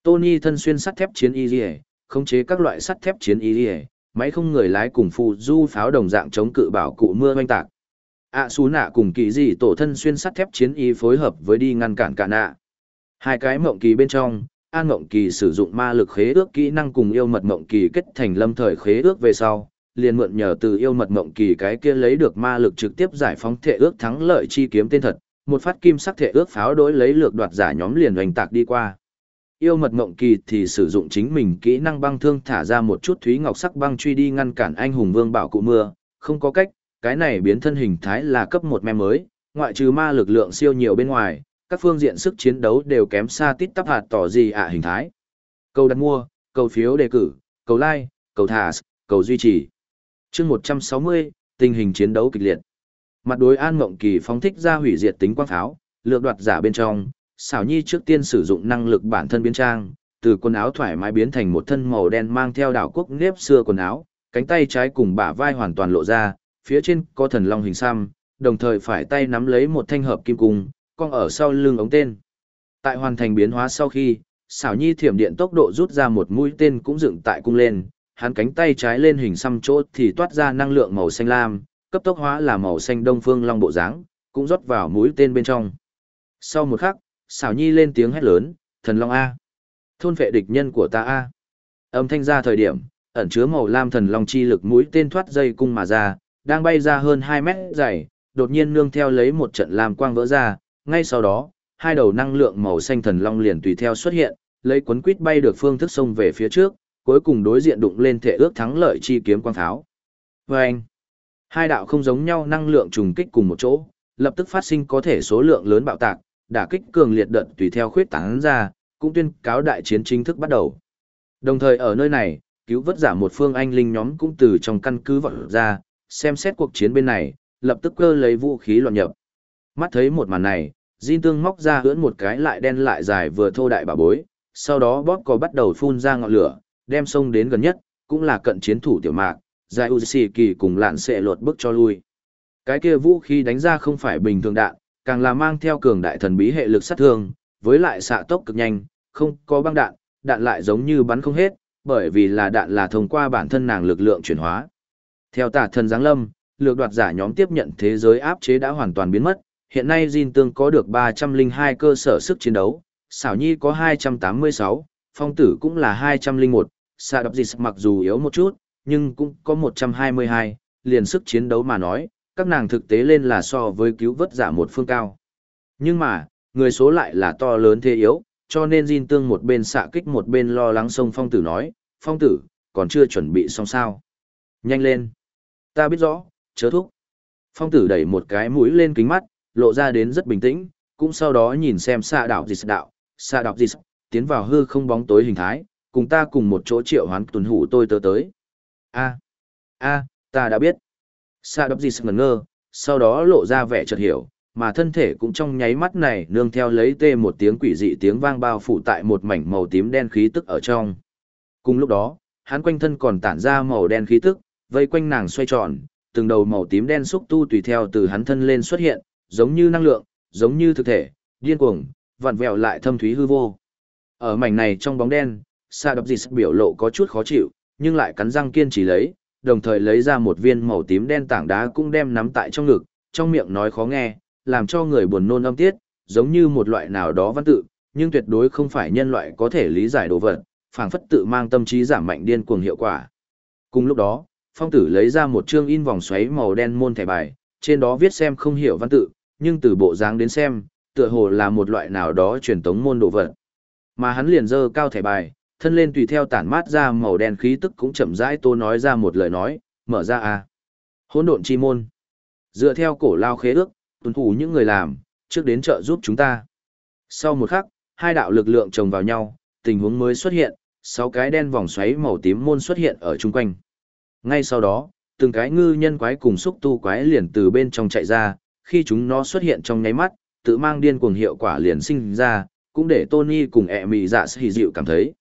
Tony thân xuyên sắt thép chiến y liề, khống chế các loại sắt thép chiến y liề, máy không người lái cùng phù du pháo đồng dạng chống cự bảo cụ mưa oanh tạc. ạ xú nạ cùng kỳ dị tổ thân xuyên sắt thép chiến y phối hợp với đi ngăn cản cả nạ. Hai cái mộng kỳ bên trong, An Mộng Kỳ sử dụng ma lực khế ước kỹ năng cùng yêu mật mộng kỳ kết thành lâm thời khế ước về sau, liền mượn nhờ từ yêu mật mộng kỳ cái kia lấy được ma lực trực tiếp giải phóng thể ước thắng lợi chi kiếm tên thật, một phát kim sắc thể ước pháo đối lấy lược đoạt giả nhóm liền hoành tạc đi qua. Yêu mật mộng kỳ thì sử dụng chính mình kỹ năng băng thương thả ra một chút thúy ngọc sắc băng truy đi ngăn cản anh hùng vương bảo cụ mưa, không có cách, cái này biến thân hình thái là cấp một mem mới, ngoại trừ ma lực lượng siêu nhiều bên ngoài, các phương diện sức chiến đấu đều kém xa tít tắp hạt tỏ gì ạ hình thái. Cầu đặt mua, cầu phiếu đề cử, cầu like, cầu thả, cầu duy trì. chương 160, tình hình chiến đấu kịch liệt. Mặt đối An Mộng Kỳ phóng thích ra hủy diệt tính quang pháo, lược đoạt giả bên trong, xảo nhi trước tiên sử dụng năng lực bản thân biến trang, từ quần áo thoải mái biến thành một thân màu đen mang theo đảo quốc nếp xưa quần áo, cánh tay trái cùng bả vai hoàn toàn lộ ra, phía trên có thần long hình xăm, đồng thời phải tay nắm lấy một thanh hợp kim cung, còn ở sau lưng ống tên. Tại hoàn thành biến hóa sau khi, xảo nhi thiểm điện tốc độ rút ra một mũi tên cũng dựng tại cung lên, hắn cánh tay trái lên hình xăm chỗ thì toát ra năng lượng màu xanh lam, cấp tốc hóa là màu xanh đông phương long bộ dáng, cũng rót vào mũi tên bên trong. Sau một khắc, xảo nhi lên tiếng hét lớn, thần long A. Thôn vệ địch nhân của ta A. Âm thanh ra thời điểm, ẩn chứa màu lam thần long chi lực mũi tên thoát dây cung mà ra, đang bay ra hơn 2 mét dày, đột nhiên nương theo lấy một trận lam quang vỡ ra, ngay sau đó, hai đầu năng lượng màu xanh thần long liền tùy theo xuất hiện, lấy cuốn quýt bay được phương thức sông về phía trước, cuối cùng đối diện đụng lên thể ước thắng lợi chi kiếm quang tháo. Và anh, hai đạo không giống nhau năng lượng trùng kích cùng một chỗ, lập tức phát sinh có thể số lượng lớn bạo tạc, đả kích cường liệt đợt tùy theo khuyết tán ra, cũng tuyên cáo đại chiến chính thức bắt đầu. Đồng thời ở nơi này, cứu vớt giả một phương anh linh nhóm cũng từ trong căn cứ vọt ra, xem xét cuộc chiến bên này, lập tức cơ lấy vũ khí loạn nhập. Mắt thấy một màn này, Jin Tương móc ra hưỡn một cái lại đen lại dài vừa thô đại bà bối, sau đó bóp có bắt đầu phun ra ngọn lửa, đem sông đến gần nhất, cũng là cận chiến thủ tiểu mạc, dài Uzi kỳ cùng lạn sẽ lột bức cho lui. Cái kia vũ khí đánh ra không phải bình thường đạn, càng là mang theo cường đại thần bí hệ lực sát thương, với lại xạ tốc cực nhanh, không có băng đạn, đạn lại giống như bắn không hết, bởi vì là đạn là thông qua bản thân nàng lực lượng chuyển hóa. Theo tả thần giáng lâm, lược đoạt giả nhóm tiếp nhận thế giới áp chế đã hoàn toàn biến mất, hiện nay Jin Tương có được 302 cơ sở sức chiến đấu, Sảo nhi có 286, phong tử cũng là 201, Sạ đập dịch mặc dù yếu một chút, nhưng cũng có 122, liền sức chiến đấu mà nói, các nàng thực tế lên là so với cứu vớt giả một phương cao. Nhưng mà, người số lại là to lớn thế yếu, cho nên Jin Tương một bên xạ kích một bên lo lắng sông phong tử nói, phong tử, còn chưa chuẩn bị xong sao. Nhanh lên. Ta biết rõ, chớ thúc. Phong tử đẩy một cái mũi lên kính mắt, lộ ra đến rất bình tĩnh, cũng sau đó nhìn xem xạ đạo dịch đạo, xạ đạo dịch, tiến vào hư không bóng tối hình thái, cùng ta cùng một chỗ triệu hoán tuần hủ tôi tớ tới. a a ta đã biết. Xạ đạo dịch ngẩn ngơ, sau đó lộ ra vẻ chợt hiểu, mà thân thể cũng trong nháy mắt này nương theo lấy tê một tiếng quỷ dị tiếng vang bao phủ tại một mảnh màu tím đen khí tức ở trong. Cùng lúc đó, hắn quanh thân còn tản ra màu đen khí tức, vây quanh nàng xoay tròn, từng đầu màu tím đen xúc tu tùy theo từ hắn thân lên xuất hiện, giống như năng lượng, giống như thực thể, điên cuồng, vặn vẹo lại thâm thúy hư vô. Ở mảnh này trong bóng đen, Sa Đập Dịch biểu lộ có chút khó chịu, nhưng lại cắn răng kiên trì lấy, đồng thời lấy ra một viên màu tím đen tảng đá cũng đem nắm tại trong ngực, trong miệng nói khó nghe, làm cho người buồn nôn âm tiết, giống như một loại nào đó văn tự, nhưng tuyệt đối không phải nhân loại có thể lý giải đồ vật, phảng phất tự mang tâm trí giảm mạnh điên cuồng hiệu quả. Cùng lúc đó, phong tử lấy ra một chương in vòng xoáy màu đen môn thẻ bài, trên đó viết xem không hiểu văn tự, nhưng từ bộ dáng đến xem, tựa hồ là một loại nào đó truyền tống môn đồ vật. Mà hắn liền dơ cao thẻ bài, thân lên tùy theo tản mát ra màu đen khí tức cũng chậm rãi tô nói ra một lời nói, mở ra à. Hỗn độn chi môn. Dựa theo cổ lao khế ước, tuân thủ những người làm, trước đến trợ giúp chúng ta. Sau một khắc, hai đạo lực lượng chồng vào nhau, tình huống mới xuất hiện, sáu cái đen vòng xoáy màu tím môn xuất hiện ở chung quanh. Ngay sau đó, từng cái ngư nhân quái cùng xúc tu quái liền từ bên trong chạy ra, khi chúng nó xuất hiện trong nháy mắt, tự mang điên cuồng hiệu quả liền sinh ra, cũng để Tony cùng ẹ mì dạ hì dịu cảm thấy.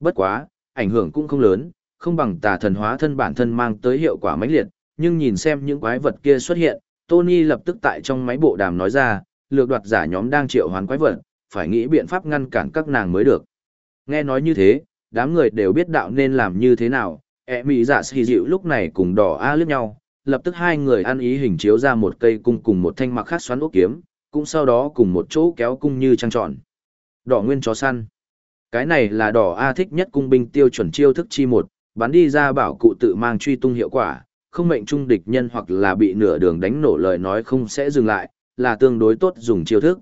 Bất quá, ảnh hưởng cũng không lớn, không bằng tà thần hóa thân bản thân mang tới hiệu quả mãnh liệt, nhưng nhìn xem những quái vật kia xuất hiện, Tony lập tức tại trong máy bộ đàm nói ra, lược đoạt giả nhóm đang triệu hoán quái vật, phải nghĩ biện pháp ngăn cản các nàng mới được. Nghe nói như thế, đám người đều biết đạo nên làm như thế nào, ẹ mì dạ hì dịu lúc này cùng đỏ a liếc nhau, lập tức hai người ăn ý hình chiếu ra một cây cung cùng một thanh mặc khác xoắn ốc kiếm, cũng sau đó cùng một chỗ kéo cung như trăng tròn. Đỏ nguyên chó săn. Cái này là đỏ A thích nhất cung binh tiêu chuẩn chiêu thức chi một, bắn đi ra bảo cụ tự mang truy tung hiệu quả, không mệnh trung địch nhân hoặc là bị nửa đường đánh nổ lời nói không sẽ dừng lại, là tương đối tốt dùng chiêu thức.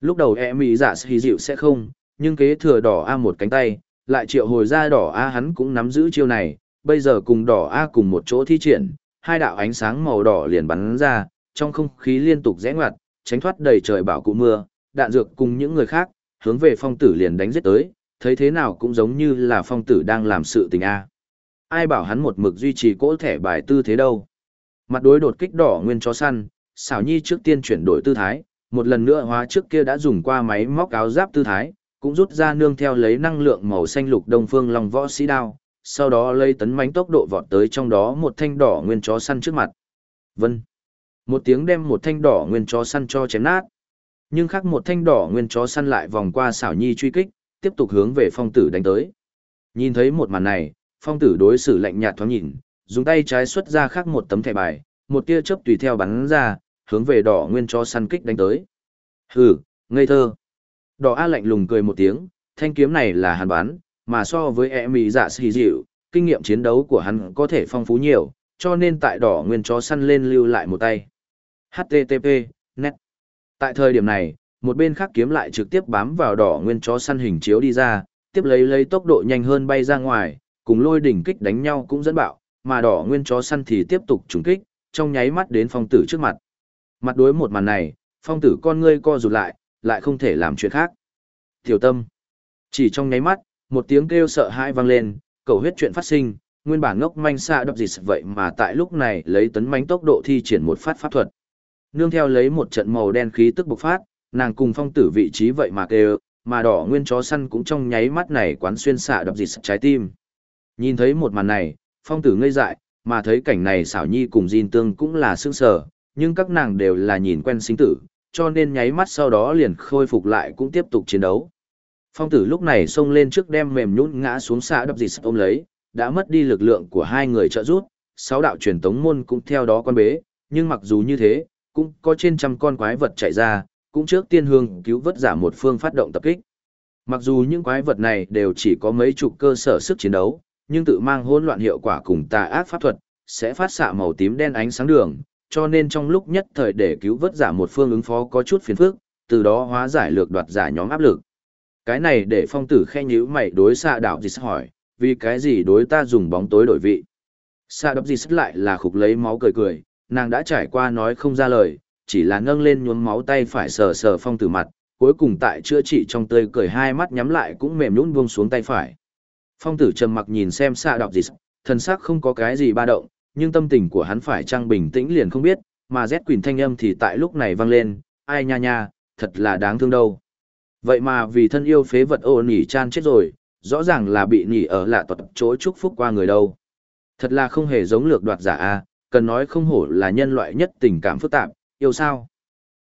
Lúc đầu e mỹ giả sĩ dịu sẽ không, nhưng kế thừa đỏ A một cánh tay, lại triệu hồi ra đỏ A hắn cũng nắm giữ chiêu này, bây giờ cùng đỏ A cùng một chỗ thi triển, hai đạo ánh sáng màu đỏ liền bắn ra, trong không khí liên tục rẽ ngoặt, tránh thoát đầy trời bão cụ mưa, đạn dược cùng những người khác, hướng về phong tử liền đánh giết tới, thấy thế nào cũng giống như là phong tử đang làm sự tình A. Ai bảo hắn một mực duy trì cỗ thẻ bài tư thế đâu. Mặt đối đột kích đỏ nguyên chó săn, xảo nhi trước tiên chuyển đổi tư thái, một lần nữa hóa trước kia đã dùng qua máy móc áo giáp tư thái, cũng rút ra nương theo lấy năng lượng màu xanh lục đông phương long võ sĩ đao, sau đó lấy tấn mánh tốc độ vọt tới trong đó một thanh đỏ nguyên chó săn trước mặt. Vân. Một tiếng đem một thanh đỏ nguyên chó săn cho chém nát. Nhưng khác một thanh đỏ nguyên chó săn lại vòng qua xảo nhi truy kích, tiếp tục hướng về phong tử đánh tới. Nhìn thấy một màn này, phong tử đối xử lạnh nhạt thoáng nhìn, dùng tay trái xuất ra khác một tấm thẻ bài, một tia chớp tùy theo bắn ra, hướng về đỏ nguyên chó săn kích đánh tới. Hừ, ngây thơ. Đỏ A lạnh lùng cười một tiếng, thanh kiếm này là hàn bán, mà so với e mỹ dạ xì dịu, kinh nghiệm chiến đấu của hắn có thể phong phú nhiều, cho nên tại đỏ nguyên chó săn lên lưu lại một tay. HTTP, net. Tại thời điểm này, một bên khác kiếm lại trực tiếp bám vào đỏ nguyên chó săn hình chiếu đi ra, tiếp lấy lấy tốc độ nhanh hơn bay ra ngoài, cùng lôi đỉnh kích đánh nhau cũng dẫn bạo, mà đỏ nguyên chó săn thì tiếp tục trúng kích, trong nháy mắt đến phong tử trước mặt. Mặt đối một màn này, phong tử con ngươi co rụt lại, lại không thể làm chuyện khác. Tiểu tâm. Chỉ trong nháy mắt, một tiếng kêu sợ hãi vang lên, cầu huyết chuyện phát sinh, nguyên bản ngốc manh xạ đập gì vậy mà tại lúc này lấy tấn mánh tốc độ thi triển một phát pháp thuật. Nương theo lấy một trận màu đen khí tức bộc phát, nàng cùng phong tử vị trí vậy mà kêu, mà đỏ nguyên chó săn cũng trong nháy mắt này quán xuyên xạ đập gì trái tim. Nhìn thấy một màn này, phong tử ngây dại, mà thấy cảnh này xảo nhi cùng Jin Tương cũng là sương sở, nhưng các nàng đều là nhìn quen sinh tử, cho nên nháy mắt sau đó liền khôi phục lại cũng tiếp tục chiến đấu. Phong tử lúc này xông lên trước đem mềm nhũn ngã xuống xạ đập dịt ôm lấy, đã mất đi lực lượng của hai người trợ giúp, sáu đạo truyền tống môn cũng theo đó quan bế, nhưng mặc dù như thế, cũng có trên trăm con quái vật chạy ra, cũng trước tiên hương cứu vớt giả một phương phát động tập kích. Mặc dù những quái vật này đều chỉ có mấy chục cơ sở sức chiến đấu, nhưng tự mang hỗn loạn hiệu quả cùng tà ác pháp thuật, sẽ phát xạ màu tím đen ánh sáng đường, cho nên trong lúc nhất thời để cứu vớt giả một phương ứng phó có chút phiền phức, từ đó hóa giải lược đoạt giả nhóm áp lực. Cái này để phong tử khe nhíu mày đối xạ đạo gì hỏi, vì cái gì đối ta dùng bóng tối đổi vị. Xạ đập gì lại là khục lấy máu cười cười, nàng đã trải qua nói không ra lời, chỉ là nâng lên nhuốm máu tay phải sờ sờ phong tử mặt, cuối cùng tại chữa trị trong tươi cười hai mắt nhắm lại cũng mềm nhũn buông xuống tay phải. Phong tử trầm mặc nhìn xem xạ đọc gì, thần sắc không có cái gì ba động, nhưng tâm tình của hắn phải trang bình tĩnh liền không biết, mà Z Quỳnh thanh âm thì tại lúc này vang lên, ai nha nha, thật là đáng thương đâu. Vậy mà vì thân yêu phế vật ô nỉ chan chết rồi, rõ ràng là bị nỉ ở lạ tuật chỗ chúc phúc qua người đâu. Thật là không hề giống lược đoạt giả a cần nói không hổ là nhân loại nhất tình cảm phức tạp, yêu sao?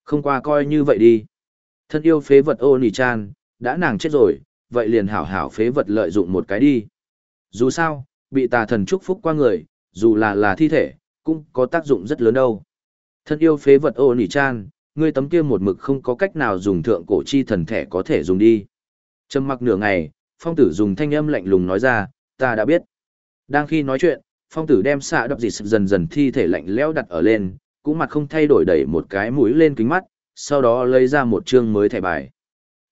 Không qua coi như vậy đi. Thân yêu phế vật ô nỉ chan, đã nàng chết rồi, vậy liền hảo hảo phế vật lợi dụng một cái đi. Dù sao, bị tà thần chúc phúc qua người, dù là là thi thể, cũng có tác dụng rất lớn đâu. Thân yêu phế vật ô nỉ chan, ngươi tấm kia một mực không có cách nào dùng thượng cổ chi thần thẻ có thể dùng đi. Trầm mặc nửa ngày, phong tử dùng thanh âm lạnh lùng nói ra, ta đã biết. Đang khi nói chuyện, phong tử đem xạ đập dịt dần dần thi thể lạnh lẽo đặt ở lên, cũng mặt không thay đổi đẩy một cái mũi lên kính mắt, sau đó lấy ra một chương mới thẻ bài.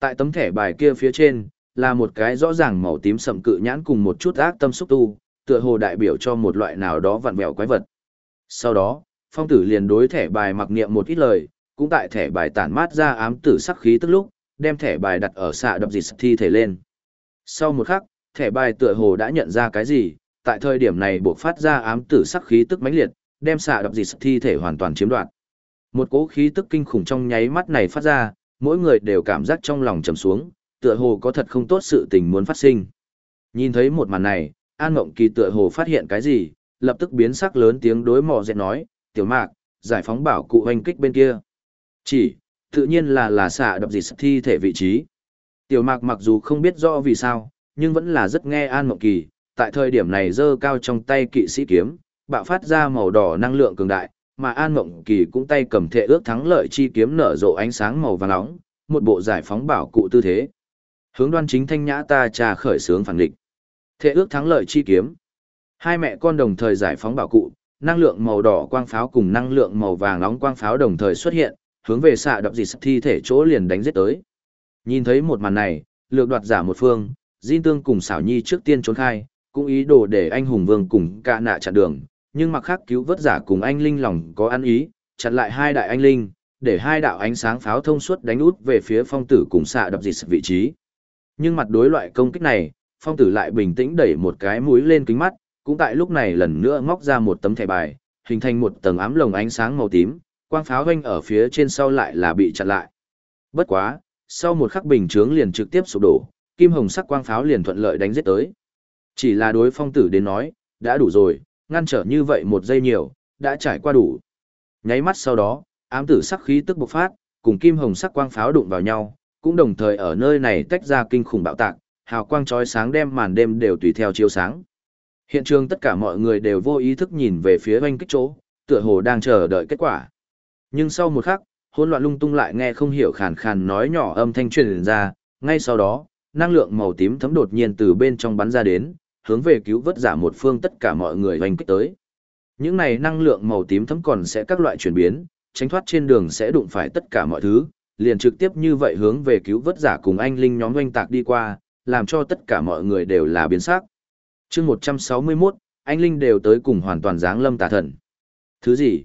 Tại tấm thẻ bài kia phía trên, là một cái rõ ràng màu tím sậm cự nhãn cùng một chút ác tâm xúc tu, tựa hồ đại biểu cho một loại nào đó vặn vẹo quái vật. Sau đó, phong tử liền đối thẻ bài mặc niệm một ít lời, cũng tại thẻ bài tản mát ra ám tử sắc khí tức lúc, đem thẻ bài đặt ở xạ đập dịch thi thể lên. Sau một khắc, thẻ bài tựa hồ đã nhận ra cái gì, tại thời điểm này buộc phát ra ám tử sắc khí tức mãnh liệt, đem xạ đập dịch thi thể hoàn toàn chiếm đoạt. Một cỗ khí tức kinh khủng trong nháy mắt này phát ra, mỗi người đều cảm giác trong lòng trầm xuống, tựa hồ có thật không tốt sự tình muốn phát sinh. Nhìn thấy một màn này, An Mộng Kỳ tựa hồ phát hiện cái gì, lập tức biến sắc lớn tiếng đối mò dẹt nói, tiểu mạc, giải phóng bảo cụ hoành kích bên kia. Chỉ, tự nhiên là là xạ đập gì thi thể vị trí. Tiểu mạc mặc dù không biết rõ vì sao, nhưng vẫn là rất nghe An Mộng Kỳ, tại thời điểm này giơ cao trong tay kỵ sĩ kiếm, bạo phát ra màu đỏ năng lượng cường đại, mà An Mộng Kỳ cũng tay cầm thệ ước thắng lợi chi kiếm nở rộ ánh sáng màu vàng nóng, một bộ giải phóng bảo cụ tư thế. Hướng đoan chính thanh nhã ta trà khởi sướng phản địch. thệ ước thắng lợi chi kiếm. Hai mẹ con đồng thời giải phóng bảo cụ, năng lượng màu đỏ quang pháo cùng năng lượng màu vàng nóng quang pháo đồng thời xuất hiện, hướng về xạ đập dịt thi thể chỗ liền đánh giết tới. Nhìn thấy một màn này, lược đoạt giả một phương, Jin Tương cùng xảo nhi trước tiên trốn khai, cũng ý đồ để anh hùng vương cùng ca nạ chặn đường, nhưng mặc khác cứu vớt giả cùng anh linh lòng có ăn ý, chặn lại hai đại anh linh, để hai đạo ánh sáng pháo thông suốt đánh út về phía phong tử cùng xạ đập dịt vị trí. Nhưng mặt đối loại công kích này, phong tử lại bình tĩnh đẩy một cái mũi lên kính mắt, cũng tại lúc này lần nữa móc ra một tấm thẻ bài, hình thành một tầng ám lồng ánh sáng màu tím, quang pháo hoanh ở phía trên sau lại là bị chặn lại. Bất quá, sau một khắc bình chướng liền trực tiếp sụp đổ, kim hồng sắc quang pháo liền thuận lợi đánh giết tới. Chỉ là đối phong tử đến nói, đã đủ rồi, ngăn trở như vậy một giây nhiều, đã trải qua đủ. Nháy mắt sau đó, ám tử sắc khí tức bộc phát, cùng kim hồng sắc quang pháo đụng vào nhau, cũng đồng thời ở nơi này tách ra kinh khủng bạo tạc, hào quang chói sáng đem màn đêm đều tùy theo chiếu sáng. Hiện trường tất cả mọi người đều vô ý thức nhìn về phía oanh kích chỗ, tựa hồ đang chờ đợi kết quả. Nhưng sau một khắc, hỗn loạn lung tung lại nghe không hiểu khàn khàn nói nhỏ âm thanh truyền ra, ngay sau đó, năng lượng màu tím thấm đột nhiên từ bên trong bắn ra đến, hướng về cứu vớt giả một phương tất cả mọi người oanh kích tới. Những này năng lượng màu tím thấm còn sẽ các loại chuyển biến, tránh thoát trên đường sẽ đụng phải tất cả mọi thứ, liền trực tiếp như vậy hướng về cứu vớt giả cùng anh linh nhóm oanh tạc đi qua, làm cho tất cả mọi người đều là biến sắc. chương 161, anh linh đều tới cùng hoàn toàn dáng lâm tà thần. Thứ gì?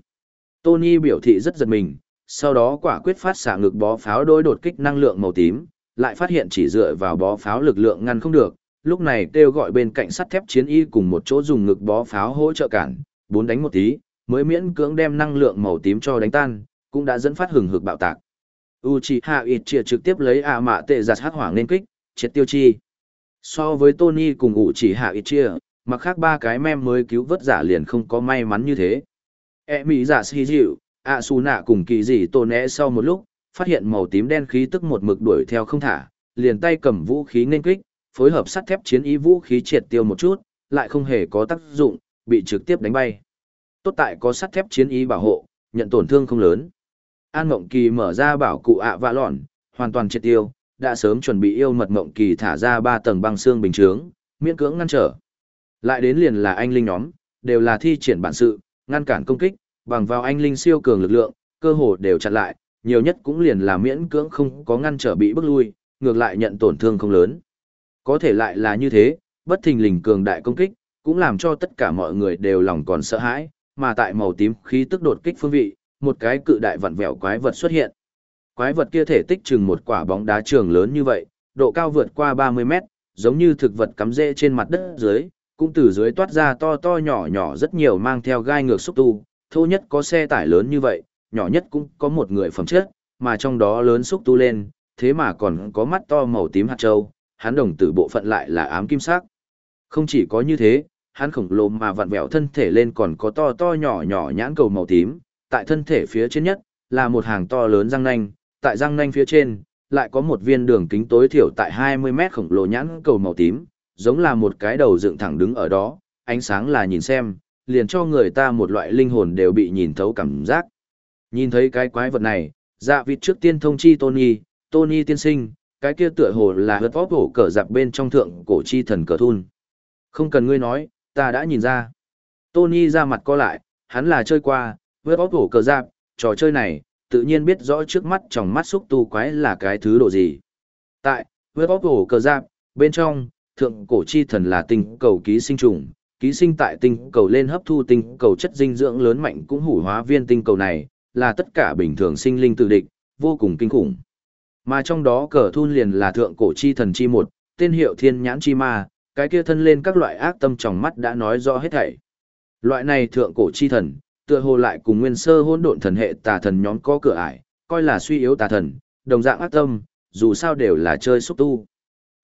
Tony biểu thị rất giật mình, sau đó quả quyết phát xạ ngực bó pháo đối đột kích năng lượng màu tím, lại phát hiện chỉ dựa vào bó pháo lực lượng ngăn không được, lúc này kêu gọi bên cạnh sắt thép chiến y cùng một chỗ dùng ngực bó pháo hỗ trợ cản, bốn đánh một tí, mới miễn cưỡng đem năng lượng màu tím cho đánh tan, cũng đã dẫn phát hừng hực bạo tạc. Uchiha Itchia trực tiếp lấy ạ mạ tệ giặt hắc hỏa lên kích, triệt tiêu chi. So với Tony cùng Uchiha Itchia, mặc khác ba cái mem mới cứu vớt giả liền không có may mắn như thế. E mỹ giả si dịu, ạ xù nạ cùng kỳ dị tổ né sau một lúc, phát hiện màu tím đen khí tức một mực đuổi theo không thả, liền tay cầm vũ khí nên kích, phối hợp sắt thép chiến ý vũ khí triệt tiêu một chút, lại không hề có tác dụng, bị trực tiếp đánh bay. Tốt tại có sắt thép chiến ý bảo hộ, nhận tổn thương không lớn. An Mộng Kỳ mở ra bảo cụ ạ vạ lọn, hoàn toàn triệt tiêu, đã sớm chuẩn bị yêu mật Mộng Kỳ thả ra ba tầng băng xương bình chướng, miễn cưỡng ngăn trở. Lại đến liền là anh linh nhóm, đều là thi triển bản sự, ngăn cản công kích, bằng vào anh linh siêu cường lực lượng, cơ hồ đều chặn lại, nhiều nhất cũng liền là miễn cưỡng không có ngăn trở bị bức lui, ngược lại nhận tổn thương không lớn. Có thể lại là như thế, bất thình lình cường đại công kích, cũng làm cho tất cả mọi người đều lòng còn sợ hãi, mà tại màu tím khí tức đột kích phương vị, một cái cự đại vặn vẹo quái vật xuất hiện. Quái vật kia thể tích chừng một quả bóng đá trường lớn như vậy, độ cao vượt qua 30 mét, giống như thực vật cắm rễ trên mặt đất dưới, cũng từ dưới toát ra to to nhỏ nhỏ rất nhiều mang theo gai ngược xúc tu, thô nhất có xe tải lớn như vậy, nhỏ nhất cũng có một người phẩm chất, mà trong đó lớn xúc tu lên, thế mà còn có mắt to màu tím hạt châu, hắn đồng tử bộ phận lại là ám kim sắc. Không chỉ có như thế, hắn khổng lồ mà vặn vẹo thân thể lên còn có to to nhỏ nhỏ nhãn cầu màu tím, tại thân thể phía trên nhất, là một hàng to lớn răng nanh, tại răng nanh phía trên, lại có một viên đường kính tối thiểu tại 20 mét khổng lồ nhãn cầu màu tím, giống là một cái đầu dựng thẳng đứng ở đó, ánh sáng là nhìn xem, liền cho người ta một loại linh hồn đều bị nhìn thấu cảm giác. Nhìn thấy cái quái vật này, dạ vịt trước tiên thông chi Tony, Tony tiên sinh, cái kia tựa hồ là hớt vóp hổ cờ dạp bên trong thượng cổ chi thần cờ thun. Không cần ngươi nói, ta đã nhìn ra. Tony ra mặt co lại, hắn là chơi qua, hớt vóp hổ cờ dạp, trò chơi này, tự nhiên biết rõ trước mắt trong mắt xúc tu quái là cái thứ độ gì. Tại, hớt vóp hổ cờ dạp, bên trong, thượng cổ chi thần là tinh cầu ký sinh trùng, ký sinh tại tinh cầu lên hấp thu tinh cầu chất dinh dưỡng lớn mạnh cũng hủ hóa viên tinh cầu này, là tất cả bình thường sinh linh tự địch, vô cùng kinh khủng. Mà trong đó cờ thun liền là thượng cổ chi thần chi một, tên hiệu thiên nhãn chi ma, cái kia thân lên các loại ác tâm trong mắt đã nói rõ hết thảy. Loại này thượng cổ chi thần, tựa hồ lại cùng nguyên sơ hỗn độn thần hệ tà thần nhóm có cửa ải, coi là suy yếu tà thần, đồng dạng ác tâm, dù sao đều là chơi xúc tu.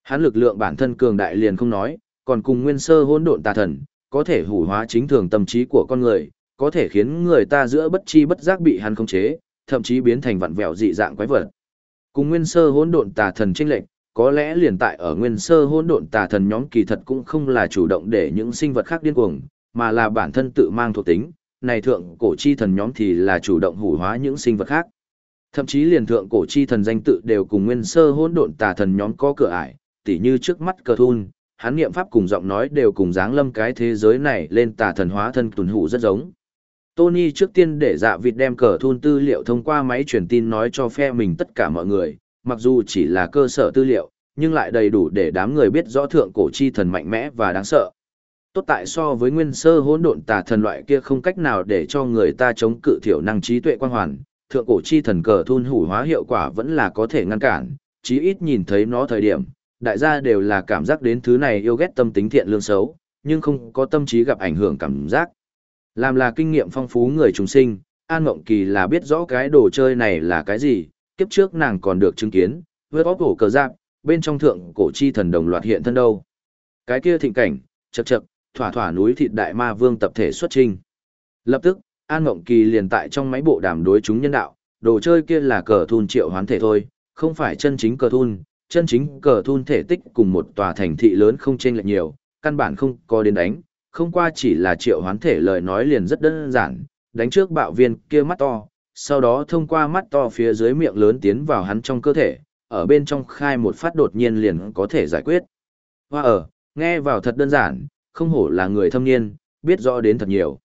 Hắn lực lượng bản thân cường đại liền không nói, còn cùng nguyên sơ hỗn độn tà thần, có thể hủ hóa chính thường tâm trí của con người, có thể khiến người ta giữa bất chi bất giác bị hắn khống chế, thậm chí biến thành vặn vẹo dị dạng quái vật. Cùng nguyên sơ hỗn độn tà thần chênh lệch, có lẽ liền tại ở nguyên sơ hỗn độn tà thần nhóm kỳ thật cũng không là chủ động để những sinh vật khác điên cuồng, mà là bản thân tự mang thuộc tính, này thượng cổ chi thần nhóm thì là chủ động hủ hóa những sinh vật khác. Thậm chí liền thượng cổ chi thần danh tự đều cùng nguyên sơ hỗn độn tà thần nhóm có cửa ải, tỉ như trước mắt cờ thun, hắn niệm pháp cùng giọng nói đều cùng dáng lâm cái thế giới này lên tà thần hóa thân tuần hủ rất giống. Tony trước tiên để dạ vịt đem cờ thun tư liệu thông qua máy truyền tin nói cho phe mình tất cả mọi người, mặc dù chỉ là cơ sở tư liệu, nhưng lại đầy đủ để đám người biết rõ thượng cổ chi thần mạnh mẽ và đáng sợ. Tốt tại so với nguyên sơ hỗn độn tà thần loại kia không cách nào để cho người ta chống cự thiểu năng trí tuệ quan hoàn, thượng cổ chi thần cờ thun hủ hóa hiệu quả vẫn là có thể ngăn cản, chí ít nhìn thấy nó thời điểm, đại gia đều là cảm giác đến thứ này yêu ghét tâm tính thiện lương xấu, nhưng không có tâm trí gặp ảnh hưởng cảm giác. Làm là kinh nghiệm phong phú người trùng sinh, An Mộng Kỳ là biết rõ cái đồ chơi này là cái gì, kiếp trước nàng còn được chứng kiến, vượt óc cổ cờ giáp, bên trong thượng cổ chi thần đồng loạt hiện thân đâu. Cái kia thịnh cảnh, chậc chậc, thỏa thỏa núi thịt đại ma vương tập thể xuất trình. Lập tức, An Mộng Kỳ liền tại trong máy bộ đàm đối chúng nhân đạo, đồ chơi kia là cờ thun triệu hoán thể thôi, không phải chân chính cờ thun, chân chính cờ thun thể tích cùng một tòa thành thị lớn không chênh lệch nhiều, căn bản không có đến đánh, không qua chỉ là triệu hoán thể lời nói liền rất đơn giản, đánh trước bạo viên kia mắt to, sau đó thông qua mắt to phía dưới miệng lớn tiến vào hắn trong cơ thể, ở bên trong khai một phát đột nhiên liền có thể giải quyết. Hoa ở, nghe vào thật đơn giản, không hổ là người thâm niên, biết rõ đến thật nhiều.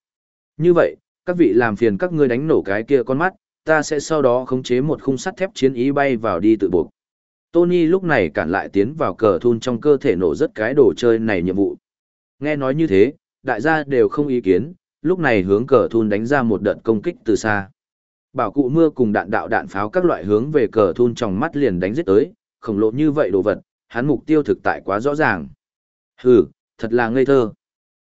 Như vậy, các vị làm phiền các ngươi đánh nổ cái kia con mắt, ta sẽ sau đó khống chế một khung sắt thép chiến ý bay vào đi tự buộc. Tony lúc này cản lại tiến vào cờ thun trong cơ thể nổ rất cái đồ chơi này nhiệm vụ. Nghe nói như thế, đại gia đều không ý kiến, lúc này hướng cờ thun đánh ra một đợt công kích từ xa. Bảo cụ mưa cùng đạn đạo đạn pháo các loại hướng về cờ thun trong mắt liền đánh giết tới, khổng lồ như vậy đồ vật, hắn mục tiêu thực tại quá rõ ràng. Hừ, thật là ngây thơ.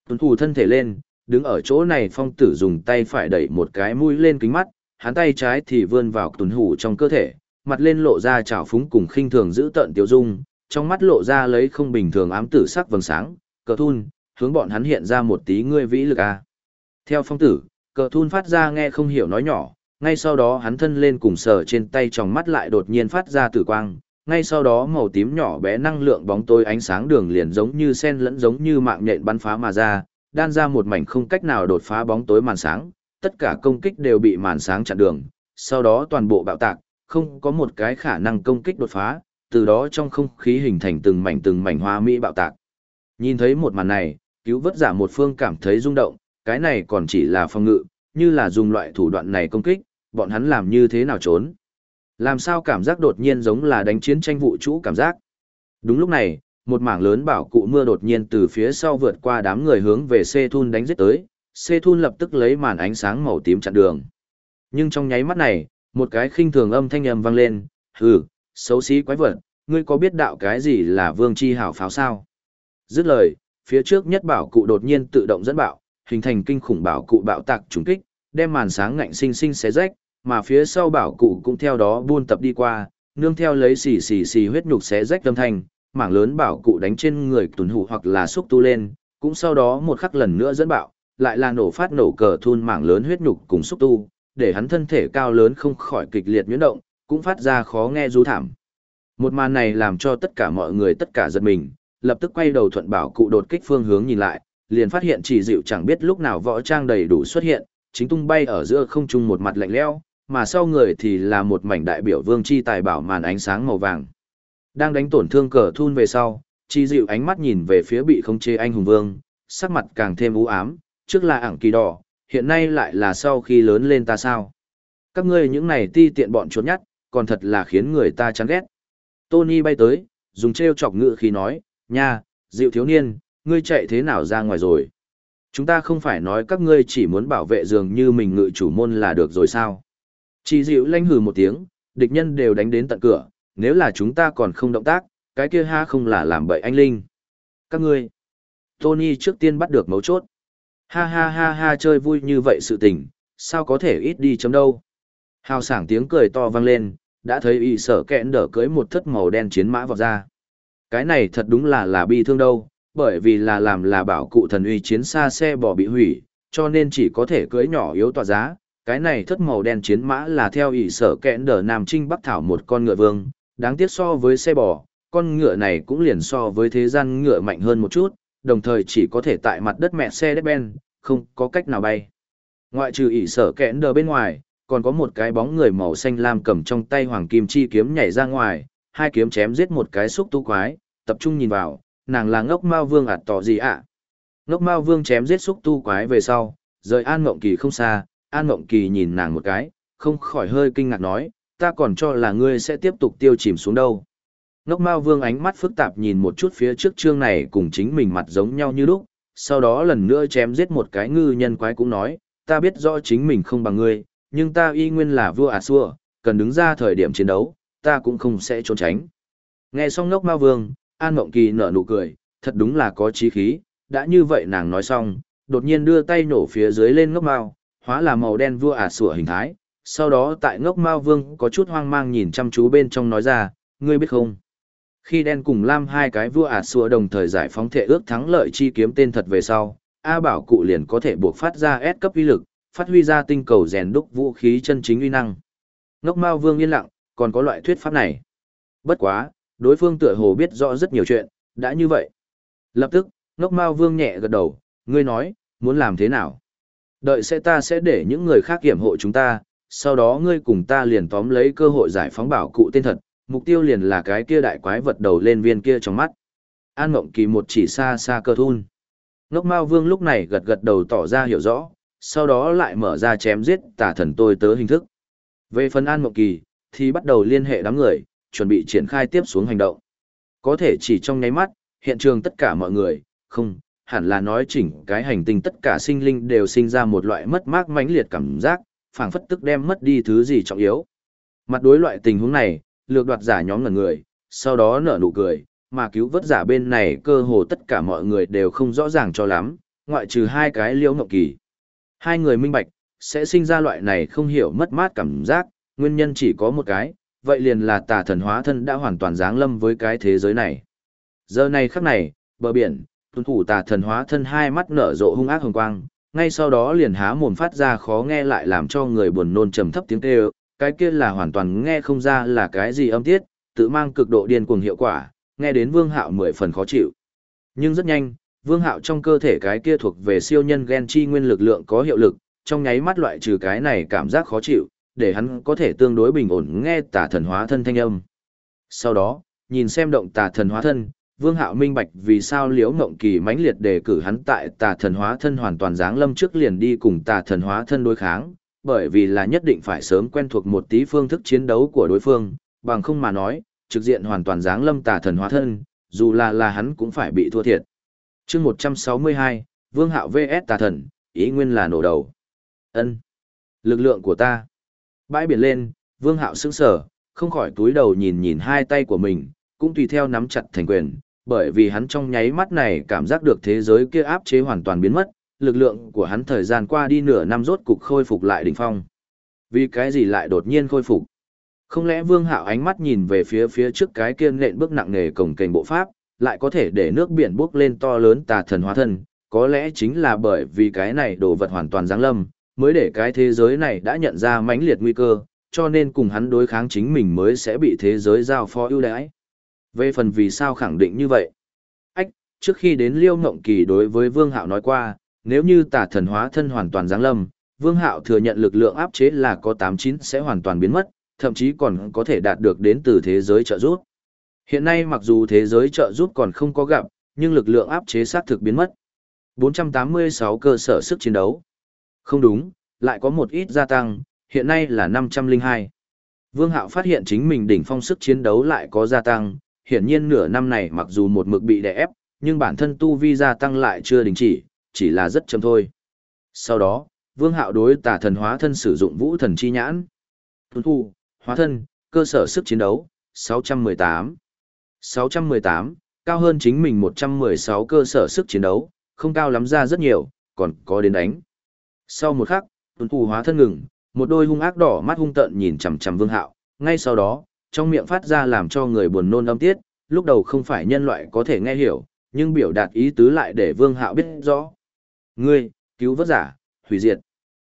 Tuấn thủ thân thể lên, đứng ở chỗ này phong tử dùng tay phải đẩy một cái mũi lên kính mắt, hắn tay trái thì vươn vào tuấn hủ trong cơ thể, mặt lên lộ ra trào phúng cùng khinh thường giữ tợn tiêu dung, trong mắt lộ ra lấy không bình thường ám tử sắc vầng sáng, cờ thun, hướng bọn hắn hiện ra một tí ngươi vĩ lực a. Theo phong tử, cờ thun phát ra nghe không hiểu nói nhỏ, ngay sau đó hắn thân lên cùng sờ trên tay trong mắt lại đột nhiên phát ra tử quang, ngay sau đó màu tím nhỏ bé năng lượng bóng tối ánh sáng đường liền giống như sen lẫn giống như mạng nhện bắn phá mà ra, đan ra một mảnh không cách nào đột phá bóng tối màn sáng, tất cả công kích đều bị màn sáng chặn đường, sau đó toàn bộ bạo tạc, không có một cái khả năng công kích đột phá, từ đó trong không khí hình thành từng mảnh từng mảnh hoa mỹ bạo tạc. Nhìn thấy một màn này, cứu vớt giả một phương cảm thấy rung động, cái này còn chỉ là phòng ngự, như là dùng loại thủ đoạn này công kích, bọn hắn làm như thế nào trốn. Làm sao cảm giác đột nhiên giống là đánh chiến tranh vũ trụ cảm giác. Đúng lúc này, một mảng lớn bảo cụ mưa đột nhiên từ phía sau vượt qua đám người hướng về xe Thun đánh giết tới, xe Thun lập tức lấy màn ánh sáng màu tím chặn đường. Nhưng trong nháy mắt này, một cái khinh thường âm thanh âm vang lên, hừ, xấu xí quái vật, ngươi có biết đạo cái gì là vương chi hảo pháo sao? Dứt lời, phía trước nhất bảo cụ đột nhiên tự động dẫn bạo, hình thành kinh khủng bảo cụ bạo tạc trùng kích, đem màn sáng ngạnh sinh sinh xé rách, mà phía sau bảo cụ cũng theo đó buôn tập đi qua, nương theo lấy xì xì xì huyết nhục xé rách âm thanh, mảng lớn bảo cụ đánh trên người tuần hủ hoặc là xúc tu lên, cũng sau đó một khắc lần nữa dẫn bạo, lại là nổ phát nổ cờ thun mảng lớn huyết nhục cùng xúc tu, để hắn thân thể cao lớn không khỏi kịch liệt nhuyễn động, cũng phát ra khó nghe rú thảm. Một màn này làm cho tất cả mọi người tất cả giật mình, lập tức quay đầu thuận bảo cụ đột kích phương hướng nhìn lại, liền phát hiện chỉ dịu chẳng biết lúc nào võ trang đầy đủ xuất hiện, chính tung bay ở giữa không trung một mặt lạnh lẽo, mà sau người thì là một mảnh đại biểu vương chi tài bảo màn ánh sáng màu vàng. Đang đánh tổn thương cờ thun về sau, Chỉ dịu ánh mắt nhìn về phía bị khống chế anh hùng vương, sắc mặt càng thêm u ám, trước là ảng kỳ đỏ, hiện nay lại là sau khi lớn lên ta sao. Các ngươi những này ti tiện bọn chuột nhắt, còn thật là khiến người ta chán ghét. Tony bay tới, dùng treo chọc ngựa khi nói, nha, dịu thiếu niên, ngươi chạy thế nào ra ngoài rồi? Chúng ta không phải nói các ngươi chỉ muốn bảo vệ dường như mình ngự chủ môn là được rồi sao? Chỉ dịu lanh hừ một tiếng, địch nhân đều đánh đến tận cửa, nếu là chúng ta còn không động tác, cái kia ha không là làm bậy anh Linh. Các ngươi, Tony trước tiên bắt được mấu chốt. Ha ha ha ha chơi vui như vậy sự tình, sao có thể ít đi chấm đâu. Hào sảng tiếng cười to vang lên, đã thấy y sở kẹn đỡ cưới một thất màu đen chiến mã vào ra. Cái này thật đúng là là bi thương đâu, bởi vì là làm là bảo cụ thần uy chiến xa xe bò bị hủy, cho nên chỉ có thể cưới nhỏ yếu tỏa giá. Cái này thất màu đen chiến mã là theo ỷ sở kẽn đờ Nam Trinh Bắc Thảo một con ngựa vương, đáng tiếc so với xe bò, con ngựa này cũng liền so với thế gian ngựa mạnh hơn một chút, đồng thời chỉ có thể tại mặt đất mẹ xe đất ben, không có cách nào bay. Ngoại trừ ỉ sở kẽn đờ bên ngoài, còn có một cái bóng người màu xanh lam cầm trong tay hoàng kim chi kiếm nhảy ra ngoài, hai kiếm chém giết một cái xúc tu quái, tập trung nhìn vào, nàng là ngốc mao vương ạt tỏ gì ạ. Ngốc mao vương chém giết xúc tu quái về sau, rời An Mộng Kỳ không xa, An Mộng Kỳ nhìn nàng một cái, không khỏi hơi kinh ngạc nói, ta còn cho là ngươi sẽ tiếp tục tiêu chìm xuống đâu. Ngốc Mao Vương ánh mắt phức tạp nhìn một chút phía trước chương này cùng chính mình mặt giống nhau như lúc, sau đó lần nữa chém giết một cái ngư nhân quái cũng nói, ta biết rõ chính mình không bằng ngươi, nhưng ta y nguyên là vua à xua, cần đứng ra thời điểm chiến đấu, ta cũng không sẽ trốn tránh. Nghe xong Ngốc Mao Vương, An Mộng Kỳ nở nụ cười, thật đúng là có chí khí, đã như vậy nàng nói xong, đột nhiên đưa tay nổ phía dưới lên Ngốc Mao, hóa là màu đen vua à xua hình thái, sau đó tại Ngốc Mao Vương có chút hoang mang nhìn chăm chú bên trong nói ra, ngươi biết không? Khi đen cùng lam hai cái vua ạt xua đồng thời giải phóng thể ước thắng lợi chi kiếm tên thật về sau, A bảo cụ liền có thể buộc phát ra S cấp uy lực, phát huy ra tinh cầu rèn đúc vũ khí chân chính uy năng. Ngốc Mao Vương yên lặng, còn có loại thuyết pháp này. Bất quá, đối phương tựa hồ biết rõ rất nhiều chuyện, đã như vậy. Lập tức, Ngốc Mao Vương nhẹ gật đầu, ngươi nói, muốn làm thế nào? Đợi sẽ ta sẽ để những người khác kiểm hộ chúng ta, sau đó ngươi cùng ta liền tóm lấy cơ hội giải phóng bảo cụ tên thật, mục tiêu liền là cái kia đại quái vật đầu lên viên kia trong mắt. An Ngộng Kỳ một chỉ xa xa cơ thun. Ngốc Mao Vương lúc này gật gật đầu tỏ ra hiểu rõ, sau đó lại mở ra chém giết tả thần tôi tớ hình thức. Về phần An Ngộng Kỳ, thì bắt đầu liên hệ đám người, chuẩn bị triển khai tiếp xuống hành động. Có thể chỉ trong nháy mắt, hiện trường tất cả mọi người, không, hẳn là nói chỉnh cái hành tinh tất cả sinh linh đều sinh ra một loại mất mát mãnh liệt cảm giác, phảng phất tức đem mất đi thứ gì trọng yếu. Mặt đối loại tình huống này, lược đoạt giả nhóm ngần người, sau đó nở nụ cười, mà cứu vớt giả bên này cơ hồ tất cả mọi người đều không rõ ràng cho lắm, ngoại trừ hai cái liễu ngọc kỳ. Hai người minh bạch, sẽ sinh ra loại này không hiểu mất mát cảm giác, nguyên nhân chỉ có một cái, vậy liền là tà thần hóa thân đã hoàn toàn giáng lâm với cái thế giới này. Giờ này khắc này, bờ biển, tuân thủ tà thần hóa thân hai mắt nở rộ hung ác hồng quang, ngay sau đó liền há mồm phát ra khó nghe lại làm cho người buồn nôn trầm thấp tiếng kêu, cái kia là hoàn toàn nghe không ra là cái gì âm tiết, tự mang cực độ điên cuồng hiệu quả, nghe đến Vương Hạo mười phần khó chịu. Nhưng rất nhanh, Vương Hạo trong cơ thể cái kia thuộc về siêu nhân gen chi nguyên lực lượng có hiệu lực, trong nháy mắt loại trừ cái này cảm giác khó chịu, để hắn có thể tương đối bình ổn nghe tà thần hóa thân thanh âm. Sau đó, nhìn xem động tà thần hóa thân, Vương Hạo minh bạch vì sao Liễu Ngộng Kỳ mãnh liệt đề cử hắn tại Tà Thần Hóa Thân hoàn toàn dáng lâm trước liền đi cùng Tà Thần Hóa Thân đối kháng, bởi vì là nhất định phải sớm quen thuộc một tí phương thức chiến đấu của đối phương, bằng không mà nói, trực diện hoàn toàn dáng lâm Tà Thần Hóa Thân, dù là là hắn cũng phải bị thua thiệt. Chương 162, Vương Hạo VS Tà Thần, ý nguyên là nổ đầu. Ân, lực lượng của ta. Bãi biển lên, Vương Hạo sững sờ, không khỏi túi đầu nhìn nhìn hai tay của mình, cũng tùy theo nắm chặt thành quyền, bởi vì hắn trong nháy mắt này cảm giác được thế giới kia áp chế hoàn toàn biến mất, lực lượng của hắn thời gian qua đi nửa năm rốt cục khôi phục lại đỉnh phong. Vì cái gì lại đột nhiên khôi phục? Không lẽ Vương Hạo ánh mắt nhìn về phía phía trước cái kia nện bước nặng nề cổng kềnh bộ pháp, lại có thể để nước biển bốc lên to lớn tà thần hóa thân, có lẽ chính là bởi vì cái này đồ vật hoàn toàn giáng lâm, mới để cái thế giới này đã nhận ra mãnh liệt nguy cơ, cho nên cùng hắn đối kháng chính mình mới sẽ bị thế giới giao phó ưu đãi. Về phần vì sao khẳng định như vậy? Ách, trước khi đến Liêu Ngộng Kỳ đối với Vương Hạo nói qua, nếu như tà thần hóa thân hoàn toàn giáng lâm, Vương Hạo thừa nhận lực lượng áp chế là có 89 sẽ hoàn toàn biến mất, thậm chí còn có thể đạt được đến từ thế giới trợ giúp. Hiện nay mặc dù thế giới trợ giúp còn không có gặp, nhưng lực lượng áp chế xác thực biến mất. 486 cơ sở sức chiến đấu. Không đúng, lại có một ít gia tăng, hiện nay là 502. Vương Hạo phát hiện chính mình đỉnh phong sức chiến đấu lại có gia tăng, hiển nhiên nửa năm này mặc dù một mực bị đè ép, nhưng bản thân tu vi gia tăng lại chưa đình chỉ, chỉ là rất chậm thôi. Sau đó, Vương Hạo đối tà thần hóa thân sử dụng vũ thần chi nhãn. Tuân thu, hóa thân, cơ sở sức chiến đấu, 618. 618, cao hơn chính mình 116 cơ sở sức chiến đấu, không cao lắm ra rất nhiều, còn có đến đánh. Sau một khắc, tuân thu hóa thân ngừng, một đôi hung ác đỏ mắt hung tợn nhìn chằm chằm Vương Hạo, ngay sau đó, trong miệng phát ra làm cho người buồn nôn âm tiết, lúc đầu không phải nhân loại có thể nghe hiểu, nhưng biểu đạt ý tứ lại để Vương Hạo biết rõ. Ngươi, cứu vớt giả, hủy diệt.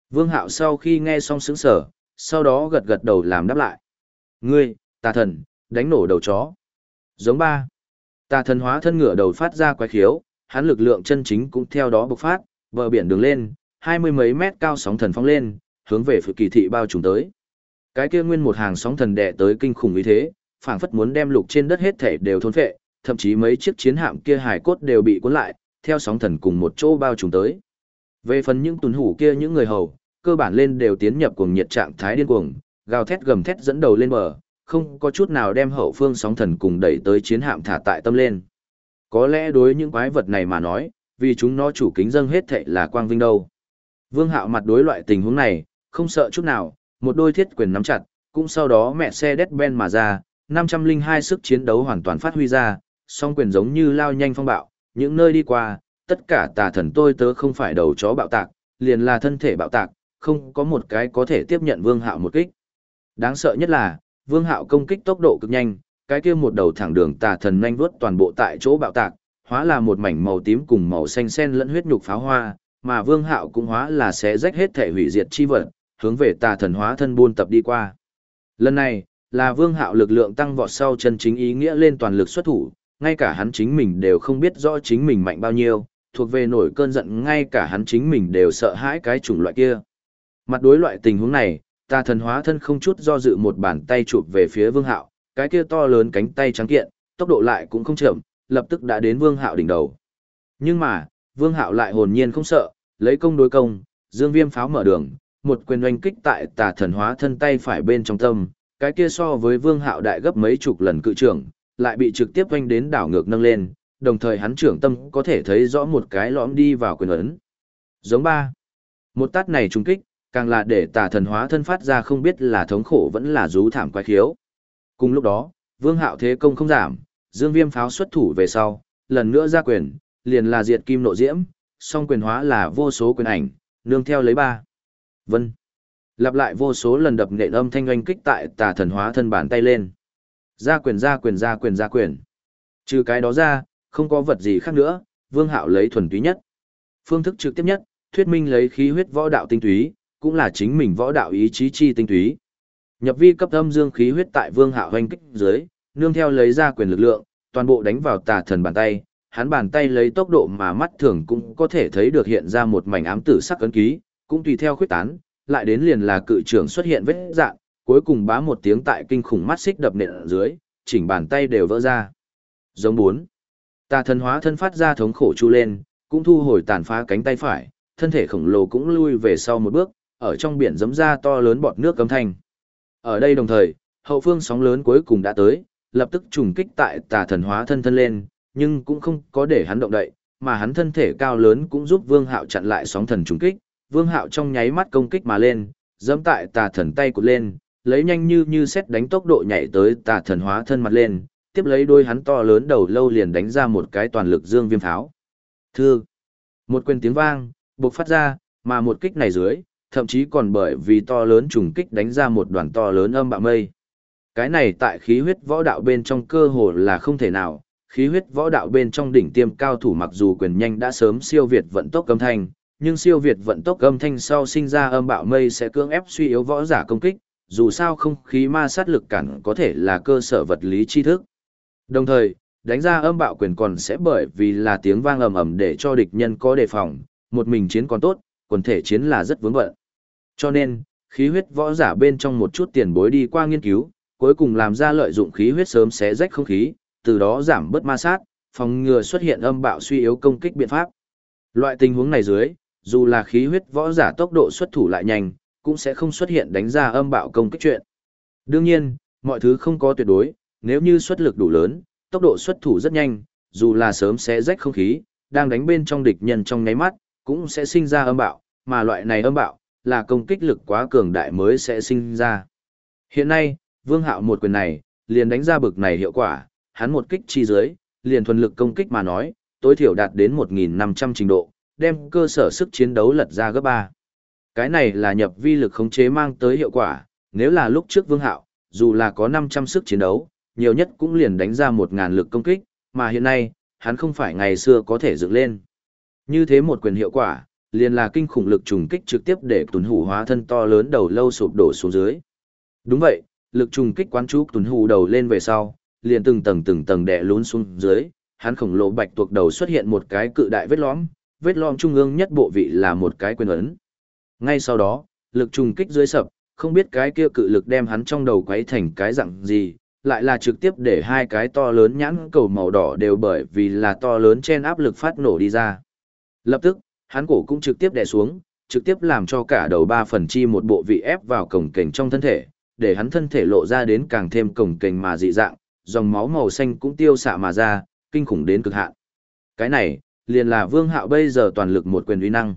Vương Hạo sau khi nghe xong sững sở, sau đó gật gật đầu làm đáp lại. Ngươi, tà thần, đánh nổ đầu chó. Giống ba. Tà thần hóa thân ngựa đầu phát ra quái khiếu, hắn lực lượng chân chính cũng theo đó bộc phát, bờ biển đường lên, hai mươi mấy mét cao sóng thần phóng lên, hướng về phự kỳ thị bao trùm tới. Cái kia nguyên một hàng sóng thần đè tới kinh khủng như thế, phảng phất muốn đem lục trên đất hết thể đều thôn phệ, thậm chí mấy chiếc chiến hạm kia hải cốt đều bị cuốn lại, theo sóng thần cùng một chỗ bao trùm tới. Về phần những tuần hủ kia những người hầu, cơ bản lên đều tiến nhập cuồng nhiệt trạng thái điên cuồng, gào thét gầm thét dẫn đầu lên bờ, không có chút nào đem hậu phương sóng thần cùng đẩy tới chiến hạm thả tại tâm lên. Có lẽ đối những quái vật này mà nói, vì chúng nó chủ kính dâng hết thệ là quang vinh đâu. Vương Hạo mặt đối loại tình huống này, không sợ chút nào, một đôi thiết quyền nắm chặt, cũng sau đó mẹ xe đét ben mà ra, 502 sức chiến đấu hoàn toàn phát huy ra, song quyền giống như lao nhanh phong bạo, những nơi đi qua, tất cả tà thần tôi tớ không phải đầu chó bạo tạc, liền là thân thể bạo tạc, không có một cái có thể tiếp nhận Vương Hạo một kích. Đáng sợ nhất là, Vương Hạo công kích tốc độ cực nhanh, cái kia một đầu thẳng đường tà thần nhanh vuốt toàn bộ tại chỗ bạo tạc, hóa là một mảnh màu tím cùng màu xanh xen lẫn huyết nhục pháo hoa, mà Vương Hạo cũng hóa là sẽ rách hết thể hủy diệt chi vật, hướng về tà thần hóa thân buôn tập đi qua. Lần này, là Vương Hạo lực lượng tăng vọt sau chân chính ý nghĩa lên toàn lực xuất thủ, ngay cả hắn chính mình đều không biết rõ chính mình mạnh bao nhiêu, thuộc về nổi cơn giận ngay cả hắn chính mình đều sợ hãi cái chủng loại kia. Mặt đối loại tình huống này, ta thần hóa thân không chút do dự một bàn tay chụp về phía Vương Hạo, cái kia to lớn cánh tay trắng kiện, tốc độ lại cũng không chậm, lập tức đã đến Vương Hạo đỉnh đầu. Nhưng mà, Vương Hạo lại hồn nhiên không sợ, lấy công đối công, dương viêm pháo mở đường, một quyền oanh kích tại tà thần hóa thân tay phải bên trong tâm, cái kia so với Vương Hạo đại gấp mấy chục lần cự trưởng, lại bị trực tiếp oanh đến đảo ngược nâng lên, đồng thời hắn trưởng tâm có thể thấy rõ một cái lõm đi vào quyền ấn. Giống ba. Một tát này trùng kích, càng là để tà thần hóa thân phát ra không biết là thống khổ vẫn là rú thảm quái khiếu. Cùng lúc đó, Vương Hạo thế công không giảm, Dương Viêm pháo xuất thủ về sau, lần nữa ra quyền, liền là diệt kim nộ diễm, song quyền hóa là vô số quyền ảnh, nương theo lấy ba. Vân. Lặp lại vô số lần đập nện âm thanh oanh kích tại tà thần hóa thân bàn tay lên. Ra quyền ra quyền ra quyền ra quyền. Trừ cái đó ra, không có vật gì khác nữa, Vương Hạo lấy thuần túy nhất. Phương thức trực tiếp nhất, thuyết minh lấy khí huyết võ đạo tinh túy, cũng là chính mình võ đạo ý chí chi tinh túy. Nhập vi cấp âm dương khí huyết tại Vương Hạo hoành kích dưới, nương theo lấy ra quyền lực lượng, toàn bộ đánh vào tà thần bàn tay, hắn bàn tay lấy tốc độ mà mắt thường cũng có thể thấy được hiện ra một mảnh ám tử sắc ấn ký, cũng tùy theo khuyết tán, lại đến liền là cự trưởng xuất hiện vết dạng, cuối cùng bá một tiếng tại kinh khủng mắt xích đập nện ở dưới, chỉnh bàn tay đều vỡ ra. Giống bốn. Tà thần hóa thân phát ra thống khổ chu lên, cũng thu hồi tàn phá cánh tay phải, thân thể khổng lồ cũng lui về sau một bước, ở trong biển giấm ra to lớn bọt nước cấm thanh. Ở đây đồng thời, hậu phương sóng lớn cuối cùng đã tới, lập tức trùng kích tại tà thần hóa thân thân lên, nhưng cũng không có để hắn động đậy, mà hắn thân thể cao lớn cũng giúp Vương Hạo chặn lại sóng thần trùng kích. Vương Hạo trong nháy mắt công kích mà lên, giẫm tại tà thần tay cụt lên, lấy nhanh như như xét đánh tốc độ nhảy tới tà thần hóa thân mặt lên, tiếp lấy đôi hắn to lớn đầu lâu liền đánh ra một cái toàn lực dương viêm pháo. Thư. Một quyền tiếng vang, bộc phát ra, mà một kích này dưới, thậm chí còn bởi vì to lớn trùng kích đánh ra một đoàn to lớn âm bạo mây. Cái này tại khí huyết võ đạo bên trong cơ hồ là không thể nào, khí huyết võ đạo bên trong đỉnh tiêm cao thủ mặc dù quyền nhanh đã sớm siêu việt vận tốc âm thanh, nhưng siêu việt vận tốc âm thanh sau sinh ra âm bạo mây sẽ cưỡng ép suy yếu võ giả công kích, dù sao không khí ma sát lực cản có thể là cơ sở vật lý tri thức. Đồng thời, đánh ra âm bạo quyền còn sẽ bởi vì là tiếng vang ầm ầm để cho địch nhân có đề phòng, một mình chiến còn tốt, quần thể chiến là rất vướng bận. Cho nên, khí huyết võ giả bên trong một chút tiền bối đi qua nghiên cứu, cuối cùng làm ra lợi dụng khí huyết sớm xé rách không khí, từ đó giảm bớt ma sát, phòng ngừa xuất hiện âm bạo suy yếu công kích biện pháp. Loại tình huống này dưới, dù là khí huyết võ giả tốc độ xuất thủ lại nhanh, cũng sẽ không xuất hiện đánh ra âm bạo công kích chuyện. Đương nhiên, mọi thứ không có tuyệt đối, nếu như xuất lực đủ lớn, tốc độ xuất thủ rất nhanh, dù là sớm sẽ rách không khí, đang đánh bên trong địch nhân trong nháy mắt, cũng sẽ sinh ra âm bạo, mà loại này âm bạo, là công kích lực quá cường đại mới sẽ sinh ra. Hiện nay, Vương Hạo một quyền này, liền đánh ra bực này hiệu quả, hắn một kích chi dưới, liền thuần lực công kích mà nói, tối thiểu đạt đến 1.500 trình độ, đem cơ sở sức chiến đấu lật ra gấp 3. Cái này là nhập vi lực khống chế mang tới hiệu quả, nếu là lúc trước Vương Hạo, dù là có 500 sức chiến đấu, nhiều nhất cũng liền đánh ra 1.000 lực công kích, mà hiện nay, hắn không phải ngày xưa có thể dựng lên. Như thế một quyền hiệu quả, liền là kinh khủng lực trùng kích trực tiếp để tuần hủ hóa thân to lớn đầu lâu sụp đổ xuống dưới. Đúng vậy, lực trùng kích quán chú tuần hủ đầu lên về sau, liền từng tầng từng tầng đè lún xuống dưới, hắn khổng lồ bạch tuộc đầu xuất hiện một cái cự đại vết lõm, vết lõm trung ương nhất bộ vị là một cái quyền ấn. Ngay sau đó, lực trùng kích dưới sập, không biết cái kia cự lực đem hắn trong đầu quấy thành cái dạng gì, lại là trực tiếp để hai cái to lớn nhãn cầu màu đỏ đều bởi vì là to lớn trên áp lực phát nổ đi ra. Lập tức, hắn cổ cũng trực tiếp đè xuống, trực tiếp làm cho cả đầu ba phần chi một bộ vị ép vào cổng kềnh trong thân thể, để hắn thân thể lộ ra đến càng thêm cổng kềnh mà dị dạng, dòng máu màu xanh cũng tiêu xạ mà ra, kinh khủng đến cực hạn. Cái này, liền là Vương Hạo bây giờ toàn lực một quyền uy năng.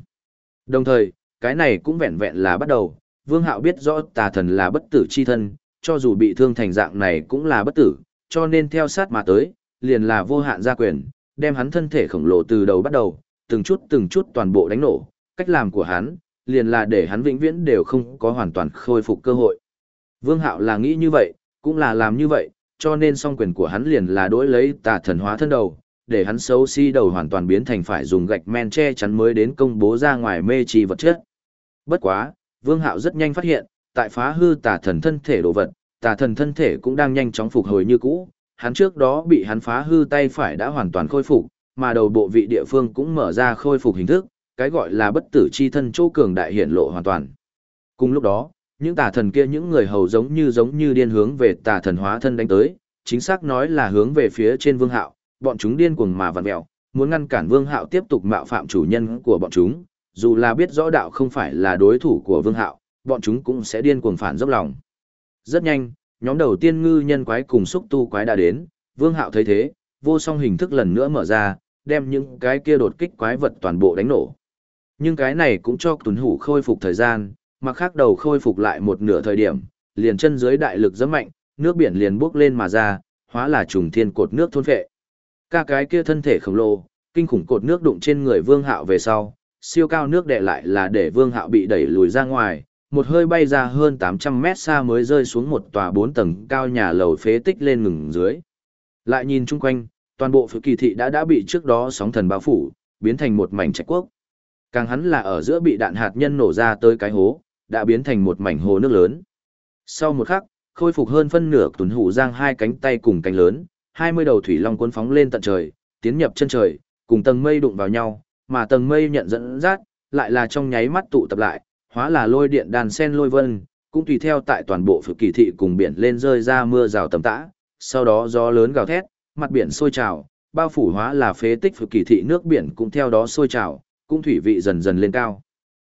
Đồng thời, cái này cũng vẹn vẹn là bắt đầu, Vương Hạo biết rõ tà thần là bất tử chi thân, cho dù bị thương thành dạng này cũng là bất tử, cho nên theo sát mà tới, liền là vô hạn gia quyền, đem hắn thân thể khổng lồ từ đầu bắt đầu, từng chút từng chút toàn bộ đánh nổ, cách làm của hắn, liền là để hắn vĩnh viễn đều không có hoàn toàn khôi phục cơ hội. Vương Hạo là nghĩ như vậy, cũng là làm như vậy, cho nên song quyền của hắn liền là đối lấy tà thần hóa thân đầu, để hắn xấu xí si đầu hoàn toàn biến thành phải dùng gạch men che chắn mới đến công bố ra ngoài mê trì vật chất. Bất quá, Vương Hạo rất nhanh phát hiện, tại phá hư tà thần thân thể đồ vật, tà thần thân thể cũng đang nhanh chóng phục hồi như cũ, hắn trước đó bị hắn phá hư tay phải đã hoàn toàn khôi phục, mà đầu bộ vị địa phương cũng mở ra khôi phục hình thức, cái gọi là bất tử chi thân chỗ cường đại hiện lộ hoàn toàn. Cùng lúc đó, những tà thần kia những người hầu giống như giống như điên hướng về tà thần hóa thân đánh tới, chính xác nói là hướng về phía trên Vương Hạo, bọn chúng điên cuồng mà vặn mèo, muốn ngăn cản Vương Hạo tiếp tục mạo phạm chủ nhân của bọn chúng, dù là biết rõ đạo không phải là đối thủ của Vương Hạo, bọn chúng cũng sẽ điên cuồng phản dốc lòng. Rất nhanh, nhóm đầu tiên ngư nhân quái cùng xúc tu quái đã đến, Vương Hạo thấy thế, vô song hình thức lần nữa mở ra, đem những cái kia đột kích quái vật toàn bộ đánh nổ. Nhưng cái này cũng cho tuấn hủ khôi phục thời gian, mà khác đầu khôi phục lại một nửa thời điểm, liền chân dưới đại lực rất mạnh, nước biển liền bốc lên mà ra, hóa là trùng thiên cột nước thôn phệ. Cả cái kia thân thể khổng lồ, kinh khủng cột nước đụng trên người Vương Hạo về sau, siêu cao nước đệ lại là để Vương Hạo bị đẩy lùi ra ngoài, một hơi bay ra hơn 800 mét xa mới rơi xuống một tòa 4 tầng cao nhà lầu phế tích lên ngừng dưới. Lại nhìn chung quanh, toàn bộ phủ kỳ thị đã đã bị trước đó sóng thần bao phủ, biến thành một mảnh trạch quốc. Càng hắn là ở giữa bị đạn hạt nhân nổ ra tới cái hố, đã biến thành một mảnh hồ nước lớn. Sau một khắc, khôi phục hơn phân nửa tuần hủ giang hai cánh tay cùng cánh lớn, 20 đầu thủy long cuốn phóng lên tận trời, tiến nhập chân trời, cùng tầng mây đụng vào nhau, mà tầng mây nhận dẫn dắt, lại là trong nháy mắt tụ tập lại, hóa là lôi điện đàn sen lôi vân, cũng tùy theo tại toàn bộ phực kỳ thị cùng biển lên rơi ra mưa rào tầm tã, sau đó gió lớn gào thét, mặt biển sôi trào, bao phủ hóa là phế tích phực kỳ thị nước biển cũng theo đó sôi trào, cũng thủy vị dần dần lên cao.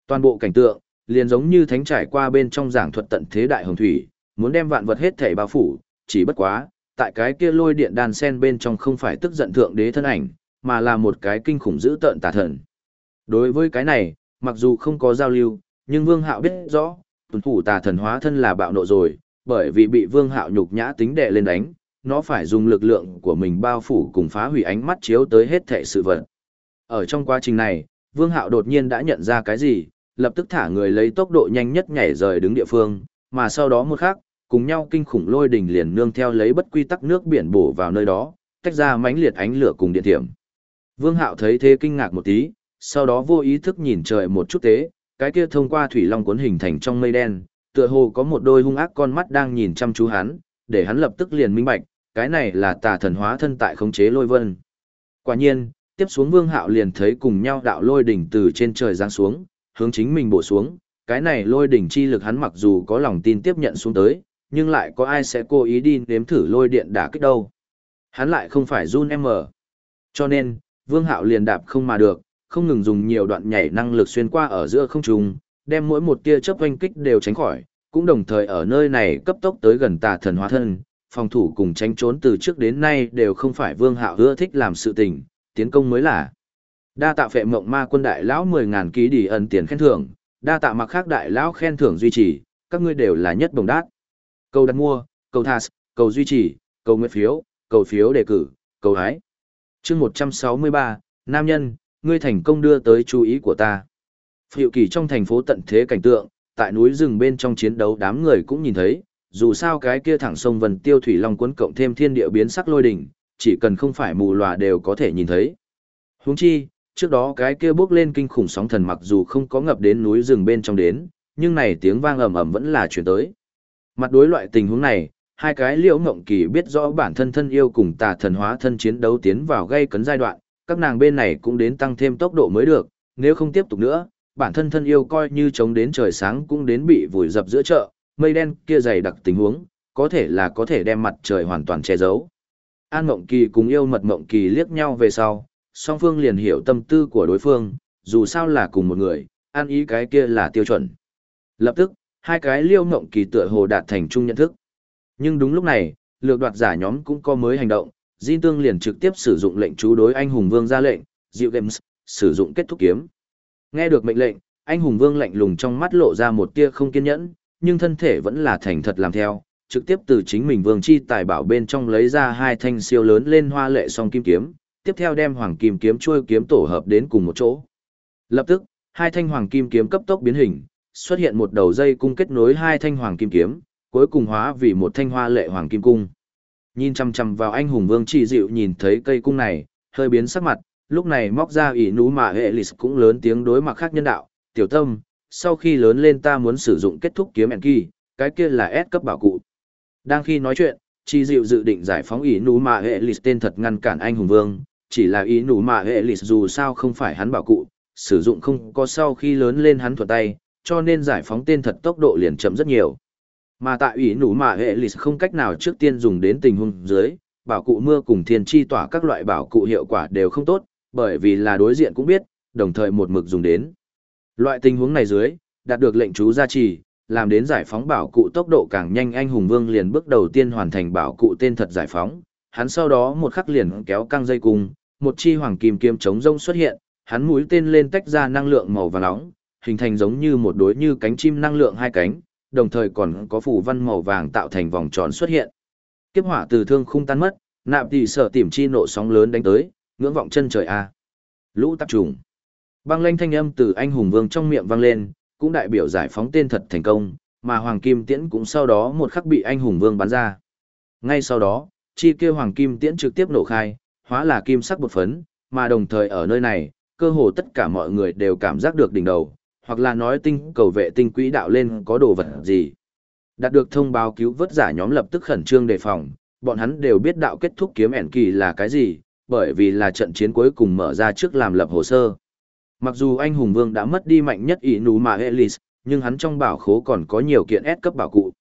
Toàn bộ cảnh tượng, liền giống như thánh trải qua bên trong giảng thuật tận thế đại hồng thủy, muốn đem vạn vật hết thảy bao phủ, chỉ bất quá, tại cái kia lôi điện đàn sen bên trong không phải tức giận thượng đế thân ảnh, mà là một cái kinh khủng dữ tợn tà thần. Đối với cái này, mặc dù không có giao lưu, nhưng Vương Hạo biết rõ, tuần thủ tà thần hóa thân là bạo nộ rồi, bởi vì bị Vương Hạo nhục nhã tính đệ lên đánh, nó phải dùng lực lượng của mình bao phủ cùng phá hủy ánh mắt chiếu tới hết thảy sự vật. Ở trong quá trình này, Vương Hạo đột nhiên đã nhận ra cái gì, lập tức thả người lấy tốc độ nhanh nhất nhảy rời đứng địa phương, mà sau đó một khắc, cùng nhau kinh khủng lôi đỉnh liền nương theo lấy bất quy tắc nước biển bổ vào nơi đó, tách ra mãnh liệt ánh lửa cùng điện thiểm. Vương Hạo thấy thế kinh ngạc một tí, sau đó vô ý thức nhìn trời một chút tế, cái kia thông qua thủy long cuốn hình thành trong mây đen, tựa hồ có một đôi hung ác con mắt đang nhìn chăm chú hắn, để hắn lập tức liền minh bạch, cái này là tà thần hóa thân tại khống chế lôi vân. Quả nhiên, tiếp xuống Vương Hạo liền thấy cùng nhau đạo lôi đỉnh từ trên trời giáng xuống, hướng chính mình bổ xuống, cái này lôi đỉnh chi lực hắn mặc dù có lòng tin tiếp nhận xuống tới, nhưng lại có ai sẽ cố ý đi nếm thử lôi điện đả kích đâu. Hắn lại không phải run em mở. Cho nên, Vương Hạo liền đạp không mà được, không ngừng dùng nhiều đoạn nhảy năng lực xuyên qua ở giữa không trung, đem mỗi một tia chớp oanh kích đều tránh khỏi, cũng đồng thời ở nơi này cấp tốc tới gần tà thần hóa thân, phòng thủ cùng tránh trốn từ trước đến nay đều không phải Vương Hạo ưa thích làm sự tình, tiến công mới là. Đa tạ phệ mộng ma quân đại lão mười ngàn ký đi ân tiền khen thưởng, đa tạ mặc khác đại lão khen thưởng duy trì, các ngươi đều là nhất đồng đát. Cầu đặt mua, cầu thas, cầu duy trì, cầu nguyện phiếu, cầu phiếu đề cử, cầu hái chương 163, Nam nhân, ngươi thành công đưa tới chú ý của ta. Phiệu kỳ trong thành phố tận thế cảnh tượng, tại núi rừng bên trong chiến đấu đám người cũng nhìn thấy, dù sao cái kia thẳng sông vần tiêu thủy long cuốn cộng thêm thiên địa biến sắc lôi đỉnh, chỉ cần không phải mù lòa đều có thể nhìn thấy. Huống chi, trước đó cái kia bước lên kinh khủng sóng thần mặc dù không có ngập đến núi rừng bên trong đến, nhưng này tiếng vang ầm ầm vẫn là chuyển tới. Mặt đối loại tình huống này, hai cái liễu ngộng kỳ biết rõ bản thân thân yêu cùng tà thần hóa thân chiến đấu tiến vào gây cấn giai đoạn, các nàng bên này cũng đến tăng thêm tốc độ mới được, nếu không tiếp tục nữa, bản thân thân yêu coi như chống đến trời sáng cũng đến bị vùi dập giữa chợ, mây đen kia dày đặc tình huống, có thể là có thể đem mặt trời hoàn toàn che giấu. An Ngộng Kỳ cùng yêu mật Ngộng Kỳ liếc nhau về sau, song phương liền hiểu tâm tư của đối phương, dù sao là cùng một người, an ý cái kia là tiêu chuẩn. Lập tức, hai cái liêu Ngộng Kỳ tựa hồ đạt thành chung nhận thức. Nhưng đúng lúc này, lược đoạt giả nhóm cũng có mới hành động, Jin Tương liền trực tiếp sử dụng lệnh chú đối anh hùng vương ra lệnh, Diệu Games, sử dụng kết thúc kiếm. Nghe được mệnh lệnh, anh hùng vương lạnh lùng trong mắt lộ ra một tia không kiên nhẫn, nhưng thân thể vẫn là thành thật làm theo, trực tiếp từ chính mình vương chi tài bảo bên trong lấy ra hai thanh siêu lớn lên hoa lệ song kim kiếm, tiếp theo đem hoàng kim kiếm chuôi kiếm tổ hợp đến cùng một chỗ. Lập tức, hai thanh hoàng kim kiếm cấp tốc biến hình, xuất hiện một đầu dây cung kết nối hai thanh hoàng kim kiếm, cuối cùng hóa vì một thanh hoa lệ hoàng kim cung. Nhìn chăm chăm vào anh hùng vương chỉ dịu nhìn thấy cây cung này, hơi biến sắc mặt, lúc này móc ra ỷ nú mà hệ lịch cũng lớn tiếng đối mặt khác nhân đạo, tiểu tâm, sau khi lớn lên ta muốn sử dụng kết thúc kiếm ẻn kỳ, cái kia là S cấp bảo cụ. Đang khi nói chuyện, Chi Diệu dự định giải phóng ỷ nú mà hệ lịch tên thật ngăn cản anh hùng vương, chỉ là ỷ nú mà hệ lịch dù sao không phải hắn bảo cụ, sử dụng không có sau khi lớn lên hắn thuật tay, cho nên giải phóng tên thật tốc độ liền chậm rất nhiều. Mà tại ủy nú mà hệ lịch không cách nào trước tiên dùng đến tình huống dưới, bảo cụ mưa cùng thiên chi tỏa các loại bảo cụ hiệu quả đều không tốt, bởi vì là đối diện cũng biết, đồng thời một mực dùng đến. Loại tình huống này dưới, đạt được lệnh chú gia trì, làm đến giải phóng bảo cụ tốc độ càng nhanh anh hùng vương liền bước đầu tiên hoàn thành bảo cụ tên thật giải phóng, hắn sau đó một khắc liền kéo căng dây cung, một chi hoàng kim kiếm chống rông xuất hiện, hắn mũi tên lên tách ra năng lượng màu vàng nóng, hình thành giống như một đối như cánh chim năng lượng hai cánh, đồng thời còn có phủ văn màu vàng tạo thành vòng tròn xuất hiện. Kiếp hỏa từ thương khung tan mất, nạp tỷ sợ tìm chi nộ sóng lớn đánh tới, ngưỡng vọng chân trời a. Lũ tập trùng. Băng lanh thanh âm từ anh hùng vương trong miệng vang lên, cũng đại biểu giải phóng tên thật thành công, mà Hoàng Kim Tiễn cũng sau đó một khắc bị anh hùng vương bắn ra. Ngay sau đó, chi kia Hoàng Kim Tiễn trực tiếp nổ khai, hóa là kim sắc bột phấn, mà đồng thời ở nơi này, cơ hồ tất cả mọi người đều cảm giác được đỉnh đầu, hoặc là nói tinh cầu vệ tinh quỹ đạo lên có đồ vật gì. Đạt được thông báo cứu vớt giả nhóm lập tức khẩn trương đề phòng, bọn hắn đều biết đạo kết thúc kiếm ẻn kỳ là cái gì, bởi vì là trận chiến cuối cùng mở ra trước làm lập hồ sơ. Mặc dù anh hùng vương đã mất đi mạnh nhất ý nú mà Elis, nhưng hắn trong bảo khố còn có nhiều kiện S cấp bảo cụ.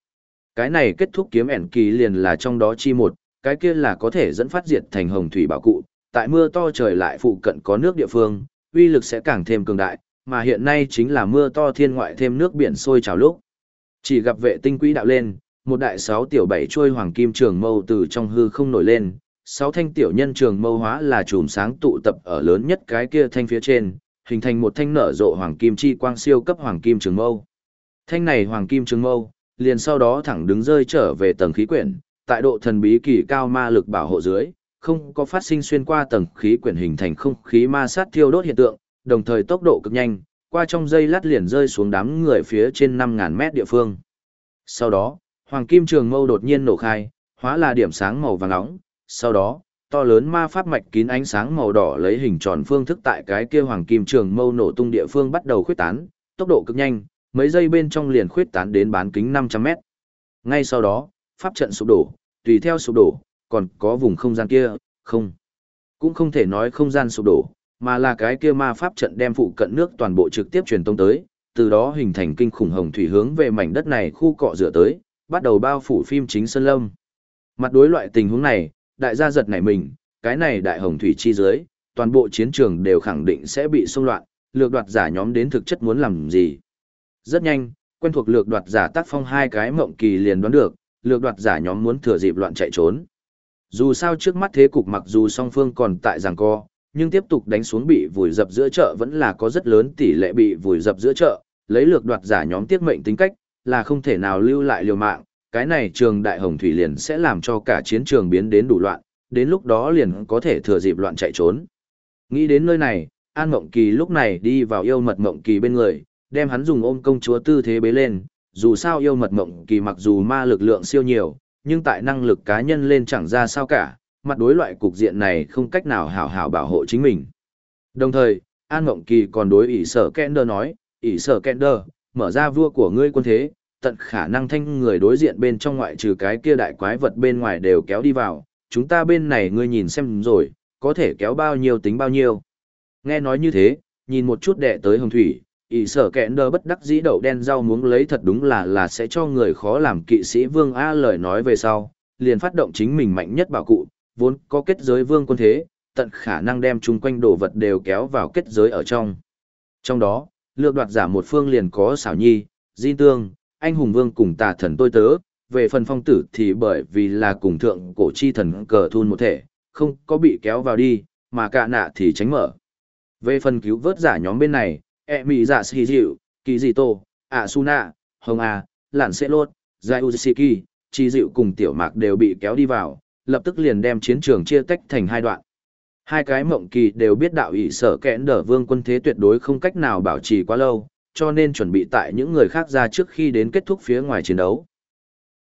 Cái này kết thúc kiếm ẻn kỳ liền là trong đó chi một, cái kia là có thể dẫn phát diệt thành hồng thủy bảo cụ. Tại mưa to trời lại phụ cận có nước địa phương, uy lực sẽ càng thêm cường đại, mà hiện nay chính là mưa to thiên ngoại thêm nước biển sôi trào lúc. Chỉ gặp vệ tinh quỹ đạo lên, một đại sáu tiểu bảy trôi hoàng kim trường mâu từ trong hư không nổi lên, sáu thanh tiểu nhân trường mâu hóa là chùm sáng tụ tập ở lớn nhất cái kia thanh phía trên, hình thành một thanh nở rộ hoàng kim chi quang siêu cấp hoàng kim trường mâu. Thanh này hoàng kim trường mâu, liền sau đó thẳng đứng rơi trở về tầng khí quyển, tại độ thần bí kỳ cao ma lực bảo hộ dưới, không có phát sinh xuyên qua tầng khí quyển hình thành không khí ma sát thiêu đốt hiện tượng, đồng thời tốc độ cực nhanh, qua trong dây lát liền rơi xuống đám người phía trên 5000 mét địa phương. Sau đó, hoàng kim trường mâu đột nhiên nổ khai, hóa là điểm sáng màu vàng nóng, sau đó, to lớn ma pháp mạch kín ánh sáng màu đỏ lấy hình tròn phương thức tại cái kia hoàng kim trường mâu nổ tung địa phương bắt đầu khuyết tán, tốc độ cực nhanh, mấy giây bên trong liền khuyết tán đến bán kính 500 mét. Ngay sau đó, pháp trận sụp đổ, tùy theo sụp đổ, còn có vùng không gian kia, không. Cũng không thể nói không gian sụp đổ, mà là cái kia ma pháp trận đem phụ cận nước toàn bộ trực tiếp truyền tông tới, từ đó hình thành kinh khủng hồng thủy hướng về mảnh đất này khu cọ rửa tới, bắt đầu bao phủ phim chính sơn lâm. Mặt đối loại tình huống này, đại gia giật nảy mình, cái này đại hồng thủy chi dưới, toàn bộ chiến trường đều khẳng định sẽ bị xung loạn, lược đoạt giả nhóm đến thực chất muốn làm gì. Rất nhanh, quen thuộc lược đoạt giả tác phong hai cái mộng kỳ liền đoán được, lược đoạt giả nhóm muốn thừa dịp loạn chạy trốn. Dù sao trước mắt thế cục mặc dù song phương còn tại giằng co, nhưng tiếp tục đánh xuống bị vùi dập giữa chợ vẫn là có rất lớn tỷ lệ bị vùi dập giữa chợ, lấy lược đoạt giả nhóm tiết mệnh tính cách, là không thể nào lưu lại liều mạng, cái này trường đại hồng thủy liền sẽ làm cho cả chiến trường biến đến đủ loạn, đến lúc đó liền có thể thừa dịp loạn chạy trốn. Nghĩ đến nơi này, An Mộng Kỳ lúc này đi vào yêu mật Mộng Kỳ bên người, đem hắn dùng ôm công chúa tư thế bế lên, dù sao yêu mật Mộng Kỳ mặc dù ma lực lượng siêu nhiều, nhưng tại năng lực cá nhân lên chẳng ra sao cả, mặt đối loại cục diện này không cách nào hảo hảo bảo hộ chính mình. Đồng thời, An Ngộng Kỳ còn đối ỷ sở Kender nói, ỷ sở Kender, mở ra vua của ngươi quân thế, tận khả năng thanh người đối diện bên trong ngoại trừ cái kia đại quái vật bên ngoài đều kéo đi vào, chúng ta bên này ngươi nhìn xem rồi, có thể kéo bao nhiêu tính bao nhiêu. Nghe nói như thế, nhìn một chút đệ tới hồng thủy, ỷ sở kẽn đơ bất đắc dĩ đậu đen rau muống lấy thật đúng là là sẽ cho người khó làm kỵ sĩ vương a lời nói về sau liền phát động chính mình mạnh nhất bảo cụ vốn có kết giới vương quân thế tận khả năng đem chung quanh đồ vật đều kéo vào kết giới ở trong. Trong đó lược đoạt giả một phương liền có xảo nhi di tương anh hùng vương cùng tà thần tôi tớ về phần phong tử thì bởi vì là cùng thượng cổ chi thần cờ thun một thể không có bị kéo vào đi mà cả nạ thì tránh mở. Về phần cứu vớt giả nhóm bên này e mỹ giả xì dịu dạ kỳ dị tô ạ su nạ hồng a lạn sẽ lốt giải kỳ, chi dịu cùng tiểu mạc đều bị kéo đi vào lập tức liền đem chiến trường chia tách thành hai đoạn. Hai cái mộng kỳ đều biết đạo ủy sở kẽn đở vương quân thế tuyệt đối không cách nào bảo trì quá lâu, cho nên chuẩn bị tại những người khác ra trước khi đến kết thúc phía ngoài chiến đấu.